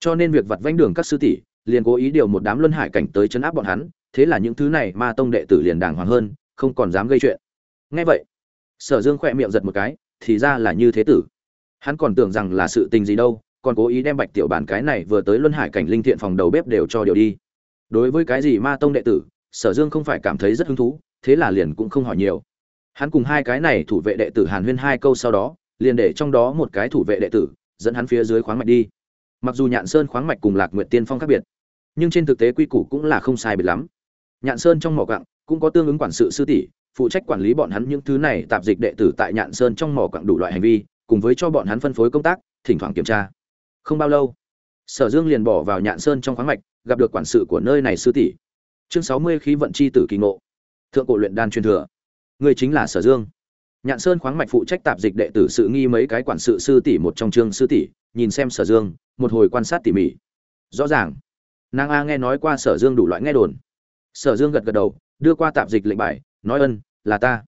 Cho nên việc vặt vãnh đường các sư tỷ liền cố ý điều một đám luân hải cảnh tới chấn áp bọn hắn, thế là những thứ này ma tông đệ tử liền đàng hoàng hơn, không còn dám gây chuyện. Nghe vậy, sở dương khẽ miệng giật một cái thì ra là như thế tử. Hắn còn tưởng rằng là sự tình gì đâu, còn cố ý đem bạch tiểu bản cái này vừa tới luân hải cảnh linh thiện phòng đầu bếp đều cho điều đi. Đối với cái gì ma tông đệ tử, sở dương không phải cảm thấy rất hứng thú, thế là liền cũng không hỏi nhiều. Hắn cùng hai cái này thủ vệ đệ tử hàn huyên hai câu sau đó, liền để trong đó một cái thủ vệ đệ tử, dẫn hắn phía dưới khoáng mạch đi. Mặc dù nhạn sơn khoáng mạch cùng lạc nguyện tiên phong khác biệt, nhưng trên thực tế quy củ cũng là không sai biệt lắm. Nhạn sơn trong mỏ cặng cũng có tương ứng quản sự sư tỷ phụ trách quản lý bọn hắn những thứ này tạp dịch đệ tử tại nhạn sơn trong mỏ quặng đủ loại hành vi, cùng với cho bọn hắn phân phối công tác, thỉnh thoảng kiểm tra. Không bao lâu, sở dương liền bỏ vào nhạn sơn trong khoáng mạch, gặp được quản sự của nơi này sư tỷ. Chương sáu mươi khí vận c h i tử kỳ ngộ. Thượng cổ luyện đan truyền thừa. Người chính là sở dương. Nhạn sơn khoáng mạch phụ trách tạp dịch đệ tử sự nghi mấy cái quản sự sư tỷ một trong chương sư tỷ, nhìn xem sở dương, một hồi quan sát tỉ mỉ. Rõ ràng, nàng a nghe nói qua sở dương đủ loại nghe đồn. Sở dương gật gật đầu, đưa qua tạp dịch lệnh bài nói ân, là ta.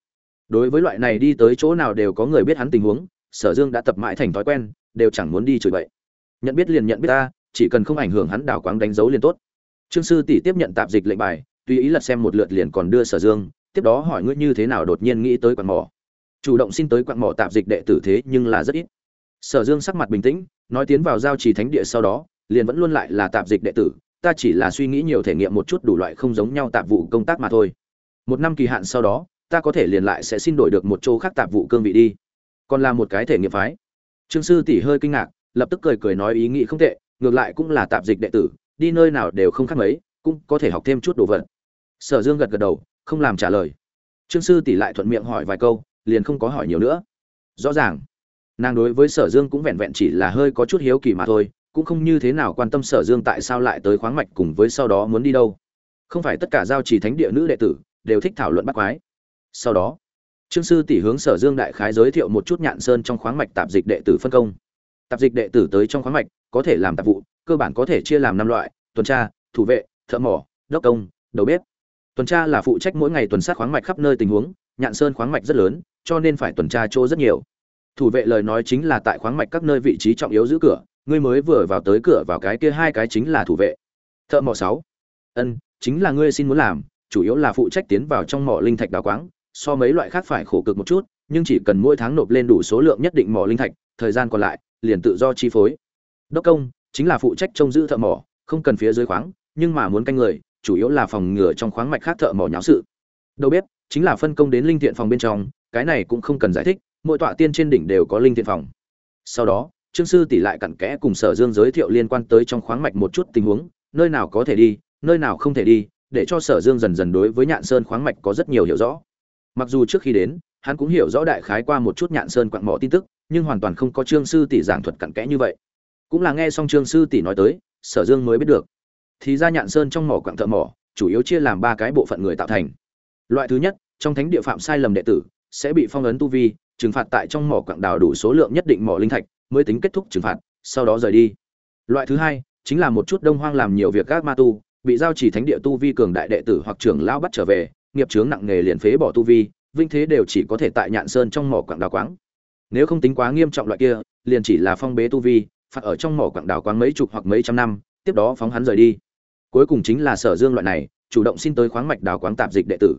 Đối với loại này đi tới chỗ nào đều có người biết hắn tình huống, sở dương đã tập mãi thành thói quen, đều chẳng muốn đi chửi bậy. Nhận biết liền nhận biết ta, chỉ cần không ảnh hưởng hắn đào quáng đánh dấu liền tốt. Trương sư tỷ tiếp nhận tạp dịch lệnh bài, tùy ý lật xem một lượt liền còn đưa sở dương, tiếp đó hỏi ngươi như thế nào đột nhiên nghĩ tới quặng mỏ. Chủ động xin tới quặng mỏ tạp dịch đệ tử thế nhưng là rất ít. Sở dương sắc mặt bình tĩnh, nói tiến vào giao trì thánh địa sau đó, liền vẫn luôn lại là tạp dịch đệ tử, ta chỉ là suy nghĩ nhiều thể nghiệm một chút đủ loại không giống nhau tạp vụ công tác mà thôi một năm kỳ hạn sau đó, ta có thể liền lại sẽ xin đổi được một chỗ khác tạp vụ cương vị đi. Còn là một cái thể nghiệp phái. Trương sư tỷ hơi kinh ngạc, lập tức cười cười nói ý nghĩ không tệ, ngược lại cũng là tạp dịch đệ tử, đi nơi nào đều không khác mấy, cũng có thể học thêm chút đồ vật. Sở dương gật gật đầu, không làm trả lời. Trương sư tỷ lại thuận miệng hỏi vài câu, liền không có hỏi nhiều nữa. Rõ ràng, nàng đối với sở dương cũng vẹn vẹn chỉ là hơi có chút hiếu kỳ mà thôi, cũng không như thế nào quan tâm sở dương tại sao lại tới khoáng mạch cùng với sau đó muốn đi đâu. Không phải tất cả giao trì thánh địa nữ đệ tử đều thích thảo luận bắt quái. Sau đó, trương sư tỷ hướng sở dương đại khái giới thiệu một chút nhạn sơn trong khoáng mạch tạp dịch đệ tử phân công. Tạp dịch đệ tử tới trong khoáng mạch có thể làm tạp vụ, cơ bản có thể chia làm năm loại, tuần tra, thủ vệ, thợ mỏ, đốc công, đầu bếp. Tuần tra là phụ trách mỗi ngày tuần sát khoáng mạch khắp nơi tình huống, nhạn sơn khoáng mạch rất lớn, cho nên phải tuần tra chỗ rất nhiều. Thủ vệ lời nói chính là tại khoáng mạch các nơi vị trí trọng yếu giữ cửa, ngươi mới vừa vào tới cửa vào cái kia hai cái chính là thủ vệ. Thợ mỏ sáu. Ân, chính là ngươi xin muốn làm chủ yếu là phụ trách tiến vào trong mỏ linh thạch đào quáng, so mấy loại khác phải khổ cực một chút, nhưng chỉ cần mỗi tháng nộp lên đủ số lượng nhất định mỏ linh thạch, thời gian còn lại, liền tự do chi phối. Đốc công, chính là phụ trách trông giữ thợ mỏ, không cần phía dưới khoáng, nhưng mà muốn canh người, chủ yếu là phòng ngừa trong khoáng mạch khác thợ mỏ nháo sự. Đầu bếp chính là phân công đến linh thiện phòng bên trong, cái này cũng không cần giải thích, mỗi tọa tiên trên đỉnh đều có linh thiện phòng. Sau đó, trương sư tỷ lại cặn kẽ cùng sở dương giới thiệu liên quan tới trong khoáng mạch một chút tình huống, nơi nào có thể đi, nơi nào không thể đi để cho sở dương dần dần đối với nhạn sơn khoáng mạch có rất nhiều hiểu rõ. Mặc dù trước khi đến, hắn cũng hiểu rõ đại khái qua một chút nhạn sơn quặng mỏ tin tức, nhưng hoàn toàn không có trương sư tỷ giảng thuật cặn kẽ như vậy. Cũng là nghe xong trương sư tỷ nói tới, sở dương mới biết được. Thì ra nhạn sơn trong mỏ quặng thợ mỏ, chủ yếu chia làm ba cái bộ phận người tạo thành. Loại thứ nhất, trong thánh địa phạm sai lầm đệ tử, sẽ bị phong ấn tu vi, trừng phạt tại trong mỏ quặng đào đủ số lượng nhất định mỏ linh thạch, mới tính kết thúc trừng phạt, sau đó rời đi. Loại thứ hai, chính là một chút đông hoang làm nhiều việc các ma tu bị giao chỉ thánh địa tu vi cường đại đệ tử hoặc trưởng lao bắt trở về, nghiệp chướng nặng nghề liền phế bỏ tu vi, vinh thế đều chỉ có thể tại nhạn sơn trong mỏ quặng đào quáng. Nếu không tính quá nghiêm trọng loại kia, liền chỉ là phong bế tu vi, phạt ở trong mỏ quặng đào quáng mấy chục hoặc mấy trăm năm, tiếp đó phóng hắn rời đi. Cuối cùng chính là sở dương loại này, chủ động xin tới khoáng mạch đào quáng tạp dịch đệ tử.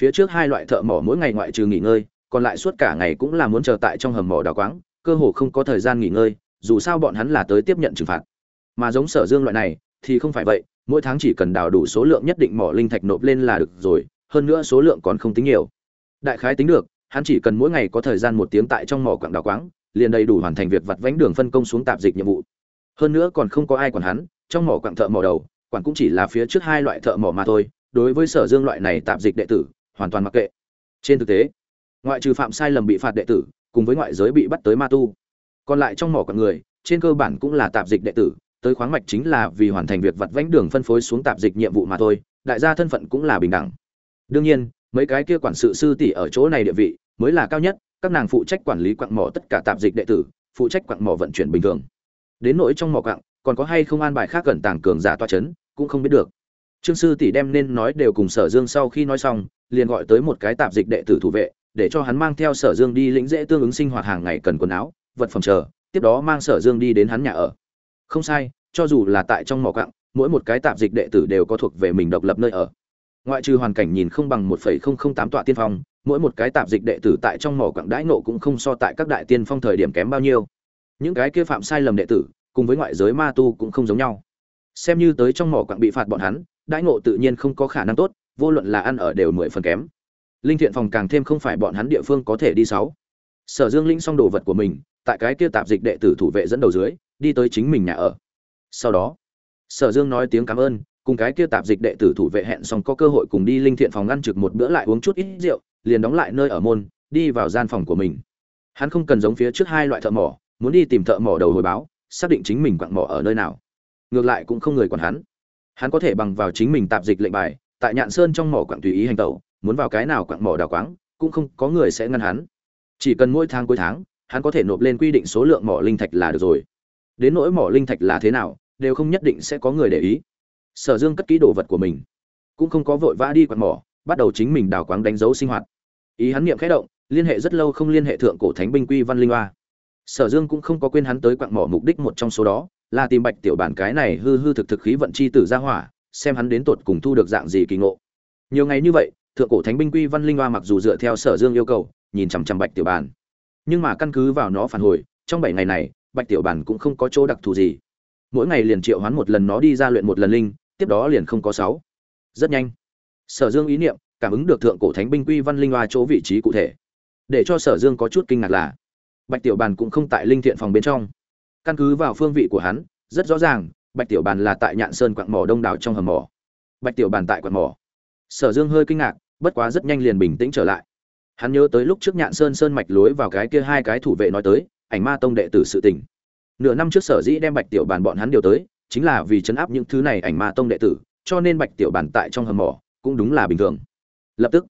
Phía trước hai loại thợ mỏ mỗi ngày ngoại trừ nghỉ ngơi, còn lại suốt cả ngày cũng là muốn chờ tại trong hầm mỏ đào quáng, cơ hồ không có thời gian nghỉ ngơi, dù sao bọn hắn là tới tiếp nhận trừng phạt. Mà giống sở dương loại này thì không phải vậy, mỗi tháng chỉ cần đào đủ số lượng nhất định mỏ linh thạch nộp lên là được rồi, hơn nữa số lượng còn không tính nhiều. Đại khái tính được, hắn chỉ cần mỗi ngày có thời gian một tiếng tại trong mỏ quặng đào quáng, liền đầy đủ hoàn thành việc vặt vánh đường phân công xuống tạp dịch nhiệm vụ. Hơn nữa còn không có ai quản hắn, trong mỏ quặng thợ mỏ đầu quản cũng chỉ là phía trước hai loại thợ mỏ mà thôi, đối với sở dương loại này tạp dịch đệ tử, hoàn toàn mặc kệ. Trên thực tế, ngoại trừ phạm sai lầm bị phạt đệ tử, cùng với ngoại giới bị bắt tới ma tu, còn lại trong mỏ quặng người, trên cơ bản cũng là tạp dịch đệ tử tới khoáng mạch chính là vì hoàn thành việc vặt vánh đường phân phối xuống tạp dịch nhiệm vụ mà thôi, đại gia thân phận cũng là bình đẳng. Đương nhiên, mấy cái kia quản sự sư tỷ ở chỗ này địa vị mới là cao nhất, các nàng phụ trách quản lý quặng mỏ tất cả tạp dịch đệ tử, phụ trách quặng mỏ vận chuyển bình thường. Đến nỗi trong mỏ quặng, còn có hay không an bài khác gần tàng cường giả toa chấn, cũng không biết được. Trương sư tỷ đem nên nói đều cùng sở dương sau khi nói xong, liền gọi tới một cái tạp dịch đệ tử thủ vệ, để cho hắn mang theo sở dương đi lĩnh dễ tương ứng sinh hoạt hàng ngày cần quần áo, vật phẩm chờ, tiếp đó mang sở dương đi đến hắn nhà ở không sai, cho dù là tại trong mỏ quặng mỗi một cái tạp dịch đệ tử đều có thuộc về mình độc lập nơi ở. Ngoại trừ hoàn cảnh nhìn không bằng một phẩy không không tám tọa tiên phong, mỗi một cái tạp dịch đệ tử tại trong mỏ quặng đãi nộ cũng không so tại các đại tiên phong thời điểm kém bao nhiêu. Những cái kia phạm sai lầm đệ tử, cùng với ngoại giới ma tu cũng không giống nhau. Xem như tới trong mỏ quặng bị phạt bọn hắn, đãi ngộ tự nhiên không có khả năng tốt, vô luận là ăn ở đều mười phần kém. Linh thiện phòng càng thêm không phải bọn hắn địa phương có thể đi sáu. Sở dương linh xong đồ vật của mình, tại cái kia tạp dịch đệ tử thủ vệ dẫn đầu dưới đi tới chính mình nhà ở. Sau đó, sở dương nói tiếng cảm ơn, cùng cái kia tạp dịch đệ tử thủ vệ hẹn xong có cơ hội cùng đi linh thiện phòng ngăn trực một bữa lại uống chút ít rượu, liền đóng lại nơi ở môn, đi vào gian phòng của mình. Hắn không cần giống phía trước hai loại thợ mỏ, muốn đi tìm thợ mỏ đầu hồi báo, xác định chính mình quặng mỏ ở nơi nào. Ngược lại cũng không người quản hắn. Hắn có thể bằng vào chính mình tạp dịch lệnh bài, tại nhạn sơn trong mỏ quặng tùy ý hành tẩu, muốn vào cái nào quặng mỏ đào quáng, cũng không có người sẽ ngăn hắn. Chỉ cần mỗi tháng cuối tháng, hắn có thể nộp lên quy định số lượng mỏ linh thạch là được rồi đến nỗi mỏ linh thạch là thế nào, đều không nhất định sẽ có người để ý. Sở dương cất kỹ đồ vật của mình. Cũng không có vội vã đi quạt mỏ, bắt đầu chính mình đào quáng đánh dấu sinh hoạt. Ý hắn niệm khẽ động, liên hệ rất lâu không liên hệ thượng cổ thánh binh quy văn linh hoa. Sở dương cũng không có quên hắn tới quặng mỏ mục đích một trong số đó, là tìm bạch tiểu bản cái này hư hư thực thực khí vận chi tử ra hỏa, xem hắn đến tột cùng thu được dạng gì kỳ ngộ. Nhiều ngày như vậy, thượng cổ thánh binh quy văn linh hoa mặc dù dựa theo sở dương yêu cầu, nhìn chằm chằm bạch tiểu bản. Nhưng mà căn cứ vào nó phản hồi, trong bảy ngày này bạch tiểu bản cũng không có chỗ đặc thù gì. Mỗi ngày liền triệu hoán một lần nó đi ra luyện một lần linh, tiếp đó liền không có sáu. Rất nhanh. Sở dương ý niệm, cảm ứng được thượng cổ thánh binh quy văn linh hoa chỗ vị trí cụ thể. Để cho sở dương có chút kinh ngạc là, bạch tiểu bàn cũng không tại linh thiện phòng bên trong. Căn cứ vào phương vị của hắn, rất rõ ràng, bạch tiểu bàn là tại nhạn sơn quạng mỏ đông đảo trong hầm mỏ. Bạch tiểu bàn tại quạng mỏ. Sở dương hơi kinh ngạc, bất quá rất nhanh liền bình tĩnh trở lại. Hắn nhớ tới lúc trước nhạn sơn sơn mạch lối vào cái kia hai cái thủ vệ nói tới ảnh ma tông đệ tử sự tình. Nửa năm trước sở dĩ đem bạch tiểu bàn bọn hắn điều tới, chính là vì chấn áp những thứ này ảnh ma tông đệ tử, cho nên bạch tiểu bàn tại trong hầm mỏ, cũng đúng là bình thường. Lập tức,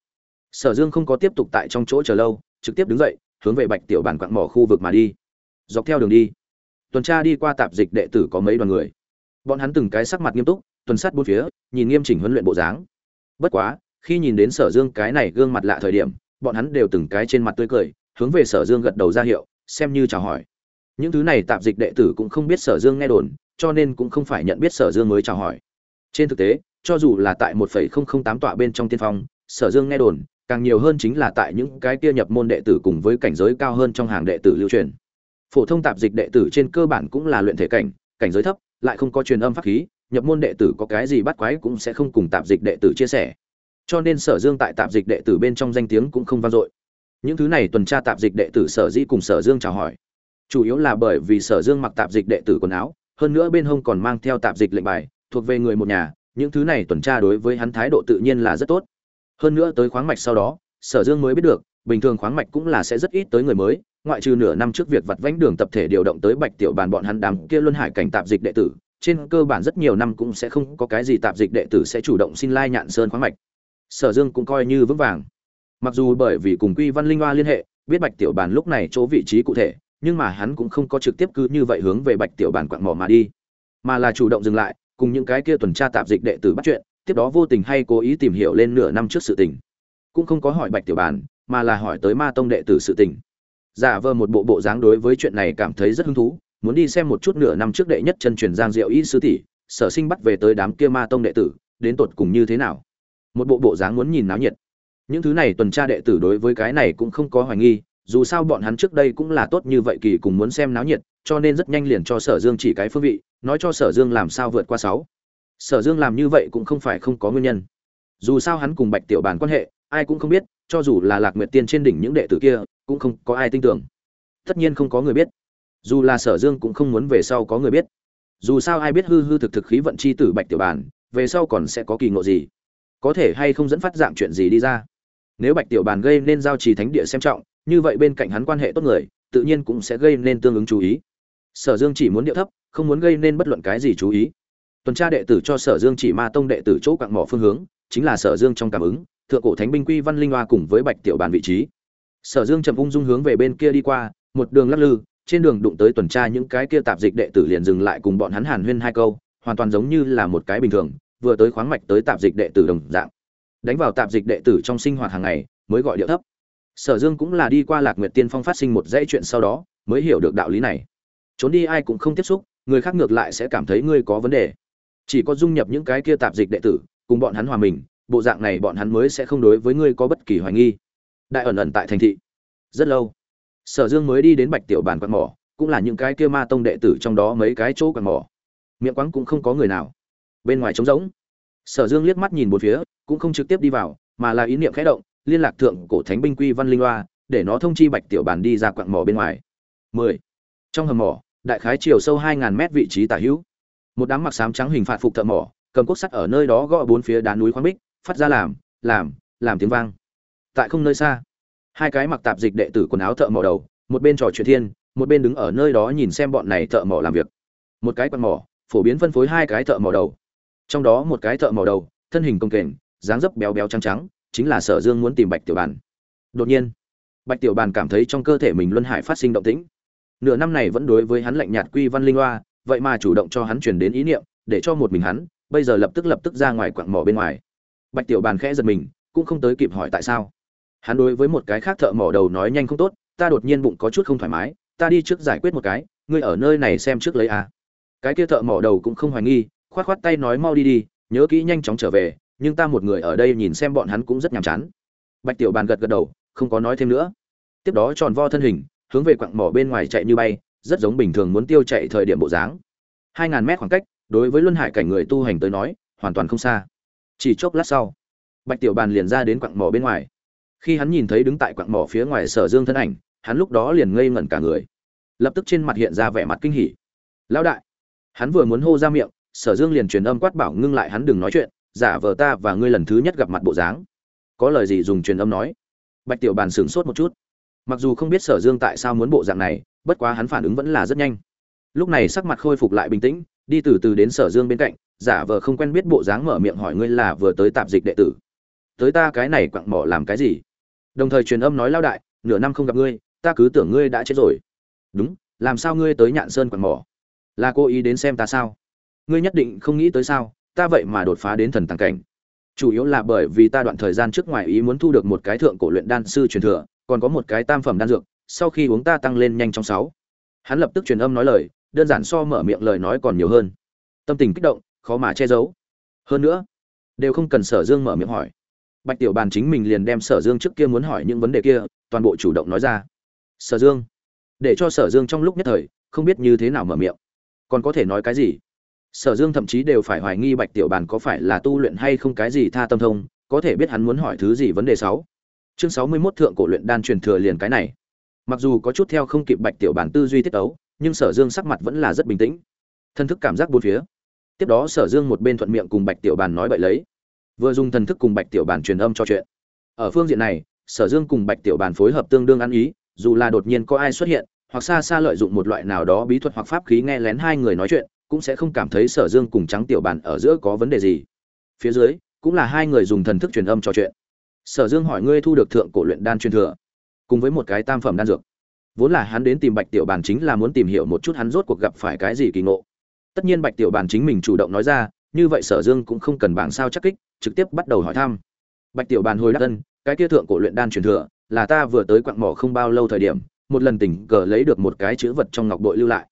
sở dương không có tiếp tục tại trong chỗ chờ lâu, trực tiếp đứng dậy, hướng về bạch tiểu bàn quặng mỏ khu vực mà đi. Dọc theo đường đi, tuần tra đi qua tạp dịch đệ tử có mấy đoàn người. Bọn hắn từng cái sắc mặt nghiêm túc, tuần sát bốn phía, nhìn nghiêm chỉnh huấn luyện bộ dáng. Bất quá, khi nhìn đến sở dương cái này gương mặt lạ thời điểm, bọn hắn đều từng cái trên mặt tươi cười, hướng về sở dương gật đầu ra hiệu xem như chào hỏi. Những thứ này tạp dịch đệ tử cũng không biết sở dương nghe đồn, cho nên cũng không phải nhận biết sở dương mới chào hỏi. Trên thực tế, cho dù là tại 1.008 tọa bên trong tiên phong, sở dương nghe đồn, càng nhiều hơn chính là tại những cái kia nhập môn đệ tử cùng với cảnh giới cao hơn trong hàng đệ tử lưu truyền. Phổ thông tạp dịch đệ tử trên cơ bản cũng là luyện thể cảnh cảnh giới thấp, lại không có truyền âm pháp khí, nhập môn đệ tử có cái gì bắt quái cũng sẽ không cùng tạp dịch đệ tử chia sẻ. Cho nên sở dương tại tạp dịch đệ tử bên trong danh tiếng cũng không vang dội những thứ này tuần tra tạp dịch đệ tử sở dĩ cùng sở dương chào hỏi. Chủ yếu là bởi vì sở dương mặc tạp dịch đệ tử quần áo, hơn nữa bên hông còn mang theo tạp dịch lệnh bài, thuộc về người một nhà, những thứ này tuần tra đối với hắn thái độ tự nhiên là rất tốt. Hơn nữa tới khoáng mạch sau đó, sở dương mới biết được, bình thường khoáng mạch cũng là sẽ rất ít tới người mới, ngoại trừ nửa năm trước việc vặt vánh đường tập thể điều động tới bạch tiểu bàn bọn hắn đám kia luân hải cảnh tạp dịch đệ tử, trên cơ bản rất nhiều năm cũng sẽ không có cái gì tạp dịch đệ tử sẽ chủ động xin lai nhạn sơn khoáng mạch. Sở dương cũng coi như vững vàng mặc dù bởi vì cùng quy văn linh hoa liên hệ, biết bạch tiểu bàn lúc này chỗ vị trí cụ thể, nhưng mà hắn cũng không có trực tiếp cứ như vậy hướng về bạch tiểu bàn quặng mỏ mà đi, mà là chủ động dừng lại, cùng những cái kia tuần tra tạp dịch đệ tử bắt chuyện, tiếp đó vô tình hay cố ý tìm hiểu lên nửa năm trước sự tình. Cũng không có hỏi bạch tiểu bàn mà là hỏi tới ma tông đệ tử sự tình. Giả vờ một bộ bộ dáng đối với chuyện này cảm thấy rất hứng thú, muốn đi xem một chút nửa năm trước đệ nhất chân truyền giang diệu y sư tỷ, sở sinh bắt về tới đám kia ma tông đệ tử, đến tột cùng như thế nào. Một bộ bộ dáng muốn nhìn náo nhiệt những thứ này tuần tra đệ tử đối với cái này cũng không có hoài nghi, dù sao bọn hắn trước đây cũng là tốt như vậy kỳ cùng muốn xem náo nhiệt, cho nên rất nhanh liền cho sở dương chỉ cái phương vị, nói cho sở dương làm sao vượt qua sáu. Sở dương làm như vậy cũng không phải không có nguyên nhân. Dù sao hắn cùng bạch tiểu bàn quan hệ, ai cũng không biết, cho dù là lạc nguyệt tiên trên đỉnh những đệ tử kia, cũng không có ai tin tưởng. Tất nhiên không có người biết. Dù là sở dương cũng không muốn về sau có người biết. Dù sao ai biết hư hư thực thực khí vận chi tử bạch tiểu bàn về sau còn sẽ có kỳ ngộ gì? Có thể hay không dẫn phát dạng chuyện gì đi ra? Nếu bạch tiểu bàn gây nên giao trì thánh địa xem trọng, như vậy bên cạnh hắn quan hệ tốt người, tự nhiên cũng sẽ gây nên tương ứng chú ý. Sở dương chỉ muốn điệu thấp, không muốn gây nên bất luận cái gì chú ý. Tuần tra đệ tử cho sở dương chỉ ma tông đệ tử chỗ quạng mỏ phương hướng, chính là sở dương trong cảm ứng, thượng cổ thánh binh quy văn linh hoa cùng với bạch tiểu bàn vị trí. Sở dương chậm ung dung hướng về bên kia đi qua, một đường lắc lư, trên đường đụng tới tuần tra những cái kia tạp dịch đệ tử liền dừng lại cùng bọn hắn hàn huyên hai câu, hoàn toàn giống như là một cái bình thường, vừa tới khoáng mạch tới tạp dịch đệ tử đồng dạng đánh vào tạp dịch đệ tử trong sinh hoạt hàng ngày, mới gọi điệu thấp. Sở dương cũng là đi qua lạc nguyệt tiên phong phát sinh một dãy chuyện sau đó, mới hiểu được đạo lý này. Trốn đi ai cũng không tiếp xúc, người khác ngược lại sẽ cảm thấy ngươi có vấn đề. Chỉ có dung nhập những cái kia tạp dịch đệ tử, cùng bọn hắn hòa mình, bộ dạng này bọn hắn mới sẽ không đối với ngươi có bất kỳ hoài nghi. Đại ẩn ẩn tại thành thị. Rất lâu, sở dương mới đi đến bạch tiểu bàn quạt mỏ, cũng là những cái kia ma tông đệ tử trong đó mấy cái chỗ quạt mỏ. Miệng quáng cũng không có người nào. Bên ngoài trống rỗng sở dương liếc mắt nhìn bốn phía, cũng không trực tiếp đi vào, mà là ý niệm khẽ động, liên lạc thượng cổ thánh binh quy văn linh loa, để nó thông chi bạch tiểu bản đi ra quặng mỏ bên ngoài. 10. trong hầm mỏ, đại khái chiều sâu 2.000 mét vị trí tả hữu. Một đám mặc sám trắng hình phạt phục thợ mỏ, cầm cốt sắt ở nơi đó gõ bốn phía đá núi khoáng bích phát ra làm làm làm tiếng vang. Tại không nơi xa, hai cái mặc tạp dịch đệ tử quần áo thợ mỏ đầu, một bên trò chuyện thiên, một bên đứng ở nơi đó nhìn xem bọn này thợ mỏ làm việc. Một cái quần mỏ, phổ biến phân phối hai cái thợ mỏ đầu trong đó một cái thợ mỏ đầu, thân hình công kềnh, dáng dấp béo béo trắng trắng, chính là sở dương muốn tìm bạch tiểu bàn. Đột nhiên, bạch tiểu bàn cảm thấy trong cơ thể mình luân hải phát sinh động tĩnh. Nửa năm này vẫn đối với hắn lạnh nhạt quy văn linh hoa, vậy mà chủ động cho hắn chuyển đến ý niệm, để cho một mình hắn, bây giờ lập tức lập tức ra ngoài quặng mỏ bên ngoài. Bạch tiểu bàn khẽ giật mình, cũng không tới kịp hỏi tại sao. Hắn đối với một cái khác thợ mỏ đầu nói nhanh không tốt, ta đột nhiên bụng có chút không thoải mái, ta đi trước giải quyết một cái, ngươi ở nơi này xem trước lấy a cái kia thợ mỏ đầu cũng không hoài nghi khoát khoát tay nói mau đi đi, nhớ kỹ nhanh chóng trở về, nhưng ta một người ở đây nhìn xem bọn hắn cũng rất nhàm chán. Bạch tiểu bàn gật gật đầu, không có nói thêm nữa. Tiếp đó tròn vo thân hình, hướng về quặng mỏ bên ngoài chạy như bay, rất giống bình thường muốn tiêu chạy thời điểm bộ dáng. Hai ngàn mét khoảng cách, đối với luân hải cảnh người tu hành tới nói, hoàn toàn không xa. Chỉ chốc lát sau, bạch tiểu bàn liền ra đến quặng mỏ bên ngoài. Khi hắn nhìn thấy đứng tại quặng mỏ phía ngoài sở dương thân ảnh, hắn lúc đó liền ngây ngẩn cả người. Lập tức trên mặt hiện ra vẻ mặt kinh hỉ. Lão đại! Hắn vừa muốn hô ra miệng sở dương liền truyền âm quát bảo ngưng lại hắn đừng nói chuyện, giả vờ ta và ngươi lần thứ nhất gặp mặt bộ dáng. Có lời gì dùng truyền âm nói? Bạch tiểu bàn sửng sốt một chút. Mặc dù không biết sở dương tại sao muốn bộ dạng này, bất quá hắn phản ứng vẫn là rất nhanh. Lúc này sắc mặt khôi phục lại bình tĩnh, đi từ từ đến sở dương bên cạnh, giả vờ không quen biết bộ dáng mở miệng hỏi ngươi là vừa tới tạp dịch đệ tử. Tới ta cái này quặng mỏ làm cái gì? Đồng thời truyền âm nói lao đại, nửa năm không gặp ngươi, ta cứ tưởng ngươi đã chết rồi. Đúng, làm sao ngươi tới nhạn sơn quặng mỏ? Là cô ý đến xem ta sao? Ngươi nhất định không nghĩ tới sao, ta vậy mà đột phá đến thần tàng cảnh. Chủ yếu là bởi vì ta đoạn thời gian trước ngoài ý muốn thu được một cái thượng cổ luyện đan sư truyền thừa, còn có một cái tam phẩm đan dược, sau khi uống ta tăng lên nhanh trong sáu. Hắn lập tức truyền âm nói lời, đơn giản so mở miệng lời nói còn nhiều hơn. Tâm tình kích động, khó mà che giấu. Hơn nữa, đều không cần sở dương mở miệng hỏi. Bạch tiểu bàn chính mình liền đem sở dương trước kia muốn hỏi những vấn đề kia, toàn bộ chủ động nói ra. Sở dương, để cho sở dương trong lúc nhất thời, không biết như thế nào mở miệng. Còn có thể nói cái gì? Sở dương thậm chí đều phải hoài nghi bạch tiểu bàn có phải là tu luyện hay không cái gì tha tâm thông, có thể biết hắn muốn hỏi thứ gì vấn đề sáu. Chương sáu mươi 61 thượng cổ luyện đan truyền thừa liền cái này. Mặc dù có chút theo không kịp bạch tiểu bàn tư duy tiết ấu nhưng sở dương sắc mặt vẫn là rất bình tĩnh. Thân thức cảm giác bốn phía. Tiếp đó sở dương một bên thuận miệng cùng bạch tiểu bàn nói bậy lấy. Vừa dùng thần thức cùng bạch tiểu bàn truyền âm cho chuyện. Ở phương diện này, sở dương cùng bạch tiểu bàn phối hợp tương đương ăn ý, dù là đột nhiên có ai xuất hiện, hoặc xa xa lợi dụng một loại nào đó bí thuật hoặc pháp khí nghe lén hai người nói chuyện cũng sẽ không cảm thấy sở dương cùng trắng tiểu bàn ở giữa có vấn đề gì. Phía dưới, cũng là hai người dùng thần thức truyền âm trò chuyện. Sở dương hỏi ngươi thu được thượng cổ luyện đan truyền thừa, cùng với một cái tam phẩm đan dược. Vốn là hắn đến tìm bạch tiểu bàn chính là muốn tìm hiểu một chút hắn rốt cuộc gặp phải cái gì kỳ ngộ. Tất nhiên bạch tiểu bàn chính mình chủ động nói ra, như vậy sở dương cũng không cần bảng sao chắc kích, trực tiếp bắt đầu hỏi thăm. Bạch tiểu bàn hồi đáp tân cái kia thượng cổ luyện đan truyền thừa, là ta vừa tới quặng mỏ không bao lâu thời điểm, một lần tình cờ lấy được một cái chữ vật trong ngọc bội lưu lại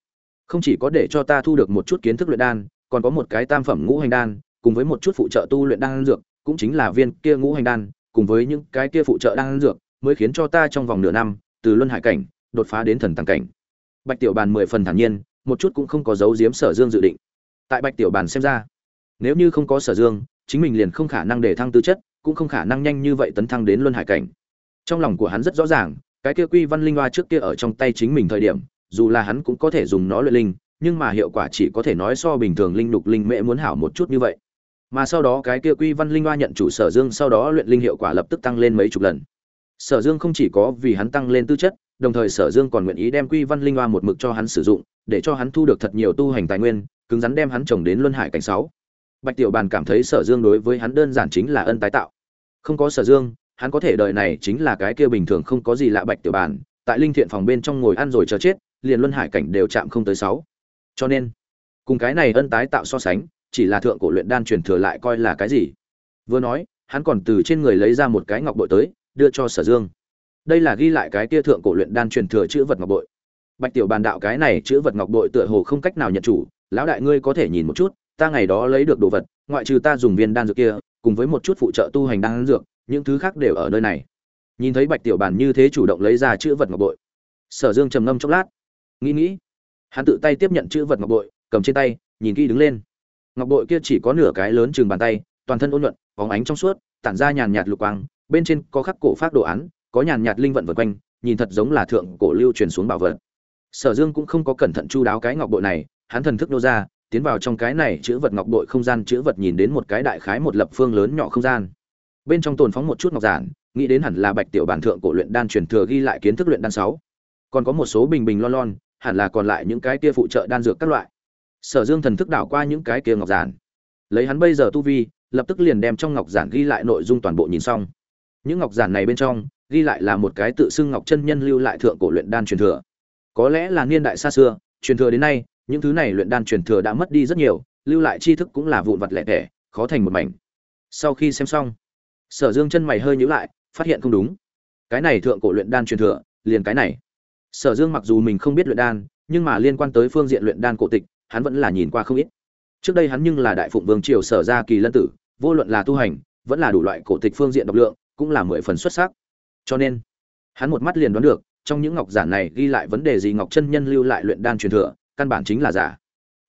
không chỉ có để cho ta thu được một chút kiến thức luyện đan, còn có một cái tam phẩm ngũ hành đan, cùng với một chút phụ trợ tu luyện đan dược, cũng chính là viên kia ngũ hành đan, cùng với những cái kia phụ trợ đan dược, mới khiến cho ta trong vòng nửa năm, từ luân hải cảnh, đột phá đến thần tàng cảnh. Bạch tiểu bàn mười phần thản nhiên, một chút cũng không có dấu diếm sở dương dự định. Tại bạch tiểu bàn xem ra, nếu như không có sở dương, chính mình liền không khả năng để thăng tư chất, cũng không khả năng nhanh như vậy tấn thăng đến luân hải cảnh. Trong lòng của hắn rất rõ ràng, cái kia quy văn linh hoa trước kia ở trong tay chính mình thời điểm dù là hắn cũng có thể dùng nó luyện linh, nhưng mà hiệu quả chỉ có thể nói so bình thường linh lục linh mễ muốn hảo một chút như vậy. Mà sau đó cái kia quy văn linh hoa nhận chủ sở dương sau đó luyện linh hiệu quả lập tức tăng lên mấy chục lần. Sở dương không chỉ có vì hắn tăng lên tư chất, đồng thời sở dương còn nguyện ý đem quy văn linh hoa một mực cho hắn sử dụng, để cho hắn thu được thật nhiều tu hành tài nguyên, cứng rắn đem hắn trồng đến luân hải cảnh sáu. Bạch tiểu bàn cảm thấy sở dương đối với hắn đơn giản chính là ân tái tạo. Không có sở dương, hắn có thể đời này chính là cái kia bình thường không có gì lạ bạch tiểu bàn, tại linh thiện phòng bên trong ngồi ăn rồi chờ chết liền luân hải cảnh đều chạm không tới sáu. Cho nên, cùng cái này ân tái tạo so sánh, chỉ là thượng cổ luyện đan truyền thừa lại coi là cái gì? Vừa nói, hắn còn từ trên người lấy ra một cái ngọc bội tới, đưa cho sở dương. Đây là ghi lại cái kia thượng cổ luyện đan truyền thừa chữ vật ngọc bội. Bạch tiểu bàn đạo cái này chữ vật ngọc bội tựa hồ không cách nào nhận chủ, lão đại ngươi có thể nhìn một chút, ta ngày đó lấy được đồ vật, ngoại trừ ta dùng viên đan dược kia, cùng với một chút phụ trợ tu hành đan dược, những thứ khác đều ở nơi này. Nhìn thấy bạch tiểu bàn như thế chủ động lấy ra chữ vật ngọc bội, sở dương trầm ngâm chốc lát nghĩ nghĩ, hắn tự tay tiếp nhận chữ vật ngọc bội, cầm trên tay, nhìn kỹ đứng lên. Ngọc bội kia chỉ có nửa cái lớn chừng bàn tay, toàn thân ôn nhuận, bóng ánh trong suốt, tản ra nhàn nhạt lục quang, bên trên có khắc cổ phát đồ án, có nhàn nhạt linh vận vượt quanh, nhìn thật giống là thượng cổ lưu truyền xuống bảo vật. Sở dương cũng không có cẩn thận chu đáo cái ngọc bội này, hắn thần thức nô ra, tiến vào trong cái này chữ vật ngọc bội không gian chữ vật nhìn đến một cái đại khái một lập phương lớn nhỏ không gian. Bên trong tồn phóng một chút ngọc giản, nghĩ đến hẳn là bạch tiểu bản thượng cổ luyện đan truyền thừa ghi lại kiến thức luyện đan sáu. Còn có một số bình bình lon lon hẳn là còn lại những cái kia phụ trợ đan dược các loại. Sở dương thần thức đảo qua những cái kia ngọc giản. Lấy hắn bây giờ tu vi, lập tức liền đem trong ngọc giản ghi lại nội dung toàn bộ nhìn xong. Những ngọc giản này bên trong, ghi lại là một cái tự xưng ngọc chân nhân lưu lại thượng cổ luyện đan truyền thừa. Có lẽ là niên đại xa xưa, truyền thừa đến nay, những thứ này luyện đan truyền thừa đã mất đi rất nhiều, lưu lại tri thức cũng là vụn vặt lẻ tẻ, khó thành một mảnh. Sau khi xem xong, sở dương chân mày hơi nhíu lại, phát hiện không đúng. Cái này thượng cổ luyện đan truyền thừa, liền cái này sở dương mặc dù mình không biết luyện đan, nhưng mà liên quan tới phương diện luyện đan cổ tịch, hắn vẫn là nhìn qua không ít. Trước đây hắn nhưng là đại phụng vương triều sở gia kỳ lân tử, vô luận là tu hành, vẫn là đủ loại cổ tịch phương diện độc lượng, cũng là mười phần xuất sắc. Cho nên, hắn một mắt liền đoán được, trong những ngọc giản này ghi lại vấn đề gì ngọc chân nhân lưu lại luyện đan truyền thừa, căn bản chính là giả.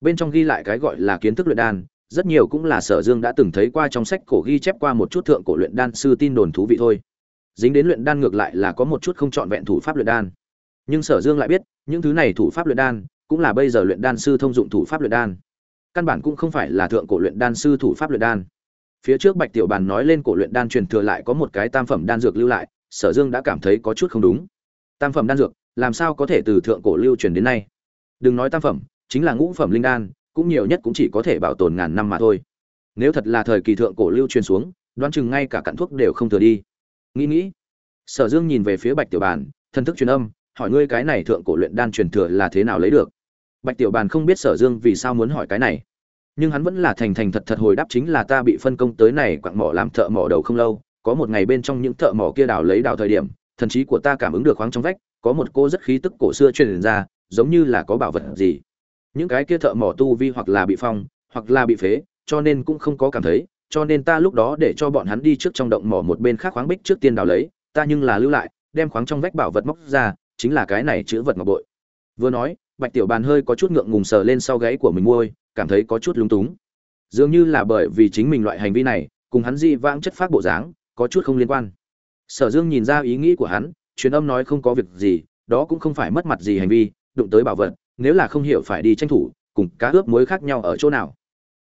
Bên trong ghi lại cái gọi là kiến thức luyện đan, rất nhiều cũng là sở dương đã từng thấy qua trong sách cổ ghi chép qua một chút thượng cổ luyện đan sư tin đồn thú vị thôi. Dính đến luyện đan ngược lại là có một chút không trọn vẹn thủ pháp luyện đan nhưng sở dương lại biết, những thứ này thủ pháp luyện đan, cũng là bây giờ luyện đan sư thông dụng thủ pháp luyện đan. Căn bản cũng không phải là thượng cổ luyện đan sư thủ pháp luyện đan. Phía trước bạch tiểu bàn nói lên cổ luyện đan truyền thừa lại có một cái tam phẩm đan dược lưu lại, sở dương đã cảm thấy có chút không đúng. Tam phẩm đan dược, làm sao có thể từ thượng cổ lưu truyền đến nay? Đừng nói tam phẩm, chính là ngũ phẩm linh đan, cũng nhiều nhất cũng chỉ có thể bảo tồn ngàn năm mà thôi. Nếu thật là thời kỳ thượng cổ lưu truyền xuống, đoán chừng ngay cả cặn thuốc đều không thừa đi. Nghĩ nghĩ, sở dương nhìn về phía bạch tiểu bàn thân thức truyền âm hỏi ngươi cái này thượng cổ luyện đan truyền thừa là thế nào lấy được? Bạch tiểu bàn không biết sở dương vì sao muốn hỏi cái này. Nhưng hắn vẫn là thành thành thật thật hồi đáp chính là ta bị phân công tới này quặng mỏ làm thợ mỏ đầu không lâu, có một ngày bên trong những thợ mỏ kia đào lấy đào thời điểm, thần trí của ta cảm ứng được khoáng trong vách, có một cô rất khí tức cổ xưa truyền ra, giống như là có bảo vật gì. Những cái kia thợ mỏ tu vi hoặc là bị phong, hoặc là bị phế, cho nên cũng không có cảm thấy, cho nên ta lúc đó để cho bọn hắn đi trước trong động mỏ một bên khác khoáng bích trước tiên đào lấy, ta nhưng là lưu lại, đem khoáng trong vách bảo vật móc ra chính là cái này chữ vật ngọc bội. Vừa nói, bạch tiểu bàn hơi có chút ngượng ngùng sờ lên sau gáy của mình môi, cảm thấy có chút lúng túng. Dường như là bởi vì chính mình loại hành vi này, cùng hắn di vãng chất phát bộ dáng, có chút không liên quan. Sở dương nhìn ra ý nghĩ của hắn, truyền âm nói không có việc gì, đó cũng không phải mất mặt gì hành vi, đụng tới bảo vật, nếu là không hiểu phải đi tranh thủ, cùng cá ướp muối khác nhau ở chỗ nào.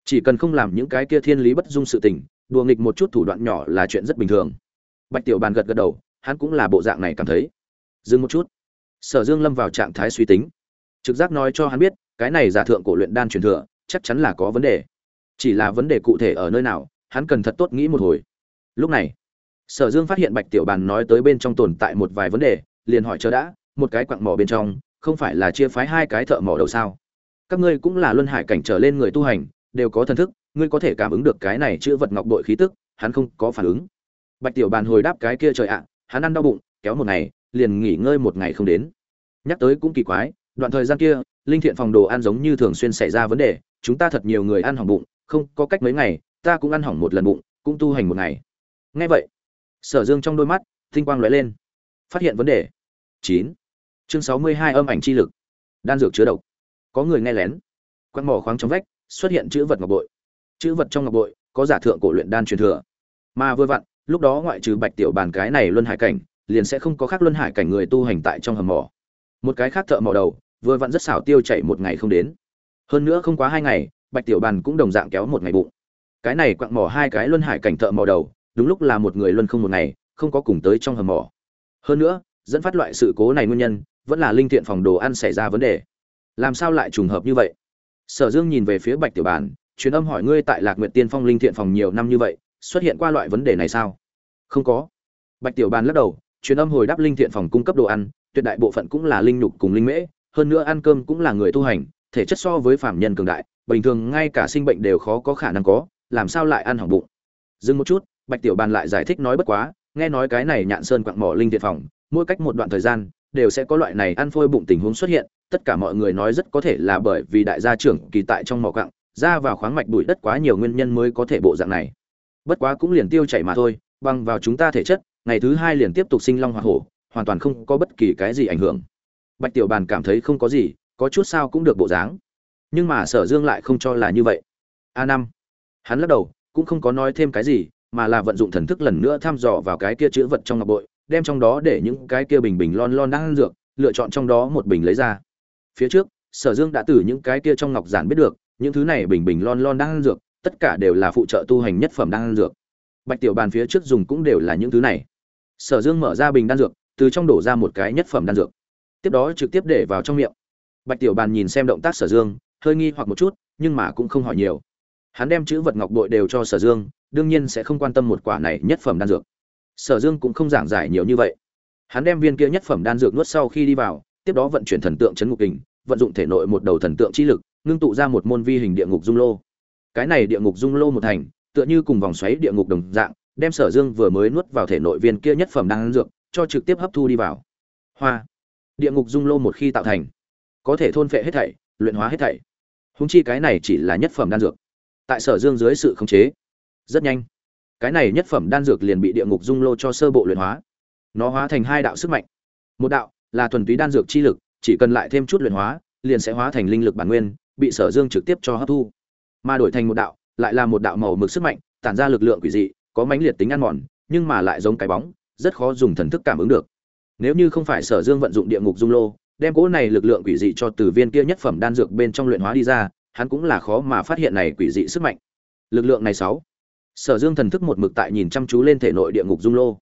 Chỉ cần không làm những cái kia thiên lý bất dung sự tình, đùa nghịch một chút thủ đoạn nhỏ là chuyện rất bình thường. Bạch tiểu bàn gật gật đầu, hắn cũng là bộ dạng này cảm thấy. Dừng một chút sở dương lâm vào trạng thái suy tính. Trực giác nói cho hắn biết, cái này giả thượng cổ luyện đan truyền thừa, chắc chắn là có vấn đề. Chỉ là vấn đề cụ thể ở nơi nào, hắn cần thật tốt nghĩ một hồi. Lúc này, sở dương phát hiện bạch tiểu bàn nói tới bên trong tồn tại một vài vấn đề, liền hỏi chờ đã, một cái quặng mỏ bên trong, không phải là chia phái hai cái thợ mỏ đầu sao? Các ngươi cũng là luân hải cảnh trở lên người tu hành, đều có thần thức, ngươi có thể cảm ứng được cái này chữ vật ngọc bội khí tức, hắn không có phản ứng. Bạch tiểu bàn hồi đáp cái kia trời ạ, hắn ăn đau bụng, kéo một ngày liền nghỉ ngơi một ngày không đến. Nhắc tới cũng kỳ quái, đoạn thời gian kia, linh thiện phòng đồ ăn giống như thường xuyên xảy ra vấn đề, chúng ta thật nhiều người ăn hỏng bụng, không có cách mấy ngày, ta cũng ăn hỏng một lần bụng, cũng tu hành một ngày. Ngay vậy, sở dương trong đôi mắt, tinh quang lóe lên. Phát hiện vấn đề. Chín. Chương sáu mươi hai âm ảnh chi lực. Đan dược chứa độc. Có người nghe lén. Quăng mỏ khoáng trong vách, xuất hiện chữ vật ngọc bội. Chữ vật trong ngọc bội, có giả thượng cổ luyện đan truyền thừa. Mà vừa vặn, lúc đó ngoại trừ bạch tiểu bàn cái này luân hải cảnh liền sẽ không có khác luân hải cảnh người tu hành tại trong hầm mỏ. Một cái khác thợ mỏ đầu, vừa vặn rất xảo tiêu chảy một ngày không đến. Hơn nữa không quá hai ngày, bạch tiểu bàn cũng đồng dạng kéo một ngày bụng. Cái này quặng mỏ hai cái luân hải cảnh thợ mỏ đầu, đúng lúc là một người luân không một ngày, không có cùng tới trong hầm mỏ. Hơn nữa, dẫn phát loại sự cố này nguyên nhân, vẫn là linh thiện phòng đồ ăn xảy ra vấn đề. Làm sao lại trùng hợp như vậy? Sở dương nhìn về phía bạch tiểu bàn, truyền âm hỏi ngươi tại lạc nguyện tiên phong linh thiện phòng nhiều năm như vậy, xuất hiện qua loại vấn đề này sao? Không có. Bạch tiểu bàn lắc đầu truyền âm hồi đáp linh thiện phòng cung cấp đồ ăn, tuyệt đại bộ phận cũng là linh nhục cùng linh mễ, hơn nữa ăn cơm cũng là người tu hành, thể chất so với phạm nhân cường đại, bình thường ngay cả sinh bệnh đều khó có khả năng có, làm sao lại ăn hỏng bụng. Dừng một chút, bạch tiểu bàn lại giải thích nói bất quá, nghe nói cái này nhạn sơn quặng mỏ linh thiện phòng, mỗi cách một đoạn thời gian, đều sẽ có loại này ăn phôi bụng tình huống xuất hiện, tất cả mọi người nói rất có thể là bởi vì đại gia trưởng kỳ tại trong mỏ quặng, ra vào khoáng mạch bụi đất quá nhiều nguyên nhân mới có thể bộ dạng này. Bất quá cũng liền tiêu chảy mà thôi, bằng vào chúng ta thể chất ngày thứ hai liền tiếp tục sinh long hoa hổ, hoàn toàn không có bất kỳ cái gì ảnh hưởng. Bạch tiểu bàn cảm thấy không có gì, có chút sao cũng được bộ dáng. Nhưng mà sở dương lại không cho là như vậy. A năm. Hắn lắc đầu, cũng không có nói thêm cái gì, mà là vận dụng thần thức lần nữa thăm dò vào cái kia chữ vật trong ngọc bội, đem trong đó để những cái kia bình bình lon lon đang ăn dược, lựa chọn trong đó một bình lấy ra. Phía trước, sở dương đã từ những cái kia trong ngọc giản biết được, những thứ này bình bình lon lon đang ăn dược, tất cả đều là phụ trợ tu hành nhất phẩm đang ăn dược. Bạch tiểu bàn phía trước dùng cũng đều là những thứ này sở dương mở ra bình đan dược, từ trong đổ ra một cái nhất phẩm đan dược. Tiếp đó trực tiếp để vào trong miệng. Bạch tiểu bàn nhìn xem động tác sở dương, hơi nghi hoặc một chút, nhưng mà cũng không hỏi nhiều. Hắn đem chữ vật ngọc bội đều cho sở dương, đương nhiên sẽ không quan tâm một quả này nhất phẩm đan dược. Sở dương cũng không giảng giải nhiều như vậy. Hắn đem viên kia nhất phẩm đan dược nuốt sau khi đi vào, tiếp đó vận chuyển thần tượng chấn ngục kình, vận dụng thể nội một đầu thần tượng trí lực, ngưng tụ ra một môn vi hình địa ngục dung lô. Cái này địa ngục dung lô một thành, tựa như cùng vòng xoáy địa ngục đồng dạng đem sở dương vừa mới nuốt vào thể nội viên kia nhất phẩm đan dược, cho trực tiếp hấp thu đi vào. Hoa. Địa ngục dung lô một khi tạo thành, có thể thôn phệ hết thảy, luyện hóa hết thảy. Húng chi cái này chỉ là nhất phẩm đan dược. Tại sở dương dưới sự khống chế, rất nhanh. Cái này nhất phẩm đan dược liền bị địa ngục dung lô cho sơ bộ luyện hóa. Nó hóa thành hai đạo sức mạnh. Một đạo là thuần túy đan dược chi lực, chỉ cần lại thêm chút luyện hóa, liền sẽ hóa thành linh lực bản nguyên, bị sở dương trực tiếp cho hấp thu. Mà đổi thành một đạo, lại là một đạo màu mực sức mạnh, tản ra lực lượng quỷ dị có mãnh liệt tính ăn mòn, nhưng mà lại giống cái bóng, rất khó dùng thần thức cảm ứng được. Nếu như không phải sở dương vận dụng địa ngục dung lô, đem cỗ này lực lượng quỷ dị cho từ viên kia nhất phẩm đan dược bên trong luyện hóa đi ra, hắn cũng là khó mà phát hiện này quỷ dị sức mạnh. Lực lượng này sáu. Sở dương thần thức một mực tại nhìn chăm chú lên thể nội địa ngục dung lô.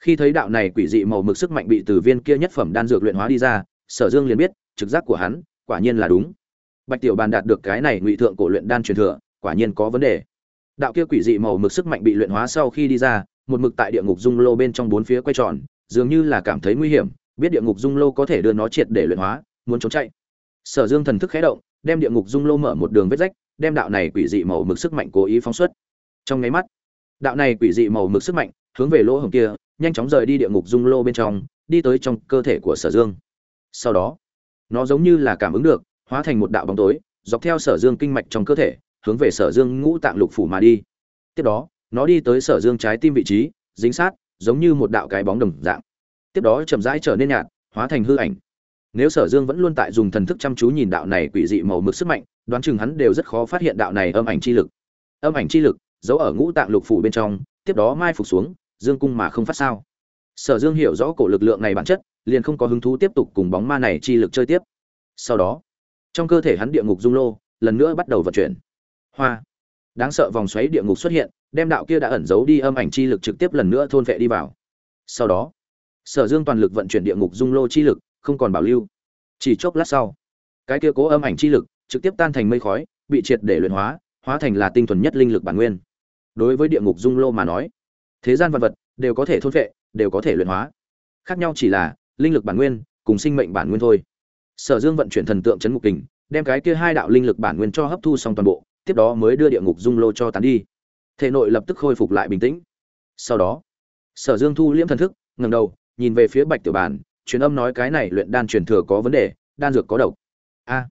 Khi thấy đạo này quỷ dị màu mực sức mạnh bị từ viên kia nhất phẩm đan dược luyện hóa đi ra, sở dương liền biết, trực giác của hắn, quả nhiên là đúng. Bạch tiểu bàn đạt được cái này ngụy thượng cổ luyện đan truyền thừa, quả nhiên có vấn đề đạo kia quỷ dị màu mực sức mạnh bị luyện hóa sau khi đi ra, một mực tại địa ngục dung lô bên trong bốn phía quay tròn, dường như là cảm thấy nguy hiểm, biết địa ngục dung lô có thể đưa nó triệt để luyện hóa, muốn trốn chạy. Sở dương thần thức khé động, đem địa ngục dung lô mở một đường vết rách, đem đạo này quỷ dị màu mực sức mạnh cố ý phóng xuất. Trong nháy mắt, đạo này quỷ dị màu mực sức mạnh hướng về lỗ hồng kia, nhanh chóng rời đi địa ngục dung lô bên trong, đi tới trong cơ thể của sở dương. Sau đó, nó giống như là cảm ứng được, hóa thành một đạo bóng tối, dọc theo sở dương kinh mạch trong cơ thể hướng về sở dương ngũ tạng lục phủ mà đi. Tiếp đó, nó đi tới sở dương trái tim vị trí, dính sát, giống như một đạo cái bóng đồng dạng. Tiếp đó chậm rãi trở nên nhạt, hóa thành hư ảnh. Nếu sở dương vẫn luôn tại dùng thần thức chăm chú nhìn đạo này quỷ dị màu mực sức mạnh, đoán chừng hắn đều rất khó phát hiện đạo này âm ảnh chi lực. Âm ảnh chi lực, giấu ở ngũ tạng lục phủ bên trong, tiếp đó mai phục xuống, dương cung mà không phát sao. Sở dương hiểu rõ cổ lực lượng này bản chất, liền không có hứng thú tiếp tục cùng bóng ma này chi lực chơi tiếp. Sau đó, trong cơ thể hắn địa ngục dung lô, lần nữa bắt đầu vận chuyển hoa. Đáng sợ vòng xoáy địa ngục xuất hiện, đem đạo kia đã ẩn giấu đi âm ảnh chi lực trực tiếp lần nữa thôn vệ đi vào. Sau đó, sở dương toàn lực vận chuyển địa ngục dung lô chi lực, không còn bảo lưu. Chỉ chốc lát sau, cái kia cố âm ảnh chi lực trực tiếp tan thành mây khói, bị triệt để luyện hóa hóa thành là tinh thuần nhất linh lực bản nguyên. Đối với địa ngục dung lô mà nói, thế gian vật vật đều có thể thôn vệ, đều có thể luyện hóa. Khác nhau chỉ là linh lực bản nguyên cùng sinh mệnh bản nguyên thôi. Sở dương vận chuyển thần tượng chấn ngục kình, đem cái kia hai đạo linh lực bản nguyên cho hấp thu xong toàn bộ tiếp đó mới đưa địa ngục dung lô cho tán đi. Thể nội lập tức khôi phục lại bình tĩnh. Sau đó, sở dương thu liễm thần thức ngầm đầu, nhìn về phía bạch tiểu bàn truyền âm nói cái này luyện đan truyền thừa có vấn đề, đan dược có độc. A.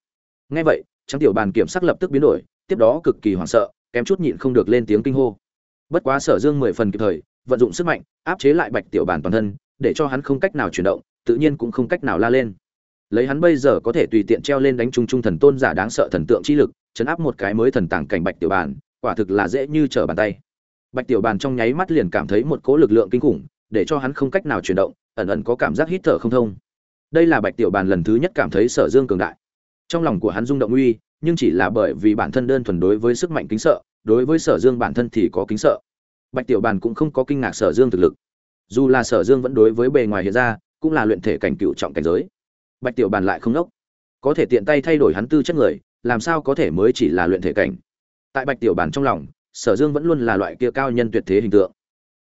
Nghe vậy trắng tiểu bàn kiểm sắc lập tức biến đổi, tiếp đó cực kỳ hoảng sợ, kém chút nhịn không được lên tiếng kinh hô. Bất quá sở dương mười phần kịp thời, vận dụng sức mạnh, áp chế lại bạch tiểu bàn toàn thân, để cho hắn không cách nào chuyển động, tự nhiên cũng không cách nào la lên. Lấy hắn bây giờ có thể tùy tiện treo lên đánh trung trung thần tôn giả đáng sợ thần tượng chi lực chấn áp một cái mới thần tàng cảnh bạch tiểu bàn, quả thực là dễ như trở bàn tay. Bạch tiểu bàn trong nháy mắt liền cảm thấy một cỗ lực lượng kinh khủng, để cho hắn không cách nào chuyển động, ẩn ẩn có cảm giác hít thở không thông. Đây là bạch tiểu bàn lần thứ nhất cảm thấy sở dương cường đại. Trong lòng của hắn rung động uy, nhưng chỉ là bởi vì bản thân đơn thuần đối với sức mạnh kính sợ, đối với sở dương bản thân thì có kính sợ. Bạch tiểu bàn cũng không có kinh ngạc sở dương thực lực. Dù là sở dương vẫn đối với bề ngoài hiện ra, cũng là luyện thể cảnh cựu trọng cảnh giới. Bạch tiểu bàn lại không đốc. Có thể tiện tay thay đổi hắn tư chất người làm sao có thể mới chỉ là luyện thể cảnh? Tại bạch tiểu Bản trong lòng, sở dương vẫn luôn là loại kia cao nhân tuyệt thế hình tượng.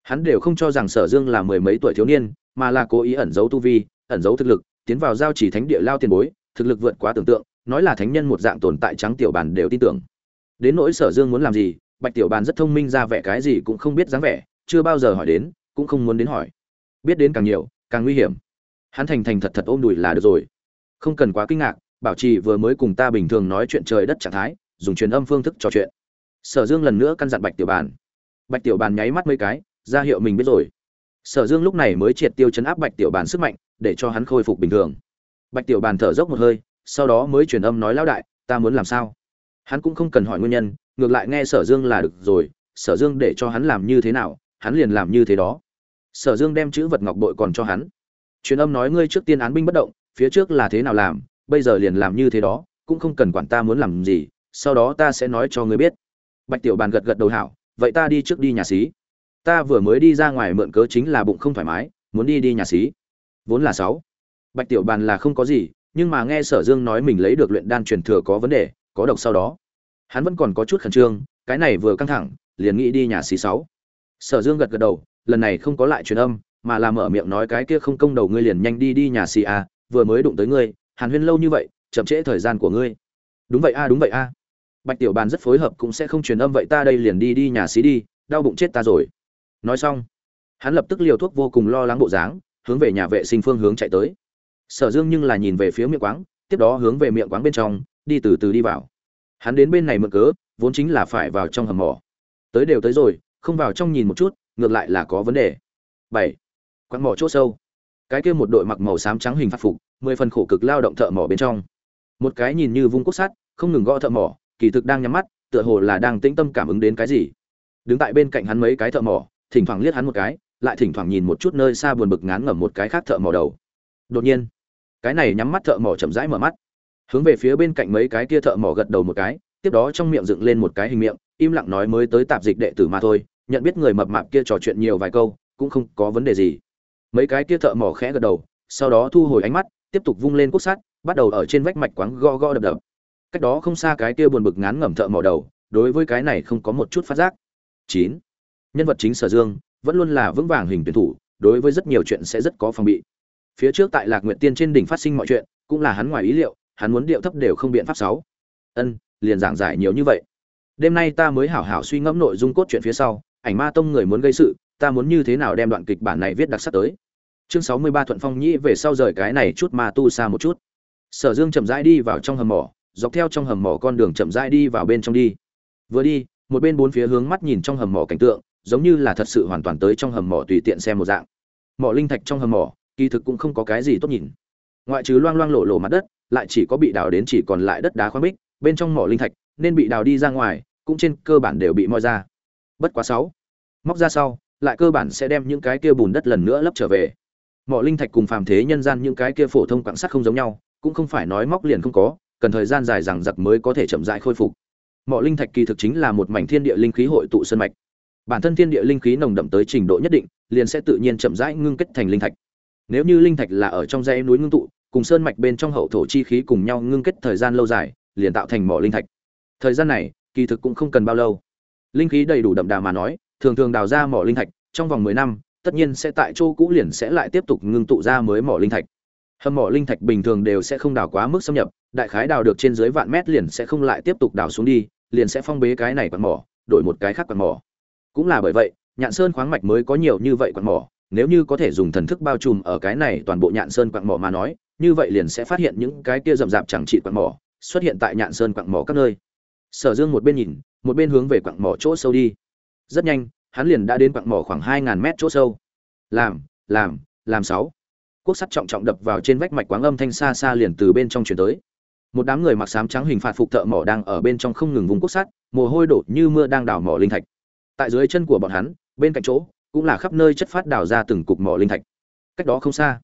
Hắn đều không cho rằng sở dương là mười mấy tuổi thiếu niên, mà là cố ý ẩn giấu tu vi, ẩn giấu thực lực, tiến vào giao chỉ thánh địa lao tiền bối, thực lực vượt quá tưởng tượng, nói là thánh nhân một dạng tồn tại trắng tiểu bàn đều tin tưởng. Đến nỗi sở dương muốn làm gì, bạch tiểu bàn rất thông minh ra vẻ cái gì cũng không biết dáng vẻ, chưa bao giờ hỏi đến, cũng không muốn đến hỏi. Biết đến càng nhiều, càng nguy hiểm. Hắn thành thành thật thật ôm đùi là được rồi. Không cần quá kinh ngạc bảo trì vừa mới cùng ta bình thường nói chuyện trời đất trạng thái, dùng truyền âm phương thức trò chuyện. Sở dương lần nữa căn dặn bạch tiểu bàn. Bạch tiểu bàn nháy mắt mấy cái, ra hiệu mình biết rồi. Sở dương lúc này mới triệt tiêu chấn áp bạch tiểu bàn sức mạnh, để cho hắn khôi phục bình thường. Bạch tiểu bàn thở dốc một hơi, sau đó mới truyền âm nói, lão đại, ta muốn làm sao? Hắn cũng không cần hỏi nguyên nhân, ngược lại nghe sở dương là được rồi, sở dương để cho hắn làm như thế nào, hắn liền làm như thế đó. Sở dương đem chữ vật ngọc bội còn cho hắn. Truyền âm nói, ngươi trước tiên án binh bất động, phía trước là thế nào làm bây giờ liền làm như thế đó cũng không cần quản ta muốn làm gì sau đó ta sẽ nói cho ngươi biết. Bạch tiểu bàn gật gật đầu hảo vậy ta đi trước đi nhà xí. Ta vừa mới đi ra ngoài mượn cớ chính là bụng không thoải mái muốn đi đi nhà xí. Vốn là sáu. Bạch tiểu bàn là không có gì nhưng mà nghe sở dương nói mình lấy được luyện đan truyền thừa có vấn đề có độc sau đó. Hắn vẫn còn có chút khẩn trương cái này vừa căng thẳng liền nghĩ đi nhà xí sáu. Sở dương gật gật đầu lần này không có lại truyền âm mà là mở miệng nói cái kia không công đầu ngươi liền nhanh đi đi nhà xì à, vừa mới đụng tới ngươi hàn huyên lâu như vậy, chậm trễ thời gian của ngươi. Đúng vậy a, đúng vậy a. Bạch tiểu bàn rất phối hợp cũng sẽ không truyền âm vậy ta đây liền đi đi nhà xí đi, đau bụng chết ta rồi. Nói xong, hắn lập tức liều thuốc vô cùng lo lắng bộ dáng, hướng về nhà vệ sinh phương hướng chạy tới. Sở dương nhưng là nhìn về phía miệng quáng, tiếp đó hướng về miệng quáng bên trong, đi từ từ đi vào. Hắn đến bên này mượn cớ, vốn chính là phải vào trong hầm mỏ. Tới đều tới rồi, không vào trong nhìn một chút, ngược lại là có vấn đề. Bảy. Quán mỏ chỗ sâu. Cái kia một đội mặc màu xám trắng hình phát phục mười phần khổ cực lao động thợ mỏ bên trong. Một cái nhìn như vung cốt sắt, không ngừng gõ thợ mỏ, kỳ thực đang nhắm mắt, tựa hồ là đang tĩnh tâm cảm ứng đến cái gì. Đứng tại bên cạnh hắn mấy cái thợ mỏ, thỉnh thoảng liếc hắn một cái, lại thỉnh thoảng nhìn một chút nơi xa buồn bực ngán ngẩm một cái khác thợ mỏ đầu. Đột nhiên, cái này nhắm mắt thợ mỏ chậm rãi mở mắt. Hướng về phía bên cạnh mấy cái kia thợ mỏ gật đầu một cái, tiếp đó trong miệng dựng lên một cái hình miệng, im lặng nói mới tới tạp dịch đệ tử mà thôi, nhận biết người mập mạp kia trò chuyện nhiều vài câu, cũng không có vấn đề gì. Mấy cái kia thợ mỏ khẽ gật đầu, sau đó thu hồi ánh mắt tiếp tục vung lên cốt sắt, bắt đầu ở trên vách mạch quáng go go đập đập. Cách đó không xa cái kia buồn bực ngán ngẩm thợ mỏ đầu, đối với cái này không có một chút phát giác. Chín. Nhân vật chính sở dương vẫn luôn là vững vàng hình tuyển thủ, đối với rất nhiều chuyện sẽ rất có phòng bị. Phía trước tại lạc nguyện tiên trên đỉnh phát sinh mọi chuyện, cũng là hắn ngoài ý liệu, hắn muốn điệu thấp đều không biện pháp sáu. Ân, liền giảng giải nhiều như vậy. Đêm nay ta mới hảo hảo suy ngẫm nội dung cốt truyện phía sau, ảnh ma tông người muốn gây sự, ta muốn như thế nào đem đoạn kịch bản này viết đặc sắc tới? Chương sáu mươi ba thuận phong nhĩ về sau rời cái này chút ma tu xa một chút. Sở dương chậm rãi đi vào trong hầm mỏ, dọc theo trong hầm mỏ con đường chậm rãi đi vào bên trong đi. Vừa đi, một bên bốn phía hướng mắt nhìn trong hầm mỏ cảnh tượng, giống như là thật sự hoàn toàn tới trong hầm mỏ tùy tiện xem một dạng. Mỏ linh thạch trong hầm mỏ, kỳ thực cũng không có cái gì tốt nhìn. Ngoại trừ loang loang lộ lộ mặt đất, lại chỉ có bị đào đến chỉ còn lại đất đá khoáng bích bên trong mỏ linh thạch, nên bị đào đi ra ngoài, cũng trên cơ bản đều bị moi ra. Bất quá sáu, móc ra sau, lại cơ bản sẽ đem những cái kia bùn đất lần nữa lấp trở về mỏ linh thạch cùng phàm thế nhân gian những cái kia phổ thông quặng sắt không giống nhau, cũng không phải nói móc liền không có, cần thời gian dài rằng giặc mới có thể chậm rãi khôi phục. Mỏ linh thạch kỳ thực chính là một mảnh thiên địa linh khí hội tụ sơn mạch. Bản thân thiên địa linh khí nồng đậm tới trình độ nhất định, liền sẽ tự nhiên chậm rãi ngưng kết thành linh thạch. Nếu như linh thạch là ở trong dãy núi ngưng tụ, cùng sơn mạch bên trong hậu thổ chi khí cùng nhau ngưng kết thời gian lâu dài, liền tạo thành mỏ linh thạch. Thời gian này, kỳ thực cũng không cần bao lâu. Linh khí đầy đủ đậm đà mà nói, thường thường đào ra mỏ linh thạch, trong vòng mười năm tất nhiên sẽ tại chỗ cũ liền sẽ lại tiếp tục ngưng tụ ra mới mỏ linh thạch. Hầm mỏ linh thạch bình thường đều sẽ không đào quá mức xâm nhập, đại khái đào được trên dưới vạn mét liền sẽ không lại tiếp tục đào xuống đi, liền sẽ phong bế cái này quạt mỏ, đổi một cái khác quạt mỏ. Cũng là bởi vậy, nhạn sơn khoáng mạch mới có nhiều như vậy quạt mỏ, nếu như có thể dùng thần thức bao trùm ở cái này toàn bộ nhạn sơn quạt mỏ mà nói, như vậy liền sẽ phát hiện những cái kia rậm rạp chẳng trị quạt mỏ xuất hiện tại nhạn sơn quặng mỏ các nơi. Sở dương một bên nhìn, một bên hướng về quặng mỏ chỗ sâu đi. Rất nhanh hắn liền đã đến quặng mỏ khoảng hai ngàn mét chỗ sâu. Làm làm làm sáu. Quốc sắt trọng trọng đập vào trên vách mạch quáng âm thanh xa xa liền từ bên trong chuyển tới. Một đám người mặc sám trắng hình phạt phục thợ mỏ đang ở bên trong không ngừng vùng quốc sắt, mồ hôi đổ như mưa đang đào mỏ linh thạch. Tại dưới chân của bọn hắn, bên cạnh chỗ, cũng là khắp nơi chất phát đào ra từng cục mỏ linh thạch. Cách đó không xa,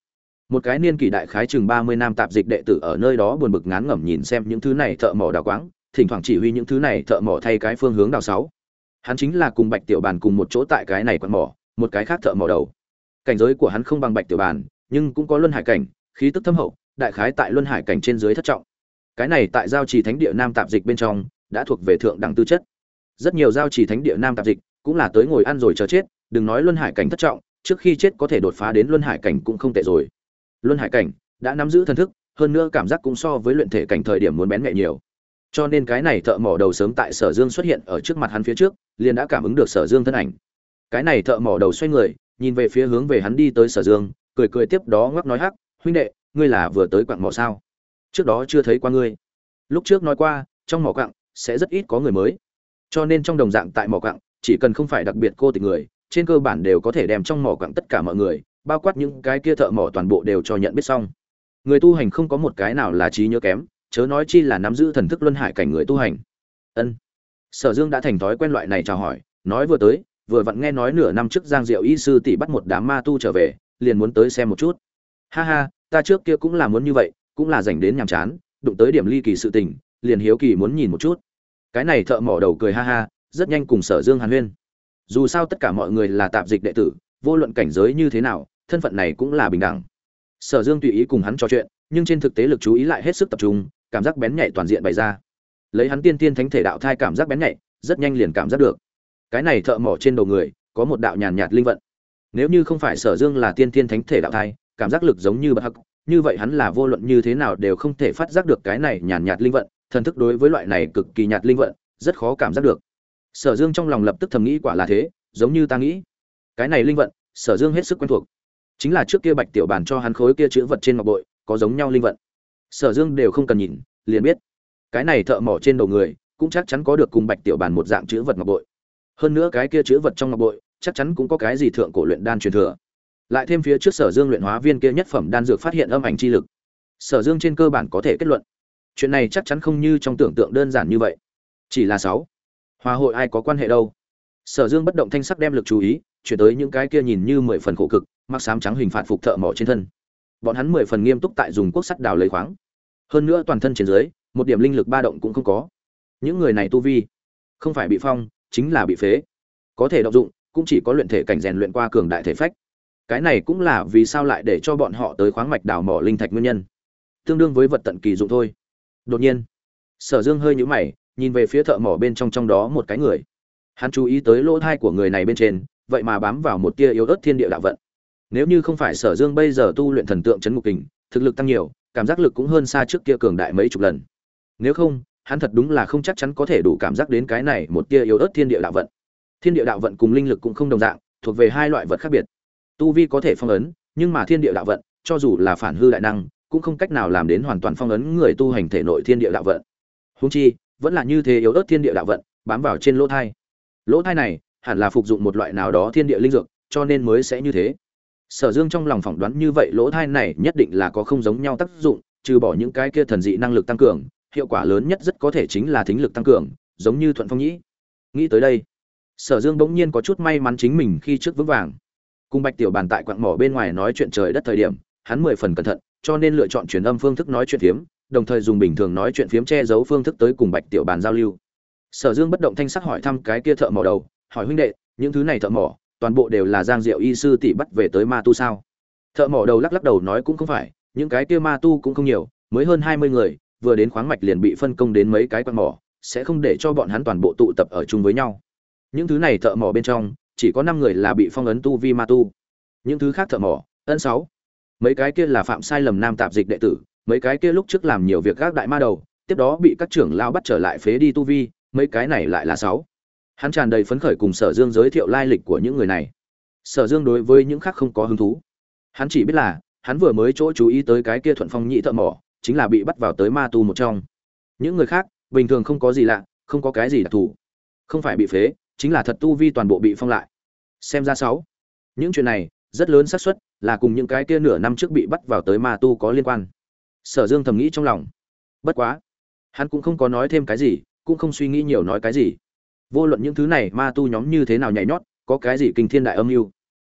một cái niên kỷ đại khái chừng ba mươi năm tạp dịch đệ tử ở nơi đó buồn bực ngán ngẩm nhìn xem những thứ này thợ mỏ đào quáng, thỉnh thoảng chỉ huy những thứ này thợ mỏ thay cái phương hướng đào sáu hắn chính là cùng bạch tiểu bàn cùng một chỗ tại cái này quạt mỏ, một cái khác thợ mỏ đầu. Cảnh giới của hắn không bằng bạch tiểu bàn, nhưng cũng có luân hải cảnh, khí tức thâm hậu, đại khái tại luân hải cảnh trên dưới thất trọng. Cái này tại giao trì thánh địa nam tạp dịch bên trong, đã thuộc về thượng đẳng tư chất. Rất nhiều giao trì thánh địa nam tạp dịch cũng là tới ngồi ăn rồi chờ chết, đừng nói luân hải cảnh thất trọng, trước khi chết có thể đột phá đến luân hải cảnh cũng không tệ rồi. Luân hải cảnh đã nắm giữ thần thức, hơn nữa cảm giác cũng so với luyện thể cảnh thời điểm muốn bén mẹ nhiều cho nên cái này thợ mỏ đầu sớm tại sở dương xuất hiện ở trước mặt hắn phía trước, liền đã cảm ứng được sở dương thân ảnh. Cái này thợ mỏ đầu xoay người, nhìn về phía hướng về hắn đi tới sở dương, cười cười tiếp đó ngoắc nói hắc, huynh đệ, ngươi là vừa tới quặng mỏ sao? Trước đó chưa thấy qua ngươi. Lúc trước nói qua, trong mỏ quặng sẽ rất ít có người mới. Cho nên trong đồng dạng tại mỏ quặng, chỉ cần không phải đặc biệt cô tình người, trên cơ bản đều có thể đem trong mỏ quặng tất cả mọi người, bao quát những cái kia thợ mỏ toàn bộ đều cho nhận biết xong. Người tu hành không có một cái nào là trí nhớ kém chớ nói chi là nắm giữ thần thức luân hải cảnh người tu hành. Ân. Sở dương đã thành thói quen loại này chào hỏi, nói vừa tới, vừa vặn nghe nói nửa năm trước giang diệu y sư tỷ bắt một đám ma tu trở về, liền muốn tới xem một chút. Ha ha, ta trước kia cũng là muốn như vậy, cũng là dành đến nhàm chán, đụng tới điểm ly kỳ sự tình, liền hiếu kỳ muốn nhìn một chút. Cái này thợ mỏ đầu cười ha ha, rất nhanh cùng sở dương hàn huyên. Dù sao tất cả mọi người là tạp dịch đệ tử, vô luận cảnh giới như thế nào, thân phận này cũng là bình đẳng. Sở dương tùy ý cùng hắn trò chuyện, nhưng trên thực tế lực chú ý lại hết sức tập trung cảm giác bén nhạy toàn diện bày ra. Lấy hắn tiên tiên thánh thể đạo thai cảm giác bén nhạy, rất nhanh liền cảm giác được. Cái này thợ mỏ trên đầu người, có một đạo nhàn nhạt linh vận. Nếu như không phải sở dương là tiên tiên thánh thể đạo thai, cảm giác lực giống như bậc hắc, như vậy hắn là vô luận như thế nào đều không thể phát giác được cái này nhàn nhạt linh vận, thần thức đối với loại này cực kỳ nhạt linh vận, rất khó cảm giác được. Sở dương trong lòng lập tức thầm nghĩ quả là thế, giống như ta nghĩ. Cái này linh vận, sở dương hết sức quen thuộc. Chính là trước kia bạch tiểu bàn cho hắn khối kia chữ vật trên ngọc bội, có giống nhau linh vận sở dương đều không cần nhìn, liền biết. Cái này thợ mỏ trên đầu người, cũng chắc chắn có được cùng bạch tiểu bàn một dạng chữ vật ngọc bội. Hơn nữa cái kia chữ vật trong ngọc bội, chắc chắn cũng có cái gì thượng cổ luyện đan truyền thừa. Lại thêm phía trước sở dương luyện hóa viên kia nhất phẩm đan dược phát hiện âm ảnh chi lực. Sở dương trên cơ bản có thể kết luận. Chuyện này chắc chắn không như trong tưởng tượng đơn giản như vậy. Chỉ là sáu. Hòa hội ai có quan hệ đâu? Sở dương bất động thanh sắc đem lực chú ý, chuyển tới những cái kia nhìn như mười phần khổ cực, mặc sám trắng hình phạt phục thợ mỏ trên thân. Bọn hắn mười phần nghiêm túc tại dùng quốc sắt đào lấy khoáng hơn nữa toàn thân trên dưới, một điểm linh lực ba động cũng không có. Những người này tu vi, không phải bị phong, chính là bị phế. Có thể động dụng, cũng chỉ có luyện thể cảnh rèn luyện qua cường đại thể phách. Cái này cũng là vì sao lại để cho bọn họ tới khoáng mạch đào mỏ linh thạch nguyên nhân. Tương đương với vật tận kỳ dụng thôi. Đột nhiên, sở dương hơi nhũ mày, nhìn về phía thợ mỏ bên trong trong đó một cái người. Hắn chú ý tới lỗ thai của người này bên trên, vậy mà bám vào một tia yếu ớt thiên địa đạo vận. Nếu như không phải sở dương bây giờ tu luyện thần tượng chấn ngục kình, thực lực tăng nhiều cảm giác lực cũng hơn xa trước kia cường đại mấy chục lần. Nếu không, hắn thật đúng là không chắc chắn có thể đủ cảm giác đến cái này một tia yếu ớt thiên địa đạo vận. Thiên địa đạo vận cùng linh lực cũng không đồng dạng, thuộc về hai loại vật khác biệt. Tu vi có thể phong ấn, nhưng mà thiên địa đạo vận, cho dù là phản hư đại năng, cũng không cách nào làm đến hoàn toàn phong ấn người tu hành thể nội thiên địa đạo vận. Húng chi, vẫn là như thế yếu ớt thiên địa đạo vận, bám vào trên lỗ thai. Lỗ thai này, hẳn là phục dụng một loại nào đó thiên địa linh dược, cho nên mới sẽ như thế sở dương trong lòng phỏng đoán như vậy lỗ thai này nhất định là có không giống nhau tác dụng, trừ bỏ những cái kia thần dị năng lực tăng cường, hiệu quả lớn nhất rất có thể chính là thính lực tăng cường, giống như thuận phong nhĩ. Nghĩ tới đây, sở dương bỗng nhiên có chút may mắn chính mình khi trước vững vàng. Cùng bạch tiểu bàn tại quặng mỏ bên ngoài nói chuyện trời đất thời điểm, hắn mười phần cẩn thận, cho nên lựa chọn truyền âm phương thức nói chuyện phiếm, đồng thời dùng bình thường nói chuyện phiếm che giấu phương thức tới cùng bạch tiểu bàn giao lưu. Sở dương bất động thanh sắc hỏi thăm cái kia thợ mỏ đầu, hỏi huynh đệ, những thứ này thợ mỏ toàn bộ đều là giang diệu y sư tỷ bắt về tới ma tu sao? Thợ mỏ đầu lắc lắc đầu nói cũng không phải, những cái kia ma tu cũng không nhiều, mới hơn hai mươi người, vừa đến khoáng mạch liền bị phân công đến mấy cái quặng mỏ, sẽ không để cho bọn hắn toàn bộ tụ tập ở chung với nhau. Những thứ này thợ mỏ bên trong, chỉ có năm người là bị phong ấn tu vi ma tu. Những thứ khác thợ mỏ, ân sáu. Mấy cái kia là phạm sai lầm nam tạp dịch đệ tử, mấy cái kia lúc trước làm nhiều việc gác đại ma đầu, tiếp đó bị các trưởng lao bắt trở lại phế đi tu vi, mấy cái này lại là sáu hắn tràn đầy phấn khởi cùng sở dương giới thiệu lai lịch của những người này. Sở dương đối với những khác không có hứng thú. Hắn chỉ biết là, hắn vừa mới chỗ chú ý tới cái kia thuận phong nhị thợ mỏ, chính là bị bắt vào tới ma tu một trong. Những người khác, bình thường không có gì lạ, không có cái gì đặc thù. Không phải bị phế, chính là thật tu vi toàn bộ bị phong lại. Xem ra sáu. Những chuyện này, rất lớn xác suất là cùng những cái kia nửa năm trước bị bắt vào tới ma tu có liên quan. Sở dương thầm nghĩ trong lòng. Bất quá, hắn cũng không có nói thêm cái gì, cũng không suy nghĩ nhiều nói cái gì vô luận những thứ này ma tu nhóm như thế nào nhảy nhót, có cái gì kinh thiên đại âm mưu?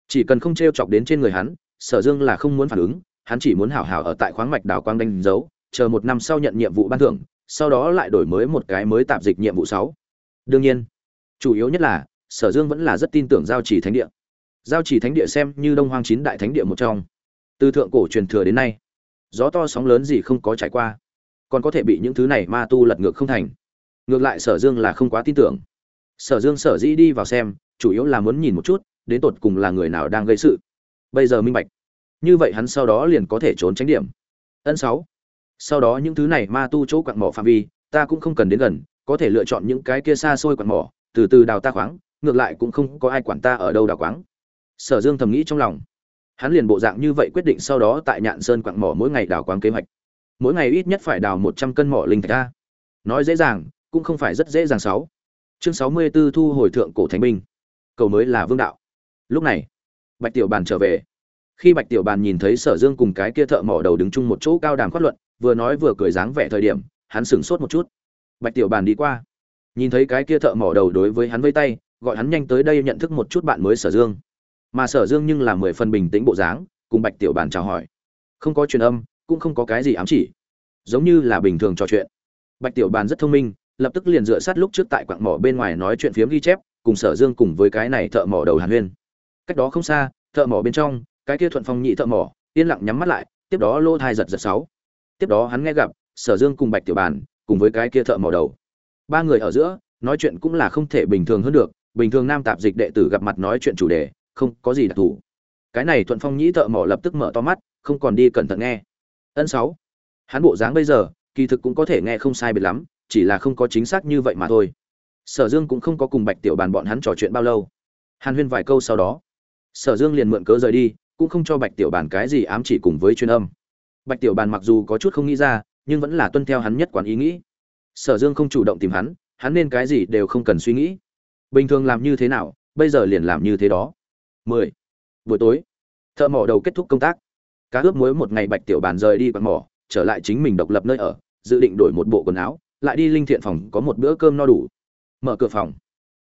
Chỉ cần không t r e o chọc đến trên người hắn, sở dương là không muốn phản ứng, hắn chỉ muốn hảo hảo ở tại khoáng mạch đào quang đánh dấu, chờ một năm sau nhận nhiệm vụ ban thưởng, sau đó lại đổi mới một cái mới tạp dịch nhiệm vụ sáu. Đương nhiên, chủ yếu nhất là, sở dương vẫn là rất tin tưởng giao chỉ thánh địa. Giao chỉ thánh địa xem như đông hoang chín đại thánh địa một trong. Từ thượng cổ truyền thừa đến nay, gió to sóng lớn gì không có trải qua, còn có thể bị những thứ này ma tu lật ngược không thành. Ngược lại sở dương là không quá tin tưởng sở dương sở dĩ đi vào xem, chủ yếu là muốn nhìn một chút, đến tột cùng là người nào đang gây sự. Bây giờ minh bạch. Như vậy hắn sau đó liền có thể trốn tránh điểm. Ân sáu. Sau đó những thứ này ma tu chỗ quặng mỏ phạm vi, ta cũng không cần đến gần, có thể lựa chọn những cái kia xa xôi quặng mỏ, từ từ đào ta khoáng, ngược lại cũng không có ai quản ta ở đâu đào khoáng. Sở dương thầm nghĩ trong lòng. Hắn liền bộ dạng như vậy quyết định sau đó tại nhạn sơn quặng mỏ mỗi ngày đào khoáng kế hoạch. Mỗi ngày ít nhất phải đào một trăm cân mỏ linh thạch ta. nói dễ dàng, cũng không phải rất dễ dàng sáu chương sáu mươi 64 thu hồi thượng cổ thánh binh. Cầu mới là vương đạo. Lúc này, bạch tiểu bàn trở về. Khi bạch tiểu bàn nhìn thấy sở dương cùng cái kia thợ mỏ đầu đứng chung một chỗ cao đàm phát luận, vừa nói vừa cười dáng vẻ thời điểm, hắn sửng sốt một chút. Bạch tiểu bàn đi qua. Nhìn thấy cái kia thợ mỏ đầu đối với hắn vây tay, gọi hắn nhanh tới đây nhận thức một chút bạn mới sở dương. Mà sở dương nhưng là mười phần bình tĩnh bộ dáng, cùng bạch tiểu bàn chào hỏi. Không có truyền âm, cũng không có cái gì ám chỉ. Giống như là bình thường trò chuyện. Bạch tiểu bàn rất thông minh lập tức liền dựa sát lúc trước tại quặng mỏ bên ngoài nói chuyện phiếm ghi chép, cùng sở dương cùng với cái này thợ mỏ đầu hàn huyên. Cách đó không xa, thợ mỏ bên trong, cái kia thuận phong nhị thợ mỏ, yên lặng nhắm mắt lại, tiếp đó lô thai giật giật sáu. Tiếp đó hắn nghe gặp, sở dương cùng bạch tiểu bàn, cùng với cái kia thợ mỏ đầu. Ba người ở giữa, nói chuyện cũng là không thể bình thường hơn được, bình thường nam tạp dịch đệ tử gặp mặt nói chuyện chủ đề, không có gì đặc thù. Cái này thuận phong nhĩ thợ mỏ lập tức mở to mắt, không còn đi cẩn thận nghe. Ân sáu. Hắn bộ dáng bây giờ, kỳ thực cũng có thể nghe không sai biệt lắm chỉ là không có chính xác như vậy mà thôi. Sở dương cũng không có cùng bạch tiểu bàn bọn hắn trò chuyện bao lâu. Hàn huyên vài câu sau đó, sở dương liền mượn cớ rời đi, cũng không cho bạch tiểu bàn cái gì ám chỉ cùng với chuyên âm. Bạch tiểu bàn mặc dù có chút không nghĩ ra, nhưng vẫn là tuân theo hắn nhất quán ý nghĩ. Sở dương không chủ động tìm hắn hắn nên cái gì đều không cần suy nghĩ. Bình thường làm như thế nào, bây giờ liền làm như thế đó. 10. buổi tối, thợ mỏ đầu kết thúc công tác. Cá ướp muối một ngày bạch tiểu bàn rời đi quạt mỏ, trở lại chính mình độc lập nơi ở, dự định đổi một bộ quần áo lại đi linh thiện phòng có một bữa cơm no đủ. Mở cửa phòng.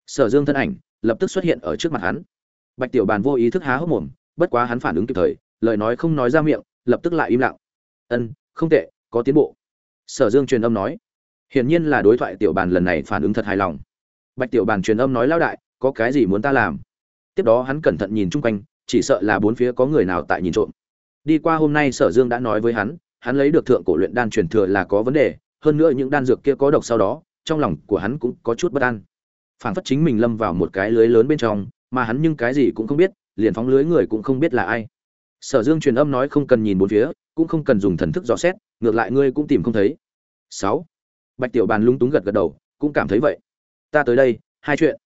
Sở dương thân ảnh lập tức xuất hiện ở trước mặt hắn. Bạch tiểu bàn vô ý thức há hốc mồm, bất quá hắn phản ứng kịp thời, lời nói không nói ra miệng, lập tức lại im lặng. Ân, không tệ, có tiến bộ. Sở dương truyền âm nói. Hiển nhiên là đối thoại tiểu bàn lần này phản ứng thật hài lòng. Bạch tiểu bàn truyền âm nói lao đại, có cái gì muốn ta làm? Tiếp đó hắn cẩn thận nhìn chung quanh, chỉ sợ là bốn phía có người nào tại nhìn trộm. Đi qua hôm nay sở dương đã nói với hắn hắn lấy được thượng cổ luyện đan truyền thừa là có vấn đề hơn nữa những đan dược kia có độc sau đó, trong lòng của hắn cũng có chút bất an. Phảng phất chính mình lâm vào một cái lưới lớn bên trong, mà hắn nhưng cái gì cũng không biết, liền phóng lưới người cũng không biết là ai. Sở dương truyền âm nói không cần nhìn bốn phía, cũng không cần dùng thần thức dò xét, ngược lại ngươi cũng tìm không thấy. Sáu. Bạch tiểu bàn lung túng gật gật đầu, cũng cảm thấy vậy. Ta tới đây, hai chuyện.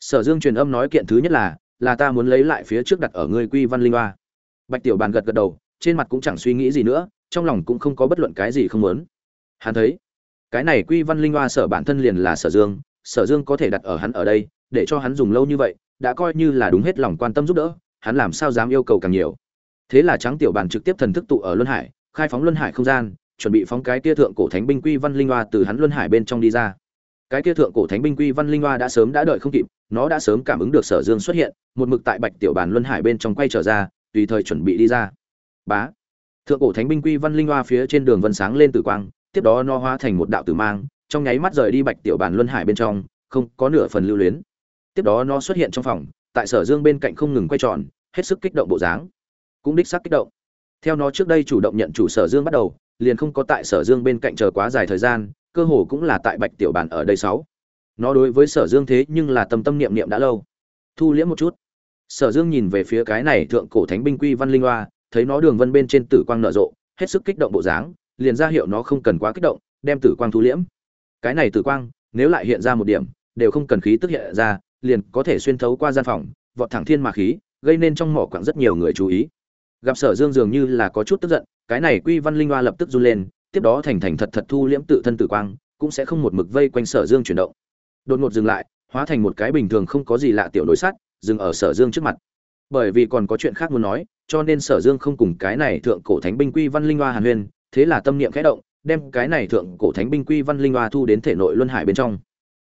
Sở dương truyền âm nói kiện thứ nhất là là ta muốn lấy lại phía trước đặt ở ngươi quy văn linh hoa. Bạch tiểu bàn gật gật đầu, trên mặt cũng chẳng suy nghĩ gì nữa, trong lòng cũng không có bất luận cái gì không muốn. Hắn thấy cái này quy văn linh hoa sở bản thân liền là sở dương sở dương có thể đặt ở hắn ở đây, để cho hắn dùng lâu như vậy, đã coi như là đúng hết lòng quan tâm giúp đỡ, hắn làm sao dám yêu cầu càng nhiều. Thế là trắng tiểu bàn trực tiếp thần thức tụ ở luân hải, khai phóng luân hải không gian, chuẩn bị phóng cái tia thượng cổ thánh binh quy văn linh hoa từ hắn luân hải bên trong đi ra. Cái tia thượng cổ thánh binh quy văn linh hoa đã sớm đã đợi không kịp, nó đã sớm cảm ứng được sở dương xuất hiện, một mực tại bạch tiểu bàn luân hải bên trong quay trở ra, tùy thời chuẩn bị đi ra. Bá! Thượng cổ thánh binh quy văn linh hoa phía trên đường vân sáng lên tử quang tiếp đó nó hóa thành một đạo tử mang, trong nháy mắt rời đi bạch tiểu bàn luân hải bên trong, không có nửa phần lưu luyến. Tiếp đó nó xuất hiện trong phòng, tại sở dương bên cạnh không ngừng quay tròn, hết sức kích động bộ dáng, cũng đích xác kích động. Theo nó trước đây chủ động nhận chủ sở dương bắt đầu, liền không có tại sở dương bên cạnh chờ quá dài thời gian, cơ hồ cũng là tại bạch tiểu bàn ở đây sáu. Nó đối với sở dương thế nhưng là tâm tâm niệm niệm đã lâu. Thu liễm một chút. Sở dương nhìn về phía cái này thượng cổ thánh binh quy văn linh hoa, thấy nó đường vân bên trên tử quang nở rộ, hết sức kích động bộ dáng liền ra hiệu nó không cần quá kích động, đem tử quang thu liễm. Cái này tử quang, nếu lại hiện ra một điểm, đều không cần khí tức hiện ra, liền có thể xuyên thấu qua gian phòng, vọt thẳng thiên mà khí, gây nên trong mỏ quặng rất nhiều người chú ý. Gặp sở dương dường như là có chút tức giận, cái này quy văn linh hoa lập tức run lên, tiếp đó thành thành thật thật thu liễm tự thân tử quang, cũng sẽ không một mực vây quanh sở dương chuyển động. Đột ngột dừng lại, hóa thành một cái bình thường không có gì lạ tiểu đối sát dừng ở sở dương trước mặt. Bởi vì còn có chuyện khác muốn nói, cho nên sở dương không cùng cái này thượng cổ thánh binh quy văn linh hoa hàn huyên thế là tâm niệm khẽ động, đem cái này thượng cổ thánh binh quy văn linh hoa thu đến thể nội luân hải bên trong.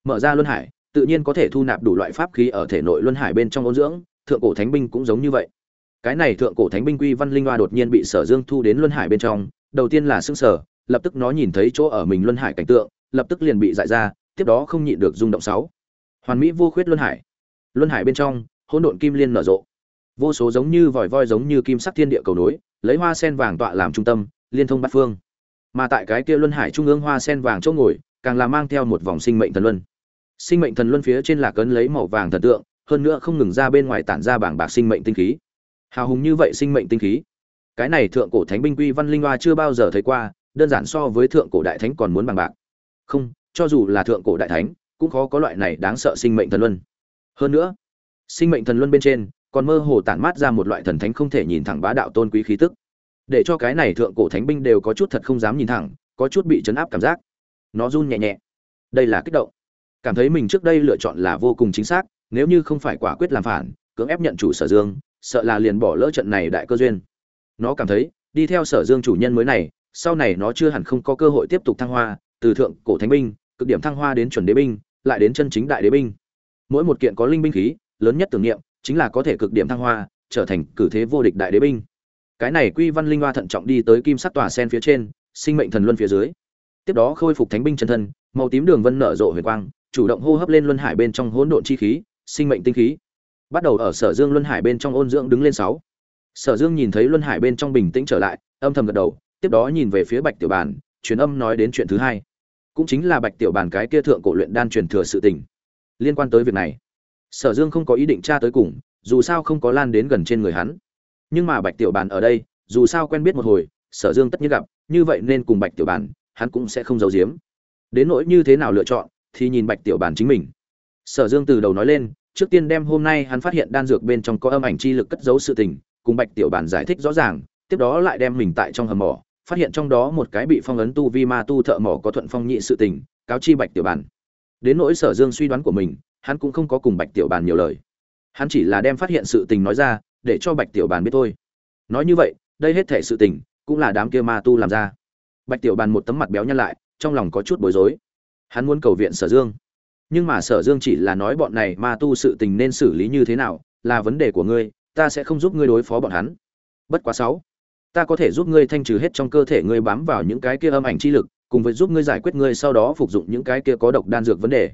Mở ra luân hải, tự nhiên có thể thu nạp đủ loại pháp khí ở thể nội luân hải bên trong ôn dưỡng, thượng cổ thánh binh cũng giống như vậy. Cái này thượng cổ thánh binh quy văn linh hoa đột nhiên bị sở dương thu đến luân hải bên trong, đầu tiên là xương sở lập tức nó nhìn thấy chỗ ở mình luân hải cảnh tượng, lập tức liền bị dại ra, tiếp đó không nhịn được rung động sáu. Hoàn mỹ vô khuyết luân hải. Luân hải bên trong, hỗn độn kim liên nở rộ. Vô số giống như vòi voi giống như kim sắc thiên địa cầu nối, lấy hoa sen vàng tọa làm trung tâm liên thông bát phương. Mà tại cái kia luân hải trung ương hoa sen vàng chỗ ngồi, càng là mang theo một vòng sinh mệnh thần luân. Sinh mệnh thần luân phía trên là cấn lấy màu vàng thần tượng, hơn nữa không ngừng ra bên ngoài tản ra bảng bạc sinh mệnh tinh khí. Hào hùng như vậy sinh mệnh tinh khí. Cái này thượng cổ thánh binh quy văn linh hoa chưa bao giờ thấy qua, đơn giản so với thượng cổ đại thánh còn muốn bằng bạc. Không, cho dù là thượng cổ đại thánh, cũng khó có loại này đáng sợ sinh mệnh thần luân. Hơn nữa, sinh mệnh thần luân bên trên, còn mơ hồ tản mát ra một loại thần thánh không thể nhìn thẳng bá đạo tôn quý khí tức để cho cái này thượng cổ thánh binh đều có chút thật không dám nhìn thẳng, có chút bị chấn áp cảm giác. Nó run nhẹ nhẹ. Đây là kích động. Cảm thấy mình trước đây lựa chọn là vô cùng chính xác, nếu như không phải quả quyết làm phản, cưỡng ép nhận chủ sở dương, sợ là liền bỏ lỡ trận này đại cơ duyên. Nó cảm thấy, đi theo sở dương chủ nhân mới này, sau này nó chưa hẳn không có cơ hội tiếp tục thăng hoa, từ thượng cổ thánh binh, cực điểm thăng hoa đến chuẩn đế binh, lại đến chân chính đại đế binh. Mỗi một kiện có linh binh khí, lớn nhất tưởng niệm, chính là có thể cực điểm thăng hoa, trở thành cử thế vô địch đại đế binh cái này quy văn linh hoa thận trọng đi tới kim sắc tòa sen phía trên, sinh mệnh thần luân phía dưới. Tiếp đó khôi phục thánh binh chân thân, màu tím đường vân nở rộ huyền quang, chủ động hô hấp lên luân hải bên trong hỗn độn chi khí, sinh mệnh tinh khí. Bắt đầu ở sở dương luân hải bên trong ôn dưỡng đứng lên sáu. Sở dương nhìn thấy luân hải bên trong bình tĩnh trở lại, âm thầm gật đầu, tiếp đó nhìn về phía bạch tiểu bàn, truyền âm nói đến chuyện thứ hai. Cũng chính là bạch tiểu bàn cái kia thượng cổ luyện đan truyền thừa sự tình. Liên quan tới việc này, sở dương không có ý định tra tới cùng, dù sao không có lan đến gần trên người hắn nhưng mà bạch tiểu bàn ở đây, dù sao quen biết một hồi, sở dương tất nhiên gặp, như vậy nên cùng bạch tiểu bàn hắn cũng sẽ không giấu giếm. Đến nỗi như thế nào lựa chọn, thì nhìn bạch tiểu bàn chính mình. Sở dương từ đầu nói lên, trước tiên đem hôm nay hắn phát hiện đan dược bên trong có âm ảnh chi lực cất giấu sự tình, cùng bạch tiểu bàn giải thích rõ ràng, tiếp đó lại đem mình tại trong hầm mỏ, phát hiện trong đó một cái bị phong ấn tu vi ma tu thợ mỏ có thuận phong nhị sự tình, cáo chi bạch tiểu bàn đến nỗi sở dương suy đoán của mình, hắn cũng không có cùng bạch tiểu bàn nhiều lời. Hắn chỉ là đem phát hiện sự tình nói ra để cho bạch tiểu bàn biết thôi. Nói như vậy, đây hết thể sự tình, cũng là đám kia ma tu làm ra. Bạch tiểu bàn một tấm mặt béo nhăn lại, trong lòng có chút bối rối. Hắn muốn cầu viện sở dương. Nhưng mà sở dương chỉ là nói bọn này ma tu sự tình nên xử lý như thế nào, là vấn đề của ngươi, ta sẽ không giúp ngươi đối phó bọn hắn. Bất quá sáu, ta có thể giúp ngươi thanh trừ hết trong cơ thể ngươi bám vào những cái kia âm ảnh chi lực, cùng với giúp ngươi giải quyết ngươi sau đó phục dụng những cái kia có độc đan dược vấn đề.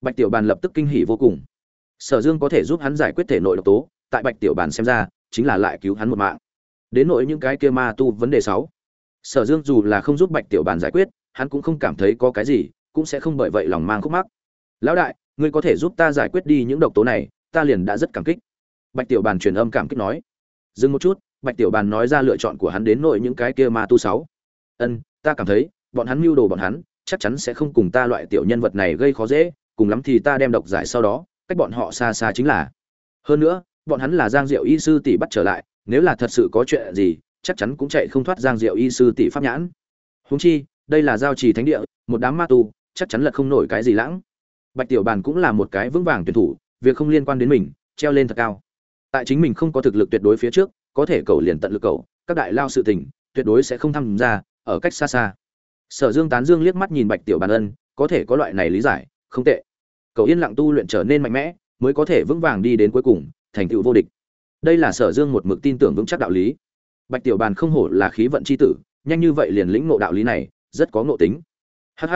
Bạch tiểu bàn lập tức kinh hỉ vô cùng. Sở dương có thể giúp hắn giải quyết thể nội độc tố tại bạch tiểu bàn xem ra, chính là lại cứu hắn một mạng. Đến nội những cái kia ma tu vấn đề sáu. Sở dương dù là không giúp bạch tiểu bàn giải quyết, hắn cũng không cảm thấy có cái gì, cũng sẽ không bởi vậy lòng mang khúc mắc. Lão đại, ngươi có thể giúp ta giải quyết đi những độc tố này, ta liền đã rất cảm kích. Bạch tiểu bàn truyền âm cảm kích nói. Dừng một chút, bạch tiểu bàn nói ra lựa chọn của hắn đến nội những cái kia ma tu sáu. Ân, ta cảm thấy, bọn hắn mưu đồ bọn hắn, chắc chắn sẽ không cùng ta loại tiểu nhân vật này gây khó dễ, cùng lắm thì ta đem độc giải sau đó, cách bọn họ xa xa chính là. Hơn nữa bọn hắn là giang diệu y sư tỷ bắt trở lại, nếu là thật sự có chuyện gì, chắc chắn cũng chạy không thoát giang diệu y sư tỷ pháp nhãn. Húng chi, đây là giao trì thánh địa, một đám ma tu, chắc chắn là không nổi cái gì lãng. Bạch tiểu bàn cũng là một cái vững vàng tuyển thủ, việc không liên quan đến mình, treo lên thật cao. Tại chính mình không có thực lực tuyệt đối phía trước, có thể cầu liền tận lực cầu, các đại lao sự tình, tuyệt đối sẽ không tham gia, ở cách xa xa. Sở dương tán dương liếc mắt nhìn bạch tiểu bàn ân, có thể có loại này lý giải, không tệ. Cầu yên lặng tu luyện trở nên mạnh mẽ, mới có thể vững vàng đi đến cuối cùng thành tựu vô địch. Đây là sở dương một mực tin tưởng vững chắc đạo lý. Bạch tiểu bàn không hổ là khí vận c h i tử, nhanh như vậy liền lĩnh ngộ đạo lý này, rất có ngộ tính. Hh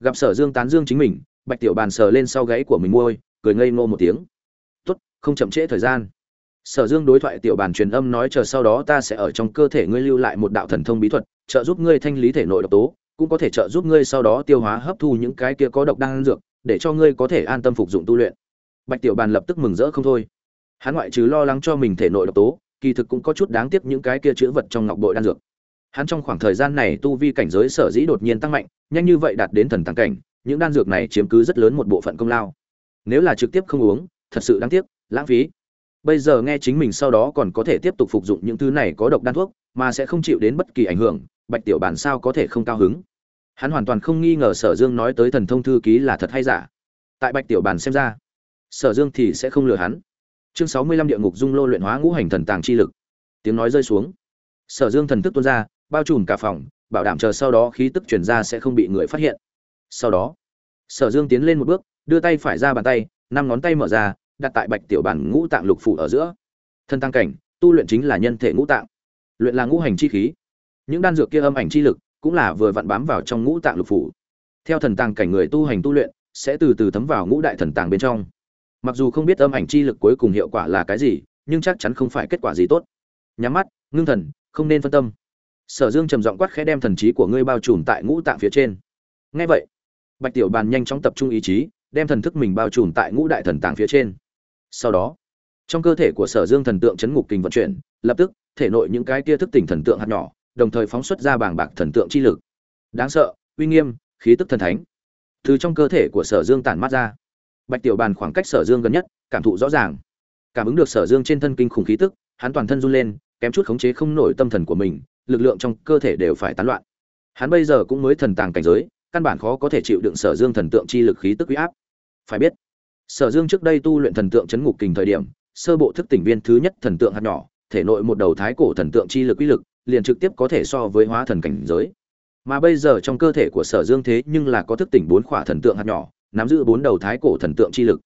gặp sở dương tán dương chính mình, bạch tiểu bàn sờ lên sau gáy của mình môi, cười ngây ngô một tiếng. Tốt, không chậm trễ thời gian. Sở dương đối thoại tiểu bàn truyền âm nói, chờ sau đó ta sẽ ở trong cơ thể ngươi lưu lại một đạo thần thông bí thuật, trợ giúp ngươi thanh lý thể nội độc tố, cũng có thể trợ giúp ngươi sau đó tiêu hóa hấp thu những cái kia có độc đang dược, để cho ngươi có thể an tâm phục dụng tu luyện. Bạch tiểu bàn lập tức mừng rỡ không thôi hắn ngoại trừ lo lắng cho mình thể nội độc tố, kỳ thực cũng có chút đáng tiếc những cái kia chữ vật trong ngọc bội đan dược. Hắn trong khoảng thời gian này tu vi cảnh giới sở dĩ đột nhiên tăng mạnh, nhanh như vậy đạt đến thần tăng cảnh, những đan dược này chiếm cứ rất lớn một bộ phận công lao. Nếu là trực tiếp không uống, thật sự đáng tiếc, lãng phí. Bây giờ nghe chính mình sau đó còn có thể tiếp tục phục dụng những thứ này có độc đan thuốc, mà sẽ không chịu đến bất kỳ ảnh hưởng, bạch tiểu bản sao có thể không cao hứng? Hắn hoàn toàn không nghi ngờ sở dương nói tới thần thông thư ký là thật hay giả. Tại bạch tiểu bản xem ra, sở dương thì sẽ không lừa hắn chương sáu mươi lăm địa ngục dung lô luyện hóa ngũ hành thần tàng chi lực. Tiếng nói rơi xuống. Sở dương thần thức tuôn ra, bao trùm cả phòng, bảo đảm chờ sau đó khí tức chuyển ra sẽ không bị người phát hiện. Sau đó, sở dương tiến lên một bước, đưa tay phải ra bàn tay, năm ngón tay mở ra, đặt tại bạch tiểu bản ngũ tạng lục phủ ở giữa. Thân tăng cảnh, tu luyện chính là nhân thể ngũ tạng. Luyện là ngũ hành chi khí. Những đan dược kia âm ảnh chi lực cũng là vừa vặn bám vào trong ngũ tạng lục phủ. Theo thần tàng cảnh người tu hành tu luyện, sẽ từ từ thấm vào ngũ đại thần tàng bên trong mặc dù không biết âm ảnh chi lực cuối cùng hiệu quả là cái gì, nhưng chắc chắn không phải kết quả gì tốt. Nhắm mắt, ngưng thần, không nên phân tâm. Sở dương trầm giọng quát khẽ đem thần trí của ngươi bao trùm tại ngũ tạng phía trên. Ngay vậy, bạch tiểu bàn nhanh chóng tập trung ý chí, đem thần thức mình bao trùm tại ngũ đại thần tàng phía trên. Sau đó, trong cơ thể của sở dương thần tượng chấn ngục kình vận chuyển, lập tức, thể nội những cái tia thức tỉnh thần tượng hạt nhỏ, đồng thời phóng xuất ra bàng bạc thần tượng chi lực. Đáng sợ, uy nghiêm, khí tức thần thánh. Từ trong cơ thể của sở dương tản mát ra bạch tiểu bàn khoảng cách sở dương gần nhất, cảm thụ rõ ràng. Cảm ứng được sở dương trên thân kinh khủng khí tức, hắn toàn thân run lên, kém chút khống chế không nổi tâm thần của mình, lực lượng trong cơ thể đều phải tán loạn. Hắn bây giờ cũng mới thần tàng cảnh giới, căn bản khó có thể chịu đựng sở dương thần tượng chi lực khí tức uy áp. Phải biết, sở dương trước đây tu luyện thần tượng chấn ngục kình thời điểm, sơ bộ thức tỉnh viên thứ nhất thần tượng hạt nhỏ, thể nội một đầu thái cổ thần tượng chi lực uy lực, liền trực tiếp có thể so với hóa thần cảnh giới. Mà bây giờ trong cơ thể của sở dương thế nhưng là có thức tỉnh bốn khỏa thần tượng hạt nhỏ nắm giữ bốn đầu thái cổ thần tượng chi lực.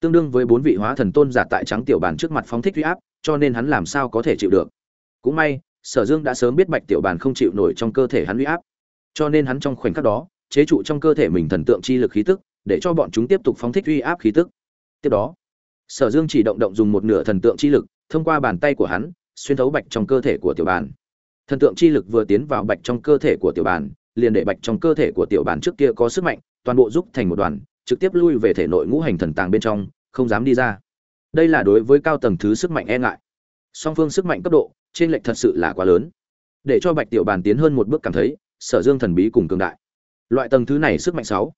Tương đương với bốn vị hóa thần tôn giả tại trắng tiểu bàn trước mặt phóng thích huy áp, cho nên hắn làm sao có thể chịu được. Cũng may, sở dương đã sớm biết bạch tiểu bàn không chịu nổi trong cơ thể hắn huy áp. Cho nên hắn trong khoảnh khắc đó, chế trụ trong cơ thể mình thần tượng chi lực khí tức, để cho bọn chúng tiếp tục phóng thích huy áp khí tức. Tiếp đó, sở dương chỉ động động dùng một nửa thần tượng chi lực, thông qua bàn tay của hắn, xuyên thấu bạch trong cơ thể của tiểu bàn. Thần tượng chi lực vừa tiến vào bạch trong cơ thể của tiểu bàn, liền để bạch trong cơ thể của tiểu bàn trước kia có sức mạnh toàn bộ giúp thành một đoàn, trực tiếp lui về thể nội ngũ hành thần tàng bên trong, không dám đi ra. Đây là đối với cao tầng thứ sức mạnh e ngại. Song phương sức mạnh cấp độ, trên lệch thật sự là quá lớn. Để cho bạch tiểu bàn tiến hơn một bước cảm thấy, sở dương thần bí cùng cường đại. Loại tầng thứ này sức mạnh sáu,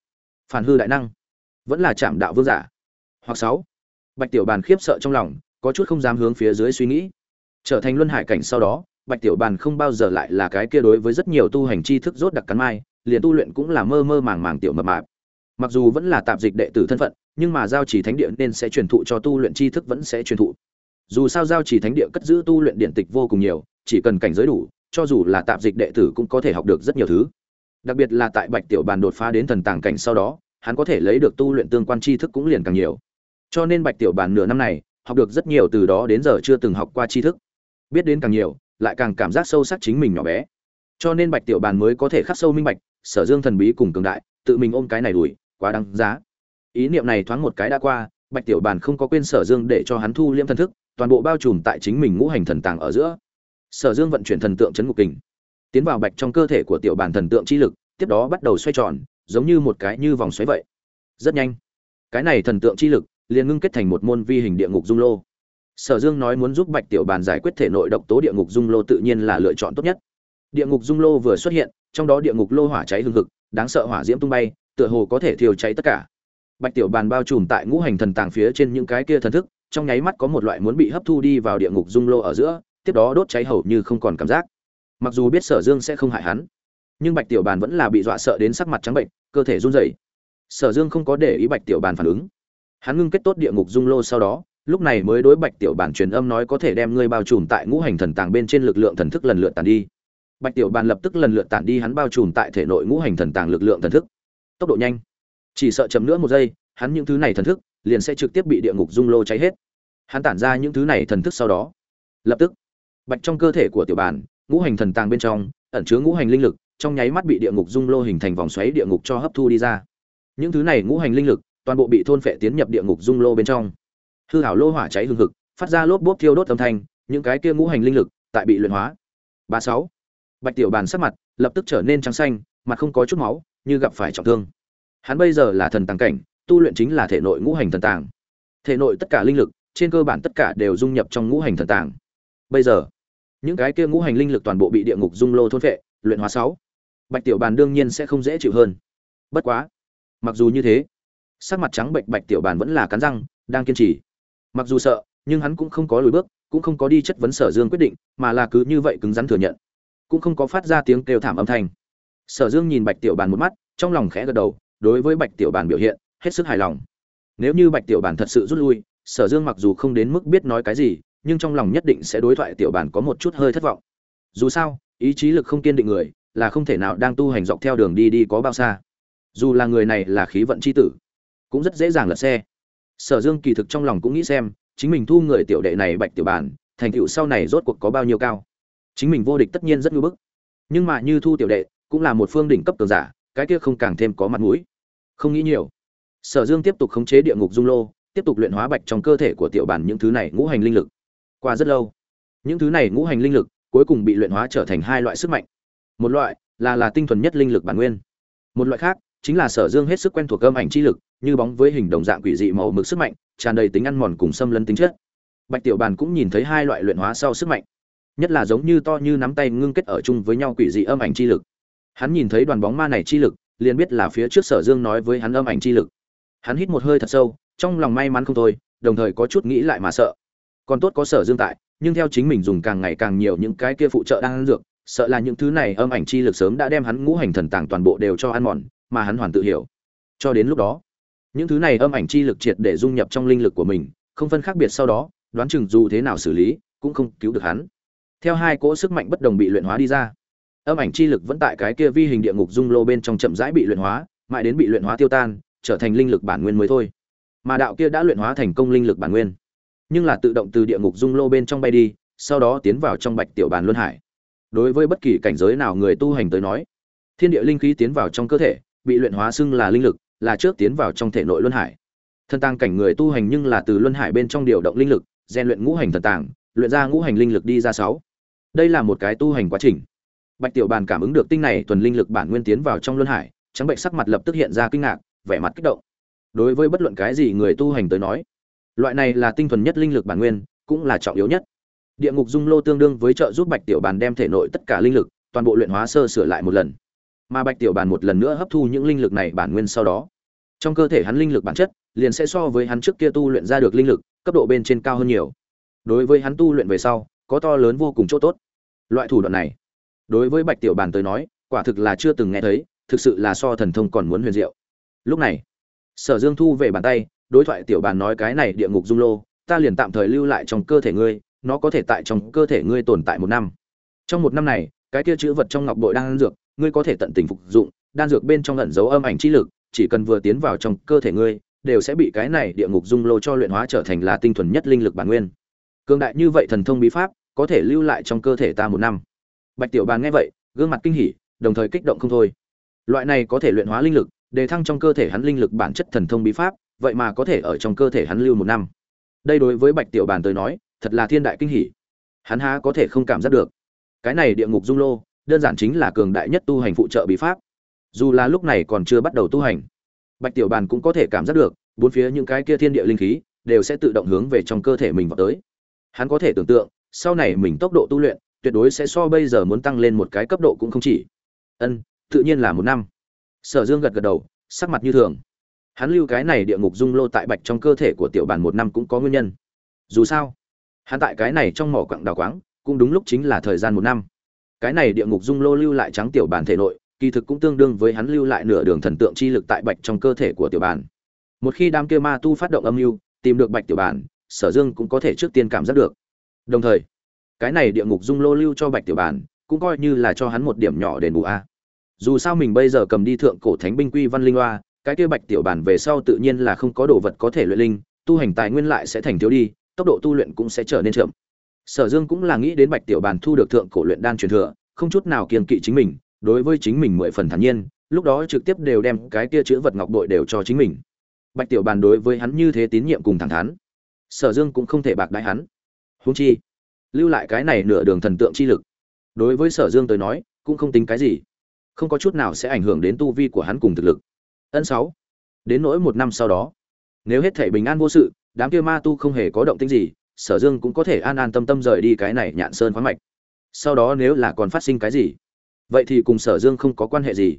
phản hư đại năng, vẫn là chạm đạo vương giả. Hoặc sáu, bạch tiểu bàn khiếp sợ trong lòng, có chút không dám hướng phía dưới suy nghĩ. Trở thành luân hải cảnh sau đó, bạch tiểu bàn không bao giờ lại là cái kia đối với rất nhiều tu hành tri thức rốt đặc cắn mai liền tu luyện cũng là mơ mơ màng màng tiểu mập mạp. Mặc dù vẫn là tạp dịch đệ tử thân phận, nhưng mà giao chỉ thánh địa nên sẽ truyền thụ cho tu luyện tri thức vẫn sẽ truyền thụ. Dù sao giao chỉ thánh địa cất giữ tu luyện điện tịch vô cùng nhiều, chỉ cần cảnh giới đủ, cho dù là tạp dịch đệ tử cũng có thể học được rất nhiều thứ. Đặc biệt là tại bạch tiểu bàn đột phá đến thần tàng cảnh sau đó, hắn có thể lấy được tu luyện tương quan tri thức cũng liền càng nhiều. Cho nên bạch tiểu bàn nửa năm này, học được rất nhiều từ đó đến giờ chưa từng học qua tri thức. Biết đến càng nhiều, lại càng cảm giác sâu sắc chính mình nhỏ bé. Cho nên bạch tiểu bàn mới có thể khắc sâu minh bạch sở dương thần bí cùng cường đại, tự mình ôm cái này đuổi, quá đáng giá. Ý niệm này thoáng một cái đã qua, bạch tiểu bàn không có quên sở dương để cho hắn thu liễm thần thức, toàn bộ bao trùm tại chính mình ngũ hành thần tàng ở giữa. Sở dương vận chuyển thần tượng chấn ngục kình, tiến vào bạch trong cơ thể của tiểu bàn thần tượng chi lực, tiếp đó bắt đầu xoay tròn, giống như một cái như vòng xoáy vậy. Rất nhanh, cái này thần tượng chi lực liền ngưng kết thành một môn vi hình địa ngục dung lô. Sở dương nói muốn giúp bạch tiểu bàn giải quyết thể nội độc tố địa ngục dung lô tự nhiên là lựa chọn tốt nhất địa ngục dung lô vừa xuất hiện, trong đó địa ngục lô hỏa cháy hừng hực, đáng sợ hỏa diễm tung bay, tựa hồ có thể thiêu cháy tất cả. Bạch tiểu bàn bao trùm tại ngũ hành thần tàng phía trên những cái kia thần thức, trong nháy mắt có một loại muốn bị hấp thu đi vào địa ngục dung lô ở giữa, tiếp đó đốt cháy hầu như không còn cảm giác. Mặc dù biết sở dương sẽ không hại hắn, nhưng bạch tiểu bàn vẫn là bị dọa sợ đến sắc mặt trắng bệnh, cơ thể run rẩy. Sở dương không có để ý bạch tiểu bàn phản ứng. Hắn ngưng kết tốt địa ngục dung lô sau đó, lúc này mới đối bạch tiểu bàn truyền âm nói có thể đem ngươi bao trùm tại ngũ hành thần tàng bên trên lực lượng thần thức lần lượt tàn đi bạch tiểu bàn lập tức lần lượt tản đi hắn bao trùm tại thể nội ngũ hành thần tàng lực lượng thần thức. Tốc độ nhanh. Chỉ sợ chậm nữa một giây, hắn những thứ này thần thức liền sẽ trực tiếp bị địa ngục dung lô cháy hết. Hắn tản ra những thứ này thần thức sau đó. Lập tức, bạch trong cơ thể của tiểu bàn, ngũ hành thần tàng bên trong, ẩn chứa ngũ hành linh lực, trong nháy mắt bị địa ngục dung lô hình thành vòng xoáy địa ngục cho hấp thu đi ra. Những thứ này ngũ hành linh lực toàn bộ bị thôn phệ tiến nhập địa ngục dung lô bên trong. Hư hảo lô hỏa cháy hừng hực, phát ra lốp bốp thiêu đốt âm thanh, những cái kia ngũ hành linh lực tại bị luyện hóa. Ba sáu bạch tiểu bàn sắc mặt lập tức trở nên trắng xanh mặt không có chút máu như gặp phải trọng thương. Hắn bây giờ là thần tàng cảnh tu luyện chính là thể nội ngũ hành thần tàng. Thể nội tất cả linh lực trên cơ bản tất cả đều dung nhập trong ngũ hành thần tàng. Bây giờ những cái kia ngũ hành linh lực toàn bộ bị địa ngục dung lô thôn vệ, luyện hóa sáu. Bạch tiểu bàn đương nhiên sẽ không dễ chịu hơn. Bất quá mặc dù như thế sắc mặt trắng bệnh bạch tiểu bàn vẫn là cắn răng đang kiên trì. Mặc dù sợ nhưng hắn cũng không có lùi bước cũng không có đi chất vấn sở dương quyết định mà là cứ như vậy cứng rắn thừa nhận cũng không có phát ra tiếng kêu thảm âm thanh. Sở dương nhìn bạch tiểu bàn một mắt, trong lòng khẽ gật đầu, đối với bạch tiểu bàn biểu hiện, hết sức hài lòng. Nếu như bạch tiểu bàn thật sự rút lui, sở dương mặc dù không đến mức biết nói cái gì, nhưng trong lòng nhất định sẽ đối thoại tiểu bàn có một chút hơi thất vọng. Dù sao, ý chí lực không kiên định người, là không thể nào đang tu hành dọc theo đường đi đi có bao xa. Dù là người này là khí vận c h i tử, cũng rất dễ dàng lật xe. Sở dương kỳ thực trong lòng cũng nghĩ xem, chính mình thu người tiểu đệ này bạch tiểu bản thành tựu sau này rốt cuộc có bao nhiêu cao chính mình vô địch tất nhiên rất ngưỡng bức. Nhưng mà như thu tiểu đệ cũng là một phương đỉnh cấp cường giả, cái kia không càng thêm có mặt mũi. Không nghĩ nhiều. Sở dương tiếp tục khống chế địa ngục dung lô, tiếp tục luyện hóa bạch trong cơ thể của tiểu bản những thứ này ngũ hành linh lực. Qua rất lâu, những thứ này ngũ hành linh lực cuối cùng bị luyện hóa trở thành hai loại sức mạnh. Một loại là là tinh thuần nhất linh lực bản nguyên. Một loại khác chính là sở dương hết sức quen thuộc âm ảnh chi lực, như bóng với hình đồng dạng quỷ dị màu mực sức mạnh, tràn đầy tính ăn mòn cùng xâm lấn tính chất. Bạch tiểu bàn cũng nhìn thấy hai loại luyện hóa sau sức mạnh nhất là giống như to như nắm tay ngưng kết ở chung với nhau quỷ dị âm ảnh chi lực. Hắn nhìn thấy đoàn bóng ma này chi lực, liền biết là phía trước sở dương nói với hắn âm ảnh chi lực. Hắn hít một hơi thật sâu, trong lòng may mắn không thôi, đồng thời có chút nghĩ lại mà sợ. Còn tốt có sở dương tại, nhưng theo chính mình dùng càng ngày càng nhiều những cái kia phụ trợ đang ăn dược, sợ là những thứ này âm ảnh chi lực sớm đã đem hắn ngũ hành thần tàng toàn bộ đều cho ăn mòn, mà hắn hoàn tự hiểu. Cho đến lúc đó, những thứ này âm ảnh chi lực triệt để dung nhập trong linh lực của mình, không phân khác biệt sau đó, đoán chừng dù thế nào xử lý, cũng không cứu được hắn theo hai cỗ sức mạnh bất đồng bị luyện hóa đi ra. Âm ảnh chi lực vẫn tại cái kia vi hình địa ngục dung lô bên trong chậm rãi bị luyện hóa, mãi đến bị luyện hóa tiêu tan, trở thành linh lực bản nguyên mới thôi. Mà đạo kia đã luyện hóa thành công linh lực bản nguyên. Nhưng là tự động từ địa ngục dung lô bên trong bay đi, sau đó tiến vào trong bạch tiểu bàn luân hải. Đối với bất kỳ cảnh giới nào người tu hành tới nói, thiên địa linh khí tiến vào trong cơ thể, bị luyện hóa xưng là linh lực, là trước tiến vào trong thể nội luân hải. Thân tàng cảnh người tu hành nhưng là từ luân hải bên trong điều động linh lực, rèn luyện ngũ hành thần tàng, luyện ra ngũ hành linh lực đi ra sáu đây là một cái tu hành quá trình. Bạch tiểu bàn cảm ứng được tinh này tuần linh lực bản nguyên tiến vào trong luân hải, trắng bệnh sắc mặt lập tức hiện ra kinh ngạc, vẻ mặt kích động. Đối với bất luận cái gì người tu hành tới nói, loại này là tinh thuần nhất linh lực bản nguyên, cũng là trọng yếu nhất. Địa ngục dung lô tương đương với trợ giúp bạch tiểu bàn đem thể nội tất cả linh lực, toàn bộ luyện hóa sơ sửa lại một lần. Mà bạch tiểu bàn một lần nữa hấp thu những linh lực này bản nguyên sau đó, trong cơ thể hắn linh lực bản chất liền sẽ so với hắn trước kia tu luyện ra được linh lực, cấp độ bên trên cao hơn nhiều. Đối với hắn tu luyện về sau có to lớn vô cùng chỗ tốt. Loại thủ đoạn này, đối với bạch tiểu bàn tới nói, quả thực là chưa từng nghe thấy, thực sự là so thần thông còn muốn huyền diệu. Lúc này, sở dương thu về bàn tay, đối thoại tiểu bàn nói cái này địa ngục dung lô, ta liền tạm thời lưu lại trong cơ thể ngươi, nó có thể tại trong cơ thể ngươi tồn tại một năm. Trong một năm này, cái kia chữ vật trong ngọc bội đang ăn dược, ngươi có thể tận tình phục dụng, đan dược bên trong ẩn dấu âm ảnh chi lực, chỉ cần vừa tiến vào trong cơ thể ngươi, đều sẽ bị cái này địa ngục dung lô cho luyện hóa trở thành là tinh thuần nhất linh lực bản nguyên. Cường đại như vậy thần thông bí pháp có thể lưu lại trong cơ thể ta một năm. Bạch tiểu bàn nghe vậy, gương mặt kinh hỉ, đồng thời kích động không thôi. Loại này có thể luyện hóa linh lực, đề thăng trong cơ thể hắn linh lực bản chất thần thông bí pháp, vậy mà có thể ở trong cơ thể hắn lưu một năm. Đây đối với bạch tiểu bàn tới nói, thật là thiên đại kinh hỉ. Hắn há có thể không cảm giác được. Cái này địa ngục dung lô, đơn giản chính là cường đại nhất tu hành phụ trợ bí pháp. Dù là lúc này còn chưa bắt đầu tu hành, bạch tiểu bàn cũng có thể cảm giác được, bốn phía những cái kia thiên địa linh khí, đều sẽ tự động hướng về trong cơ thể mình vào tới. Hắn có thể tưởng tượng sau này mình tốc độ tu luyện, tuyệt đối sẽ so bây giờ muốn tăng lên một cái cấp độ cũng không chỉ. Ân, tự nhiên là một năm. Sở dương gật gật đầu, sắc mặt như thường. Hắn lưu cái này địa ngục dung lô tại bạch trong cơ thể của tiểu bản một năm cũng có nguyên nhân. Dù sao, hắn tại cái này trong mỏ quặng đào quáng, cũng đúng lúc chính là thời gian một năm. Cái này địa ngục dung lô lưu lại trắng tiểu bản thể nội, kỳ thực cũng tương đương với hắn lưu lại nửa đường thần tượng chi lực tại bạch trong cơ thể của tiểu bản. Một khi đám kia ma tu phát động âm mưu, tìm được bạch tiểu bản, sở dương cũng có thể trước tiên cảm giác được đồng thời, cái này địa ngục dung lô lưu cho bạch tiểu bản, cũng coi như là cho hắn một điểm nhỏ đền bù a. Dù sao mình bây giờ cầm đi thượng cổ thánh binh quy văn linh loa cái kia bạch tiểu bản về sau tự nhiên là không có đồ vật có thể luyện linh, tu hành tài nguyên lại sẽ thành thiếu đi, tốc độ tu luyện cũng sẽ trở nên chậm. Sở dương cũng là nghĩ đến bạch tiểu bản thu được thượng cổ luyện đan truyền thừa, không chút nào kiên kỵ chính mình, đối với chính mình mười phần thản nhiên, lúc đó trực tiếp đều đem cái kia chữ vật ngọc đội đều cho chính mình. Bạch tiểu bàn đối với hắn như thế tín nhiệm cùng thẳng thắn. Sở dương cũng không thể bạc đại hắn húng chi, lưu lại cái này nửa đường thần tượng chi lực, đối với sở dương tới nói, cũng không tính cái gì. Không có chút nào sẽ ảnh hưởng đến tu vi của hắn cùng thực lực. Ân sáu, đến nỗi một năm sau đó, nếu hết thể bình an vô sự, đám kia ma tu không hề có động tĩnh gì, sở dương cũng có thể an an tâm tâm rời đi cái này nhạn sơn khoáng mạch. Sau đó nếu là còn phát sinh cái gì, vậy thì cùng sở dương không có quan hệ gì.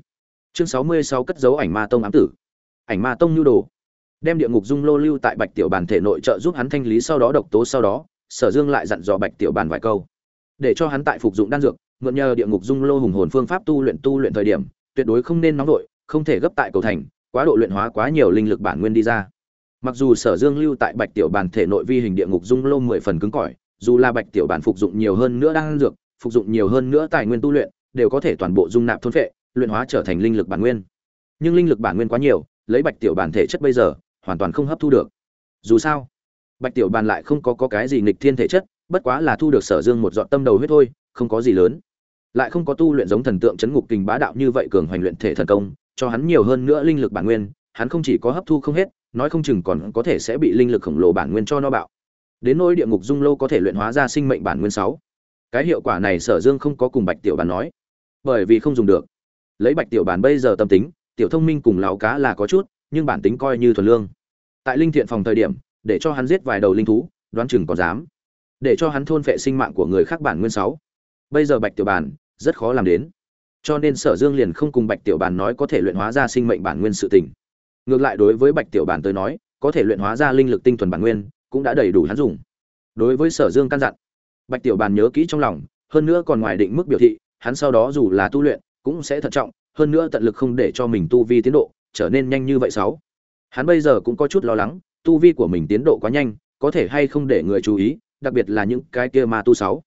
Chương sáu mươi sáu cất dấu ảnh ma tông ám tử. Ảnh ma tông nhu đồ. Đem địa ngục dung lô lưu tại bạch tiểu bàn thể nội trợ giúp hắn thanh lý sau đó độc tố sau đó sở dương lại dặn dò bạch tiểu bàn vài câu. Để cho hắn tại phục dụng đan dược, mượn nhờ địa ngục dung lô hùng hồn phương pháp tu luyện tu luyện thời điểm, tuyệt đối không nên nóng vội, không thể gấp tại cầu thành, quá độ luyện hóa quá nhiều linh lực bản nguyên đi ra. Mặc dù sở dương lưu tại bạch tiểu bàn thể nội vi hình địa ngục dung lô mười phần cứng cỏi, dù là bạch tiểu bàn phục dụng nhiều hơn nữa đan dược, phục dụng nhiều hơn nữa tài nguyên tu luyện, đều có thể toàn bộ dung nạp thôn phệ, luyện hóa trở thành linh lực bản nguyên. Nhưng linh lực bản nguyên quá nhiều, lấy bạch tiểu bản thể chất bây giờ, hoàn toàn không hấp thu được. Dù sao bạch tiểu bàn lại không có, có cái gì nghịch thiên thể chất bất quá là thu được sở dương một dọn tâm đầu huyết thôi không có gì lớn. Lại không có tu luyện giống thần tượng chấn ngục kình bá đạo như vậy cường hoành luyện thể thần công cho hắn nhiều hơn nữa linh lực bản nguyên hắn không chỉ có hấp thu không hết nói không chừng còn có thể sẽ bị linh lực khổng lồ bản nguyên cho nó bạo. Đến nỗi địa ngục dung lâu có thể luyện hóa ra sinh mệnh bản nguyên sáu. Cái hiệu quả này sở dương không có cùng bạch tiểu bàn nói. Bởi vì không dùng được. Lấy bạch tiểu bàn bây giờ tâm tính tiểu thông minh cùng lão cá là có chút nhưng bản tính coi như thuần lương. Tại linh thiện phòng thời điểm để cho hắn giết vài đầu linh thú, đoán chừng còn dám. Để cho hắn thôn phệ sinh mạng của người khác bản nguyên sáu. Bây giờ bạch tiểu bàn rất khó làm đến. Cho nên sở dương liền không cùng bạch tiểu bàn nói có thể luyện hóa ra sinh mệnh bản nguyên sự tình. Ngược lại đối với bạch tiểu bàn tới nói, có thể luyện hóa ra linh lực tinh thuần bản nguyên cũng đã đầy đủ hắn dùng. Đối với sở dương căn dặn, bạch tiểu bàn nhớ kỹ trong lòng, hơn nữa còn ngoài định mức biểu thị, hắn sau đó dù là tu luyện cũng sẽ thận trọng, hơn nữa tận lực không để cho mình tu vi tiến độ trở nên nhanh như vậy sáu. Hắn bây giờ cũng có chút lo lắng tu vi của mình tiến độ quá nhanh, có thể hay không để người chú ý, đặc biệt là những cái kia ma tu sáu.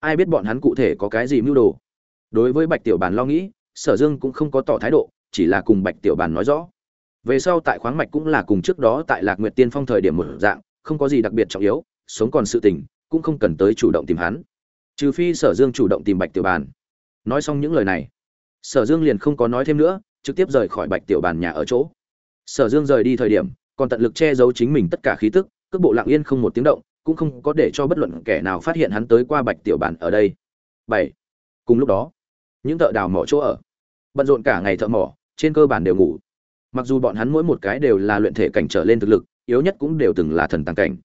Ai biết bọn hắn cụ thể có cái gì mưu đồ? Đối với bạch tiểu bàn lo nghĩ, sở dương cũng không có tỏ thái độ, chỉ là cùng bạch tiểu bàn nói rõ. Về sau tại khoáng mạch cũng là cùng trước đó tại lạc nguyệt tiên phong thời điểm một dạng, không có gì đặc biệt trọng yếu, sống còn sự tình, cũng không cần tới chủ động tìm hắn. Trừ phi sở dương chủ động tìm bạch tiểu bàn. Nói xong những lời này, sở dương liền không có nói thêm nữa, trực tiếp rời khỏi bạch tiểu bàn nhà ở chỗ. Sở dương rời đi thời điểm còn tận lực che giấu chính mình tất cả khí tức, cước bộ lặng yên không một tiếng động, cũng không có để cho bất luận kẻ nào phát hiện hắn tới qua bạch tiểu bản ở đây. Bảy. Cùng lúc đó, những thợ đào mỏ chỗ ở. Bận rộn cả ngày thợ mỏ, trên cơ bản đều ngủ. Mặc dù bọn hắn mỗi một cái đều là luyện thể cảnh trở lên thực lực, yếu nhất cũng đều từng là thần tàng cảnh.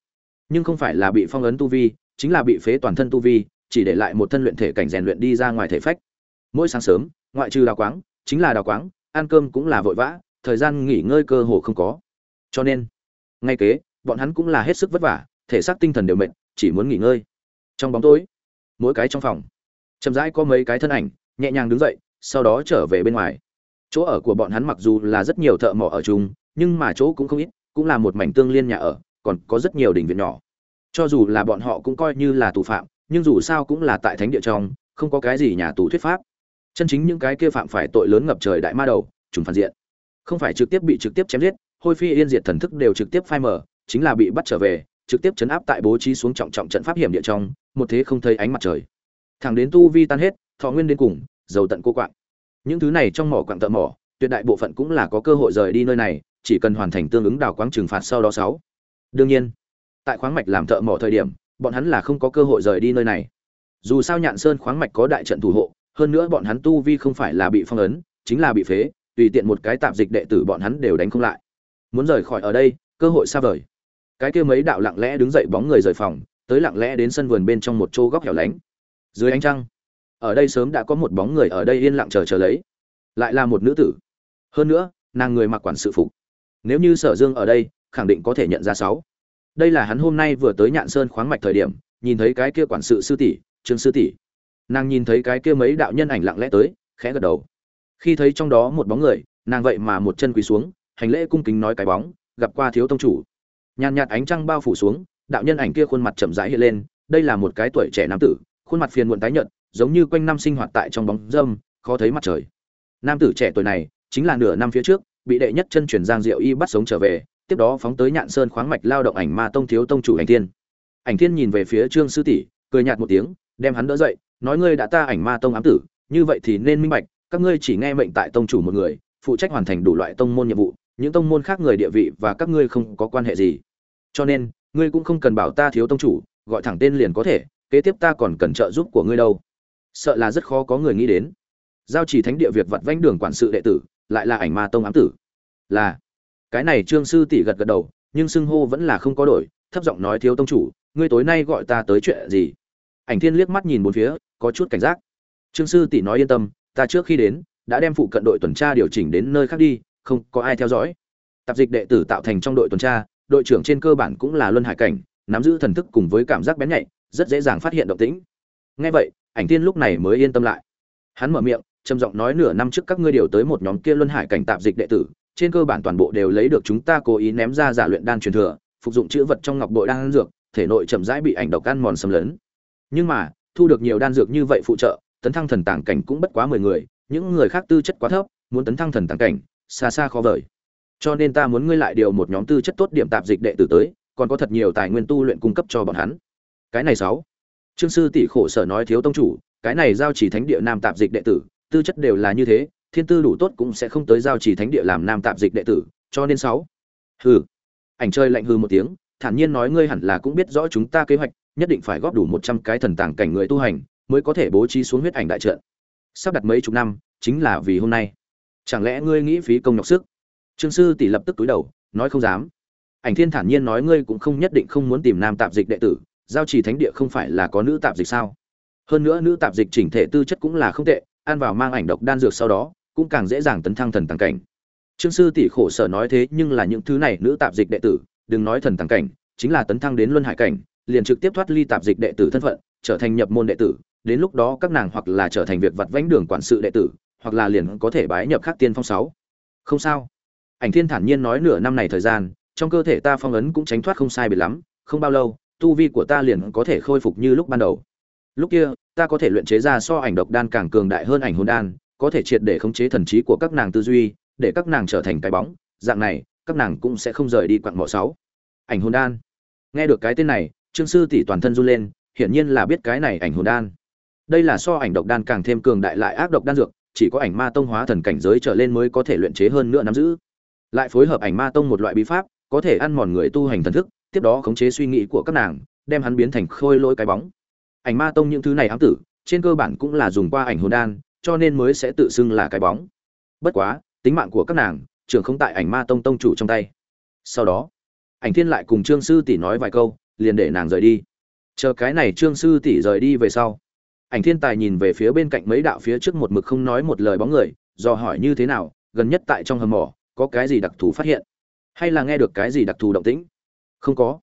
Nhưng không phải là bị phong ấn tu vi, chính là bị phế toàn thân tu vi, chỉ để lại một thân luyện thể cảnh rèn luyện đi ra ngoài thể phách. Mỗi sáng sớm, ngoại trừ đào quáng, chính là đào quáng, ăn cơm cũng là vội vã, thời gian nghỉ ngơi cơ hồ không có cho nên, ngay kế, bọn hắn cũng là hết sức vất vả, thể xác tinh thần đều mệt, chỉ muốn nghỉ ngơi. Trong bóng tối, mỗi cái trong phòng, chậm rãi có mấy cái thân ảnh, nhẹ nhàng đứng dậy, sau đó trở về bên ngoài. Chỗ ở của bọn hắn mặc dù là rất nhiều thợ mỏ ở chung, nhưng mà chỗ cũng không ít, cũng là một mảnh tương liên nhà ở, còn có rất nhiều đình viện nhỏ. Cho dù là bọn họ cũng coi như là tù phạm, nhưng dù sao cũng là tại thánh địa trong, không có cái gì nhà tù thuyết pháp. Chân chính những cái kia phạm phải tội lớn ngập trời đại ma đầu, trùng phản diện. Không phải trực tiếp bị trực tiếp chém giết hôi phi yên diệt thần thức đều trực tiếp phai mở chính là bị bắt trở về, trực tiếp chấn áp tại bố trí xuống trọng trọng trận pháp hiểm địa trong, một thế không thấy ánh mặt trời. Thẳng đến tu vi tan hết, thọ nguyên đến cùng, dầu tận cô quạng. Những thứ này trong mỏ quạng tợ mỏ, tuyệt đại bộ phận cũng là có cơ hội rời đi nơi này, chỉ cần hoàn thành tương ứng đào quáng trừng phạt sau đó sáu. Đương nhiên, tại khoáng mạch làm thợ mỏ thời điểm, bọn hắn là không có cơ hội rời đi nơi này. Dù sao nhạn sơn khoáng mạch có đại trận thủ hộ, hơn nữa bọn hắn tu vi không phải là bị phong ấn, chính là bị phế, tùy tiện một cái tạp dịch đệ tử bọn hắn đều đánh không lại muốn rời khỏi ở đây, cơ hội xa vời. Cái kia mấy đạo lặng lẽ đứng dậy bóng người rời phòng, tới lặng lẽ đến sân vườn bên trong một chỗ góc hẻo lánh. Dưới ánh trăng, ở đây sớm đã có một bóng người ở đây yên lặng chờ chờ lấy. Lại là một nữ tử. Hơn nữa, nàng người mặc quản sự phục. Nếu như sở dương ở đây, khẳng định có thể nhận ra sáu. Đây là hắn hôm nay vừa tới nhạn sơn khoáng mạch thời điểm, nhìn thấy cái kia quản sự sư tỷ, trương sư tỷ. Nàng nhìn thấy cái kia mấy đạo nhân ảnh lặng lẽ tới, khẽ gật đầu. Khi thấy trong đó một bóng người, nàng vậy mà một chân quỳ xuống hành lễ cung kính nói cái bóng, gặp qua thiếu tông chủ. Nhàn nhạt ánh trăng bao phủ xuống, đạo nhân ảnh kia khuôn mặt chậm rãi hiện lên, đây là một cái tuổi trẻ nam tử, khuôn mặt phiền muộn tái nhợt, giống như quanh năm sinh hoạt tại trong bóng dâm, khó thấy mặt trời. Nam tử trẻ tuổi này, chính là nửa năm phía trước, bị đệ nhất chân truyền giang diệu y bắt sống trở về, tiếp đó phóng tới nhạn sơn khoáng mạch lao động ảnh ma tông thiếu tông chủ ảnh thiên. Ảnh thiên nhìn về phía trương sư tỷ, cười nhạt một tiếng, đem hắn đỡ dậy, nói ngươi đã ta ảnh ma tông ám tử, như vậy thì nên minh bạch, các ngươi chỉ nghe mệnh tại tông chủ một người, phụ trách hoàn thành đủ loại tông môn nhiệm vụ những tông môn khác người địa vị và các ngươi không có quan hệ gì. Cho nên, ngươi cũng không cần bảo ta thiếu tông chủ, gọi thẳng tên liền có thể, kế tiếp ta còn cần trợ giúp của ngươi đâu. Sợ là rất khó có người nghĩ đến. Giao chỉ thánh địa việc vặt vãnh đường quản sự đệ tử, lại là ảnh ma tông ám tử. Là, cái này trương sư tỷ gật gật đầu, nhưng xưng hô vẫn là không có đổi, thấp giọng nói thiếu tông chủ, ngươi tối nay gọi ta tới chuyện gì? Ảnh thiên liếc mắt nhìn bốn phía, có chút cảnh giác. Trương sư tỷ nói yên tâm, ta trước khi đến, đã đem phụ cận đội tuần tra điều chỉnh đến nơi khác đi không có ai theo dõi. Tạp dịch đệ tử tạo thành trong đội tuần tra, đội trưởng trên cơ bản cũng là luân hải cảnh, nắm giữ thần thức cùng với cảm giác bén nhạy, rất dễ dàng phát hiện động tĩnh. Ngay vậy, ảnh tiên lúc này mới yên tâm lại. Hắn mở miệng, trầm giọng nói nửa năm trước các ngươi điều tới một nhóm kia luân hải cảnh tạp dịch đệ tử, trên cơ bản toàn bộ đều lấy được chúng ta cố ý ném ra giả luyện đan truyền thừa, phục dụng chữ vật trong ngọc bội đan dược, thể nội chậm rãi bị ảnh độc ăn mòn xâm lấn. Nhưng mà, thu được nhiều đan dược như vậy phụ trợ, tấn thăng thần tàng cảnh cũng bất quá mười người, những người khác tư chất quá thấp, muốn tấn thăng thần tàng cảnh xa xa khó vời. Cho nên ta muốn ngươi lại điều một nhóm tư chất tốt điểm tạp dịch đệ tử tới, còn có thật nhiều tài nguyên tu luyện cung cấp cho bọn hắn. Cái này sáu. Trương sư tỷ khổ sở nói thiếu tông chủ, cái này giao chỉ thánh địa nam tạp dịch đệ tử, tư chất đều là như thế, thiên tư đủ tốt cũng sẽ không tới giao chỉ thánh địa làm nam tạp dịch đệ tử, cho nên sáu. Hừ. Ảnh chơi lạnh hừ một tiếng, thản nhiên nói ngươi hẳn là cũng biết rõ chúng ta kế hoạch, nhất định phải góp đủ một trăm cái thần tàng cảnh người tu hành, mới có thể bố trí xuống huyết ảnh đại trận. Sắp đặt mấy chục năm, chính là vì hôm nay chẳng lẽ ngươi nghĩ phí công nhọc sức? Trương sư tỷ lập tức túi đầu, nói không dám. Ảnh thiên thản nhiên nói ngươi cũng không nhất định không muốn tìm nam tạp dịch đệ tử, giao trì thánh địa không phải là có nữ tạp dịch sao? Hơn nữa nữ tạp dịch chỉnh thể tư chất cũng là không tệ, ăn vào mang ảnh độc đan dược sau đó, cũng càng dễ dàng tấn thăng thần tàng cảnh. Trương sư tỷ khổ sở nói thế nhưng là những thứ này nữ tạp dịch đệ tử, đừng nói thần tàng cảnh, chính là tấn thăng đến luân hải cảnh, liền trực tiếp thoát ly tạp dịch đệ tử thân phận, trở thành nhập môn đệ tử, đến lúc đó các nàng hoặc là trở thành việc vặt vãnh đường quản sự đệ tử hoặc là liền có thể bái nhập khắc tiên phong sáu. Không sao. Ảnh thiên thản nhiên nói nửa năm này thời gian, trong cơ thể ta phong ấn cũng tránh thoát không sai biệt lắm, không bao lâu, tu vi của ta liền có thể khôi phục như lúc ban đầu. Lúc kia, ta có thể luyện chế ra so ảnh độc đan càng cường đại hơn ảnh hồn đan, có thể triệt để khống chế thần trí của các nàng tư duy, để các nàng trở thành cái bóng, dạng này, các nàng cũng sẽ không rời đi quặng mỏ sáu. Ảnh hồn đan. Nghe được cái tên này, trương sư tỷ toàn thân run lên, hiển nhiên là biết cái này ảnh hồn đan. Đây là so ảnh độc đan càng thêm cường đại lại ác độc đan dược chỉ có ảnh ma tông hóa thần cảnh giới trở lên mới có thể luyện chế hơn nữa nắm giữ. Lại phối hợp ảnh ma tông một loại bí pháp, có thể ăn mòn người tu hành thần thức, tiếp đó khống chế suy nghĩ của các nàng, đem hắn biến thành khôi lỗi cái bóng. Ảnh ma tông những thứ này ám tử, trên cơ bản cũng là dùng qua ảnh hồn đan, cho nên mới sẽ tự xưng là cái bóng. Bất quá, tính mạng của các nàng, trưởng không tại ảnh ma tông tông chủ trong tay. Sau đó, ảnh thiên lại cùng trương sư tỷ nói vài câu, liền để nàng rời đi. Chờ cái này trương sư tỷ rời đi về sau ảnh thiên tài nhìn về phía bên cạnh mấy đạo phía trước một mực không nói một lời bóng người do hỏi như thế nào, gần nhất tại trong hầm mỏ, có cái gì đặc thù phát hiện? Hay là nghe được cái gì đặc thù động tĩnh? Không có.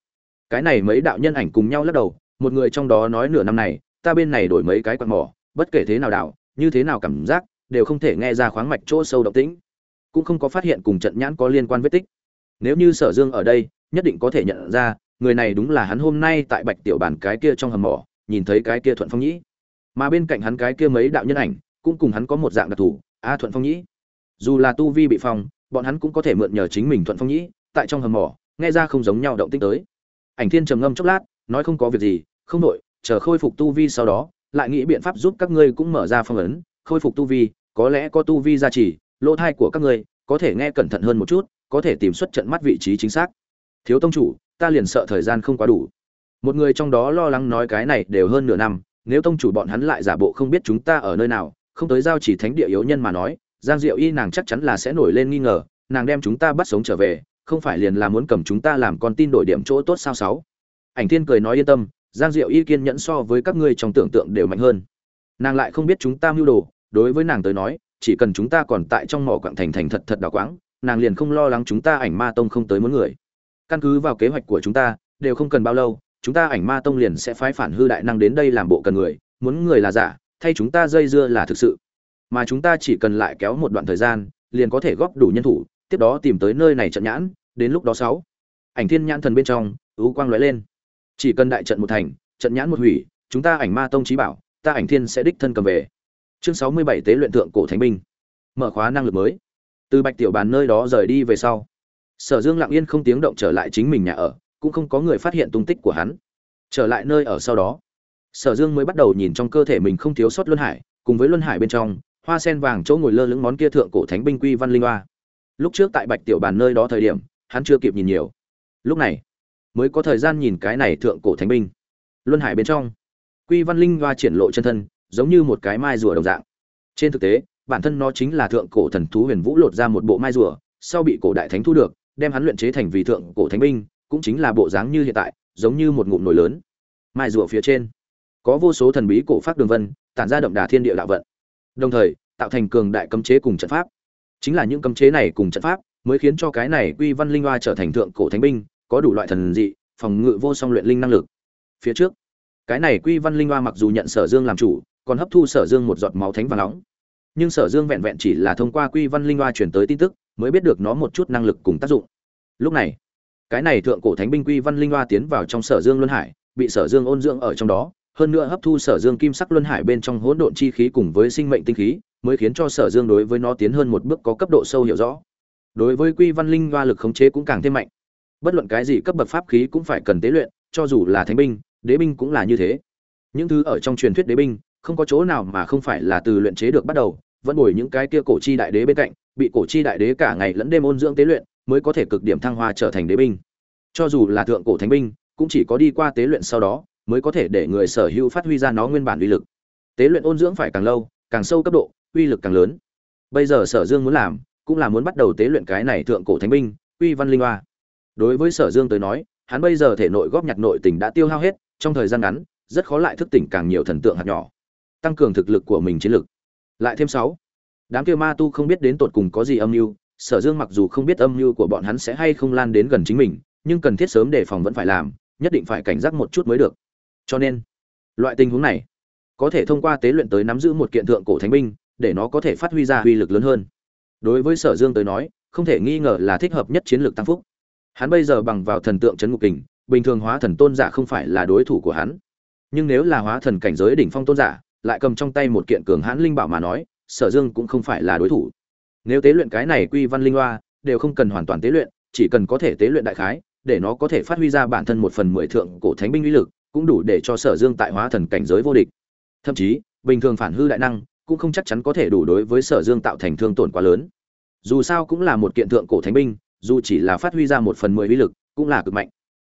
Cái này mấy đạo nhân ảnh cùng nhau lắc đầu, một người trong đó nói nửa năm này, ta bên này đổi mấy cái quạt mỏ, bất kể thế nào đảo, như thế nào cảm giác, đều không thể nghe ra khoáng mạch chỗ sâu động tĩnh. Cũng không có phát hiện cùng trận nhãn có liên quan vết tích. Nếu như sở dương ở đây, nhất định có thể nhận ra, người này đúng là hắn hôm nay tại bạch tiểu bản cái kia trong hầm mỏ, nhìn thấy cái kia thuận phong nhĩ mà bên cạnh hắn cái kia mấy đạo nhân ảnh, cũng cùng hắn có một dạng đặc thù, a thuận phong nhĩ. Dù là tu vi bị phong, bọn hắn cũng có thể mượn nhờ chính mình thuận phong nhĩ, tại trong hầm mỏ, nghe ra không giống nhau động tích tới. Ảnh thiên trầm ngâm chốc lát, nói không có việc gì, không nội chờ khôi phục tu vi sau đó, lại nghĩ biện pháp giúp các ngươi cũng mở ra phong ấn, khôi phục tu vi, có lẽ có tu vi gia trì, lỗ thai của các ngươi có thể nghe cẩn thận hơn một chút, có thể tìm xuất trận mắt vị trí chính xác. Thiếu tông chủ, ta liền sợ thời gian không quá đủ. Một người trong đó lo lắng nói cái này đều hơn nửa năm nếu tông chủ bọn hắn lại giả bộ không biết chúng ta ở nơi nào, không tới giao chỉ thánh địa yếu nhân mà nói, giang diệu y nàng chắc chắn là sẽ nổi lên nghi ngờ, nàng đem chúng ta bắt sống trở về, không phải liền là muốn cầm chúng ta làm con tin đổi điểm chỗ tốt sao sáu? Ảnh thiên cười nói yên tâm, giang diệu y kiên nhẫn so với các ngươi trong tưởng tượng đều mạnh hơn. Nàng lại không biết chúng ta mưu đồ, đối với nàng tới nói, chỉ cần chúng ta còn tại trong mỏ quặng thành thành thật thật đào quáng, nàng liền không lo lắng chúng ta ảnh ma tông không tới muốn người. Căn cứ vào kế hoạch của chúng ta, đều không cần bao lâu chúng ta ảnh ma tông liền sẽ phái phản hư đại năng đến đây làm bộ cần người, muốn người là giả, thay chúng ta dây dưa là thực sự. Mà chúng ta chỉ cần lại kéo một đoạn thời gian, liền có thể góp đủ nhân thủ, tiếp đó tìm tới nơi này trận nhãn, đến lúc đó sáu. Ảnh thiên nhãn thần bên trong ú quang lóe lên. Chỉ cần đại trận một thành, trận nhãn một hủy, chúng ta ảnh ma tông trí bảo, ta ảnh thiên sẽ đích thân cầm về. Chương sáu mươi bảy tế luyện thượng cổ thánh binh. Mở khóa năng lực mới. Từ bạch tiểu bàn nơi đó rời đi về sau, sở dương lặng yên không tiếng động trở lại chính mình nhà ở cũng không có người phát hiện tung tích của hắn. Trở lại nơi ở sau đó, sở dương mới bắt đầu nhìn trong cơ thể mình không thiếu sót luân hải, cùng với luân hải bên trong, hoa sen vàng chỗ ngồi lơ lửng món kia thượng cổ thánh binh quy văn linh hoa. Lúc trước tại bạch tiểu bàn nơi đó thời điểm, hắn chưa kịp nhìn nhiều. Lúc này, mới có thời gian nhìn cái này thượng cổ thánh binh. Luân hải bên trong, quy văn linh hoa triển lộ chân thân, giống như một cái mai rùa đồng dạng. Trên thực tế, bản thân nó chính là thượng cổ thần thú huyền vũ lột ra một bộ mai rùa, sau bị cổ đại thánh thu được, đem hắn luyện chế thành vì thượng cổ thánh binh cũng chính là bộ dáng như hiện tại, giống như một ngụm nồi lớn. Mai rùa phía trên, có vô số thần bí cổ pháp đường vân, tản ra đậm đà thiên địa đạo vận. Đồng thời, tạo thành cường đại cấm chế cùng trận pháp. Chính là những cấm chế này cùng trận pháp, mới khiến cho cái này quy văn linh hoa trở thành thượng cổ thánh binh, có đủ loại thần dị, phòng ngự vô song luyện linh năng lực. Phía trước, cái này quy văn linh hoa mặc dù nhận sở dương làm chủ, còn hấp thu sở dương một giọt máu thánh và nóng. Nhưng sở dương vẹn vẹn chỉ là thông qua quy văn linh hoa truyền tới tin tức, mới biết được nó một chút năng lực cùng tác dụng. Lúc này cái này thượng cổ thánh binh quy văn linh hoa tiến vào trong sở dương luân hải, bị sở dương ôn dưỡng ở trong đó, hơn nữa hấp thu sở dương kim sắc luân hải bên trong hỗn độn chi khí cùng với sinh mệnh tinh khí, mới khiến cho sở dương đối với nó tiến hơn một bước có cấp độ sâu hiểu rõ. Đối với quy văn linh hoa lực khống chế cũng càng thêm mạnh. Bất luận cái gì cấp bậc pháp khí cũng phải cần tế luyện, cho dù là thánh binh, đế binh cũng là như thế. Những thứ ở trong truyền thuyết đế binh, không có chỗ nào mà không phải là từ luyện chế được bắt đầu, vẫn bồi những cái kia cổ chi đại đế bên cạnh, bị cổ chi đại đế cả ngày lẫn đêm ôn dưỡng tế luyện mới có thể cực điểm thăng hoa trở thành đế binh. Cho dù là thượng cổ thánh binh, cũng chỉ có đi qua tế luyện sau đó, mới có thể để người sở hữu phát huy ra nó nguyên bản uy lực. Tế luyện ôn dưỡng phải càng lâu, càng sâu cấp độ, uy lực càng lớn. Bây giờ sở dương muốn làm, cũng là muốn bắt đầu tế luyện cái này thượng cổ thánh binh uy văn linh hoa. Đối với sở dương tới nói, hắn bây giờ thể nội góp nhặt nội tình đã tiêu hao hết, trong thời gian ngắn, rất khó lại thức tỉnh càng nhiều thần tượng hạt nhỏ. Tăng cường thực lực của mình chiến lực. Lại thêm sáu. Đám kia ma tu không biết đến tột cùng có gì âm mưu sở dương mặc dù không biết âm mưu của bọn hắn sẽ hay không lan đến gần chính mình, nhưng cần thiết sớm đề phòng vẫn phải làm, nhất định phải cảnh giác một chút mới được. Cho nên, loại tình huống này có thể thông qua tế luyện tới nắm giữ một kiện thượng cổ thánh binh, để nó có thể phát huy ra uy lực lớn hơn. Đối với sở dương tới nói, không thể nghi ngờ là thích hợp nhất chiến lược tăng phúc. Hắn bây giờ bằng vào thần tượng c ngục kình, bình thường hóa thần tôn giả không phải là đối thủ của hắn. Nhưng nếu là hóa thần cảnh giới đỉnh phong tôn giả, lại cầm trong tay một kiện cường hãn linh bảo mà nói, sở dương cũng không phải là đối thủ nếu tế luyện cái này quy văn linh loa đều không cần hoàn toàn tế luyện, chỉ cần có thể tế luyện đại khái, để nó có thể phát huy ra bản thân một phần mười thượng cổ thánh binh uy lực, cũng đủ để cho sở dương tại hóa thần cảnh giới vô địch. Thậm chí, bình thường phản hư đại năng, cũng không chắc chắn có thể đủ đối với sở dương tạo thành thương tổn quá lớn. Dù sao cũng là một kiện thượng cổ thánh binh, dù chỉ là phát huy ra một phần mười uy lực, cũng là cực mạnh.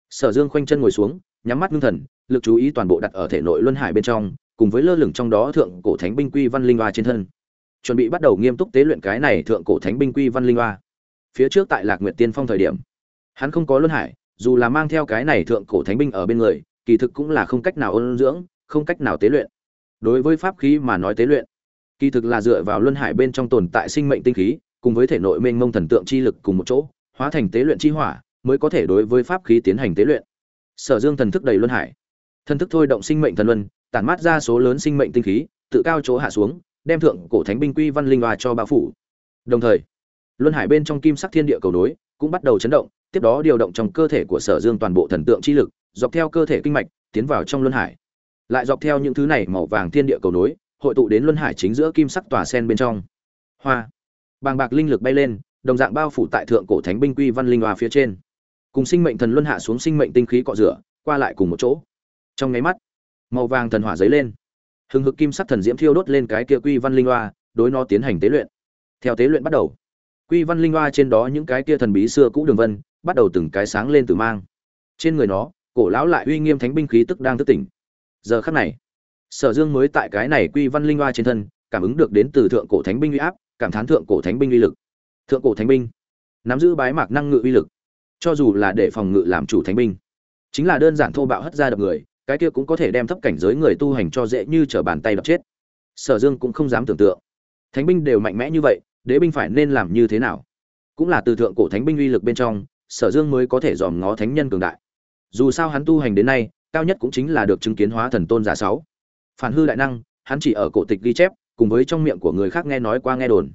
Sở dương khoanh chân ngồi xuống, nhắm mắt ngưng thần, lực chú ý toàn bộ đặt ở thể nội luân hải bên trong, cùng với lơ lửng trong đó thượng cổ thánh binh quy văn linh hoa trên thân chuẩn bị bắt đầu nghiêm túc tế luyện cái này thượng cổ thánh binh quy văn linh hoa. Phía trước tại lạc nguyệt tiên phong thời điểm, hắn không có luân hải, dù là mang theo cái này thượng cổ thánh binh ở bên người, kỳ thực cũng là không cách nào ôn dưỡng, không cách nào tế luyện. Đối với pháp khí mà nói tế luyện, kỳ thực là dựa vào luân hải bên trong tồn tại sinh mệnh tinh khí, cùng với thể nội mênh mông thần tượng chi lực cùng một chỗ, hóa thành tế luyện chi hỏa, mới có thể đối với pháp khí tiến hành tế luyện. Sở dương thần thức đầy luân hải, thần thức thôi động sinh mệnh thần luân, tản mát ra số lớn sinh mệnh tinh khí, tự cao chỗ hạ xuống đem thượng cổ thánh binh quy văn linh hoa cho bao phủ. Đồng thời, luân hải bên trong kim sắc thiên địa cầu nối cũng bắt đầu chấn động, tiếp đó điều động trong cơ thể của sở dương toàn bộ thần tượng chi lực, dọc theo cơ thể kinh mạch, tiến vào trong luân hải. Lại dọc theo những thứ này màu vàng thiên địa cầu nối, hội tụ đến luân hải chính giữa kim sắc tòa sen bên trong. Hoa! Bàng bạc linh lực bay lên, đồng dạng bao phủ tại thượng cổ thánh binh quy văn linh hoa phía trên. Cùng sinh mệnh thần luân hạ xuống sinh mệnh tinh khí cọ rửa, qua lại cùng một chỗ. Trong nháy mắt, màu vàng thần hỏa dấy lên hừng hực kim sắc thần diễm thiêu đốt lên cái kia quy văn linh hoa, đối nó tiến hành tế luyện. Theo tế luyện bắt đầu, quy văn linh hoa trên đó những cái kia thần bí xưa cũ đường vân, bắt đầu từng cái sáng lên từ mang. Trên người nó, cổ lão lại uy nghiêm thánh binh khí tức đang thức tỉnh. Giờ khắc này, sở dương mới tại cái này quy văn linh hoa trên thân, cảm ứng được đến từ thượng cổ thánh binh uy áp, cảm thán thượng cổ thánh binh uy lực. Thượng cổ thánh binh, nắm giữ bái mạc năng ngự uy lực, cho dù là để phòng ngự làm chủ thánh binh, chính là đơn giản thô bạo hất ra đập người cái kia cũng có thể đem thấp cảnh giới người tu hành cho dễ như trở bàn tay đập chết. Sở dương cũng không dám tưởng tượng. Thánh binh đều mạnh mẽ như vậy, đế binh phải nên làm như thế nào? Cũng là từ thượng cổ thánh binh uy lực bên trong, sở dương mới có thể dòm ngó thánh nhân cường đại. Dù sao hắn tu hành đến nay, cao nhất cũng chính là được chứng kiến hóa thần tôn giả sáu. Phản hư đại năng, hắn chỉ ở cổ tịch ghi chép, cùng với trong miệng của người khác nghe nói qua nghe đồn.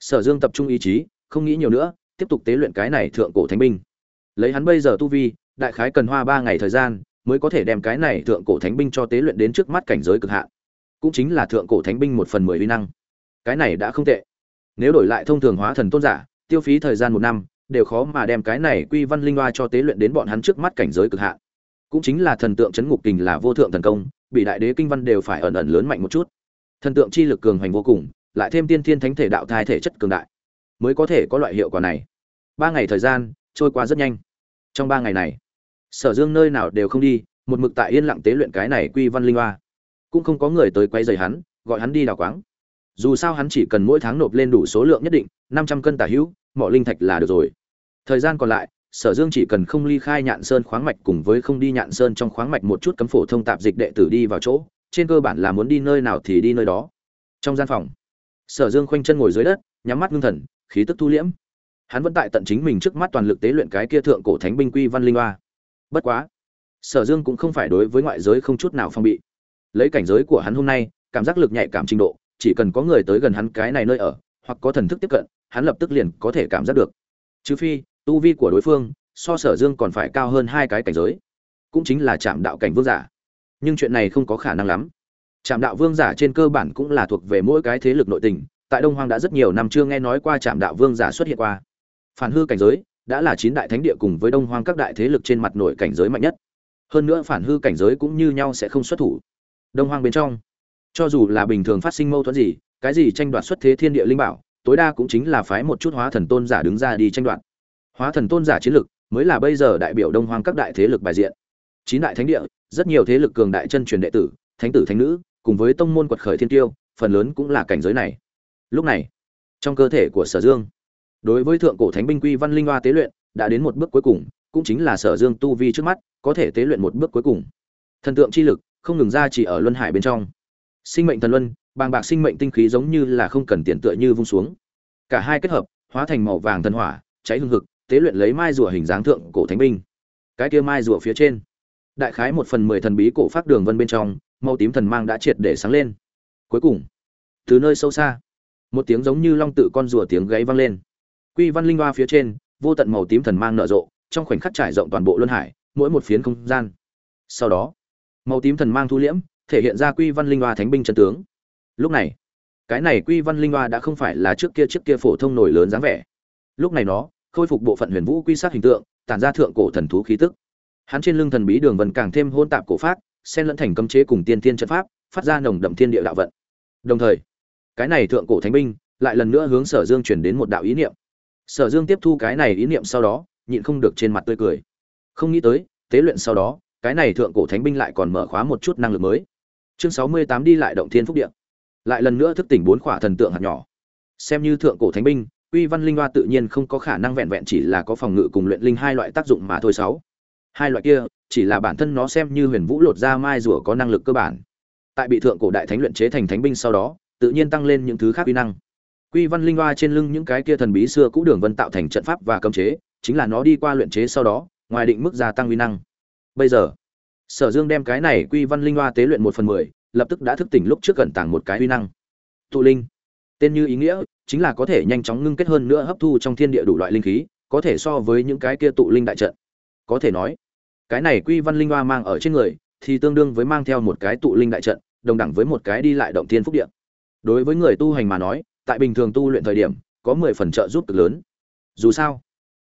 Sở dương tập trung ý chí, không nghĩ nhiều nữa, tiếp tục tế luyện cái này thượng cổ thánh binh. Lấy hắn bây giờ tu vi, đại khái cần hoa ba ngày thời gian mới có thể đem cái này thượng cổ thánh binh cho tế luyện đến trước mắt cảnh giới cực hạn. Cũng chính là thượng cổ thánh binh một phần mười uy năng. Cái này đã không tệ. Nếu đổi lại thông thường hóa thần tôn giả, tiêu phí thời gian một năm, đều khó mà đem cái này quy văn linh hoa cho tế luyện đến bọn hắn trước mắt cảnh giới cực hạn. Cũng chính là thần tượng chấn ngục kình là vô thượng thần công, bị đại đế kinh văn đều phải ẩn ẩn lớn mạnh một chút. Thần tượng chi lực cường hành vô cùng, lại thêm tiên thiên thánh thể đạo thai thể chất cường đại, mới có thể có loại hiệu quả này. Ba ngày thời gian, trôi qua rất nhanh. Trong ba ngày này sở dương nơi nào đều không đi, một mực tại yên lặng tế luyện cái này quy văn linh hoa. Cũng không có người tới quay dày hắn, gọi hắn đi đào quáng. Dù sao hắn chỉ cần mỗi tháng nộp lên đủ số lượng nhất định, năm trăm cân tả hữu, mỏ linh thạch là được rồi. Thời gian còn lại, sở dương chỉ cần không ly khai nhạn sơn khoáng mạch cùng với không đi nhạn sơn trong khoáng mạch một chút cấm phổ thông tạp dịch đệ tử đi vào chỗ, trên cơ bản là muốn đi nơi nào thì đi nơi đó. Trong gian phòng, sở dương khoanh chân ngồi dưới đất, nhắm mắt ngưng thần, khí tức thu liễm. Hắn vẫn tại tận chính mình trước mắt toàn lực tế luyện cái kia thượng cổ thánh binh quy văn linh hoa bất quá, sở dương cũng không phải đối với ngoại giới không chút nào phong bị. Lấy cảnh giới của hắn hôm nay, cảm giác lực nhạy cảm trình độ, chỉ cần có người tới gần hắn cái này nơi ở, hoặc có thần thức tiếp cận, hắn lập tức liền có thể cảm giác được. Trừ phi, tu vi của đối phương so sở dương còn phải cao hơn hai cái cảnh giới. Cũng chính là chạm đạo cảnh vương giả. Nhưng chuyện này không có khả năng lắm. Chạm đạo vương giả trên cơ bản cũng là thuộc về mỗi cái thế lực nội tình, tại đông hoang đã rất nhiều năm chưa nghe nói qua chạm đạo vương giả xuất hiện qua. Phản hư cảnh giới đã là chín đại thánh địa cùng với đông hoang các đại thế lực trên mặt nổi cảnh giới mạnh nhất. Hơn nữa phản hư cảnh giới cũng như nhau sẽ không xuất thủ. Đông hoang bên trong, cho dù là bình thường phát sinh mâu thuẫn gì, cái gì tranh đoạt xuất thế thiên địa linh bảo, tối đa cũng chính là phái một chút hóa thần tôn giả đứng ra đi tranh đoạt. Hóa thần tôn giả chiến lực mới là bây giờ đại biểu đông hoang các đại thế lực bài diện. Chín đại thánh địa, rất nhiều thế lực cường đại chân truyền đệ tử, thánh tử thánh nữ, cùng với tông môn quật khởi thiên tiêu, phần lớn cũng là cảnh giới này. Lúc này, trong cơ thể của sở dương đối với thượng cổ thánh binh quy văn linh hoa tế luyện, đã đến một bước cuối cùng, cũng chính là sở dương tu vi trước mắt, có thể tế luyện một bước cuối cùng. Thần tượng chi lực không ngừng ra chỉ ở luân hải bên trong. Sinh mệnh thần luân, bàng bạc sinh mệnh tinh khí giống như là không cần tiền tựa như vung xuống. Cả hai kết hợp, hóa thành màu vàng thần hỏa, cháy hương hực, tế luyện lấy mai rùa hình dáng thượng cổ thánh binh. Cái kia mai rùa phía trên, đại khái một phần mười thần bí cổ phát đường vân bên trong, màu tím thần mang đã triệt để sáng lên. Cuối cùng, từ nơi sâu xa, một tiếng giống như long tự con rùa tiếng gáy vang lên quy văn linh hoa phía trên, vô tận màu tím thần mang nở rộ, trong khoảnh khắc trải rộng toàn bộ luân hải, mỗi một phiến không gian. Sau đó, màu tím thần mang thu liễm, thể hiện ra quy văn linh hoa thánh binh chân tướng. Lúc này, cái này quy văn linh hoa đã không phải là trước kia trước kia phổ thông nổi lớn dáng vẻ. Lúc này nó, khôi phục bộ phận huyền vũ quy sát hình tượng, tản ra thượng cổ thần thú khí tức. Hắn trên lưng thần bí đường vân càng thêm hôn tạp cổ pháp xen lẫn thành cấm chế cùng tiên tiên trận pháp, phát ra nồng đậm thiên địa đạo vận. Đồng thời, cái này thượng cổ thánh binh lại lần nữa hướng sở dương chuyển đến một đạo ý niệm sở dương tiếp thu cái này ý niệm sau đó, nhịn không được trên mặt tươi cười. Không nghĩ tới, tế luyện sau đó, cái này thượng cổ thánh binh lại còn mở khóa một chút năng lực mới. Chương sáu mươi tám đi lại động thiên phúc điện lại lần nữa thức tỉnh bốn khỏa thần tượng hạt nhỏ. Xem như thượng cổ thánh binh uy văn linh hoa tự nhiên không có khả năng vẹn vẹn chỉ là có phòng ngự cùng luyện linh hai loại tác dụng mà thôi sáu. Hai loại kia, chỉ là bản thân nó xem như huyền vũ lột ra mai rùa có năng lực cơ bản. Tại bị thượng cổ đại thánh luyện chế thành thánh binh sau đó, tự nhiên tăng lên những thứ khác uy năng quy văn linh hoa trên lưng những cái kia thần bí xưa cũ đường vân tạo thành trận pháp và cấm chế, chính là nó đi qua luyện chế sau đó, ngoài định mức gia tăng uy năng. Bây giờ, sở dương đem cái này quy văn linh hoa tế luyện một phần mười, lập tức đã thức tỉnh lúc trước gần tàng một cái uy năng. Tụ linh, tên như ý nghĩa, chính là có thể nhanh chóng ngưng kết hơn nữa hấp thu trong thiên địa đủ loại linh khí, có thể so với những cái kia tụ linh đại trận. Có thể nói, cái này quy văn linh hoa mang ở trên người, thì tương đương với mang theo một cái tụ linh đại trận, đồng đẳng với một cái đi lại động thiên phúc địa. đối với người tu hành mà nói tại bình thường tu luyện thời điểm, có mười phần trợ giúp cực lớn. Dù sao,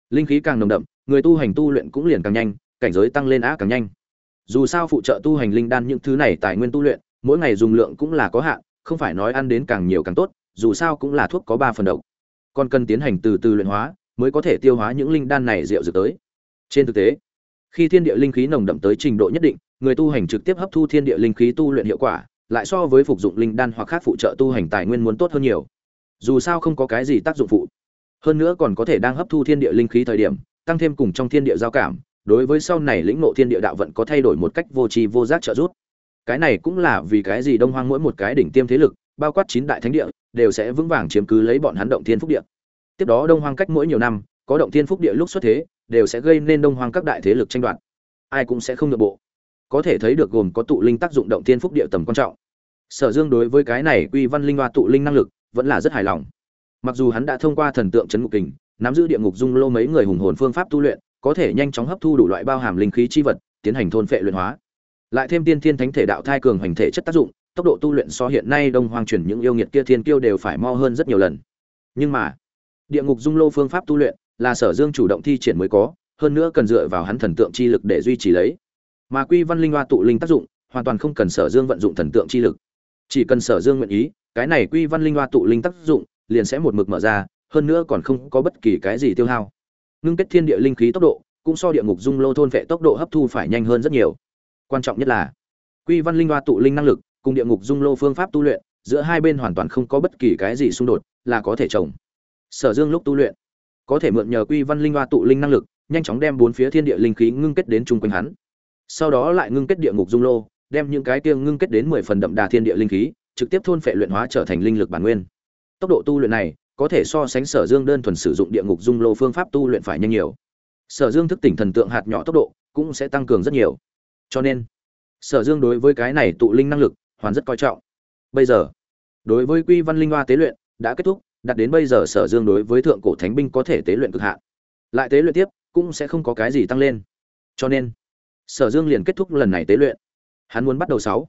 linh khí càng nồng đậm, người tu hành tu luyện cũng liền càng nhanh, cảnh giới tăng lên á càng nhanh. Dù sao phụ trợ tu hành linh đan những thứ này tài nguyên tu luyện, mỗi ngày dùng lượng cũng là có hạn, không phải nói ăn đến càng nhiều càng tốt, dù sao cũng là thuốc có ba phần độc. Còn cần tiến hành từ từ luyện hóa, mới có thể tiêu hóa những linh đan này rượu dược tới. Trên thực tế, khi thiên địa linh khí nồng đậm tới trình độ nhất định, người tu hành trực tiếp hấp thu thiên địa linh khí tu luyện hiệu quả, lại so với phục dụng linh đan hoặc khác phụ trợ tu hành tài nguyên muốn tốt hơn nhiều dù sao không có cái gì tác dụng phụ. Hơn nữa còn có thể đang hấp thu thiên địa linh khí thời điểm, tăng thêm cùng trong thiên địa giao cảm, đối với sau này lĩnh ngộ thiên địa đạo vận có thay đổi một cách vô tri vô giác trợ giúp. Cái này cũng là vì cái gì đông hoang mỗi một cái đỉnh tiêm thế lực, bao quát chín đại thánh địa, đều sẽ vững vàng chiếm cứ lấy bọn hắn động thiên phúc địa. Tiếp đó đông hoang cách mỗi nhiều năm, có động thiên phúc địa lúc xuất thế, đều sẽ gây nên đông hoang các đại thế lực tranh đoạt. Ai cũng sẽ không được bộ. Có thể thấy được gồm có tụ linh tác dụng động thiên phúc địa tầm quan trọng. Sở dương đối với cái này quy văn linh hoa tụ linh năng lực vẫn là rất hài lòng. Mặc dù hắn đã thông qua thần tượng chấn ngục kình, nắm giữ địa ngục dung lô mấy người hùng hồn phương pháp tu luyện, có thể nhanh chóng hấp thu đủ loại bao hàm linh khí chi vật, tiến hành thôn phệ luyện hóa. Lại thêm tiên thiên thánh thể đạo thai cường hành thể chất tác dụng, tốc độ tu luyện so hiện nay đông hoang chuyển những yêu nghiệt kia thiên kiêu đều phải mo hơn rất nhiều lần. Nhưng mà, địa ngục dung lô phương pháp tu luyện là sở dương chủ động thi triển mới có, hơn nữa cần dựa vào hắn thần tượng chi lực để duy trì lấy. Mà quy văn linh hoa tụ linh tác dụng, hoàn toàn không cần sở dương vận dụng thần tượng chi lực. Chỉ cần sở dương nguyện ý cái này quy văn linh hoa tụ linh tác dụng liền sẽ một mực mở ra, hơn nữa còn không có bất kỳ cái gì tiêu hao. Ngưng kết thiên địa linh khí tốc độ cũng so địa ngục dung lô thôn vệ tốc độ hấp thu phải nhanh hơn rất nhiều. Quan trọng nhất là, quy văn linh hoa tụ linh năng lực cùng địa ngục dung lô phương pháp tu luyện giữa hai bên hoàn toàn không có bất kỳ cái gì xung đột là có thể trồng sở dương lúc tu luyện, có thể mượn nhờ quy văn linh hoa tụ linh năng lực, nhanh chóng đem bốn phía thiên địa linh khí ngưng kết đến chung quanh hắn. Sau đó lại ngưng kết địa ngục dung lô, đem những cái kia ngưng kết đến mười phần đậm đà thiên địa linh khí trực tiếp thôn phệ luyện hóa trở thành linh lực bản nguyên. Tốc độ tu luyện này có thể so sánh sở dương đơn thuần sử dụng địa ngục dung lô phương pháp tu luyện phải nhanh nhiều. Sở dương thức tỉnh thần tượng hạt nhỏ tốc độ cũng sẽ tăng cường rất nhiều. Cho nên, sở dương đối với cái này tụ linh năng lực hoàn rất coi trọng. Bây giờ, đối với quy văn linh hoa tế luyện đã kết thúc đạt đến bây giờ sở dương đối với thượng cổ thánh binh có thể tế luyện cực hạn. Lại tế luyện tiếp cũng sẽ không có cái gì tăng lên. Cho nên, sở dương liền kết thúc lần này tế luyện. Hắn muốn bắt đầu sáu.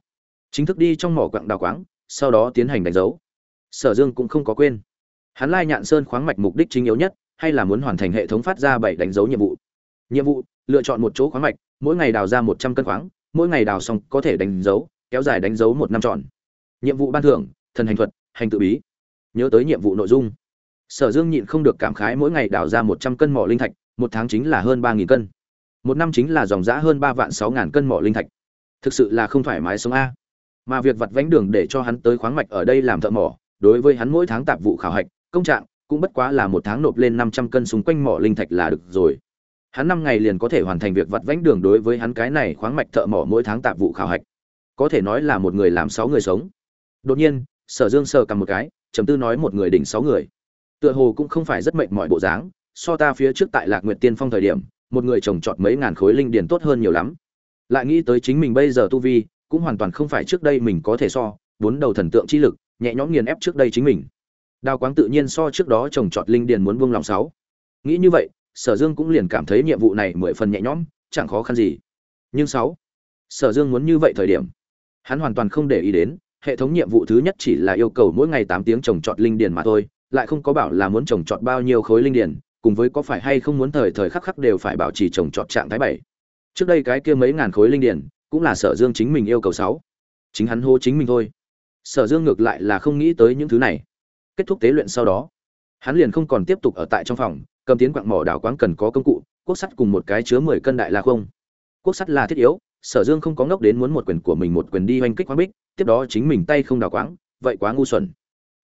Chính thức đi trong mỏ quặng đào quáng sau đó tiến hành đánh dấu. Sở dương cũng không có quên. Hắn lai nhạn sơn khoáng mạch mục đích chính yếu nhất, hay là muốn hoàn thành hệ thống phát ra bảy đánh dấu nhiệm vụ. Nhiệm vụ, lựa chọn một chỗ khoáng mạch, mỗi ngày đào ra một trăm cân khoáng, mỗi ngày đào xong có thể đánh dấu, kéo dài đánh dấu một năm trọn nhiệm vụ ban thưởng, thần hành thuật, hành tự bí. Nhớ tới nhiệm vụ nội dung. Sở dương nhịn không được cảm khái mỗi ngày đào ra một trăm cân mỏ linh thạch, một tháng chính là hơn ba nghìn cân. Một năm chính là dòng giã hơn ba vạn sáu ngàn cân mỏ linh thạch. Thực sự là không thoải mái sống a mà việc vặt vánh đường để cho hắn tới khoáng mạch ở đây làm thợ mỏ, đối với hắn mỗi tháng tạp vụ khảo hạch, công trạng, cũng bất quá là một tháng nộp lên năm trăm cân xung quanh mỏ linh thạch là được rồi. Hắn năm ngày liền có thể hoàn thành việc vặt vánh đường đối với hắn cái này khoáng mạch thợ mỏ mỗi tháng tạp vụ khảo hạch. Có thể nói là một người làm sáu người sống. Đột nhiên, sở dương sờ cầm một cái chấm tư nói một người đỉnh sáu người. Tựa hồ cũng không phải rất mệnh mọi bộ dáng, so ta phía trước tại lạc nguyệt tiên phong thời điểm, một người trồng trọt mấy ngàn khối linh điền tốt hơn nhiều lắm. Lại nghĩ tới chính mình bây giờ tu vi cũng hoàn toàn không phải trước đây mình có thể so, bốn đầu thần tượng chi lực, nhẹ nhõm nghiền ép trước đây chính mình. Đào quáng tự nhiên so trước đó trồng trọt linh điền muốn buông lòng sáu. Nghĩ như vậy, sở dương cũng liền cảm thấy nhiệm vụ này mười phần nhẹ nhõm, chẳng khó khăn gì. Nhưng sáu, sở dương muốn như vậy thời điểm, hắn hoàn toàn không để ý đến, hệ thống nhiệm vụ thứ nhất chỉ là yêu cầu mỗi ngày tám tiếng trồng trọt linh điền mà thôi, lại không có bảo là muốn trồng trọt bao nhiêu khối linh điền, cùng với có phải hay không muốn thời thời khắc khắc đều phải bảo trì trồng trọt trạng thái bảy. Trước đây cái kia mấy ngàn khối linh điền cũng là sở dương chính mình yêu cầu sáu. Chính hắn hô chính mình thôi. Sở dương ngược lại là không nghĩ tới những thứ này. Kết thúc tế luyện sau đó, hắn liền không còn tiếp tục ở tại trong phòng, cầm tiến quặng mỏ đảo quáng cần có công cụ quốc sắt cùng một cái chứa mười cân đại la không. Quốc sắt là thiết yếu, sở dương không có ngốc đến muốn một quyền của mình một quyền đi oanh kích khoáng bích, tiếp đó chính mình tay không đào quáng, vậy quá ngu xuẩn.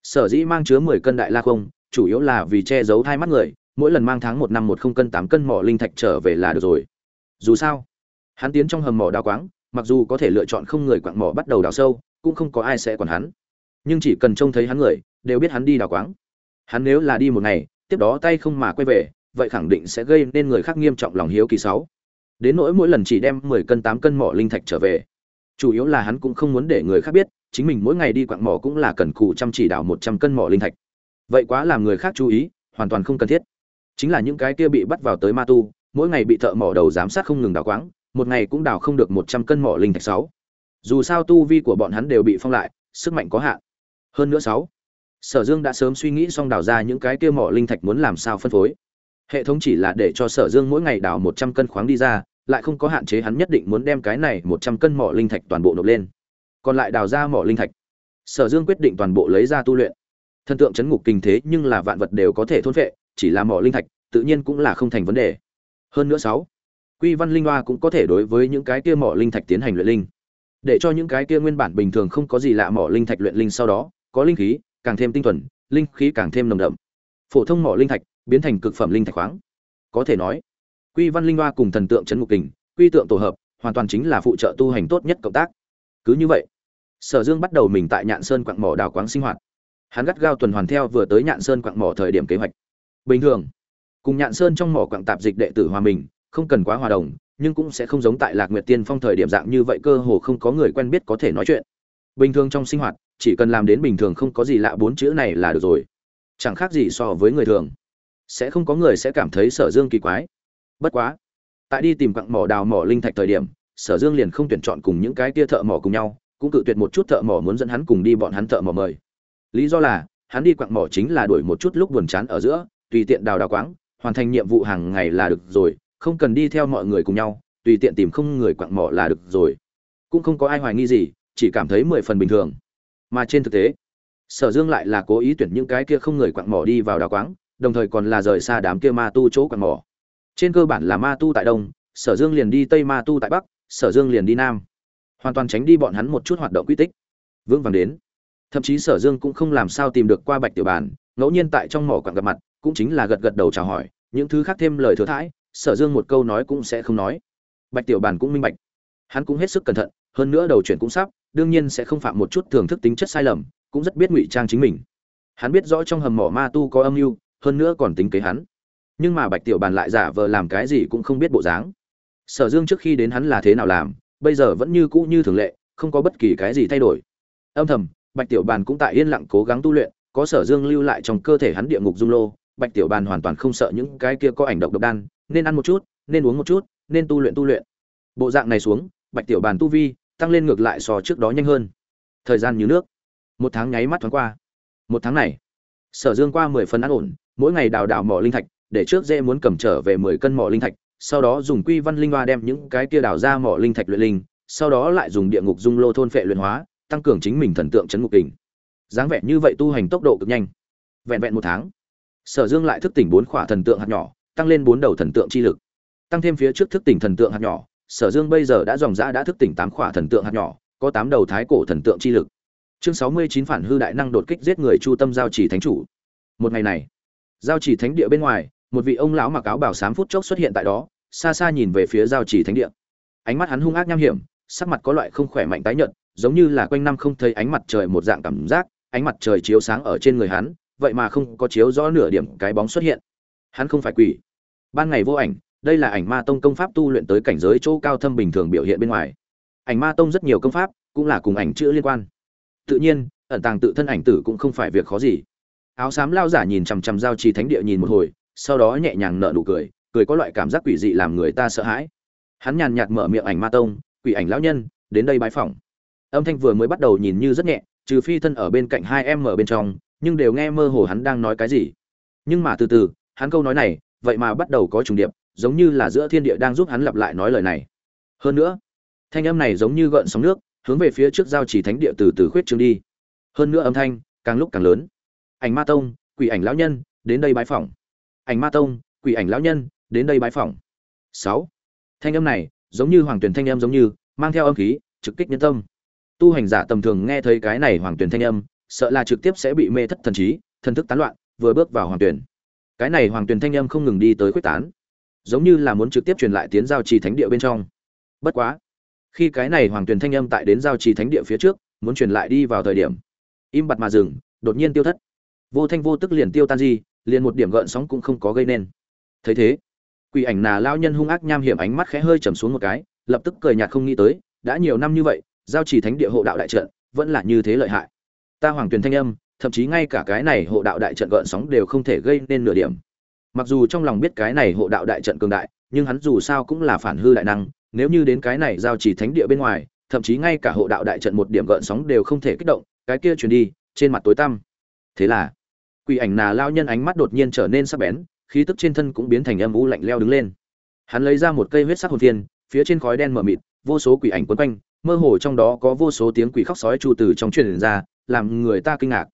Sở dĩ mang chứa mười cân đại la không, chủ yếu là vì che giấu hai mắt người, mỗi lần mang tháng một năm một không cân tám cân mỏ linh thạch trở về là được rồi. Dù sao hắn tiến trong hầm mỏ đào quáng, mặc dù có thể lựa chọn không người quặng mỏ bắt đầu đào sâu, cũng không có ai sẽ còn hắn. Nhưng chỉ cần trông thấy hắn người, đều biết hắn đi đào quáng. Hắn nếu là đi một ngày, tiếp đó tay không mà quay về, vậy khẳng định sẽ gây nên người khác nghiêm trọng lòng hiếu kỳ sáu. Đến nỗi mỗi lần chỉ đem mười cân, tám cân mỏ linh thạch trở về, chủ yếu là hắn cũng không muốn để người khác biết, chính mình mỗi ngày đi quặng mỏ cũng là cần cù chăm chỉ đào một trăm cân mỏ linh thạch. Vậy quá làm người khác chú ý, hoàn toàn không cần thiết. Chính là những cái kia bị bắt vào tới ma tu, mỗi ngày bị thợ mỏ đầu giám sát không ngừng đào quáng một ngày cũng đào không được một trăm cân mỏ linh thạch sáu. Dù sao tu vi của bọn hắn đều bị phong lại, sức mạnh có hạn. Hơn nữa sáu, sở dương đã sớm suy nghĩ xong đào ra những cái kia mỏ linh thạch muốn làm sao phân phối. Hệ thống chỉ là để cho sở dương mỗi ngày đào một trăm cân khoáng đi ra, lại không có hạn chế hắn nhất định muốn đem cái này một trăm cân mỏ linh thạch toàn bộ nộp lên. Còn lại đào ra mỏ linh thạch. Sở dương quyết định toàn bộ lấy ra tu luyện. Thần tượng chấn ngục kinh thế nhưng là vạn vật đều có thể thôn phệ, chỉ là mỏ linh thạch, tự nhiên cũng là không thành vấn đề. Hơn nữa sáu quy văn linh hoa cũng có thể đối với những cái kia mỏ linh thạch tiến hành luyện linh. Để cho những cái kia nguyên bản bình thường không có gì lạ mỏ linh thạch luyện linh sau đó, có linh khí, càng thêm tinh thuần, linh khí càng thêm nồng đậm. Phổ thông mỏ linh thạch biến thành cực phẩm linh thạch khoáng. Có thể nói, quy văn linh hoa cùng thần tượng Trấn ngục kình, quy tượng tổ hợp, hoàn toàn chính là phụ trợ tu hành tốt nhất cộng tác. Cứ như vậy, sở dương bắt đầu mình tại nhạn sơn quặng mỏ đào quáng sinh hoạt. Hắn gắt gao tuần hoàn theo vừa tới nhạn sơn quặng mỏ thời điểm kế hoạch. Bình thường, cùng nhạn sơn trong mỏ quặng tạp dịch đệ tử hòa mình không cần quá hòa đồng, nhưng cũng sẽ không giống tại lạc nguyệt tiên phong thời điểm dạng như vậy cơ hồ không có người quen biết có thể nói chuyện. Bình thường trong sinh hoạt, chỉ cần làm đến bình thường không có gì lạ bốn chữ này là được rồi. Chẳng khác gì so với người thường. Sẽ không có người sẽ cảm thấy sở dương kỳ quái. Bất quá, tại đi tìm quặng mỏ đào mỏ linh thạch thời điểm, sở dương liền không tuyển chọn cùng những cái tia thợ mỏ cùng nhau, cũng cự tuyệt một chút thợ mỏ muốn dẫn hắn cùng đi bọn hắn thợ mỏ mời. Lý do là, hắn đi quặng mỏ chính là đuổi một chút lúc buồn chán ở giữa, tùy tiện đào đào quáng, hoàn thành nhiệm vụ hàng ngày là được rồi không cần đi theo mọi người cùng nhau, tùy tiện tìm không người quặng mỏ là được rồi. Cũng không có ai hoài nghi gì, chỉ cảm thấy mười phần bình thường. Mà trên thực tế, sở dương lại là cố ý tuyển những cái kia không người quặng mỏ đi vào đào quáng, đồng thời còn là rời xa đám kia ma tu chỗ quặng mỏ. Trên cơ bản là ma tu tại đông, sở dương liền đi tây ma tu tại bắc, sở dương liền đi nam. Hoàn toàn tránh đi bọn hắn một chút hoạt động quy tích. Vững vàng đến. Thậm chí sở dương cũng không làm sao tìm được qua bạch tiểu bàn, ngẫu nhiên tại trong mỏ quặng gặp mặt, cũng chính là gật gật đầu chào hỏi, những thứ khác thêm lời thừa thãi sở dương một câu nói cũng sẽ không nói. Bạch tiểu bàn cũng minh bạch. Hắn cũng hết sức cẩn thận, hơn nữa đầu chuyển cũng sắp, đương nhiên sẽ không phạm một chút thưởng thức tính chất sai lầm, cũng rất biết ngụy trang chính mình. Hắn biết rõ trong hầm mỏ ma tu có âm mưu, hơn nữa còn tính kế hắn. Nhưng mà bạch tiểu bàn lại giả vờ làm cái gì cũng không biết bộ dáng. Sở dương trước khi đến hắn là thế nào làm, bây giờ vẫn như cũ như thường lệ, không có bất kỳ cái gì thay đổi. Âm thầm, bạch tiểu bàn cũng tại yên lặng cố gắng tu luyện, có sở dương lưu lại trong cơ thể hắn địa ngục dung lô, bạch tiểu bàn hoàn toàn không sợ những cái kia có ảnh độc độc đan nên ăn một chút, nên uống một chút, nên tu luyện tu luyện. Bộ dạng này xuống, bạch tiểu bàn tu vi tăng lên ngược lại so trước đó nhanh hơn. Thời gian như nước. Một tháng nháy mắt thoáng qua. Một tháng này, sở dương qua mười phần ăn ổn, mỗi ngày đào đào mỏ linh thạch, để trước dễ muốn cầm trở về mười cân mỏ linh thạch, sau đó dùng quy văn linh hoa đem những cái kia đào ra mỏ linh thạch luyện linh, sau đó lại dùng địa ngục dung lô thôn phệ luyện hóa, tăng cường chính mình thần tượng chấn ngục kình. Dáng vẻ như vậy tu hành tốc độ cực nhanh. Vẹn vẹn một tháng, sở dương lại thức tỉnh bốn khỏa thần tượng hạt nhỏ tăng lên bốn đầu thần tượng chi lực. Tăng thêm phía trước thức tỉnh thần tượng hạt nhỏ, sở dương bây giờ đã dòng dã đã thức tỉnh tám khỏa thần tượng hạt nhỏ, có tám đầu thái cổ thần tượng chi lực. Chương sáu mươi chín phản hư đại năng đột kích giết người chu tâm giao chỉ thánh chủ. Một ngày này, giao chỉ thánh địa bên ngoài, một vị ông lão mặc áo bảo sám phút chốc xuất hiện tại đó, xa xa nhìn về phía giao chỉ thánh địa. Ánh mắt hắn hung ác nham hiểm, sắc mặt có loại không khỏe mạnh tái nhợt, giống như là quanh năm không thấy ánh mặt trời một dạng cảm giác, ánh mặt trời chiếu sáng ở trên người hắn, vậy mà không có chiếu rõ nửa điểm cái bóng xuất hiện hắn không phải quỷ. Ban ngày vô ảnh, đây là ảnh ma tông công pháp tu luyện tới cảnh giới chỗ cao thâm bình thường biểu hiện bên ngoài. Ảnh ma tông rất nhiều công pháp cũng là cùng ảnh chữ liên quan. Tự nhiên, ẩn tàng tự thân ảnh tử cũng không phải việc khó gì. Áo xám lao giả nhìn chằm chằm giao trì thánh địa nhìn một hồi, sau đó nhẹ nhàng nở nụ cười cười có loại cảm giác quỷ dị làm người ta sợ hãi. Hắn nhàn nhạt mở miệng ảnh ma tông, quỷ ảnh lão nhân, đến đây bái phỏng. Âm thanh vừa mới bắt đầu nhìn như rất nhẹ, trừ phi thân ở bên cạnh hai em ở bên trong, nhưng đều nghe mơ hồ hắn đang nói cái gì. Nhưng mà từ từ hắn câu nói này, vậy mà bắt đầu có trùng điệp, giống như là giữa thiên địa đang giúp hắn lặp lại nói lời này. Hơn nữa, thanh âm này giống như gợn sóng nước, hướng về phía trước giao chỉ thánh địa từ từ khuyết trương đi. Hơn nữa âm thanh, càng lúc càng lớn. Ảnh ma tông, quỷ ảnh lão nhân, đến đây bái phỏng. Ảnh ma tông, quỷ ảnh lão nhân, đến đây bái phỏng. Sáu. Thanh âm này, giống như hoàng tuyển thanh âm giống như, mang theo âm khí, trực kích nhân tâm. Tu hành giả tầm thường nghe thấy cái này hoàng tuyển thanh âm, sợ là trực tiếp sẽ bị mê thất thần trí, thần thức tán loạn, vừa bước vào hoàng tuyển cái này hoàng tuyền thanh âm không ngừng đi tới quyết tán, giống như là muốn trực tiếp truyền lại tiến giao trì thánh địa bên trong. Bất quá, khi cái này hoàng tuyền thanh âm tại đến giao trì thánh địa phía trước, muốn truyền lại đi vào thời điểm, im bặt mà dừng, đột nhiên tiêu thất. Vô thanh vô tức liền tiêu tan gì liền một điểm gợn sóng cũng không có gây nên. Thấy thế, quỷ ảnh nà lao nhân hung ác nham hiểm ánh mắt khẽ hơi trầm xuống một cái, lập tức cười nhạt không nghĩ tới, đã nhiều năm như vậy, giao trì thánh địa hộ đạo đại trận, vẫn là như thế lợi hại. Ta hoàng tuyền thanh âm thậm chí ngay cả cái này hộ đạo đại trận gợn sóng đều không thể gây nên nửa điểm. Mặc dù trong lòng biết cái này hộ đạo đại trận cường đại nhưng hắn dù sao cũng là phản hư đại năng nếu như đến cái này giao chỉ thánh địa bên ngoài thậm chí ngay cả hộ đạo đại trận một điểm gợn sóng đều không thể kích động cái kia truyền đi trên mặt tối tăm. Thế là quỷ ảnh nà lao nhân ánh mắt đột nhiên trở nên sắc bén khí tức trên thân cũng biến thành âm u lạnh leo đứng lên. Hắn lấy ra một cây huyết sắc hồn thiên, phía trên khói đen mờ mịt vô số quỷ ảnh quấn quanh mơ hồ trong đó có vô số tiếng quỷ khóc sói tru từ trong truyền ra làm người ta kinh ngạc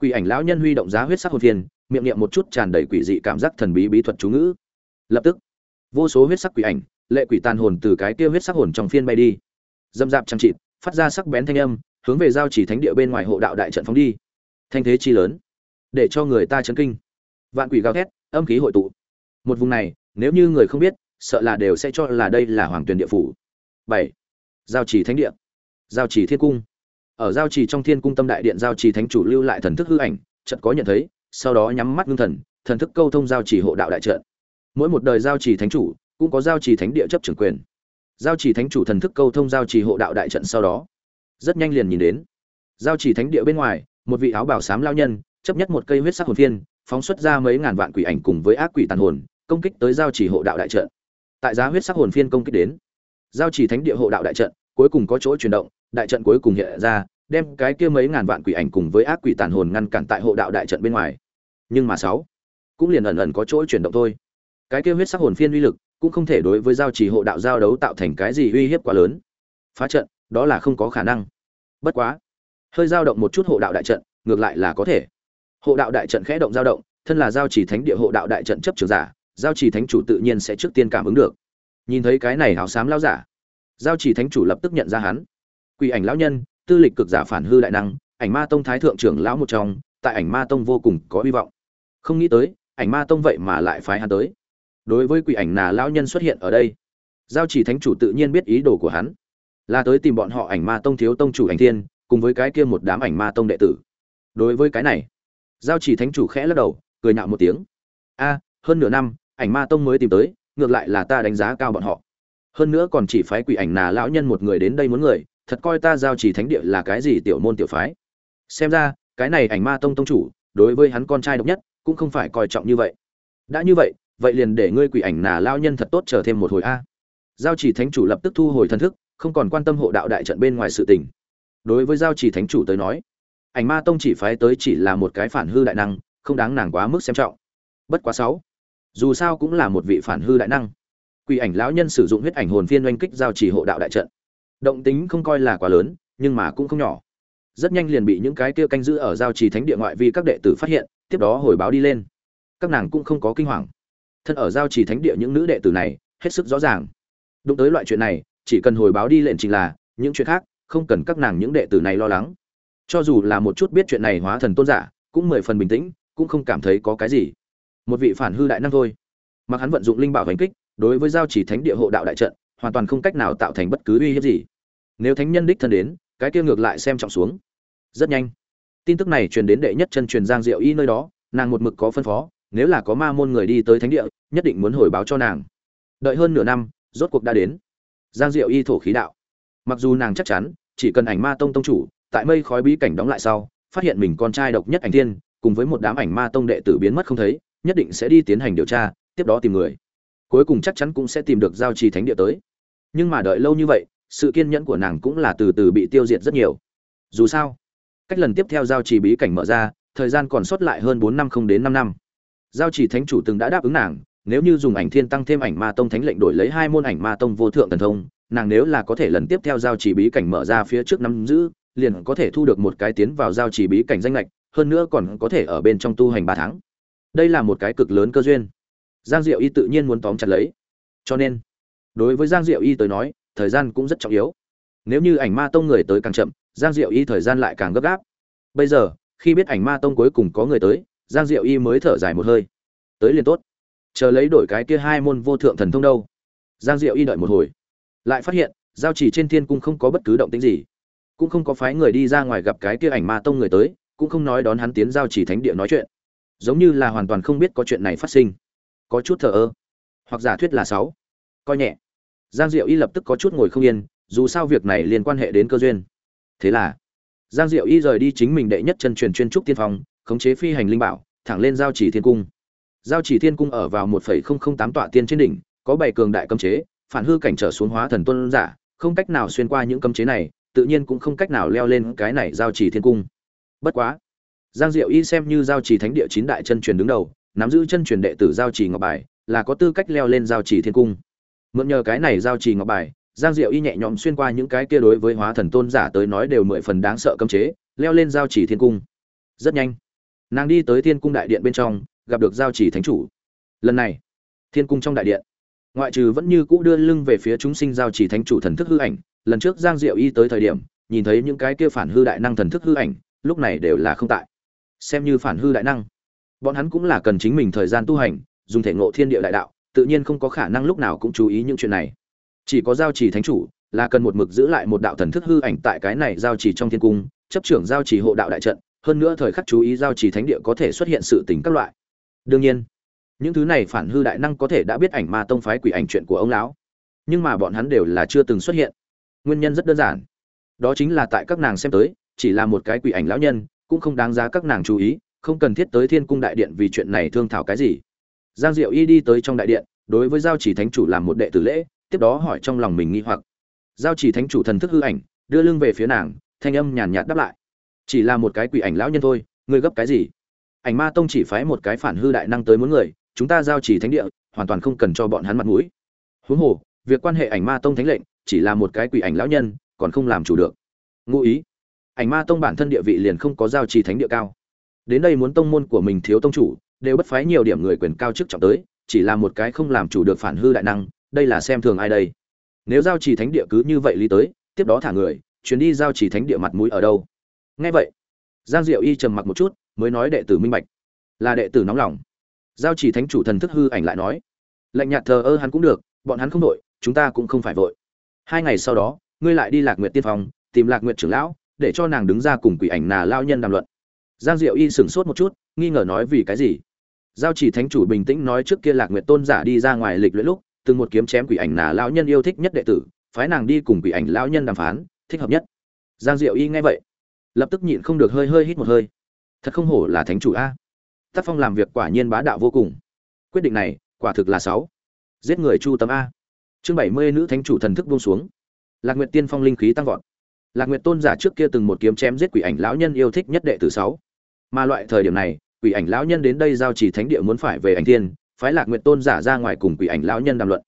quỷ ảnh lão nhân huy động giá huyết sắc hồn phiên miệng niệm một chút tràn đầy quỷ dị cảm giác thần bí bí thuật chú ngữ. Lập tức, vô số huyết sắc quỷ ảnh, lệ quỷ tàn hồn từ cái kia huyết sắc hồn trong phiên bay đi. Dâm dạp trang trịt phát ra sắc bén thanh âm, hướng về giao chỉ thánh địa bên ngoài hộ đạo đại trận phóng đi. Thanh thế chi lớn, để cho người ta chấn kinh. Vạn quỷ gào thét, âm khí hội tụ. Một vùng này, nếu như người không biết, sợ là đều sẽ cho là đây là hoàng tuyền địa phủ. Bảy, giao chỉ thánh địa. Giao chỉ thiên cung ở giao chỉ trong thiên cung tâm đại điện giao chỉ thánh chủ lưu lại thần thức hư ảnh, chợt có nhận thấy, sau đó nhắm mắt ngưng thần thần thức câu thông giao chỉ hộ đạo đại trận. Mỗi một đời giao chỉ thánh chủ cũng có giao chỉ thánh địa chấp trưởng quyền. Giao chỉ thánh chủ thần thức câu thông giao chỉ hộ đạo đại trận sau đó, rất nhanh liền nhìn đến. Giao chỉ thánh địa bên ngoài, một vị áo bảo sám lao nhân, chấp nhất một cây huyết sắc hồn phiên phóng xuất ra mấy ngàn vạn quỷ ảnh cùng với ác quỷ tàn hồn, công kích tới giao chỉ hộ đạo đại trận. Tại giá huyết sắc hồn phiên công kích đến, giao chỉ thánh địa hộ đạo đại trận cuối cùng có chỗ chuyển động đại trận cuối cùng hiện ra, đem cái kia mấy ngàn vạn quỷ ảnh cùng với ác quỷ tàn hồn ngăn cản tại hộ đạo đại trận bên ngoài. Nhưng mà sáu, cũng liền ẩn ẩn có chỗ chuyển động thôi. Cái kia huyết sắc hồn phiên uy lực, cũng không thể đối với giao chỉ hộ đạo giao đấu tạo thành cái gì uy hiếp quá lớn. Phá trận, đó là không có khả năng. Bất quá, hơi dao động một chút hộ đạo đại trận, ngược lại là có thể. Hộ đạo đại trận khẽ động dao động, thân là giao chỉ thánh địa hộ đạo đại trận chấp trường giả, giao chỉ thánh chủ tự nhiên sẽ trước tiên cảm ứng được. Nhìn thấy cái này hào xám lao giả, giao chỉ thánh chủ lập tức nhận ra hắn quỷ ảnh lão nhân, tư lịch cực giả phản hư đại năng, ảnh ma tông thái thượng trưởng lão một trong, tại ảnh ma tông vô cùng có hy vọng. Không nghĩ tới, ảnh ma tông vậy mà lại phái hắn tới. Đối với quỷ ảnh nà lão nhân xuất hiện ở đây, giao chỉ thánh chủ tự nhiên biết ý đồ của hắn. Là tới tìm bọn họ ảnh ma tông thiếu tông chủ ảnh thiên, cùng với cái kia một đám ảnh ma tông đệ tử. Đối với cái này, giao chỉ thánh chủ khẽ lắc đầu, cười nhạo một tiếng. A, hơn nửa năm, ảnh ma tông mới tìm tới, ngược lại là ta đánh giá cao bọn họ. Hơn nữa còn chỉ phái quỷ ảnh nà lão nhân một người đến đây muốn người thật coi ta giao chỉ thánh địa là cái gì tiểu môn tiểu phái? Xem ra, cái này ảnh ma tông tông chủ, đối với hắn con trai độc nhất, cũng không phải coi trọng như vậy. Đã như vậy vậy liền để ngươi quỷ ảnh nà lao nhân thật tốt chờ thêm một hồi a. Giao chỉ thánh chủ lập tức thu hồi thân thức, không còn quan tâm hộ đạo đại trận bên ngoài sự tình. Đối với giao chỉ thánh chủ tới nói, ảnh ma tông chỉ phái tới chỉ là một cái phản hư đại năng, không đáng nàng quá mức xem trọng. Bất quá sáu, dù sao cũng là một vị phản hư đại năng. Quỷ ảnh lão nhân sử dụng huyết ảnh hồn phiên oanh kích giao chỉ hộ đạo đại trận động tính không coi là quá lớn, nhưng mà cũng không nhỏ. Rất nhanh liền bị những cái kia canh giữ ở giao trì thánh địa ngoại vi các đệ tử phát hiện, tiếp đó hồi báo đi lên. Các nàng cũng không có kinh hoàng. Thân ở giao trì thánh địa những nữ đệ tử này, hết sức rõ ràng. Đụng tới loại chuyện này, chỉ cần hồi báo đi lệnh trình là, những chuyện khác, không cần các nàng những đệ tử này lo lắng. Cho dù là một chút biết chuyện này hóa thần tôn giả, cũng mười phần bình tĩnh, cũng không cảm thấy có cái gì. Một vị phản hư đại năng thôi. Mặc hắn vận dụng linh bảo hành kích, đối với giao chỉ thánh địa hộ đạo đại trận hoàn toàn không cách nào tạo thành bất cứ uy hiếp gì. Nếu thánh nhân đích thân đến, cái kia ngược lại xem trọng xuống. Rất nhanh. Tin tức này truyền đến đệ nhất chân truyền giang diệu y nơi đó, nàng một mực có phân phó, nếu là có ma môn người đi tới thánh địa, nhất định muốn hồi báo cho nàng. Đợi hơn nửa năm, rốt cuộc đã đến. Giang diệu y thổ khí đạo. Mặc dù nàng chắc chắn, chỉ cần ảnh ma tông tông chủ, tại mây khói bí cảnh đóng lại sau, phát hiện mình con trai độc nhất ảnh thiên, cùng với một đám ảnh ma tông đệ tử biến mất không thấy, nhất định sẽ đi tiến hành điều tra, tiếp đó tìm người. Cuối cùng chắc chắn cũng sẽ tìm được giao trì thánh địa tới nhưng mà đợi lâu như vậy, sự kiên nhẫn của nàng cũng là từ từ bị tiêu diệt rất nhiều. Dù sao, cách lần tiếp theo giao trì bí cảnh mở ra, thời gian còn sót lại hơn bốn năm không đến năm năm. Giao trì thánh chủ từng đã đáp ứng nàng, nếu như dùng ảnh thiên tăng thêm ảnh ma tông thánh lệnh đổi lấy hai môn ảnh ma tông vô thượng thần thông, nàng nếu là có thể lần tiếp theo giao trì bí cảnh mở ra phía trước năm giữ, liền có thể thu được một cái tiến vào giao trì bí cảnh danh lệch, hơn nữa còn có thể ở bên trong tu hành ba tháng. Đây là một cái cực lớn cơ duyên. Giang diệu y tự nhiên muốn tóm chặt lấy. Cho nên đối với giang diệu y tới nói, thời gian cũng rất trọng yếu. Nếu như ảnh ma tông người tới càng chậm, giang diệu y thời gian lại càng gấp gáp. Bây giờ, khi biết ảnh ma tông cuối cùng có người tới, giang diệu y mới thở dài một hơi. Tới liền tốt. Chờ lấy đổi cái kia hai môn vô thượng thần thông đâu. Giang diệu y đợi một hồi. Lại phát hiện, giao chỉ trên thiên cung không có bất cứ động tĩnh gì. Cũng không có phái người đi ra ngoài gặp cái kia ảnh ma tông người tới, cũng không nói đón hắn tiến giao chỉ thánh địa nói chuyện. Giống như là hoàn toàn không biết có chuyện này phát sinh. Có chút thờ ơ. Hoặc giả thuyết là sáu. Coi nhẹ giang diệu y lập tức có chút ngồi không yên, dù sao việc này liên quan hệ đến cơ duyên. Thế là, giang diệu y rời đi chính mình đệ nhất chân truyền chuyên trúc tiên phong, khống chế phi hành linh bảo, thẳng lên giao chỉ thiên cung. Giao chỉ thiên cung ở vào một phẩy không không tám tọa tiên trên đỉnh, có bảy cường đại cấm chế, phản hư cảnh trở xuống hóa thần tuân giả, không cách nào xuyên qua những cấm chế này, tự nhiên cũng không cách nào leo lên cái này giao chỉ thiên cung. Bất quá, giang diệu y xem như giao chỉ thánh địa chín đại chân truyền đứng đầu, nắm giữ chân truyền đệ tử giao chỉ ngọc bài, là có tư cách leo lên giao chỉ thiên cung mượn nhờ cái này giao trì ngọc bài, giang diệu y nhẹ nhõm xuyên qua những cái kia đối với hóa thần tôn giả tới nói đều mười phần đáng sợ cấm chế, leo lên giao trì thiên cung. Rất nhanh, nàng đi tới thiên cung đại điện bên trong, gặp được giao trì thánh chủ. Lần này, thiên cung trong đại điện, ngoại trừ vẫn như cũ đưa lưng về phía chúng sinh giao trì thánh chủ thần thức hư ảnh, lần trước giang diệu y tới thời điểm, nhìn thấy những cái kia phản hư đại năng thần thức hư ảnh, lúc này đều là không tại. Xem như phản hư đại năng, bọn hắn cũng là cần chính mình thời gian tu hành, dùng thể ngộ thiên địa đại đạo tự nhiên không có khả năng lúc nào cũng chú ý những chuyện này. Chỉ có giao trì thánh chủ, là cần một mực giữ lại một đạo thần thức hư ảnh tại cái này giao trì trong thiên cung, chấp trưởng giao trì hộ đạo đại trận, hơn nữa thời khắc chú ý giao trì thánh địa có thể xuất hiện sự tình các loại. Đương nhiên, những thứ này phản hư đại năng có thể đã biết ảnh ma tông phái quỷ ảnh chuyện của ông lão. Nhưng mà bọn hắn đều là chưa từng xuất hiện. Nguyên nhân rất đơn giản. Đó chính là tại các nàng xem tới, chỉ là một cái quỷ ảnh lão nhân, cũng không đáng giá các nàng chú ý, không cần thiết tới thiên cung đại điện vì chuyện này thương thảo cái gì giang diệu y đi tới trong đại điện, đối với giao chỉ thánh chủ làm một đệ tử lễ, tiếp đó hỏi trong lòng mình nghi hoặc. Giao chỉ thánh chủ thần thức hư ảnh, đưa lưng về phía nàng, thanh âm nhàn nhạt đáp lại. Chỉ là một cái quỷ ảnh lão nhân thôi, ngươi gấp cái gì? Ảnh ma tông chỉ phái một cái phản hư đại năng tới muốn người, chúng ta giao chỉ thánh địa, hoàn toàn không cần cho bọn hắn mặt mũi. Huống hồ, việc quan hệ ảnh ma tông thánh lệnh, chỉ là một cái quỷ ảnh lão nhân, còn không làm chủ được. Ngụ ý. Ảnh ma tông bản thân địa vị liền không có giao Chỉ thánh địa cao. Đến đây muốn tông môn của mình thiếu tông chủ đều bất phái nhiều điểm người quyền cao chức trọng tới, chỉ là một cái không làm chủ được phản hư đại năng, đây là xem thường ai đây? Nếu giao trì thánh địa cứ như vậy lý tới, tiếp đó thả người, chuyến đi giao trì thánh địa mặt mũi ở đâu? Nghe vậy, giang diệu y trầm mặc một chút, mới nói đệ tử minh bạch. Là đệ tử nóng lòng. Giao trì thánh chủ thần thức hư ảnh lại nói lệnh nhạt thờ ơ hắn cũng được, bọn hắn không đội, chúng ta cũng không phải vội. Hai ngày sau đó, ngươi lại đi lạc nguyện tiên phong, tìm lạc nguyện trưởng lão, để cho nàng đứng ra cùng quỷ ảnh nà lao nhân đàm luận. Giang diệu y sửng sốt một chút, nghi ngờ nói vì cái gì? Giao chỉ thánh chủ bình tĩnh nói trước kia lạc nguyệt tôn giả đi ra ngoài lịch luyện lúc, từng một kiếm chém quỷ ảnh nà lão nhân yêu thích nhất đệ tử, phái nàng đi cùng quỷ ảnh lão nhân đàm phán, thích hợp nhất. Giang diệu y nghe vậy, lập tức nhịn không được hơi hơi hít một hơi. Thật không hổ là thánh chủ a. Tác phong làm việc quả nhiên bá đạo vô cùng. Quyết định này, quả thực là sáu. Giết người chu tâm a. Chương bảy mươi nữ thánh chủ thần thức buông xuống. Lạc nguyệt tiên phong linh khí tăng vọt. Lạc nguyệt tôn giả trước kia từng một kiếm chém giết quỷ ảnh lão nhân yêu thích nhất đệ tử sáu. Mà loại thời điểm này quỷ ảnh lão nhân đến đây giao chỉ thánh địa muốn phải về ảnh thiên, phái lạc nguyện tôn giả ra ngoài cùng quỷ ảnh lão nhân đàm luận.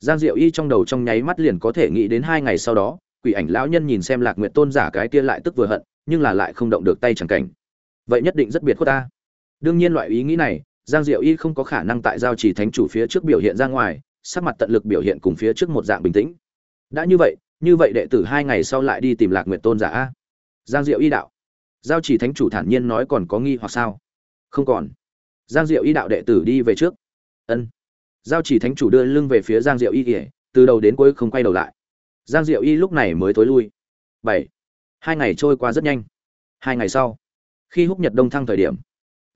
Giang diệu y trong đầu trong nháy mắt liền có thể nghĩ đến hai ngày sau đó quỷ ảnh lão nhân nhìn xem lạc nguyện tôn giả cái kia lại tức vừa hận nhưng là lại không động được tay chẳng cảnh. Vậy nhất định rất biệt khuất ta. Đương nhiên loại ý nghĩ này giang diệu y không có khả năng tại giao chỉ thánh chủ phía trước biểu hiện ra ngoài sắc mặt tận lực biểu hiện cùng phía trước một dạng bình tĩnh. Đã như vậy như vậy đệ tử hai ngày sau lại đi tìm lạc nguyện tôn giả a? Giang diệu y đạo. Giao chỉ thánh chủ thản nhiên nói còn có nghi hoặc sao? Không còn. Giang diệu y đạo đệ tử đi về trước. Ân. Giao chỉ thánh chủ đưa lưng về phía giang diệu y kể từ đầu đến cuối không quay đầu lại. Giang diệu y lúc này mới tối lui. Bảy. Hai ngày trôi qua rất nhanh. Hai ngày sau, khi húc nhật đông thăng thời điểm,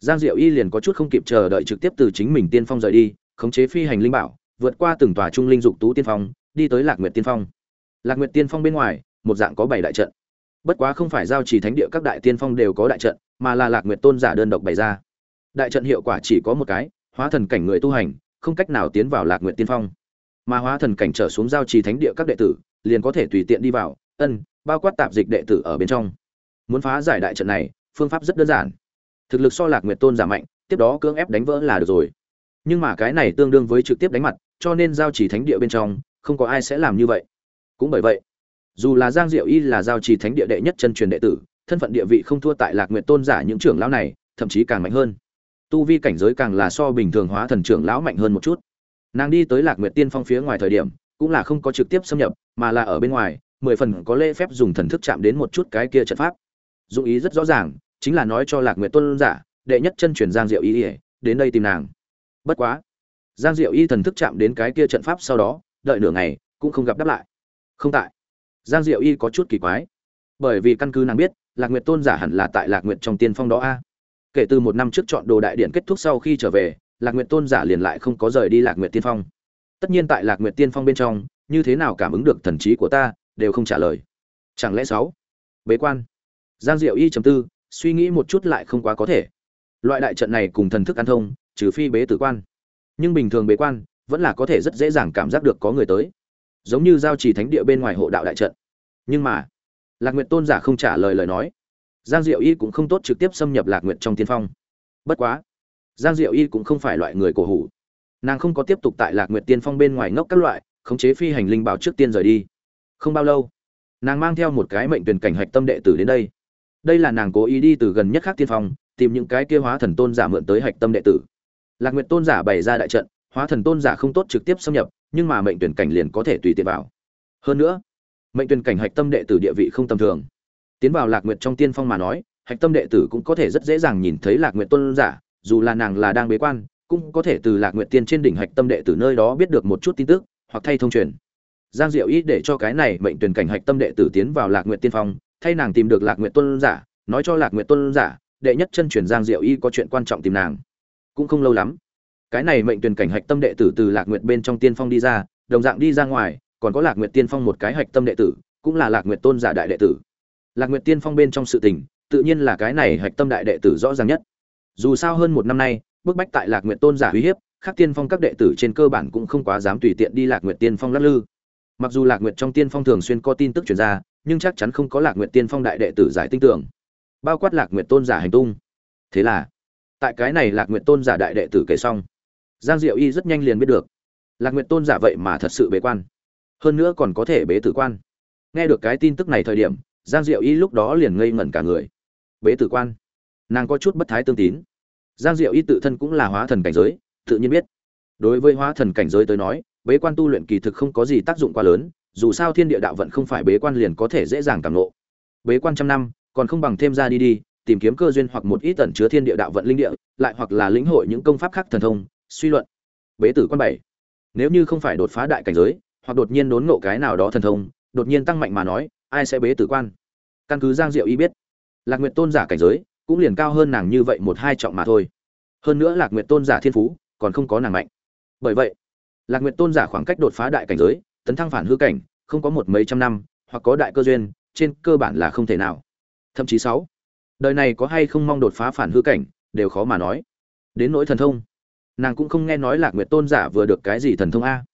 giang diệu y liền có chút không kịp chờ đợi trực tiếp từ chính mình tiên phong rời đi, khống chế phi hành linh bảo, vượt qua từng tòa trung linh dục tú tiên phong, đi tới lạc nguyệt tiên phong. Lạc nguyệt tiên phong bên ngoài, một dạng có bảy đại trận. Bất quá không phải giao trì thánh địa các đại tiên phong đều có đại trận, mà là lạc nguyệt tôn giả đơn độc bày ra đại trận hiệu quả chỉ có một cái, hóa thần cảnh người tu hành, không cách nào tiến vào lạc nguyện tiên phong. Mà hóa thần cảnh trở xuống giao trì thánh địa các đệ tử, liền có thể tùy tiện đi vào, ân, bao quát tạp dịch đệ tử ở bên trong. Muốn phá giải đại trận này, phương pháp rất đơn giản. Thực lực so lạc nguyệt tôn giả mạnh, tiếp đó cưỡng ép đánh vỡ là được rồi. Nhưng mà cái này tương đương với trực tiếp đánh mặt, cho nên giao trì thánh địa bên trong, không có ai sẽ làm như vậy. Cũng bởi vậy, dù là giang diệu y là giao trì thánh địa đệ nhất chân truyền đệ tử, thân phận địa vị không thua tại lạc nguyện tôn giả những trưởng lão này, thậm chí càng mạnh hơn tu vi cảnh giới càng là so bình thường hóa thần trưởng lão mạnh hơn một chút. Nàng đi tới lạc nguyệt tiên phong phía ngoài thời điểm, cũng là không có trực tiếp xâm nhập, mà là ở bên ngoài, mười phần có lễ phép dùng thần thức chạm đến một chút cái kia trận pháp. Dụng ý rất rõ ràng, chính là nói cho lạc nguyệt tôn giả, đệ nhất chân truyền giang diệu y, đến đây tìm nàng. Bất quá, giang diệu y thần thức chạm đến cái kia trận pháp sau đó, đợi nửa ngày, cũng không gặp đáp lại. Không tại. Giang diệu y có chút kỳ quái. Bởi vì căn cứ nàng biết, lạc nguyệt tôn giả hẳn là tại lạc nguyệt trong tiên phong đó a kể từ một năm trước chọn đồ đại điện kết thúc sau khi trở về, lạc nguyện tôn giả liền lại không có rời đi lạc nguyện tiên phong. Tất nhiên tại lạc nguyện tiên phong bên trong, như thế nào cảm ứng được thần trí của ta, đều không trả lời. Chẳng lẽ sáu? Bế quan. Giang diệu y chấm tư, suy nghĩ một chút lại không quá có thể. Loại đại trận này cùng thần thức an thông, trừ phi bế tử quan. Nhưng bình thường bế quan, vẫn là có thể rất dễ dàng cảm giác được có người tới. Giống như giao trì thánh địa bên ngoài hộ đạo đại trận. Nhưng mà, lạc nguyện tôn giả không trả lời lời nói giang diệu y cũng không tốt trực tiếp xâm nhập lạc nguyệt trong tiên phong. Bất quá, giang diệu y cũng không phải loại người cổ hủ. Nàng không có tiếp tục tại lạc nguyệt tiên phong bên ngoài ngốc các loại, khống chế phi hành linh bảo trước tiên rời đi. Không bao lâu, nàng mang theo một cái mệnh tuyển cảnh hạch tâm đệ tử đến đây. Đây là nàng cố ý đi từ gần nhất khác tiên phong, tìm những cái kia hóa thần tôn giả mượn tới hạch tâm đệ tử. Lạc nguyệt tôn giả bày ra đại trận, hóa thần tôn giả không tốt trực tiếp xâm nhập, nhưng mà mệnh tuyển cảnh liền có thể tùy tiện vào. Hơn nữa, mệnh tuyển cảnh hạch tâm đệ tử địa vị không tầm thường tiến vào lạc nguyệt trong tiên phong mà nói, hạch tâm đệ tử cũng có thể rất dễ dàng nhìn thấy lạc nguyệt tôn giả, dù là nàng là đang bế quan, cũng có thể từ lạc nguyệt tiên trên đỉnh hạch tâm đệ tử nơi đó biết được một chút tin tức, hoặc thay thông truyền. Giang diệu ý để cho cái này mệnh tuyển cảnh hạch tâm đệ tử tiến vào lạc nguyệt tiên phong, thay nàng tìm được lạc nguyệt tôn giả, nói cho lạc nguyệt tôn giả, đệ nhất chân truyền giang diệu y có chuyện quan trọng tìm nàng. Cũng không lâu lắm, cái này mệnh tuyển cảnh hạch tâm đệ tử từ lạc nguyệt bên trong tiên phong đi ra, đồng dạng đi ra ngoài, còn có lạc nguyệt tiên phong một cái hạch tâm đệ tử, cũng là lạc nguyệt tôn giả đại đệ tử lạc nguyệt tiên phong bên trong sự tình, tự nhiên là cái này hạch tâm đại đệ tử rõ ràng nhất. Dù sao hơn một năm nay, bức bách tại lạc nguyệt tôn giả uy hiếp, khác tiên phong các đệ tử trên cơ bản cũng không quá dám tùy tiện đi lạc nguyệt tiên phong lắc lư. Mặc dù lạc nguyệt trong tiên phong thường xuyên có tin tức truyền ra, nhưng chắc chắn không có lạc nguyệt tiên phong đại đệ tử giải tinh tưởng. Bao quát lạc nguyệt tôn giả hành tung. Thế là, tại cái này lạc nguyệt tôn giả đại đệ tử kể xong, giang diệu y rất nhanh liền biết được, lạc nguyệt tôn giả vậy mà thật sự bế quan. Hơn nữa còn có thể bế tử quan. Nghe được cái tin tức này thời điểm giang diệu y lúc đó liền ngây ngẩn cả người. Bế tử quan. Nàng có chút bất thái tương tín. Giang diệu y tự thân cũng là hóa thần cảnh giới, tự nhiên biết. Đối với hóa thần cảnh giới tới nói, bế quan tu luyện kỳ thực không có gì tác dụng quá lớn, dù sao thiên địa đạo vận không phải bế quan liền có thể dễ dàng cảm nộ bế quan trăm năm, còn không bằng thêm ra đi đi, tìm kiếm cơ duyên hoặc một ít tẩn chứa thiên địa đạo vận linh địa, lại hoặc là lĩnh hội những công pháp khác thần thông, suy luận. Bế tử quan bảy. Nếu như không phải đột phá đại cảnh giới, hoặc đột nhiên đốn ngộ cái nào đó thần thông, đột nhiên tăng mạnh mà nói ai sẽ bế tử quan? Căn cứ giang diệu y biết, lạc nguyệt tôn giả cảnh giới cũng liền cao hơn nàng như vậy một hai trọng mà thôi. Hơn nữa lạc nguyệt tôn giả thiên phú còn không có nàng mạnh. Bởi vậy, lạc nguyệt tôn giả khoảng cách đột phá đại cảnh giới, tấn thăng phản hư cảnh, không có một mấy trăm năm, hoặc có đại cơ duyên, trên cơ bản là không thể nào. Thậm chí sáu, đời này có hay không mong đột phá phản hư cảnh, đều khó mà nói. Đến nỗi thần thông, nàng cũng không nghe nói lạc nguyệt tôn giả vừa được cái gì thần thông a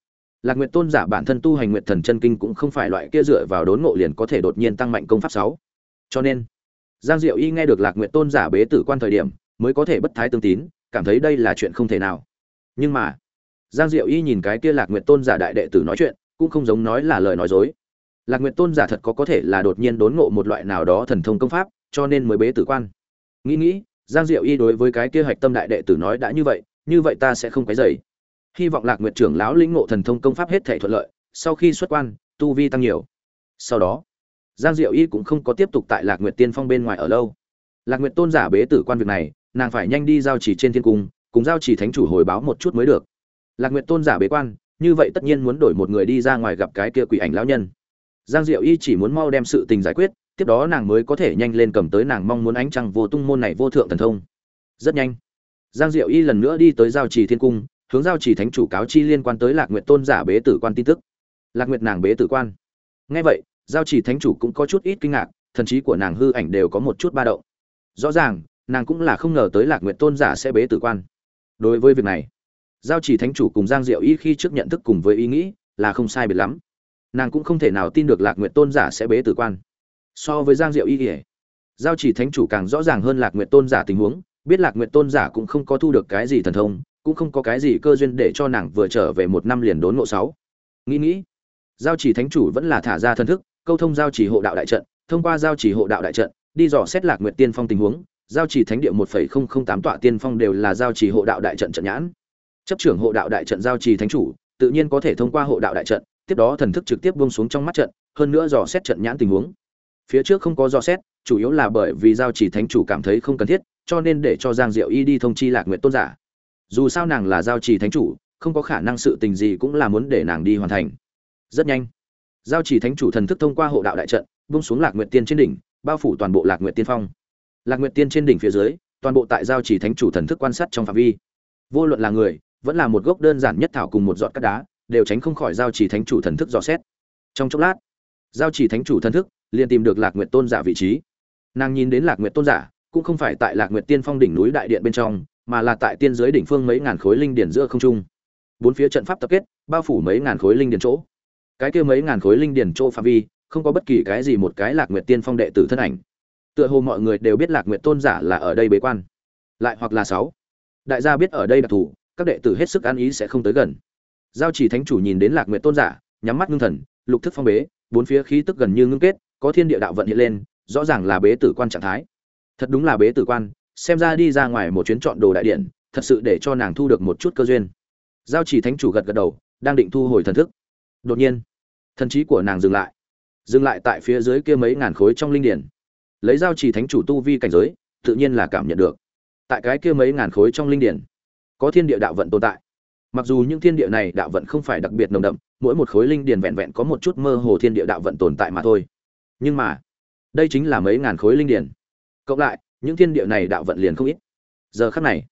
lạc nguyệt tôn giả bản thân tu hành nguyệt thần chân kinh cũng không phải loại kia dựa vào đốn ngộ liền có thể đột nhiên tăng mạnh công pháp sáu. Cho nên, giang diệu y nghe được lạc nguyệt tôn giả bế tử quan thời điểm, mới có thể bất thái tương tín, cảm thấy đây là chuyện không thể nào. Nhưng mà, giang diệu y nhìn cái kia lạc nguyệt tôn giả đại đệ tử nói chuyện, cũng không giống nói là lời nói dối. Lạc nguyệt tôn giả thật có có thể là đột nhiên đốn ngộ một loại nào đó thần thông công pháp, cho nên mới bế tử quan. Nghĩ nghĩ, giang diệu y đối với cái kia hạch tâm đại đệ tử nói đã như vậy như vậy ta sẽ không cái dày hy vọng lạc nguyệt trưởng lão lĩnh ngộ thần thông công pháp hết thể thuận lợi, sau khi xuất quan, tu vi tăng nhiều. Sau đó, giang diệu y cũng không có tiếp tục tại lạc nguyệt tiên phong bên ngoài ở lâu. Lạc nguyệt tôn giả bế tử quan việc này, nàng phải nhanh đi giao chỉ trên thiên cung, cùng giao chỉ thánh chủ hồi báo một chút mới được. Lạc nguyệt tôn giả bế quan, như vậy tất nhiên muốn đổi một người đi ra ngoài gặp cái kia quỷ ảnh lão nhân. Giang diệu y chỉ muốn mau đem sự tình giải quyết, tiếp đó nàng mới có thể nhanh lên cầm tới nàng mong muốn ánh trăng vô tung môn này vô thượng thần thông. Rất nhanh, giang diệu y lần nữa đi tới giao trì thiên cung hướng giao chỉ thánh chủ cáo chi liên quan tới lạc nguyệt tôn giả bế tử quan tin tức. Lạc nguyệt nàng bế tử quan. Ngay vậy, giao chỉ thánh chủ cũng có chút ít kinh ngạc, thần trí của nàng hư ảnh đều có một chút ba động. Rõ ràng, nàng cũng là không ngờ tới lạc nguyệt tôn giả sẽ bế tử quan. Đối với việc này, giao chỉ thánh chủ cùng giang diệu y khi trước nhận thức cùng với ý nghĩ là không sai biệt lắm. Nàng cũng không thể nào tin được lạc nguyệt tôn giả sẽ bế tử quan. So với giang diệu y ỉa giao chỉ thánh chủ càng rõ ràng hơn lạc nguyệt tôn giả tình huống, biết lạc nguyệt tôn giả cũng không có thu được cái gì thần thông cũng không có cái gì cơ duyên để cho nàng vừa trở về một năm liền đốn ngộ sáu. Nghĩ nghĩ, giao chỉ thánh chủ vẫn là thả ra thân thức, câu thông giao chỉ hộ đạo đại trận, thông qua giao chỉ hộ đạo đại trận, đi dò xét lạc nguyệt tiên phong tình huống, giao chỉ thánh địa một phẩy không không tám tọa tiên phong đều là giao chỉ hộ đạo đại trận trận nhãn. Chấp trưởng hộ đạo đại trận giao chỉ thánh chủ, tự nhiên có thể thông qua hộ đạo đại trận, tiếp đó thần thức trực tiếp buông xuống trong mắt trận, hơn nữa dò xét trận nhãn tình huống. Phía trước không có dò xét, chủ yếu là bởi vì giao chỉ thánh chủ cảm thấy không cần thiết, cho nên để cho giang diệu y đi thông chi lạc nguyện tôn giả dù sao nàng là giao chỉ thánh chủ, không có khả năng sự tình gì cũng là muốn để nàng đi hoàn thành. Rất nhanh, giao chỉ thánh chủ thần thức thông qua hộ đạo đại trận bung xuống lạc nguyện tiên trên đỉnh, bao phủ toàn bộ lạc nguyện tiên phong. Lạc nguyện tiên trên đỉnh phía dưới, toàn bộ tại giao chỉ thánh chủ thần thức quan sát trong phạm vi. Vô luận là người, vẫn là một gốc đơn giản nhất thảo cùng một giọt cát đá, đều tránh không khỏi giao chỉ thánh chủ thần thức dò xét. Trong chốc lát, giao chỉ thánh chủ thần thức liền tìm được lạc nguyệt tôn giả vị trí. Nàng nhìn đến lạc nguyệt tôn giả, cũng không phải tại lạc nguyệt tiên phong đỉnh núi đại điện bên trong mà là tại tiên giới đỉnh phương mấy ngàn khối linh điển giữa không trung. Bốn phía trận pháp tập kết, bao phủ mấy ngàn khối linh điển chỗ. Cái kia mấy ngàn khối linh điển chỗ phạm vi, không có bất kỳ cái gì một cái lạc nguyệt tiên phong đệ tử thân ảnh. Tựa hồ mọi người đều biết lạc nguyệt tôn giả là ở đây bế quan. Lại hoặc là sáu. Đại gia biết ở đây đặc thù, các đệ tử hết sức ăn ý sẽ không tới gần. Giao chỉ thánh chủ nhìn đến lạc nguyện tôn giả, nhắm mắt ngưng thần, lục thức phong bế, bốn phía khí tức gần như ngưng kết, có thiên địa đạo vận hiện lên, rõ ràng là bế tử quan trạng thái. Thật đúng là bế tử quan xem ra đi ra ngoài một chuyến chọn đồ đại điện, thật sự để cho nàng thu được một chút cơ duyên. Giao chỉ thánh chủ gật gật đầu, đang định thu hồi thần thức. Đột nhiên, thần trí của nàng dừng lại. Dừng lại tại phía dưới kia mấy ngàn khối trong linh điển. Lấy giao chỉ thánh chủ tu vi cảnh giới, tự nhiên là cảm nhận được. Tại cái kia mấy ngàn khối trong linh điển, có thiên địa đạo vận tồn tại. Mặc dù những thiên địa này đạo vận không phải đặc biệt nồng đậm, mỗi một khối linh điển vẹn vẹn có một chút mơ hồ thiên địa đạo vận tồn tại mà thôi. Nhưng mà, đây chính là mấy ngàn khối linh điển. Cộng lại những thiên địa này đạo vận liền không ít. Giờ khắc này,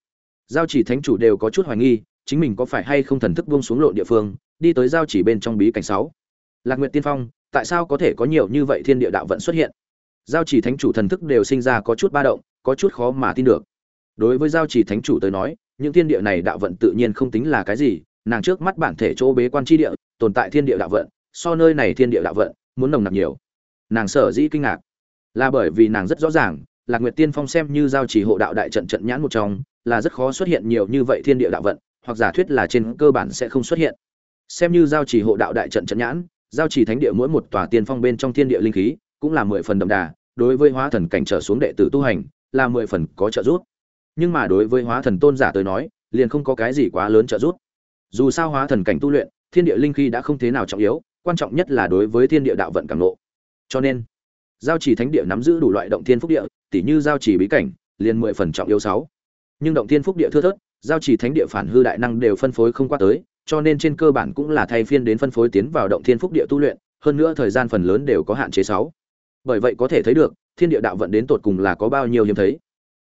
giao chỉ thánh chủ đều có chút hoài nghi, chính mình có phải hay không thần thức buông xuống lộ địa phương, đi tới giao chỉ bên trong bí cảnh sáu. Lạc nguyệt tiên phong, tại sao có thể có nhiều như vậy thiên địa đạo vận xuất hiện? Giao chỉ thánh chủ thần thức đều sinh ra có chút ba động, có chút khó mà tin được. Đối với giao chỉ thánh chủ tới nói, những thiên địa này đạo vận tự nhiên không tính là cái gì, nàng trước mắt bản thể chỗ bế quan tri địa, tồn tại thiên địa đạo vận, so nơi này thiên địa đạo vận, muốn nồng nặc nhiều. Nàng sở dĩ kinh ngạc, là bởi vì nàng rất rõ ràng lạc nguyệt tiên phong xem như giao chỉ hộ đạo đại trận trận nhãn một trong, là rất khó xuất hiện nhiều như vậy thiên địa đạo vận, hoặc giả thuyết là trên cơ bản sẽ không xuất hiện. Xem như giao chỉ hộ đạo đại trận trận nhãn, giao chỉ thánh địa mỗi một tòa tiên phong bên trong thiên địa linh khí, cũng là mười phần đậm đà, đối với hóa thần cảnh trở xuống đệ tử tu hành, là mười phần có trợ giúp. Nhưng mà đối với hóa thần tôn giả tới nói, liền không có cái gì quá lớn trợ giúp. Dù sao hóa thần cảnh tu luyện, thiên địa linh khí đã không thế nào trọng yếu, quan trọng nhất là đối với thiên địa đạo vận cảm ngộ. cho nên, giao chỉ thánh địa nắm giữ đủ loại động thiên phúc địa tỉ như giao chỉ bí cảnh, liền mười phần trọng yếu sáu. Nhưng động thiên phúc địa thưa thớt, giao chỉ thánh địa phản hư đại năng đều phân phối không qua tới, cho nên trên cơ bản cũng là thay phiên đến phân phối tiến vào động thiên phúc địa tu luyện, hơn nữa thời gian phần lớn đều có hạn chế sáu. Bởi vậy có thể thấy được, thiên địa đạo vận đến tột cùng là có bao nhiêu hiếm thấy.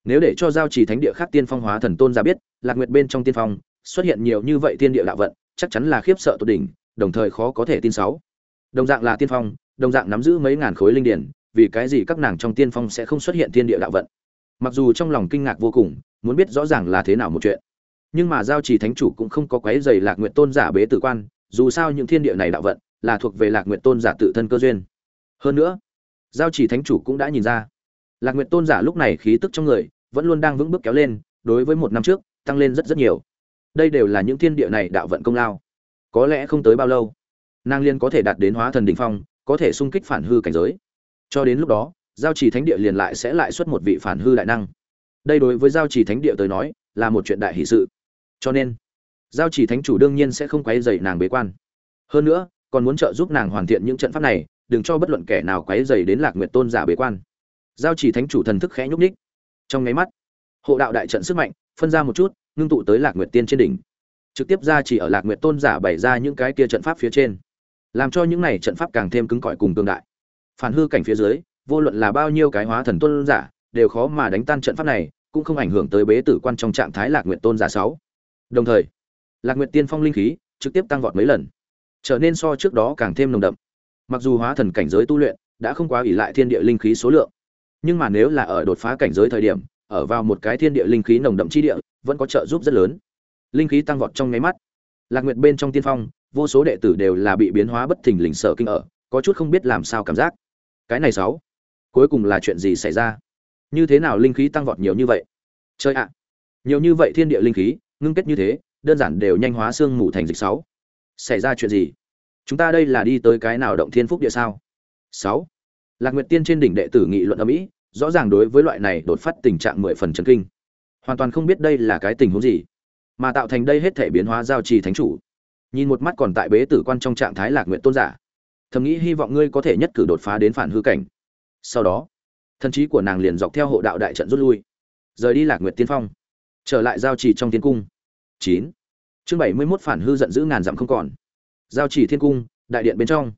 Nếu để cho giao trì thánh địa khác tiên phong hóa thần tôn ra biết, lạc nguyệt bên trong tiên phong, xuất hiện nhiều như vậy thiên địa đạo vận, chắc chắn là khiếp sợ tột đỉnh, đồng thời khó có thể tin sáu. Đồng dạng là tiên phong, đồng dạng nắm giữ mấy ngàn khối linh điển vì cái gì các nàng trong tiên phong sẽ không xuất hiện thiên địa đạo vận? Mặc dù trong lòng kinh ngạc vô cùng, muốn biết rõ ràng là thế nào một chuyện. Nhưng mà giao trì thánh chủ cũng không có quấy dày lạc nguyện tôn giả bế tử quan, dù sao những thiên địa này đạo vận là thuộc về lạc nguyện tôn giả tự thân cơ duyên. Hơn nữa, giao trì thánh chủ cũng đã nhìn ra. Lạc nguyện tôn giả lúc này khí tức trong người vẫn luôn đang vững bước kéo lên, đối với một năm trước, tăng lên rất rất nhiều. Đây đều là những thiên địa này đạo vận công lao. Có lẽ không tới bao lâu, nàng liên có thể đạt đến hóa thần đ ỉ n h phong, có thể sung kích phản hư cảnh giới cho đến lúc đó, giao trì thánh địa liền lại sẽ lại xuất một vị phản hư đại năng. Đây đối với giao trì thánh địa tới nói, là một chuyện đại hỷ sự. Cho nên, giao trì thánh chủ đương nhiên sẽ không quấy dày nàng bế quan. Hơn nữa, còn muốn trợ giúp nàng hoàn thiện những trận pháp này, đừng cho bất luận kẻ nào quấy dày đến lạc nguyệt tôn giả bế quan. Giao chỉ thánh chủ thần thức khẽ nhúc ních trong nháy mắt, hộ đạo đại trận sức mạnh phân ra một chút, ngưng tụ tới lạc nguyệt tiên trên đỉnh. Trực tiếp ra chỉ ở lạc nguyệt tôn giả bày ra những cái kia trận pháp phía trên. Làm cho những này trận pháp càng thêm cứng cỏi cùng tương đại phản hư cảnh phía dưới, vô luận là bao nhiêu cái hóa thần tôn giả, đều khó mà đánh tan trận pháp này, cũng không ảnh hưởng tới bế tử quan trong trạng thái lạc nguyệt tôn giả sáu. Đồng thời, lạc nguyệt tiên phong linh khí trực tiếp tăng vọt mấy lần, trở nên so trước đó càng thêm nồng đậm. Mặc dù hóa thần cảnh giới tu luyện đã không quá ỷ lại thiên địa linh khí số lượng, nhưng mà nếu là ở đột phá cảnh giới thời điểm, ở vào một cái thiên địa linh khí nồng đậm chi địa, vẫn có trợ giúp rất lớn. Linh khí tăng vọt trong nháy mắt. Lạc nguyệt bên trong tiên phong, vô số đệ tử đều là bị biến hóa bất thình lình sợ kinh ở, có chút không biết làm sao cảm giác cái này sáu. Cuối cùng là chuyện gì xảy ra? Như thế nào linh khí tăng vọt nhiều như vậy? Chơi ạ! Nhiều như vậy thiên địa linh khí, ngưng kết như thế, đơn giản đều nhanh hóa xương mù thành dịch sáu. Xảy ra chuyện gì? Chúng ta đây là đi tới cái nào động thiên phúc địa sao? Sáu. Lạc nguyệt tiên trên đỉnh đệ tử nghị luận ở mỹ rõ ràng đối với loại này đột phát tình trạng mười phần chấn kinh. Hoàn toàn không biết đây là cái tình huống gì, mà tạo thành đây hết thể biến hóa giao trì thánh chủ. Nhìn một mắt còn tại bế tử quan trong trạng thái lạc nguyện tôn giả thầm nghĩ hy vọng ngươi có thể nhất cử đột phá đến phản hư cảnh. Sau đó, thần trí của nàng liền dọc theo hộ đạo đại trận rút lui, rời đi lạc nguyệt tiên phong, trở lại giao trì trong tiên cung. Chín. Chương bảy mươi mốt phản hư giận dữ ngàn dặm không còn. Giao trì thiên cung, đại điện bên trong.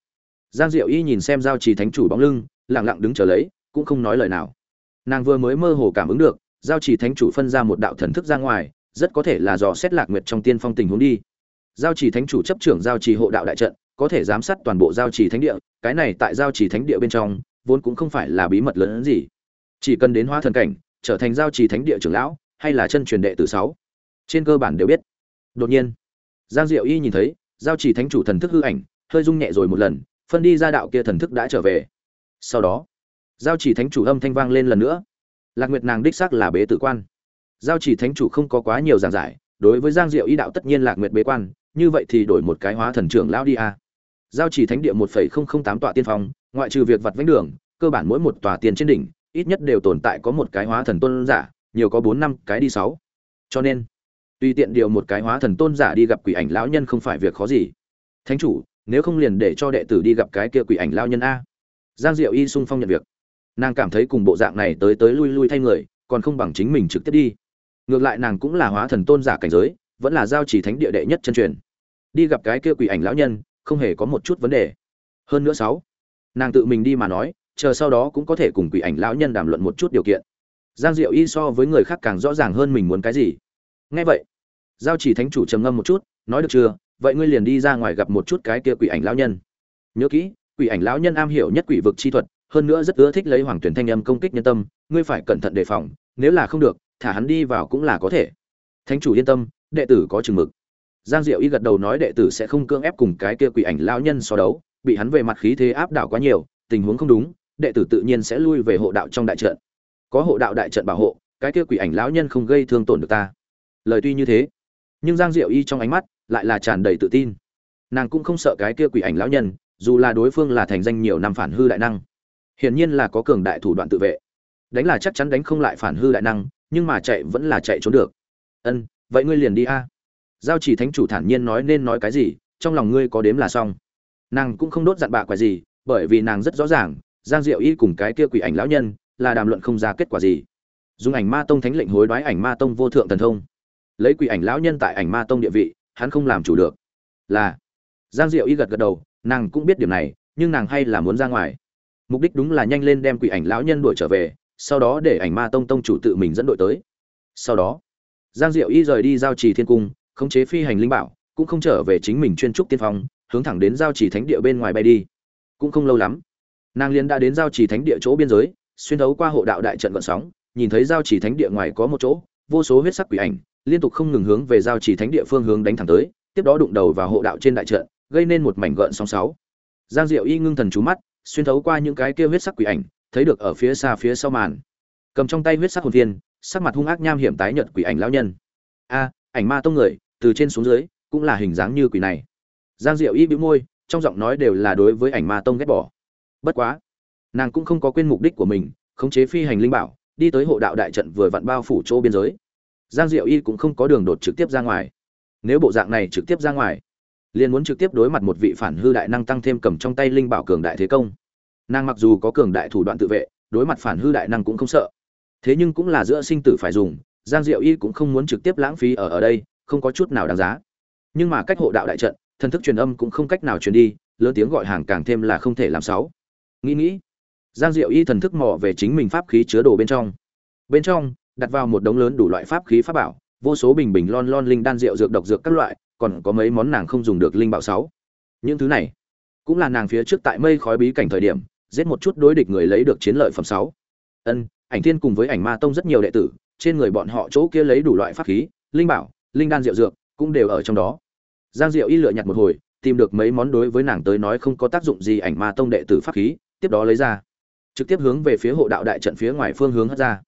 Giang diệu y nhìn xem giao trì thánh chủ bóng lưng, lặng lặng đứng chờ lấy, cũng không nói lời nào. Nàng vừa mới mơ hồ cảm ứng được, giao trì thánh chủ phân ra một đạo thần thức ra ngoài, rất có thể là dò xét lạc nguyệt trong tiên phong tình huống đi. Giao trì thánh chủ chấp trưởng giao trì hộ đạo đại trận có thể giám sát toàn bộ giao trì thánh địa, cái này tại giao trì thánh địa bên trong, vốn cũng không phải là bí mật lớn hơn gì. Chỉ cần đến hóa thần cảnh, trở thành giao trì thánh địa trưởng lão, hay là chân truyền đệ tử sáu, trên cơ bản đều biết. Đột nhiên, giang diệu y nhìn thấy, giao trì thánh chủ thần thức hư ảnh, hơi rung nhẹ rồi một lần, phân đi ra đạo kia thần thức đã trở về. Sau đó, giao chỉ thánh chủ âm thanh vang lên lần nữa. Lạc nguyệt nàng đích xác là bế tử quan. Giao chỉ thánh chủ không có quá nhiều giảng giải, đối với giang diệu y đạo tất nhiên lạc nguyệt bế quan, như vậy thì đổi một cái hóa thần trưởng lão đi a giao chỉ thánh địa một phẩy không không tám tọa tiên phong, ngoại trừ việc vặt vánh đường, cơ bản mỗi một tòa tiền trên đỉnh, ít nhất đều tồn tại có một cái hóa thần tôn giả, nhiều có bốn năm cái đi sáu. Cho nên, tùy tiện điều một cái hóa thần tôn giả đi gặp quỷ ảnh lão nhân không phải việc khó gì. Thánh chủ, nếu không liền để cho đệ tử đi gặp cái kia quỷ ảnh lão nhân a. Giang diệu y sung phong nhận việc. Nàng cảm thấy cùng bộ dạng này tới tới lui lui thay người, còn không bằng chính mình trực tiếp đi. Ngược lại nàng cũng là hóa thần tôn giả cảnh giới, vẫn là giao chỉ thánh địa đệ nhất chân truyền. Đi gặp cái kia quỷ ảnh lão nhân không hề có một chút vấn đề. Hơn nữa sáu, nàng tự mình đi mà nói, chờ sau đó cũng có thể cùng quỷ ảnh lão nhân đàm luận một chút điều kiện. Giang diệu y so với người khác càng rõ ràng hơn mình muốn cái gì. Nghe vậy, giao chỉ thánh chủ trầm ngâm một chút, nói được chưa, vậy ngươi liền đi ra ngoài gặp một chút cái kia quỷ ảnh lão nhân. Nhớ kỹ, quỷ ảnh lão nhân am hiểu nhất quỷ vực chi thuật, hơn nữa rất ưa thích lấy hoàng tuyển thanh âm công kích nhân tâm, ngươi phải cẩn thận đề phòng, nếu là không được, thả hắn đi vào cũng là có thể. Thánh chủ yên tâm, đệ tử có chừng mực giang diệu y gật đầu nói đệ tử sẽ không cưỡng ép cùng cái kia quỷ ảnh lão nhân so đấu, bị hắn về mặt khí thế áp đảo quá nhiều, tình huống không đúng, đệ tử tự nhiên sẽ lui về hộ đạo trong đại trận. Có hộ đạo đại trận bảo hộ, cái kia quỷ ảnh lão nhân không gây thương tổn được ta. Lời tuy như thế, nhưng giang diệu y trong ánh mắt lại là tràn đầy tự tin. Nàng cũng không sợ cái kia quỷ ảnh lão nhân, dù là đối phương là thành danh nhiều năm phản hư đại năng, hiển nhiên là có cường đại thủ đoạn tự vệ. Đánh là chắc chắn đánh không lại phản hư đại năng, nhưng mà chạy vẫn là chạy trốn được. Ân, vậy ngươi liền đi a giao chỉ thánh chủ thản nhiên nói nên nói cái gì, trong lòng ngươi có đếm là xong. Nàng cũng không đốt dặn bạ quả gì, bởi vì nàng rất rõ ràng, giang diệu y cùng cái kia quỷ ảnh lão nhân, là đàm luận không ra kết quả gì. Dùng ảnh ma tông thánh lệnh hối đoái ảnh ma tông vô thượng thần thông. Lấy quỷ ảnh lão nhân tại ảnh ma tông địa vị, hắn không làm chủ được. Là, giang diệu y gật gật đầu, nàng cũng biết điểm này, nhưng nàng hay là muốn ra ngoài. Mục đích đúng là nhanh lên đem quỷ ảnh lão nhân đuổi trở về, sau đó để ảnh ma tông tông chủ tự mình dẫn đội tới. Sau đó, giang diệu y rời đi giao trì thiên cung khống chế phi hành linh bảo, cũng không trở về chính mình chuyên trúc tiên phong, hướng thẳng đến giao chỉ thánh địa bên ngoài bay đi. Cũng không lâu lắm, nàng liền đã đến giao chỉ thánh địa chỗ biên giới, xuyên thấu qua hộ đạo đại trận gợn sóng, nhìn thấy giao chỉ thánh địa ngoài có một chỗ, vô số huyết sắc quỷ ảnh, liên tục không ngừng hướng về giao chỉ thánh địa phương hướng đánh thẳng tới, tiếp đó đụng đầu vào hộ đạo trên đại trận, gây nên một mảnh gợn sóng sáu. Giang diệu y ngưng thần chú mắt, xuyên thấu qua những cái kia huyết sắc quỷ ảnh, thấy được ở phía xa phía sau màn. Cầm trong tay huyết sắc hồn viên sắc mặt hung ác nham hiểm tái nhợt quỷ ảnh lão nhân. A, ảnh ma tông người từ trên xuống dưới, cũng là hình dáng như quỷ này. Giang diệu y bĩu môi, trong giọng nói đều là đối với ảnh ma tông ghét bỏ. Bất quá, nàng cũng không có quên mục đích của mình, khống chế phi hành linh bảo, đi tới hộ đạo đại trận vừa vặn bao phủ chỗ biên giới. Giang diệu y cũng không có đường đột trực tiếp ra ngoài. Nếu bộ dạng này trực tiếp ra ngoài, liền muốn trực tiếp đối mặt một vị phản hư đại năng tăng thêm cầm trong tay linh bảo cường đại thế công. Nàng mặc dù có cường đại thủ đoạn tự vệ, đối mặt phản hư đại năng cũng không sợ. Thế nhưng cũng là giữa sinh tử phải dùng, giang diệu y cũng không muốn trực tiếp lãng phí ở ở đây không có chút nào đáng giá. Nhưng mà cách hộ đạo đại trận, thần thức truyền âm cũng không cách nào truyền đi, lớn tiếng gọi hàng càng thêm là không thể làm sáu. Nghĩ nghĩ, giang diệu y thần thức mò về chính mình pháp khí chứa đồ bên trong. Bên trong, đặt vào một đống lớn đủ loại pháp khí pháp bảo, vô số bình bình lon lon linh đan rượu dược độc dược các loại, còn có mấy món nàng không dùng được linh bảo sáu. Những thứ này, cũng là nàng phía trước tại mây khói bí cảnh thời điểm, giết một chút đối địch người lấy được chiến lợi phẩm sáu. Ân, ảnh thiên cùng với ảnh ma tông rất nhiều đệ tử, trên người bọn họ chỗ kia lấy đủ loại pháp khí, linh bảo linh đan rượu dược cũng đều ở trong đó. Giang diệu y lựa nhặt một hồi, tìm được mấy món đối với nàng tới nói không có tác dụng gì ảnh ma tông đệ tử pháp khí, tiếp đó lấy ra. Trực tiếp hướng về phía hộ đạo đại trận phía ngoài phương hướng hất ra.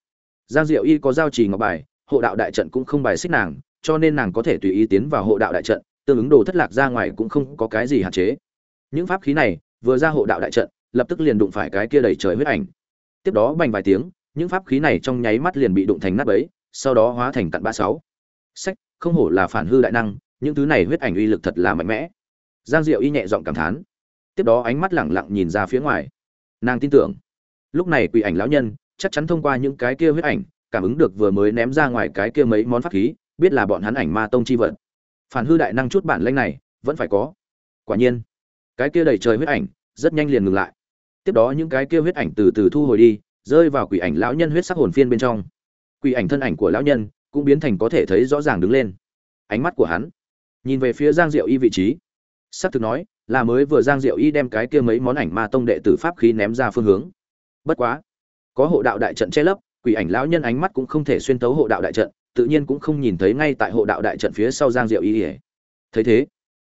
Giang diệu y có giao trì ngọc bài, hộ đạo đại trận cũng không bài xích nàng, cho nên nàng có thể tùy ý tiến vào hộ đạo đại trận, tương ứng đồ thất lạc ra ngoài cũng không có cái gì hạn chế. Những pháp khí này, vừa ra hộ đạo đại trận, lập tức liền đụng phải cái kia đầy trời huyết ảnh. Tiếp đó bành vài tiếng, những pháp khí này trong nháy mắt liền bị đụng thành nát bấy, sau đó hóa thành cặn ba sáu. Sách không hổ là phản hư đại năng, những thứ này huyết ảnh uy lực thật là mạnh mẽ. Giang diệu y nhẹ giọng cảm thán. Tiếp đó ánh mắt lẳng lặng nhìn ra phía ngoài. Nàng tin tưởng. Lúc này quỷ ảnh lão nhân chắc chắn thông qua những cái kia huyết ảnh, cảm ứng được vừa mới ném ra ngoài cái kia mấy món pháp khí, biết là bọn hắn ảnh ma tông chi vật. Phản hư đại năng chút bản lanh này, vẫn phải có. Quả nhiên, cái kia đầy trời huyết ảnh rất nhanh liền ngừng lại. Tiếp đó những cái kia huyết ảnh từ từ thu hồi đi, rơi vào quỷ ảnh lão nhân huyết sắc hồn phiên bên trong. Quỷ ảnh thân ảnh của lão nhân cũng biến thành có thể thấy rõ ràng đứng lên. Ánh mắt của hắn nhìn về phía giang diệu y vị trí. S ắ c thực nói, là mới vừa giang diệu y đem cái kia mấy món ảnh ma tông đệ tử pháp khí ném ra phương hướng. Bất quá, có hộ đạo đại trận che lấp, quỷ ảnh lão nhân ánh mắt cũng không thể xuyên tấu hộ đạo đại trận, tự nhiên cũng không nhìn thấy ngay tại hộ đạo đại trận phía sau giang diệu y ỉa thấy thế,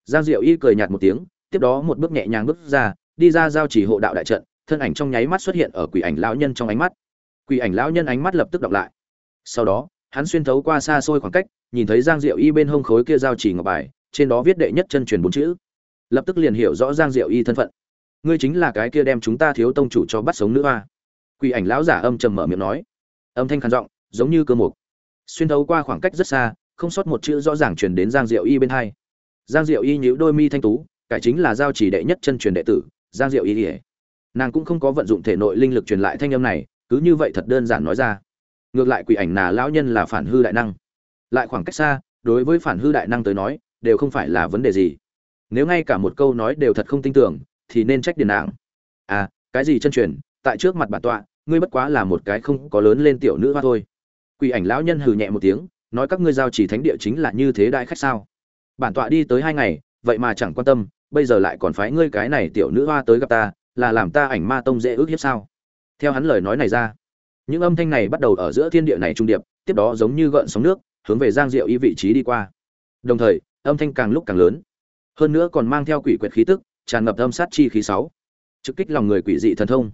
giang diệu y cười nhạt một tiếng, tiếp đó một bước nhẹ nhàng bước ra, đi ra giao chỉ hộ đạo đại trận, thân ảnh trong nháy mắt xuất hiện ở quỷ ảnh lão nhân trong ánh mắt. Quỷ ảnh lão nhân ánh mắt lập tức đọc lại. Sau đó hắn xuyên thấu qua xa xôi khoảng cách, nhìn thấy giang diệu y bên hông khối kia giao chỉ ngọc bài, trên đó viết đệ nhất chân truyền bốn chữ. Lập tức liền hiểu rõ giang diệu y thân phận. Ngươi chính là cái kia đem chúng ta thiếu tông chủ cho bắt sống nữ hoa. Quỷ ảnh lão giả âm trầm mở miệng nói. Âm thanh khàn giọng, giống như cơ mục. Xuyên thấu qua khoảng cách rất xa, không sót một chữ rõ ràng truyền đến giang diệu y bên hai. Giang diệu y nhíu đôi mi thanh tú, cải chính là giao chỉ đệ nhất chân truyền đệ tử, giang diệu y. Ỉa nàng cũng không có vận dụng thể nội linh lực truyền lại thanh âm này, cứ như vậy thật đơn giản nói ra ngược lại quỷ ảnh nà lão nhân là phản hư đại năng. Lại khoảng cách xa, đối với phản hư đại năng tới nói, đều không phải là vấn đề gì. Nếu ngay cả một câu nói đều thật không tin tưởng, thì nên trách điền nàng à cái gì chân truyền, tại trước mặt bản tọa, ngươi bất quá là một cái không có lớn lên tiểu nữ hoa thôi. Quỷ ảnh lão nhân hừ nhẹ một tiếng, nói các ngươi giao chỉ thánh địa chính là như thế đại khách sao? Bản tọa đi tới hai ngày, vậy mà chẳng quan tâm, bây giờ lại còn phái ngươi cái này tiểu nữ hoa tới gặp ta, là làm ta ảnh ma tông dễ ước hiếp sao? Theo hắn lời nói này ra những âm thanh này bắt đầu ở giữa thiên địa này trung điệp, tiếp đó giống như gợn sóng nước, hướng về giang diệu y vị trí đi qua. Đồng thời, âm thanh càng lúc càng lớn. Hơn nữa còn mang theo quỷ quyệt khí tức, tràn ngập âm sát chi khí sáu. Trực kích lòng người quỷ dị thần thông.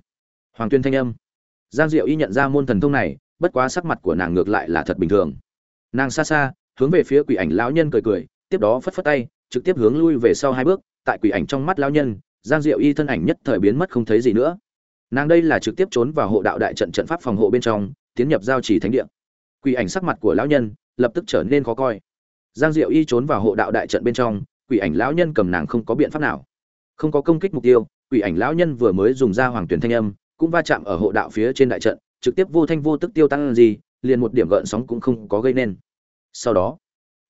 Hoàng tuyên thanh âm. Giang diệu y nhận ra môn thần thông này, bất quá sắc mặt của nàng ngược lại là thật bình thường. Nàng xa xa, hướng về phía quỷ ảnh lão nhân cười cười, tiếp đó phất phất tay, trực tiếp hướng lui về sau hai bước. Tại quỷ ảnh trong mắt lão nhân, giang diệu y thân ảnh nhất thời biến mất không thấy gì nữa nàng đây là trực tiếp trốn vào hộ đạo đại trận trận pháp phòng hộ bên trong, tiến nhập giao chỉ thánh địa. Quỷ ảnh sắc mặt của lão nhân lập tức trở nên khó coi. Giang diệu y trốn vào hộ đạo đại trận bên trong, quỷ ảnh lão nhân cầm nàng không có biện pháp nào. Không có công kích mục tiêu, quỷ ảnh lão nhân vừa mới dùng ra hoàng tuyển thanh âm, cũng va chạm ở hộ đạo phía trên đại trận, trực tiếp vô thanh vô tức tiêu tăng gì, liền một điểm gợn sóng cũng không có gây nên. Sau đó,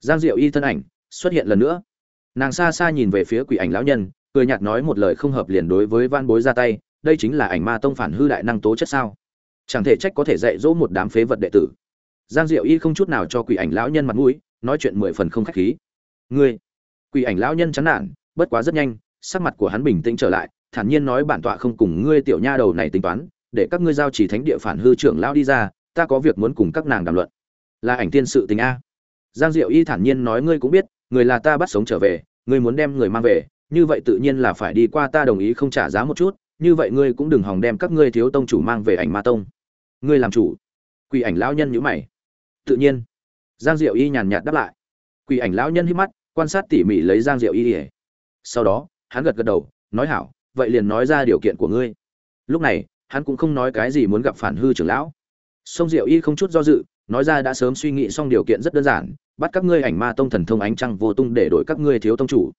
giang diệu y thân ảnh xuất hiện lần nữa. Nàng xa xa nhìn về phía quỷ ảnh lão nhân, cười nhạt nói một lời không hợp liền đối với van bối ra tay đây chính là ảnh ma tông phản hư đại năng tố chất sao? Chẳng thể trách có thể dạy dỗ một đám phế vật đệ tử. Giang diệu y không chút nào cho quỷ ảnh lão nhân mặt mũi, nói chuyện mười phần không khách khí. Ngươi, quỷ ảnh lão nhân chán nản, bất quá rất nhanh, sắc mặt của hắn bình tĩnh trở lại, thản nhiên nói bản tọa không cùng ngươi tiểu nha đầu này tính toán, để các ngươi giao chỉ thánh địa phản hư trưởng lão đi ra, ta có việc muốn cùng các nàng đàm luận. Là ảnh tiên sự tình a. Giang diệu y thản nhiên nói ngươi cũng biết, người là ta bắt sống trở về, ngươi muốn đem người mang về, như vậy tự nhiên là phải đi qua ta đồng ý không trả giá một chút như vậy ngươi cũng đừng hòng đem các ngươi thiếu tông chủ mang về ảnh ma tông. Ngươi làm chủ. Quỷ ảnh lão nhân nhữ mày. Tự nhiên. Giang diệu y nhàn nhạt đáp lại. Quỷ ảnh lão nhân hít mắt, quan sát tỉ mỉ lấy giang diệu y ỉa sau đó, hắn gật gật đầu, nói hảo, vậy liền nói ra điều kiện của ngươi. Lúc này, hắn cũng không nói cái gì muốn gặp phản hư trưởng lão. Sông diệu y không chút do dự, nói ra đã sớm suy nghĩ xong điều kiện rất đơn giản, bắt các ngươi ảnh ma tông thần thông ánh trăng vô tung để đổi các ngươi thiếu tông chủ.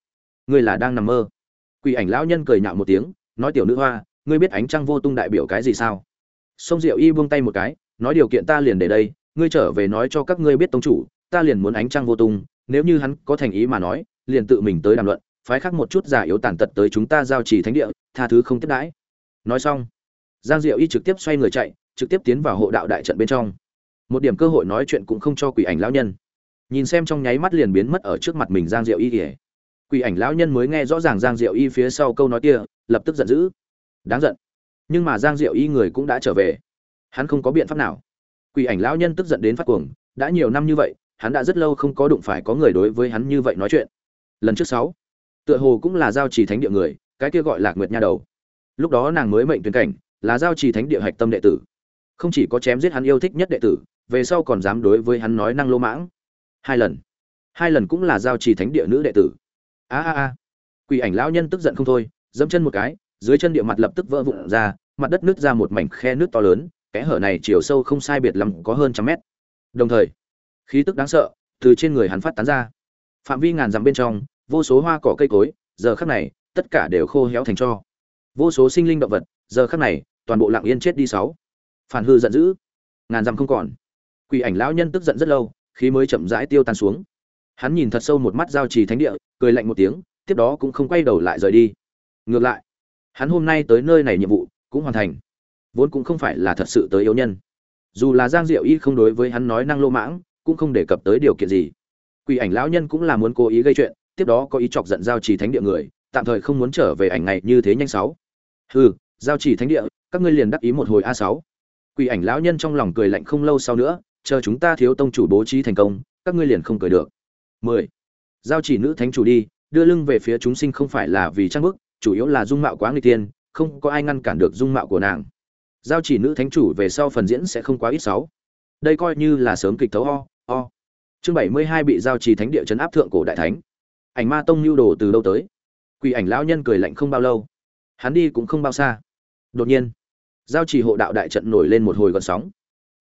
Ngươi là đang nằm mơ. Quỷ ảnh lão nhân cười nhạo một tiếng nói tiểu nữ hoa, ngươi biết ánh trăng vô tung đại biểu cái gì sao? Sông diệu y buông tay một cái, nói điều kiện ta liền để đây, ngươi trở về nói cho các ngươi biết tông chủ, ta liền muốn ánh trăng vô tung, nếu như hắn có thành ý mà nói, liền tự mình tới đàm luận, phái khác một chút giả yếu tàn tật tới chúng ta giao trì thánh địa, tha thứ không tiếp đãi. Nói xong, giang diệu y trực tiếp xoay người chạy, trực tiếp tiến vào hộ đạo đại trận bên trong. Một điểm cơ hội nói chuyện cũng không cho quỷ ảnh lão nhân. Nhìn xem trong nháy mắt liền biến mất ở trước mặt mình giang diệu y kể quỷ ảnh lão nhân mới nghe rõ ràng giang diệu y phía sau câu nói kia, lập tức giận dữ. Đáng giận. Nhưng mà giang diệu y người cũng đã trở về. Hắn không có biện pháp nào. Quỷ ảnh lão nhân tức giận đến phát cuồng, đã nhiều năm như vậy, hắn đã rất lâu không có đụng phải có người đối với hắn như vậy nói chuyện. Lần trước sáu, tựa hồ cũng là giao trì thánh địa người, cái kia gọi lạc nguyệt nha đầu. Lúc đó nàng mới mệnh tuyển cảnh, là giao trì thánh địa hạch tâm đệ tử. Không chỉ có chém giết hắn yêu thích nhất đệ tử, về sau còn dám đối với hắn nói năng lô mãng. Hai lần. Hai lần cũng là giao trì thánh địa nữ đệ tử a a a. Quỷ ảnh lão nhân tức giận không thôi, dẫm chân một cái, dưới chân địa mặt lập tức vỡ vụn ra, mặt đất nứt ra một mảnh khe nước to lớn, kẽ hở này chiều sâu không sai biệt lắm có hơn trăm mét. Đồng thời, khí tức đáng sợ từ trên người hắn phát tán ra. Phạm vi ngàn dặm bên trong, vô số hoa cỏ cây cối, giờ khắc này, tất cả đều khô héo thành cho. Vô số sinh linh động vật, giờ khắc này, toàn bộ lặng yên chết đi sáu. Phản hư giận dữ. Ngàn dặm không còn. Quỷ ảnh lão nhân tức giận rất lâu, khí mới chậm rãi tiêu tan xuống hắn nhìn thật sâu một mắt giao trì thánh địa, cười lạnh một tiếng, tiếp đó cũng không quay đầu lại rời đi. Ngược lại, hắn hôm nay tới nơi này nhiệm vụ cũng hoàn thành. Vốn cũng không phải là thật sự tới yếu nhân. Dù là giang diệu y không đối với hắn nói năng lô mãng, cũng không đề cập tới điều kiện gì. Quỷ ảnh lão nhân cũng là muốn cố ý gây chuyện, tiếp đó có ý chọc giận giao trì thánh địa người, tạm thời không muốn trở về ảnh ngày như thế nhanh sáu. Hừ, giao trì thánh địa, các ngươi liền đắc ý một hồi a sáu. Quỷ ảnh lão nhân trong lòng cười lạnh không lâu sau nữa, chờ chúng ta thiếu tông chủ bố trí thành công, các ngươi liền không cười được. 10. giao chỉ nữ thánh chủ đi, đưa lưng về phía chúng sinh không phải là vì trang bức, chủ yếu là dung mạo quá nguy tiên không có ai ngăn cản được dung mạo của nàng. Giao chỉ nữ thánh chủ về sau phần diễn sẽ không quá ít sáu. Đây coi như là sớm kịch thấu ho ho chương bảy mươi hai bị giao chỉ thánh địa chấn áp thượng cổ đại thánh. Ảnh ma tông lưu đồ từ đâu tới? Quỷ ảnh lão nhân cười lạnh không bao lâu. Hắn đi cũng không bao xa. Đột nhiên, giao chỉ hộ đạo đại trận nổi lên một hồi gợn sóng.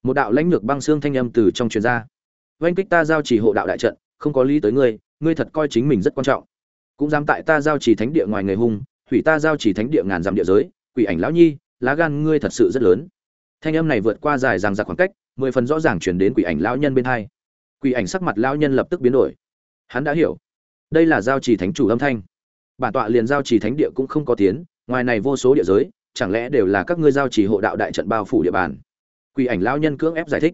Một đạo lãnh lược băng xương thanh âm từ trong truyền ra. Oanh kích ta giao chỉ hộ đạo đại trận không có lý tới ngươi ngươi thật coi chính mình rất quan trọng. Cũng dám tại ta giao trì thánh địa ngoài người hung, hủy ta giao trì thánh địa ngàn dặm địa giới, quỷ ảnh lão nhi, lá gan ngươi thật sự rất lớn. Thanh âm này vượt qua dài ràng giặc khoảng cách, mười phần rõ ràng chuyển đến quỷ ảnh lão nhân bên hai. Quỷ ảnh sắc mặt lão nhân lập tức biến đổi. Hắn đã hiểu. Đây là giao trì thánh chủ âm thanh. Bản tọa liền giao trì thánh địa cũng không có tiến, ngoài này vô số địa giới, chẳng lẽ đều là các ngươi giao trì hộ đạo đại trận bao phủ địa bàn? Quỷ ảnh lão nhân cưỡng ép giải thích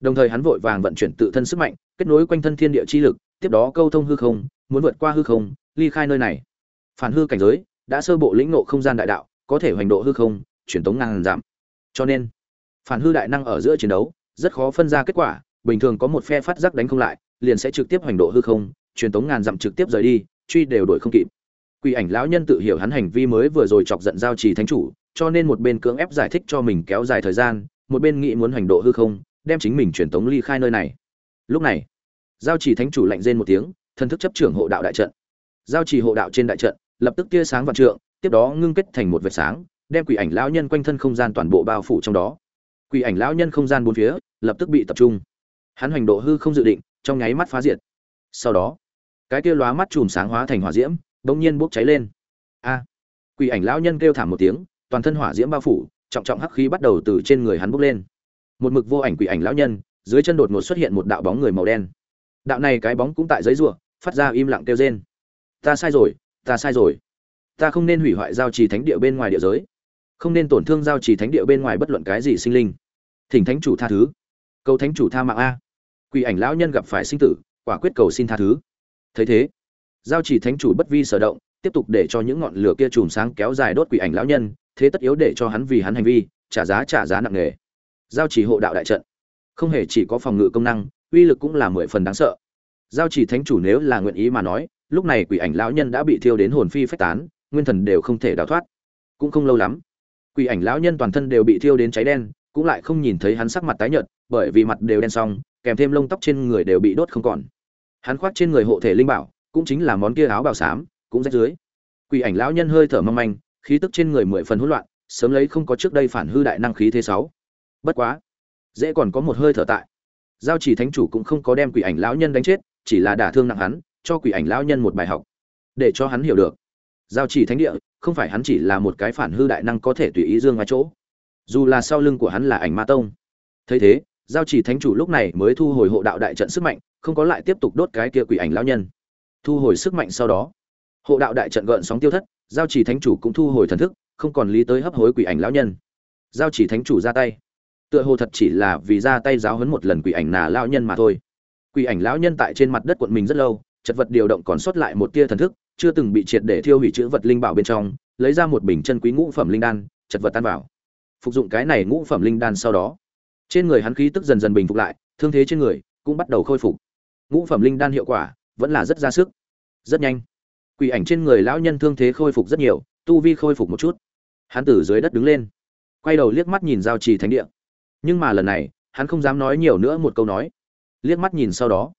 đồng thời hắn vội vàng vận chuyển tự thân sức mạnh, kết nối quanh thân thiên địa chi lực, tiếp đó câu thông hư không, muốn vượt qua hư không, ly khai nơi này. Phản hư cảnh giới, đã sơ bộ lĩnh ngộ không gian đại đạo, có thể hoành độ hư không, truyền tống ngàn giảm. Cho nên, phản hư đại năng ở giữa chiến đấu, rất khó phân ra kết quả, bình thường có một phe phát giác đánh không lại, liền sẽ trực tiếp hoành độ hư không, truyền tống ngàn dặm trực tiếp rời đi, truy đều đổi không kịp. Quỷ ảnh lão nhân tự hiểu hắn hành vi mới vừa rồi chọc giận giao trì thánh chủ, cho nên một bên cưỡng ép giải thích cho mình kéo dài thời gian, một bên nghĩ muốn hoành độ hư không đem chính mình truyền tống ly khai nơi này. Lúc này, giao chỉ thánh chủ lạnh rên một tiếng, thần thức chấp trưởng hộ đạo đại trận. Giao chỉ hộ đạo trên đại trận, lập tức tia sáng vạn trượng, tiếp đó ngưng kết thành một vệt sáng, đem quỷ ảnh lão nhân quanh thân không gian toàn bộ bao phủ trong đó. Quỷ ảnh lão nhân không gian bốn phía, lập tức bị tập trung. Hắn hoành độ hư không dự định, trong nháy mắt phá diệt. Sau đó, cái kia lóa mắt chùm sáng hóa thành hỏa diễm, bỗng nhiên bốc cháy lên. A! Quỷ ảnh lão nhân kêu thảm một tiếng, toàn thân hỏa diễm bao phủ, trọng trọng hắc khí bắt đầu từ trên người hắn bốc lên một mực vô ảnh quỷ ảnh lão nhân, dưới chân đột ngột xuất hiện một đạo bóng người màu đen. Đạo này cái bóng cũng tại giấy rùa, phát ra im lặng kêu rên. Ta sai rồi, ta sai rồi. Ta không nên hủy hoại giao trì thánh địa bên ngoài địa giới. Không nên tổn thương giao trì thánh địa bên ngoài bất luận cái gì sinh linh. Thỉnh thánh chủ tha thứ. Cầu thánh chủ tha mạng a. Quỷ ảnh lão nhân gặp phải sinh tử, quả quyết cầu xin tha thứ. Thấy thế, giao trì thánh chủ bất vi sở động, tiếp tục để cho những ngọn lửa kia chùm sáng kéo dài đốt quỷ ảnh lão nhân, thế tất yếu để cho hắn vì hắn hành vi, trả giá trả giá nặng nề giao chỉ hộ đạo đại trận. Không hề chỉ có phòng ngự công năng, uy lực cũng là mười phần đáng sợ. Giao chỉ thánh chủ nếu là nguyện ý mà nói, lúc này quỷ ảnh lão nhân đã bị thiêu đến hồn phi phách tán, nguyên thần đều không thể đào thoát. Cũng không lâu lắm, quỷ ảnh lão nhân toàn thân đều bị thiêu đến cháy đen, cũng lại không nhìn thấy hắn sắc mặt tái nhợt, bởi vì mặt đều đen xong, kèm thêm lông tóc trên người đều bị đốt không còn. Hắn khoác trên người hộ thể linh bảo, cũng chính là món kia áo bào xám, cũng rách dưới. Quỷ ảnh lão nhân hơi thở mong manh, khí tức trên người mười phần hỗn loạn, sớm lấy không có trước đây phản hư đại năng khí thế sáu bất quá, dễ còn có một hơi thở tại. Giao chỉ thánh chủ cũng không có đem quỷ ảnh lão nhân đánh chết, chỉ là đả thương nặng hắn, cho quỷ ảnh lão nhân một bài học, để cho hắn hiểu được. Giao chỉ thánh địa, không phải hắn chỉ là một cái phản hư đại năng có thể tùy ý dương ngoài chỗ. Dù là sau lưng của hắn là ảnh ma tông. Thấy thế, giao chỉ thánh chủ lúc này mới thu hồi hộ đạo đại trận sức mạnh, không có lại tiếp tục đốt cái kia quỷ ảnh lão nhân. Thu hồi sức mạnh sau đó, hộ đạo đại trận gợn sóng tiêu thất, giao chỉ thánh chủ cũng thu hồi thần thức, không còn lý tới hấp hối quỷ ảnh lão nhân. Giao chỉ thánh chủ ra tay tựa hồ thật chỉ là vì ra tay giáo hấn một lần quỷ ảnh nà lão nhân mà thôi. Quỷ ảnh lão nhân tại trên mặt đất quận mình rất lâu, chật vật điều động còn sót lại một tia thần thức, chưa từng bị triệt để thiêu hủy chữ vật linh bảo bên trong, lấy ra một bình chân quý ngũ phẩm linh đan, chật vật tan vào. Phục dụng cái này ngũ phẩm linh đan sau đó, trên người hắn khí tức dần dần bình phục lại, thương thế trên người cũng bắt đầu khôi phục. Ngũ phẩm linh đan hiệu quả vẫn là rất ra sức, rất nhanh. Quỷ ảnh trên người lão nhân thương thế khôi phục rất nhiều, tu vi khôi phục một chút. Hắn từ dưới đất đứng lên, quay đầu liếc mắt nhìn giao trì thánh địa nhưng mà lần này, hắn không dám nói nhiều nữa một câu nói. Liếc mắt nhìn sau đó,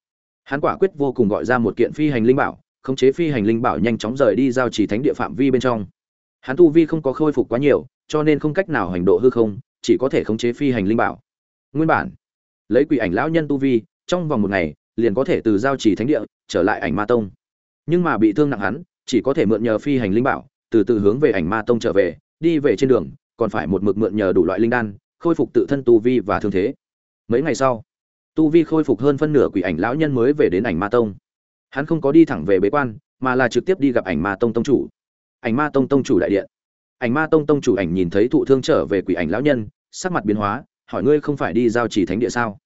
hắn quả quyết vô cùng gọi ra một kiện phi hành linh bảo, khống chế phi hành linh bảo nhanh chóng rời đi giao trì thánh địa phạm vi bên trong. Hắn tu vi không có khôi phục quá nhiều, cho nên không cách nào hành độ hư không, chỉ có thể khống chế phi hành linh bảo. Nguyên bản, lấy quỷ ảnh lão nhân tu vi, trong vòng một ngày, liền có thể từ giao trì thánh địa trở lại ảnh ma tông. Nhưng mà bị thương nặng hắn, chỉ có thể mượn nhờ phi hành linh bảo, từ từ hướng về ảnh ma tông trở về, đi về trên đường, còn phải một mực mượn nhờ đủ loại linh đan khôi phục tự thân tu vi và thương thế. Mấy ngày sau, tu vi khôi phục hơn phân nửa quỷ ảnh lão nhân mới về đến ảnh ma tông. Hắn không có đi thẳng về bế quan, mà là trực tiếp đi gặp ảnh ma tông tông chủ. Ảnh ma tông tông chủ đại điện. Ảnh ma tông tông chủ ảnh nhìn thấy thụ thương trở về quỷ ảnh lão nhân, sắc mặt biến hóa, hỏi ngươi không phải đi giao trì thánh địa sao?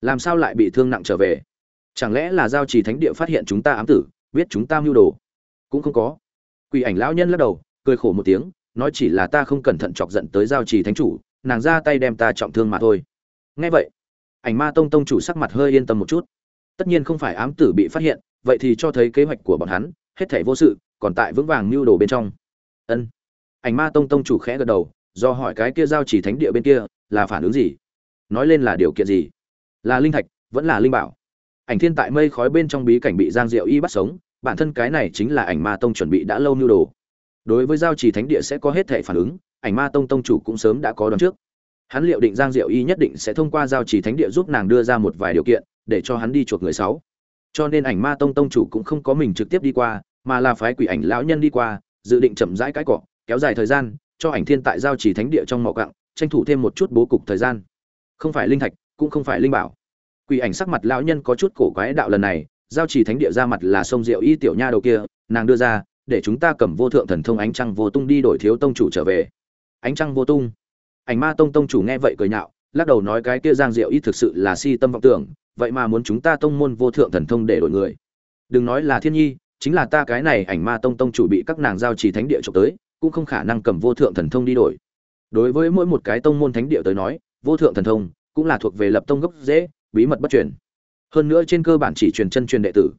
Làm sao lại bị thương nặng trở về? Chẳng lẽ là giao trì thánh địa phát hiện chúng ta ám tử, biết chúng ta mưu đồ? Cũng không có. Quỷ ảnh lão nhân lắc đầu, cười khổ một tiếng, nói chỉ là ta không cẩn thận chọc giận tới giao trì thánh chủ nàng ra tay đem ta trọng thương mà thôi. Nghe vậy, ảnh ma tông tông chủ sắc mặt hơi yên tâm một chút. Tất nhiên không phải ám tử bị phát hiện, vậy thì cho thấy kế hoạch của bọn hắn, hết thảy vô sự, còn tại vững vàng mưu đồ bên trong. Ân. Ảnh ma tông tông chủ khẽ gật đầu, do hỏi cái kia giao chỉ thánh địa bên kia, là phản ứng gì? Nói lên là điều kiện gì? Là linh thạch, vẫn là linh bảo. Ảnh thiên tại mây khói bên trong bí cảnh bị giang diệu y bắt sống, bản thân cái này chính là ảnh ma tông chuẩn bị đã lâu mưu đồ. Đối với giao chỉ thánh địa sẽ có hết thể phản ứng ảnh ma tông tông chủ cũng sớm đã có đoán trước. Hắn liệu định giang diệu y nhất định sẽ thông qua giao trì thánh địa giúp nàng đưa ra một vài điều kiện, để cho hắn đi chuộc người sáu. Cho nên ảnh ma tông tông chủ cũng không có mình trực tiếp đi qua, mà là phái quỷ ảnh lão nhân đi qua, dự định chậm rãi cãi cọ, kéo dài thời gian, cho ảnh thiên tại giao trì thánh địa trong mỏ cặng tranh thủ thêm một chút bố cục thời gian. Không phải linh thạch, cũng không phải linh bảo. Quỷ ảnh sắc mặt lão nhân có chút cổ quái đạo lần này, giao trì thánh địa ra mặt là sông diệu y tiểu nha đầu kia, nàng đưa ra, để chúng ta cầm vô thượng thần thông ánh trăng vô tung đi đổi thiếu tông chủ trở về ánh trăng vô tung. Ảnh ma tông tông chủ nghe vậy cười nhạo, lắc đầu nói cái kia giang diệu ít thực sự là si tâm vọng tưởng, vậy mà muốn chúng ta tông môn vô thượng thần thông để đổi người. Đừng nói là thiên nhi, chính là ta cái này ảnh ma tông tông chủ bị các nàng giao trì thánh địa trộm tới, cũng không khả năng cầm vô thượng thần thông đi đổi. Đối với mỗi một cái tông môn thánh địa tới nói, vô thượng thần thông cũng là thuộc về lập tông gốc dễ bí mật bất truyền. Hơn nữa trên cơ bản chỉ truyền chân truyền đệ tử.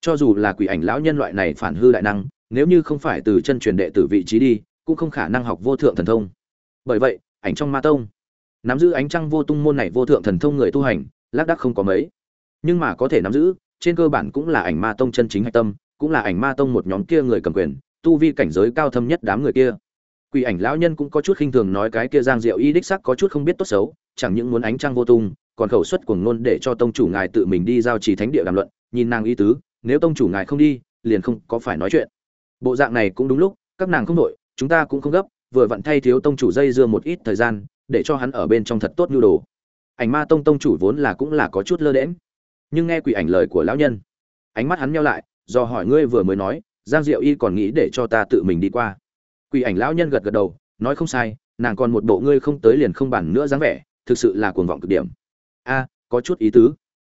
Cho dù là quỷ ảnh lão nhân loại này phản hư đại năng, nếu như không phải từ chân truyền đệ tử vị trí đi cũng không khả năng học vô thượng thần thông. Bởi vậy, ảnh trong ma tông, nắm giữ ánh trăng vô tung môn này vô thượng thần thông người tu hành, lác đác không có mấy. Nhưng mà có thể nắm giữ, trên cơ bản cũng là ảnh ma tông chân chính hạch tâm, cũng là ảnh ma tông một nhóm kia người cầm quyền, tu vi cảnh giới cao thâm nhất đám người kia. Quỷ ảnh lão nhân cũng có chút khinh thường nói cái kia giang diệu y đích sắc có chút không biết tốt xấu, chẳng những muốn ánh trăng vô tung, còn khẩu suất cuồng ngôn để cho tông chủ ngài tự mình đi giao trì thánh địa đàm luận, nhìn nàng y tứ, nếu tông chủ ngài không đi, liền không có phải nói chuyện. Bộ dạng này cũng đúng lúc, các nàng không đội chúng ta cũng không gấp, vừa vặn thay thiếu tông chủ dây dưa một ít thời gian, để cho hắn ở bên trong thật tốt nhu đồ. Ảnh ma tông tông chủ vốn là cũng là có chút lơ đễm nhưng nghe quỷ ảnh lời của lão nhân, ánh mắt hắn nhau lại, do hỏi ngươi vừa mới nói, giang diệu y còn nghĩ để cho ta tự mình đi qua. Quỷ ảnh lão nhân gật gật đầu, nói không sai, nàng còn một bộ ngươi không tới liền không bản nữa dáng vẻ, thực sự là cuồng vọng cực điểm. A, có chút ý tứ.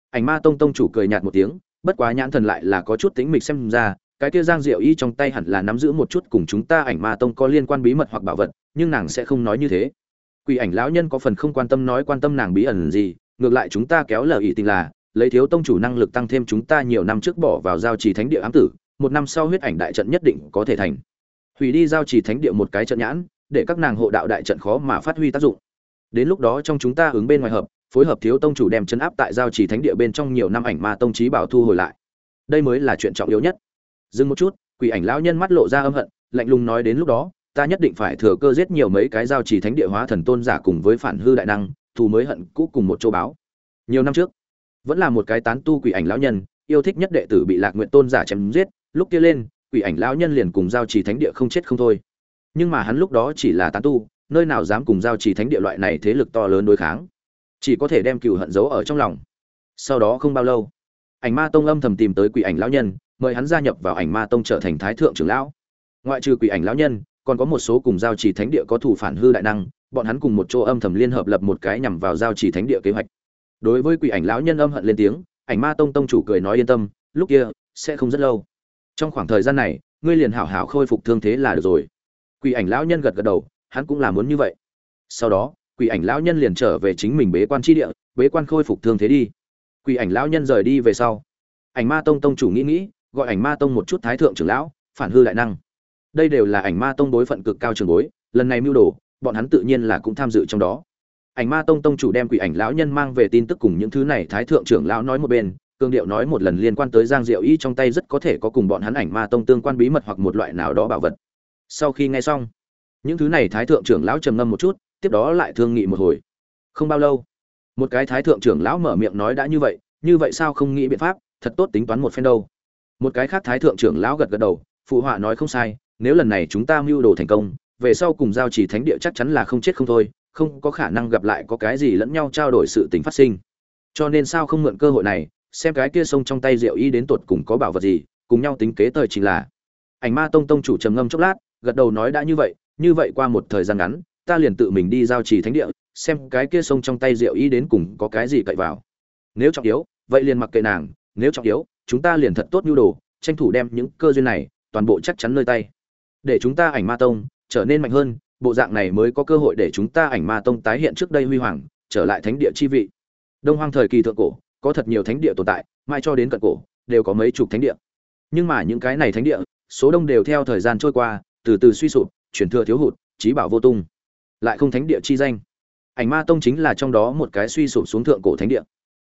Ảnh ma tông tông chủ cười nhạt một tiếng, bất quá nhãn thần lại là có chút tính mịch xem ra cái kia giang diệu y trong tay hẳn là nắm giữ một chút cùng chúng ta ảnh ma tông có liên quan bí mật hoặc bảo vật, nhưng nàng sẽ không nói như thế. Quỷ ảnh lão nhân có phần không quan tâm nói quan tâm nàng bí ẩn gì, ngược lại chúng ta kéo lời ý tình là, lấy thiếu tông chủ năng lực tăng thêm chúng ta nhiều năm trước bỏ vào giao trì thánh địa ám tử, một năm sau huyết ảnh đại trận nhất định có thể thành. Hủy đi giao trì thánh địa một cái trận nhãn, để các nàng hộ đạo đại trận khó mà phát huy tác dụng. Đến lúc đó trong chúng ta ứng bên ngoài hợp, phối hợp thiếu tông chủ đem chấn áp tại giao trì thánh địa bên trong nhiều năm ảnh ma tông trí bảo thu hồi lại. Đây mới là chuyện trọng yếu nhất dừng một chút, quỷ ảnh lão nhân mắt lộ ra âm hận, lạnh lùng nói đến lúc đó, ta nhất định phải thừa cơ giết nhiều mấy cái giao trì thánh địa hóa thần tôn giả cùng với phản hư đại năng, thù mới hận cũ cùng một châu báo. Nhiều năm trước, vẫn là một cái tán tu quỷ ảnh lão nhân, yêu thích nhất đệ tử bị lạc nguyện tôn giả chém giết, lúc kia lên, quỷ ảnh lão nhân liền cùng giao trì thánh địa không chết không thôi. Nhưng mà hắn lúc đó chỉ là tán tu, nơi nào dám cùng giao trì thánh địa loại này thế lực to lớn đối kháng. Chỉ có thể đem cựu hận giấu ở trong lòng. Sau đó không bao lâu, ảnh ma tông âm thầm tìm tới quỷ ảnh lão nhân mời hắn gia nhập vào ảnh ma tông trở thành thái thượng trưởng lão. Ngoại trừ quỷ ảnh lão nhân, còn có một số cùng giao trì thánh địa có thủ phản hư đại năng, bọn hắn cùng một chỗ âm thầm liên hợp lập một cái nhằm vào giao trì thánh địa kế hoạch. Đối với quỷ ảnh lão nhân âm hận lên tiếng, ảnh ma tông tông chủ cười nói yên tâm, lúc kia, sẽ không rất lâu. Trong khoảng thời gian này, ngươi liền hảo hảo khôi phục thương thế là được rồi. Quỷ ảnh lão nhân gật gật đầu, hắn cũng là muốn như vậy. Sau đó, quỷ ảnh lão nhân liền trở về chính mình bế quan tri địa, bế quan khôi phục thương thế đi. Quỷ ảnh lão nhân rời đi về sau, ảnh ma tông tông chủ nghĩ nghĩ gọi ảnh ma tông một chút thái thượng trưởng lão, phản hư đại năng. Đây đều là ảnh ma tông đối phận cực cao trường bối, lần này mưu đồ, bọn hắn tự nhiên là cũng tham dự trong đó. Ảnh ma tông tông chủ đem quỷ ảnh lão nhân mang về tin tức cùng những thứ này thái thượng trưởng lão nói một bên cương điệu nói một lần liên quan tới giang diệu y trong tay rất có thể có cùng bọn hắn ảnh ma tông tương quan bí mật hoặc một loại nào đó bảo vật. Sau khi nghe xong, những thứ này thái thượng trưởng lão trầm ngâm một chút, tiếp đó lại thương nghị một hồi. Không bao lâu, một cái thái thượng trưởng lão mở miệng nói đã như vậy như vậy sao không nghĩ biện pháp, thật tốt tính toán một phen đâu một cái khác thái thượng trưởng lão gật gật đầu, phụ họa nói không sai, nếu lần này chúng ta mưu đồ thành công, về sau cùng giao trì thánh địa chắc chắn là không chết không thôi, không có khả năng gặp lại có cái gì lẫn nhau trao đổi sự tình phát sinh. Cho nên sao không mượn cơ hội này, xem cái kia sông trong tay rượu y đến tột cùng có bảo vật gì, cùng nhau tính kế thời chính là. Ảnh ma tông tông chủ trầm ngâm chốc lát, gật đầu nói đã như vậy như vậy qua một thời gian ngắn, ta liền tự mình đi giao trì thánh địa, xem cái kia sông trong tay rượu y đến cùng có cái gì cậy vào. Nếu trọng yếu, vậy liền mặc kệ nàng, nếu trọng yếu chúng ta liền thật tốt nhu đồ, tranh thủ đem những cơ duyên này, toàn bộ chắc chắn nơi tay. Để chúng ta ảnh ma tông, trở nên mạnh hơn, bộ dạng này mới có cơ hội để chúng ta ảnh ma tông tái hiện trước đây huy hoàng, trở lại thánh địa chi vị. Đông hoang thời kỳ thượng cổ, có thật nhiều thánh địa tồn tại, mai cho đến cận cổ, đều có mấy chục thánh địa. Nhưng mà những cái này thánh địa, số đông đều theo thời gian trôi qua, từ từ suy sụp, chuyển thừa thiếu hụt trí bảo vô tung. Lại không thánh địa chi danh. Ảnh ma tông chính là trong đó một cái suy sụp xuống thượng cổ thánh địa.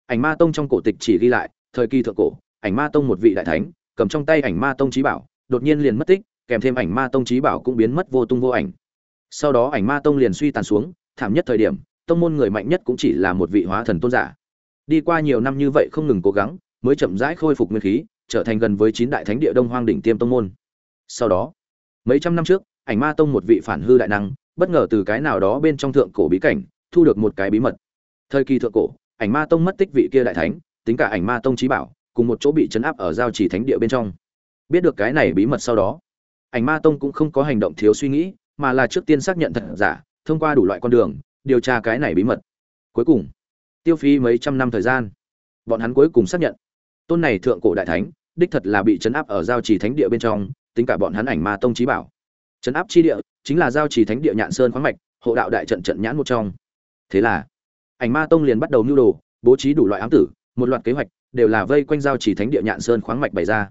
Ảnh ma tông trong cổ tịch chỉ ghi lại, thời kỳ thượng cổ ảnh ma tông một vị đại thánh, cầm trong tay ảnh ma tông trí bảo, đột nhiên liền mất tích, kèm thêm ảnh ma tông trí bảo cũng biến mất vô tung vô ảnh. Sau đó ảnh ma tông liền suy tàn xuống, thảm nhất thời điểm, tông môn người mạnh nhất cũng chỉ là một vị hóa thần tôn giả. Đi qua nhiều năm như vậy không ngừng cố gắng, mới chậm rãi khôi phục nguyên khí, trở thành gần với chín đại thánh địa đông hoang đỉnh tiêm tông môn. Sau đó, mấy trăm năm trước, ảnh ma tông một vị phản hư đại năng, bất ngờ từ cái nào đó bên trong thượng cổ bí cảnh, thu được một cái bí mật. Thời kỳ thượng cổ, ảnh ma tông mất tích vị kia đại thánh, tính cả ảnh ma tông trí bảo cùng một chỗ bị chấn áp ở giao chỉ thánh địa bên trong. Biết được cái này bí mật sau đó, ảnh ma tông cũng không có hành động thiếu suy nghĩ, mà là trước tiên xác nhận thật giả, thông qua đủ loại con đường, điều tra cái này bí mật. Cuối cùng, tiêu phí mấy trăm năm thời gian, bọn hắn cuối cùng xác nhận, tôn này thượng cổ đại thánh, đích thật là bị chấn áp ở giao trì thánh địa bên trong, tính cả bọn hắn ảnh ma tông trí bảo. Chấn áp chi địa chính là giao trì thánh địa nhạn sơn khoáng mạch, hộ đạo đại trận trận nhãn một trong. Thế là, ảnh ma tông liền bắt đầu mưu đồ, bố trí đủ loại ám tử, một loạt kế hoạch đều là vây quanh giao chỉ thánh địa nhạn sơn khoáng mạch bày ra.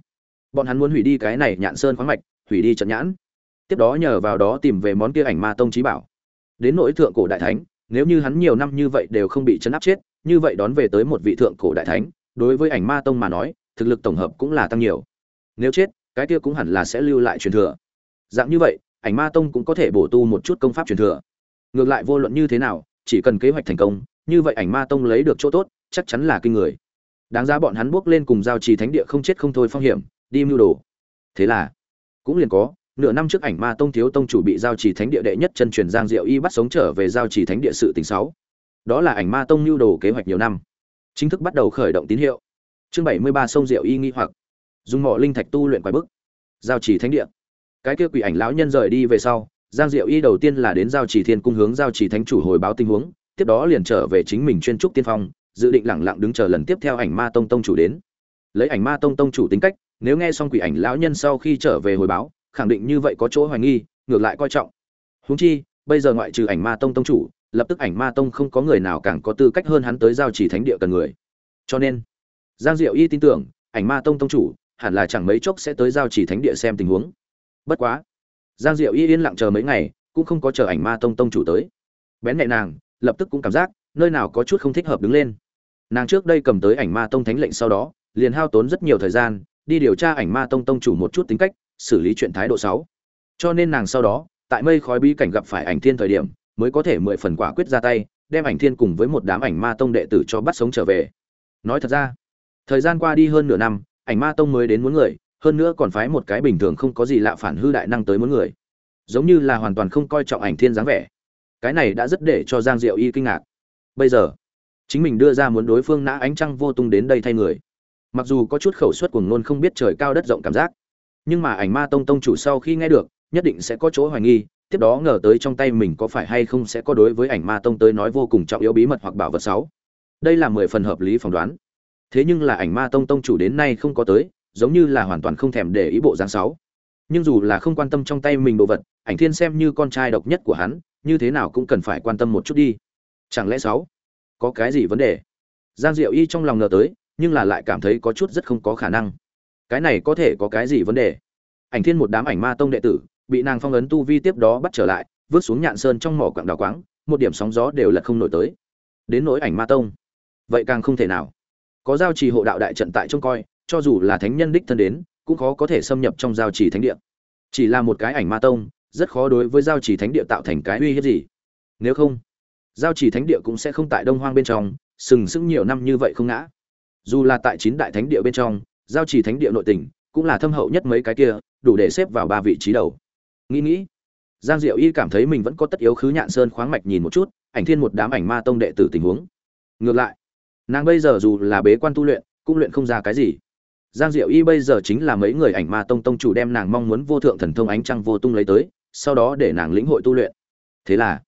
Bọn hắn muốn hủy đi cái này nhạn sơn khoáng mạch, hủy đi trận nhãn. Tiếp đó nhờ vào đó tìm về món kia ảnh ma tông trí bảo. Đến nỗi thượng cổ đại thánh, nếu như hắn nhiều năm như vậy đều không bị chấn áp chết, như vậy đón về tới một vị thượng cổ đại thánh, đối với ảnh ma tông mà nói, thực lực tổng hợp cũng là tăng nhiều. Nếu chết, cái kia cũng hẳn là sẽ lưu lại truyền thừa. Dạng như vậy, ảnh ma tông cũng có thể bổ tu một chút công pháp truyền thừa. Ngược lại vô luận như thế nào, chỉ cần kế hoạch thành công, như vậy ảnh ma tông lấy được chỗ tốt, chắc chắn là kinh người đáng giá bọn hắn bước lên cùng giao trì thánh địa không chết không thôi phong hiểm, đi mưu đồ. Thế là, cũng liền có, nửa năm trước ảnh ma tông thiếu tông chủ bị giao trì thánh địa đệ nhất chân truyền giang diệu y bắt sống trở về giao trì thánh địa sự tình sáu. Đó là ảnh ma tông mưu đồ kế hoạch nhiều năm. Chính thức bắt đầu khởi động tín hiệu. Chương bảy mươi ba sông diệu y nghi hoặc. Dùng mỏ linh thạch tu luyện quái bức. Giao trì thánh địa. Cái kia quỷ ảnh lão nhân rời đi về sau, giang diệu y đầu tiên là đến giao trì thiên cung hướng giao trì thánh chủ hồi báo tình huống, tiếp đó liền trở về chính mình chuyên trúc tiên phong dự định lẳng lặng đứng chờ lần tiếp theo ảnh ma tông tông chủ đến. Lấy ảnh ma tông tông chủ tính cách, nếu nghe xong quỷ ảnh lão nhân sau khi trở về hồi báo, khẳng định như vậy có chỗ hoài nghi, ngược lại coi trọng. Huống chi, bây giờ ngoại trừ ảnh ma tông tông chủ, lập tức ảnh ma tông không có người nào càng có tư cách hơn hắn tới giao chỉ thánh địa cần người. Cho nên, giang diệu y tin tưởng, ảnh ma tông tông chủ hẳn là chẳng mấy chốc sẽ tới giao chỉ thánh địa xem tình huống. Bất quá, giang diệu y yên lặng chờ mấy ngày, cũng không có chờ ảnh ma tông tông chủ tới. Bén mẹ nàng, lập tức cũng cảm giác, nơi nào có chút không thích hợp đứng lên nàng trước đây cầm tới ảnh ma tông thánh lệnh sau đó, liền hao tốn rất nhiều thời gian, đi điều tra ảnh ma tông tông chủ một chút tính cách, xử lý chuyện thái độ sáu cho nên nàng sau đó, tại mây khói bí cảnh gặp phải ảnh thiên thời điểm, mới có thể mười phần quả quyết ra tay, đem ảnh thiên cùng với một đám ảnh ma tông đệ tử cho bắt sống trở về. Nói thật ra, thời gian qua đi hơn nửa năm, ảnh ma tông mới đến muốn người, hơn nữa còn phái một cái bình thường không có gì lạ phản hư đại năng tới muốn người. Giống như là hoàn toàn không coi trọng ảnh thiên dáng vẻ. Cái này đã rất để cho giang diệu y kinh ngạc. Bây giờ chính mình đưa ra muốn đối phương nã ánh trăng vô tung đến đây thay người. Mặc dù có chút khẩu suất cuồng nôn không biết trời cao đất rộng cảm giác, nhưng mà ảnh ma tông tông chủ sau khi nghe được, nhất định sẽ có chỗ hoài nghi, tiếp đó ngờ tới trong tay mình có phải hay không sẽ có đối với ảnh ma tông tới nói vô cùng trọng yếu bí mật hoặc bảo vật sáu. Đây là mười phần hợp lý phỏng đoán. Thế nhưng là ảnh ma tông tông chủ đến nay không có tới, giống như là hoàn toàn không thèm để ý bộ dáng sáu. Nhưng dù là không quan tâm trong tay mình đồ vật, ảnh thiên xem như con trai độc nhất của hắn, như thế nào cũng cần phải quan tâm một chút đi. Chẳng lẽ sáu? Có cái gì vấn đề? Giang diệu y trong lòng ngờ tới, nhưng là lại cảm thấy có chút rất không có khả năng. Cái này có thể có cái gì vấn đề? Ảnh thiên một đám ảnh ma tông đệ tử, bị nàng phong ấn tu vi tiếp đó bắt trở lại, vứt xuống nhạn sơn trong mỏ quặng đào quáng, một điểm sóng gió đều lật không nổi tới. Đến nỗi ảnh ma tông, vậy càng không thể nào. Có giao trì hộ đạo đại trận tại trông coi, cho dù là thánh nhân đích thân đến, cũng khó có thể xâm nhập trong giao trì thánh địa. Chỉ là một cái ảnh ma tông, rất khó đối với giao trì thánh địa tạo thành cái uy hiếp gì. Nếu không giao chỉ thánh địa cũng sẽ không tại đông hoang bên trong, sừng sững nhiều năm như vậy không ngã. Dù là tại chín đại thánh địa bên trong, giao chỉ thánh địa nội tỉnh cũng là thâm hậu nhất mấy cái kia, đủ để xếp vào ba vị trí đầu. Nghĩ nghĩ, giang diệu y cảm thấy mình vẫn có tất yếu khứ nhạn sơn khoáng mạch nhìn một chút, ảnh thiên một đám ảnh ma tông đệ tử tình huống. Ngược lại, nàng bây giờ dù là bế quan tu luyện, cũng luyện không ra cái gì. Giang diệu y bây giờ chính là mấy người ảnh ma tông tông chủ đem nàng mong muốn vô thượng thần thông ánh trăng vô tung lấy tới, sau đó để nàng lĩnh hội tu luyện. Thế là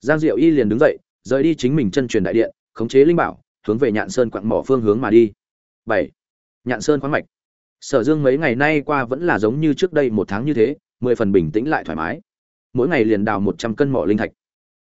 giang diệu y liền đứng dậy, rời đi chính mình chân truyền đại điện, khống chế linh bảo, hướng về nhạn sơn quặng mỏ phương hướng mà đi. Bảy. Nhạn sơn khoáng mạch. Sở dương mấy ngày nay qua vẫn là giống như trước đây một tháng như thế, mười phần bình tĩnh lại thoải mái. Mỗi ngày liền đào một trăm cân mỏ linh thạch.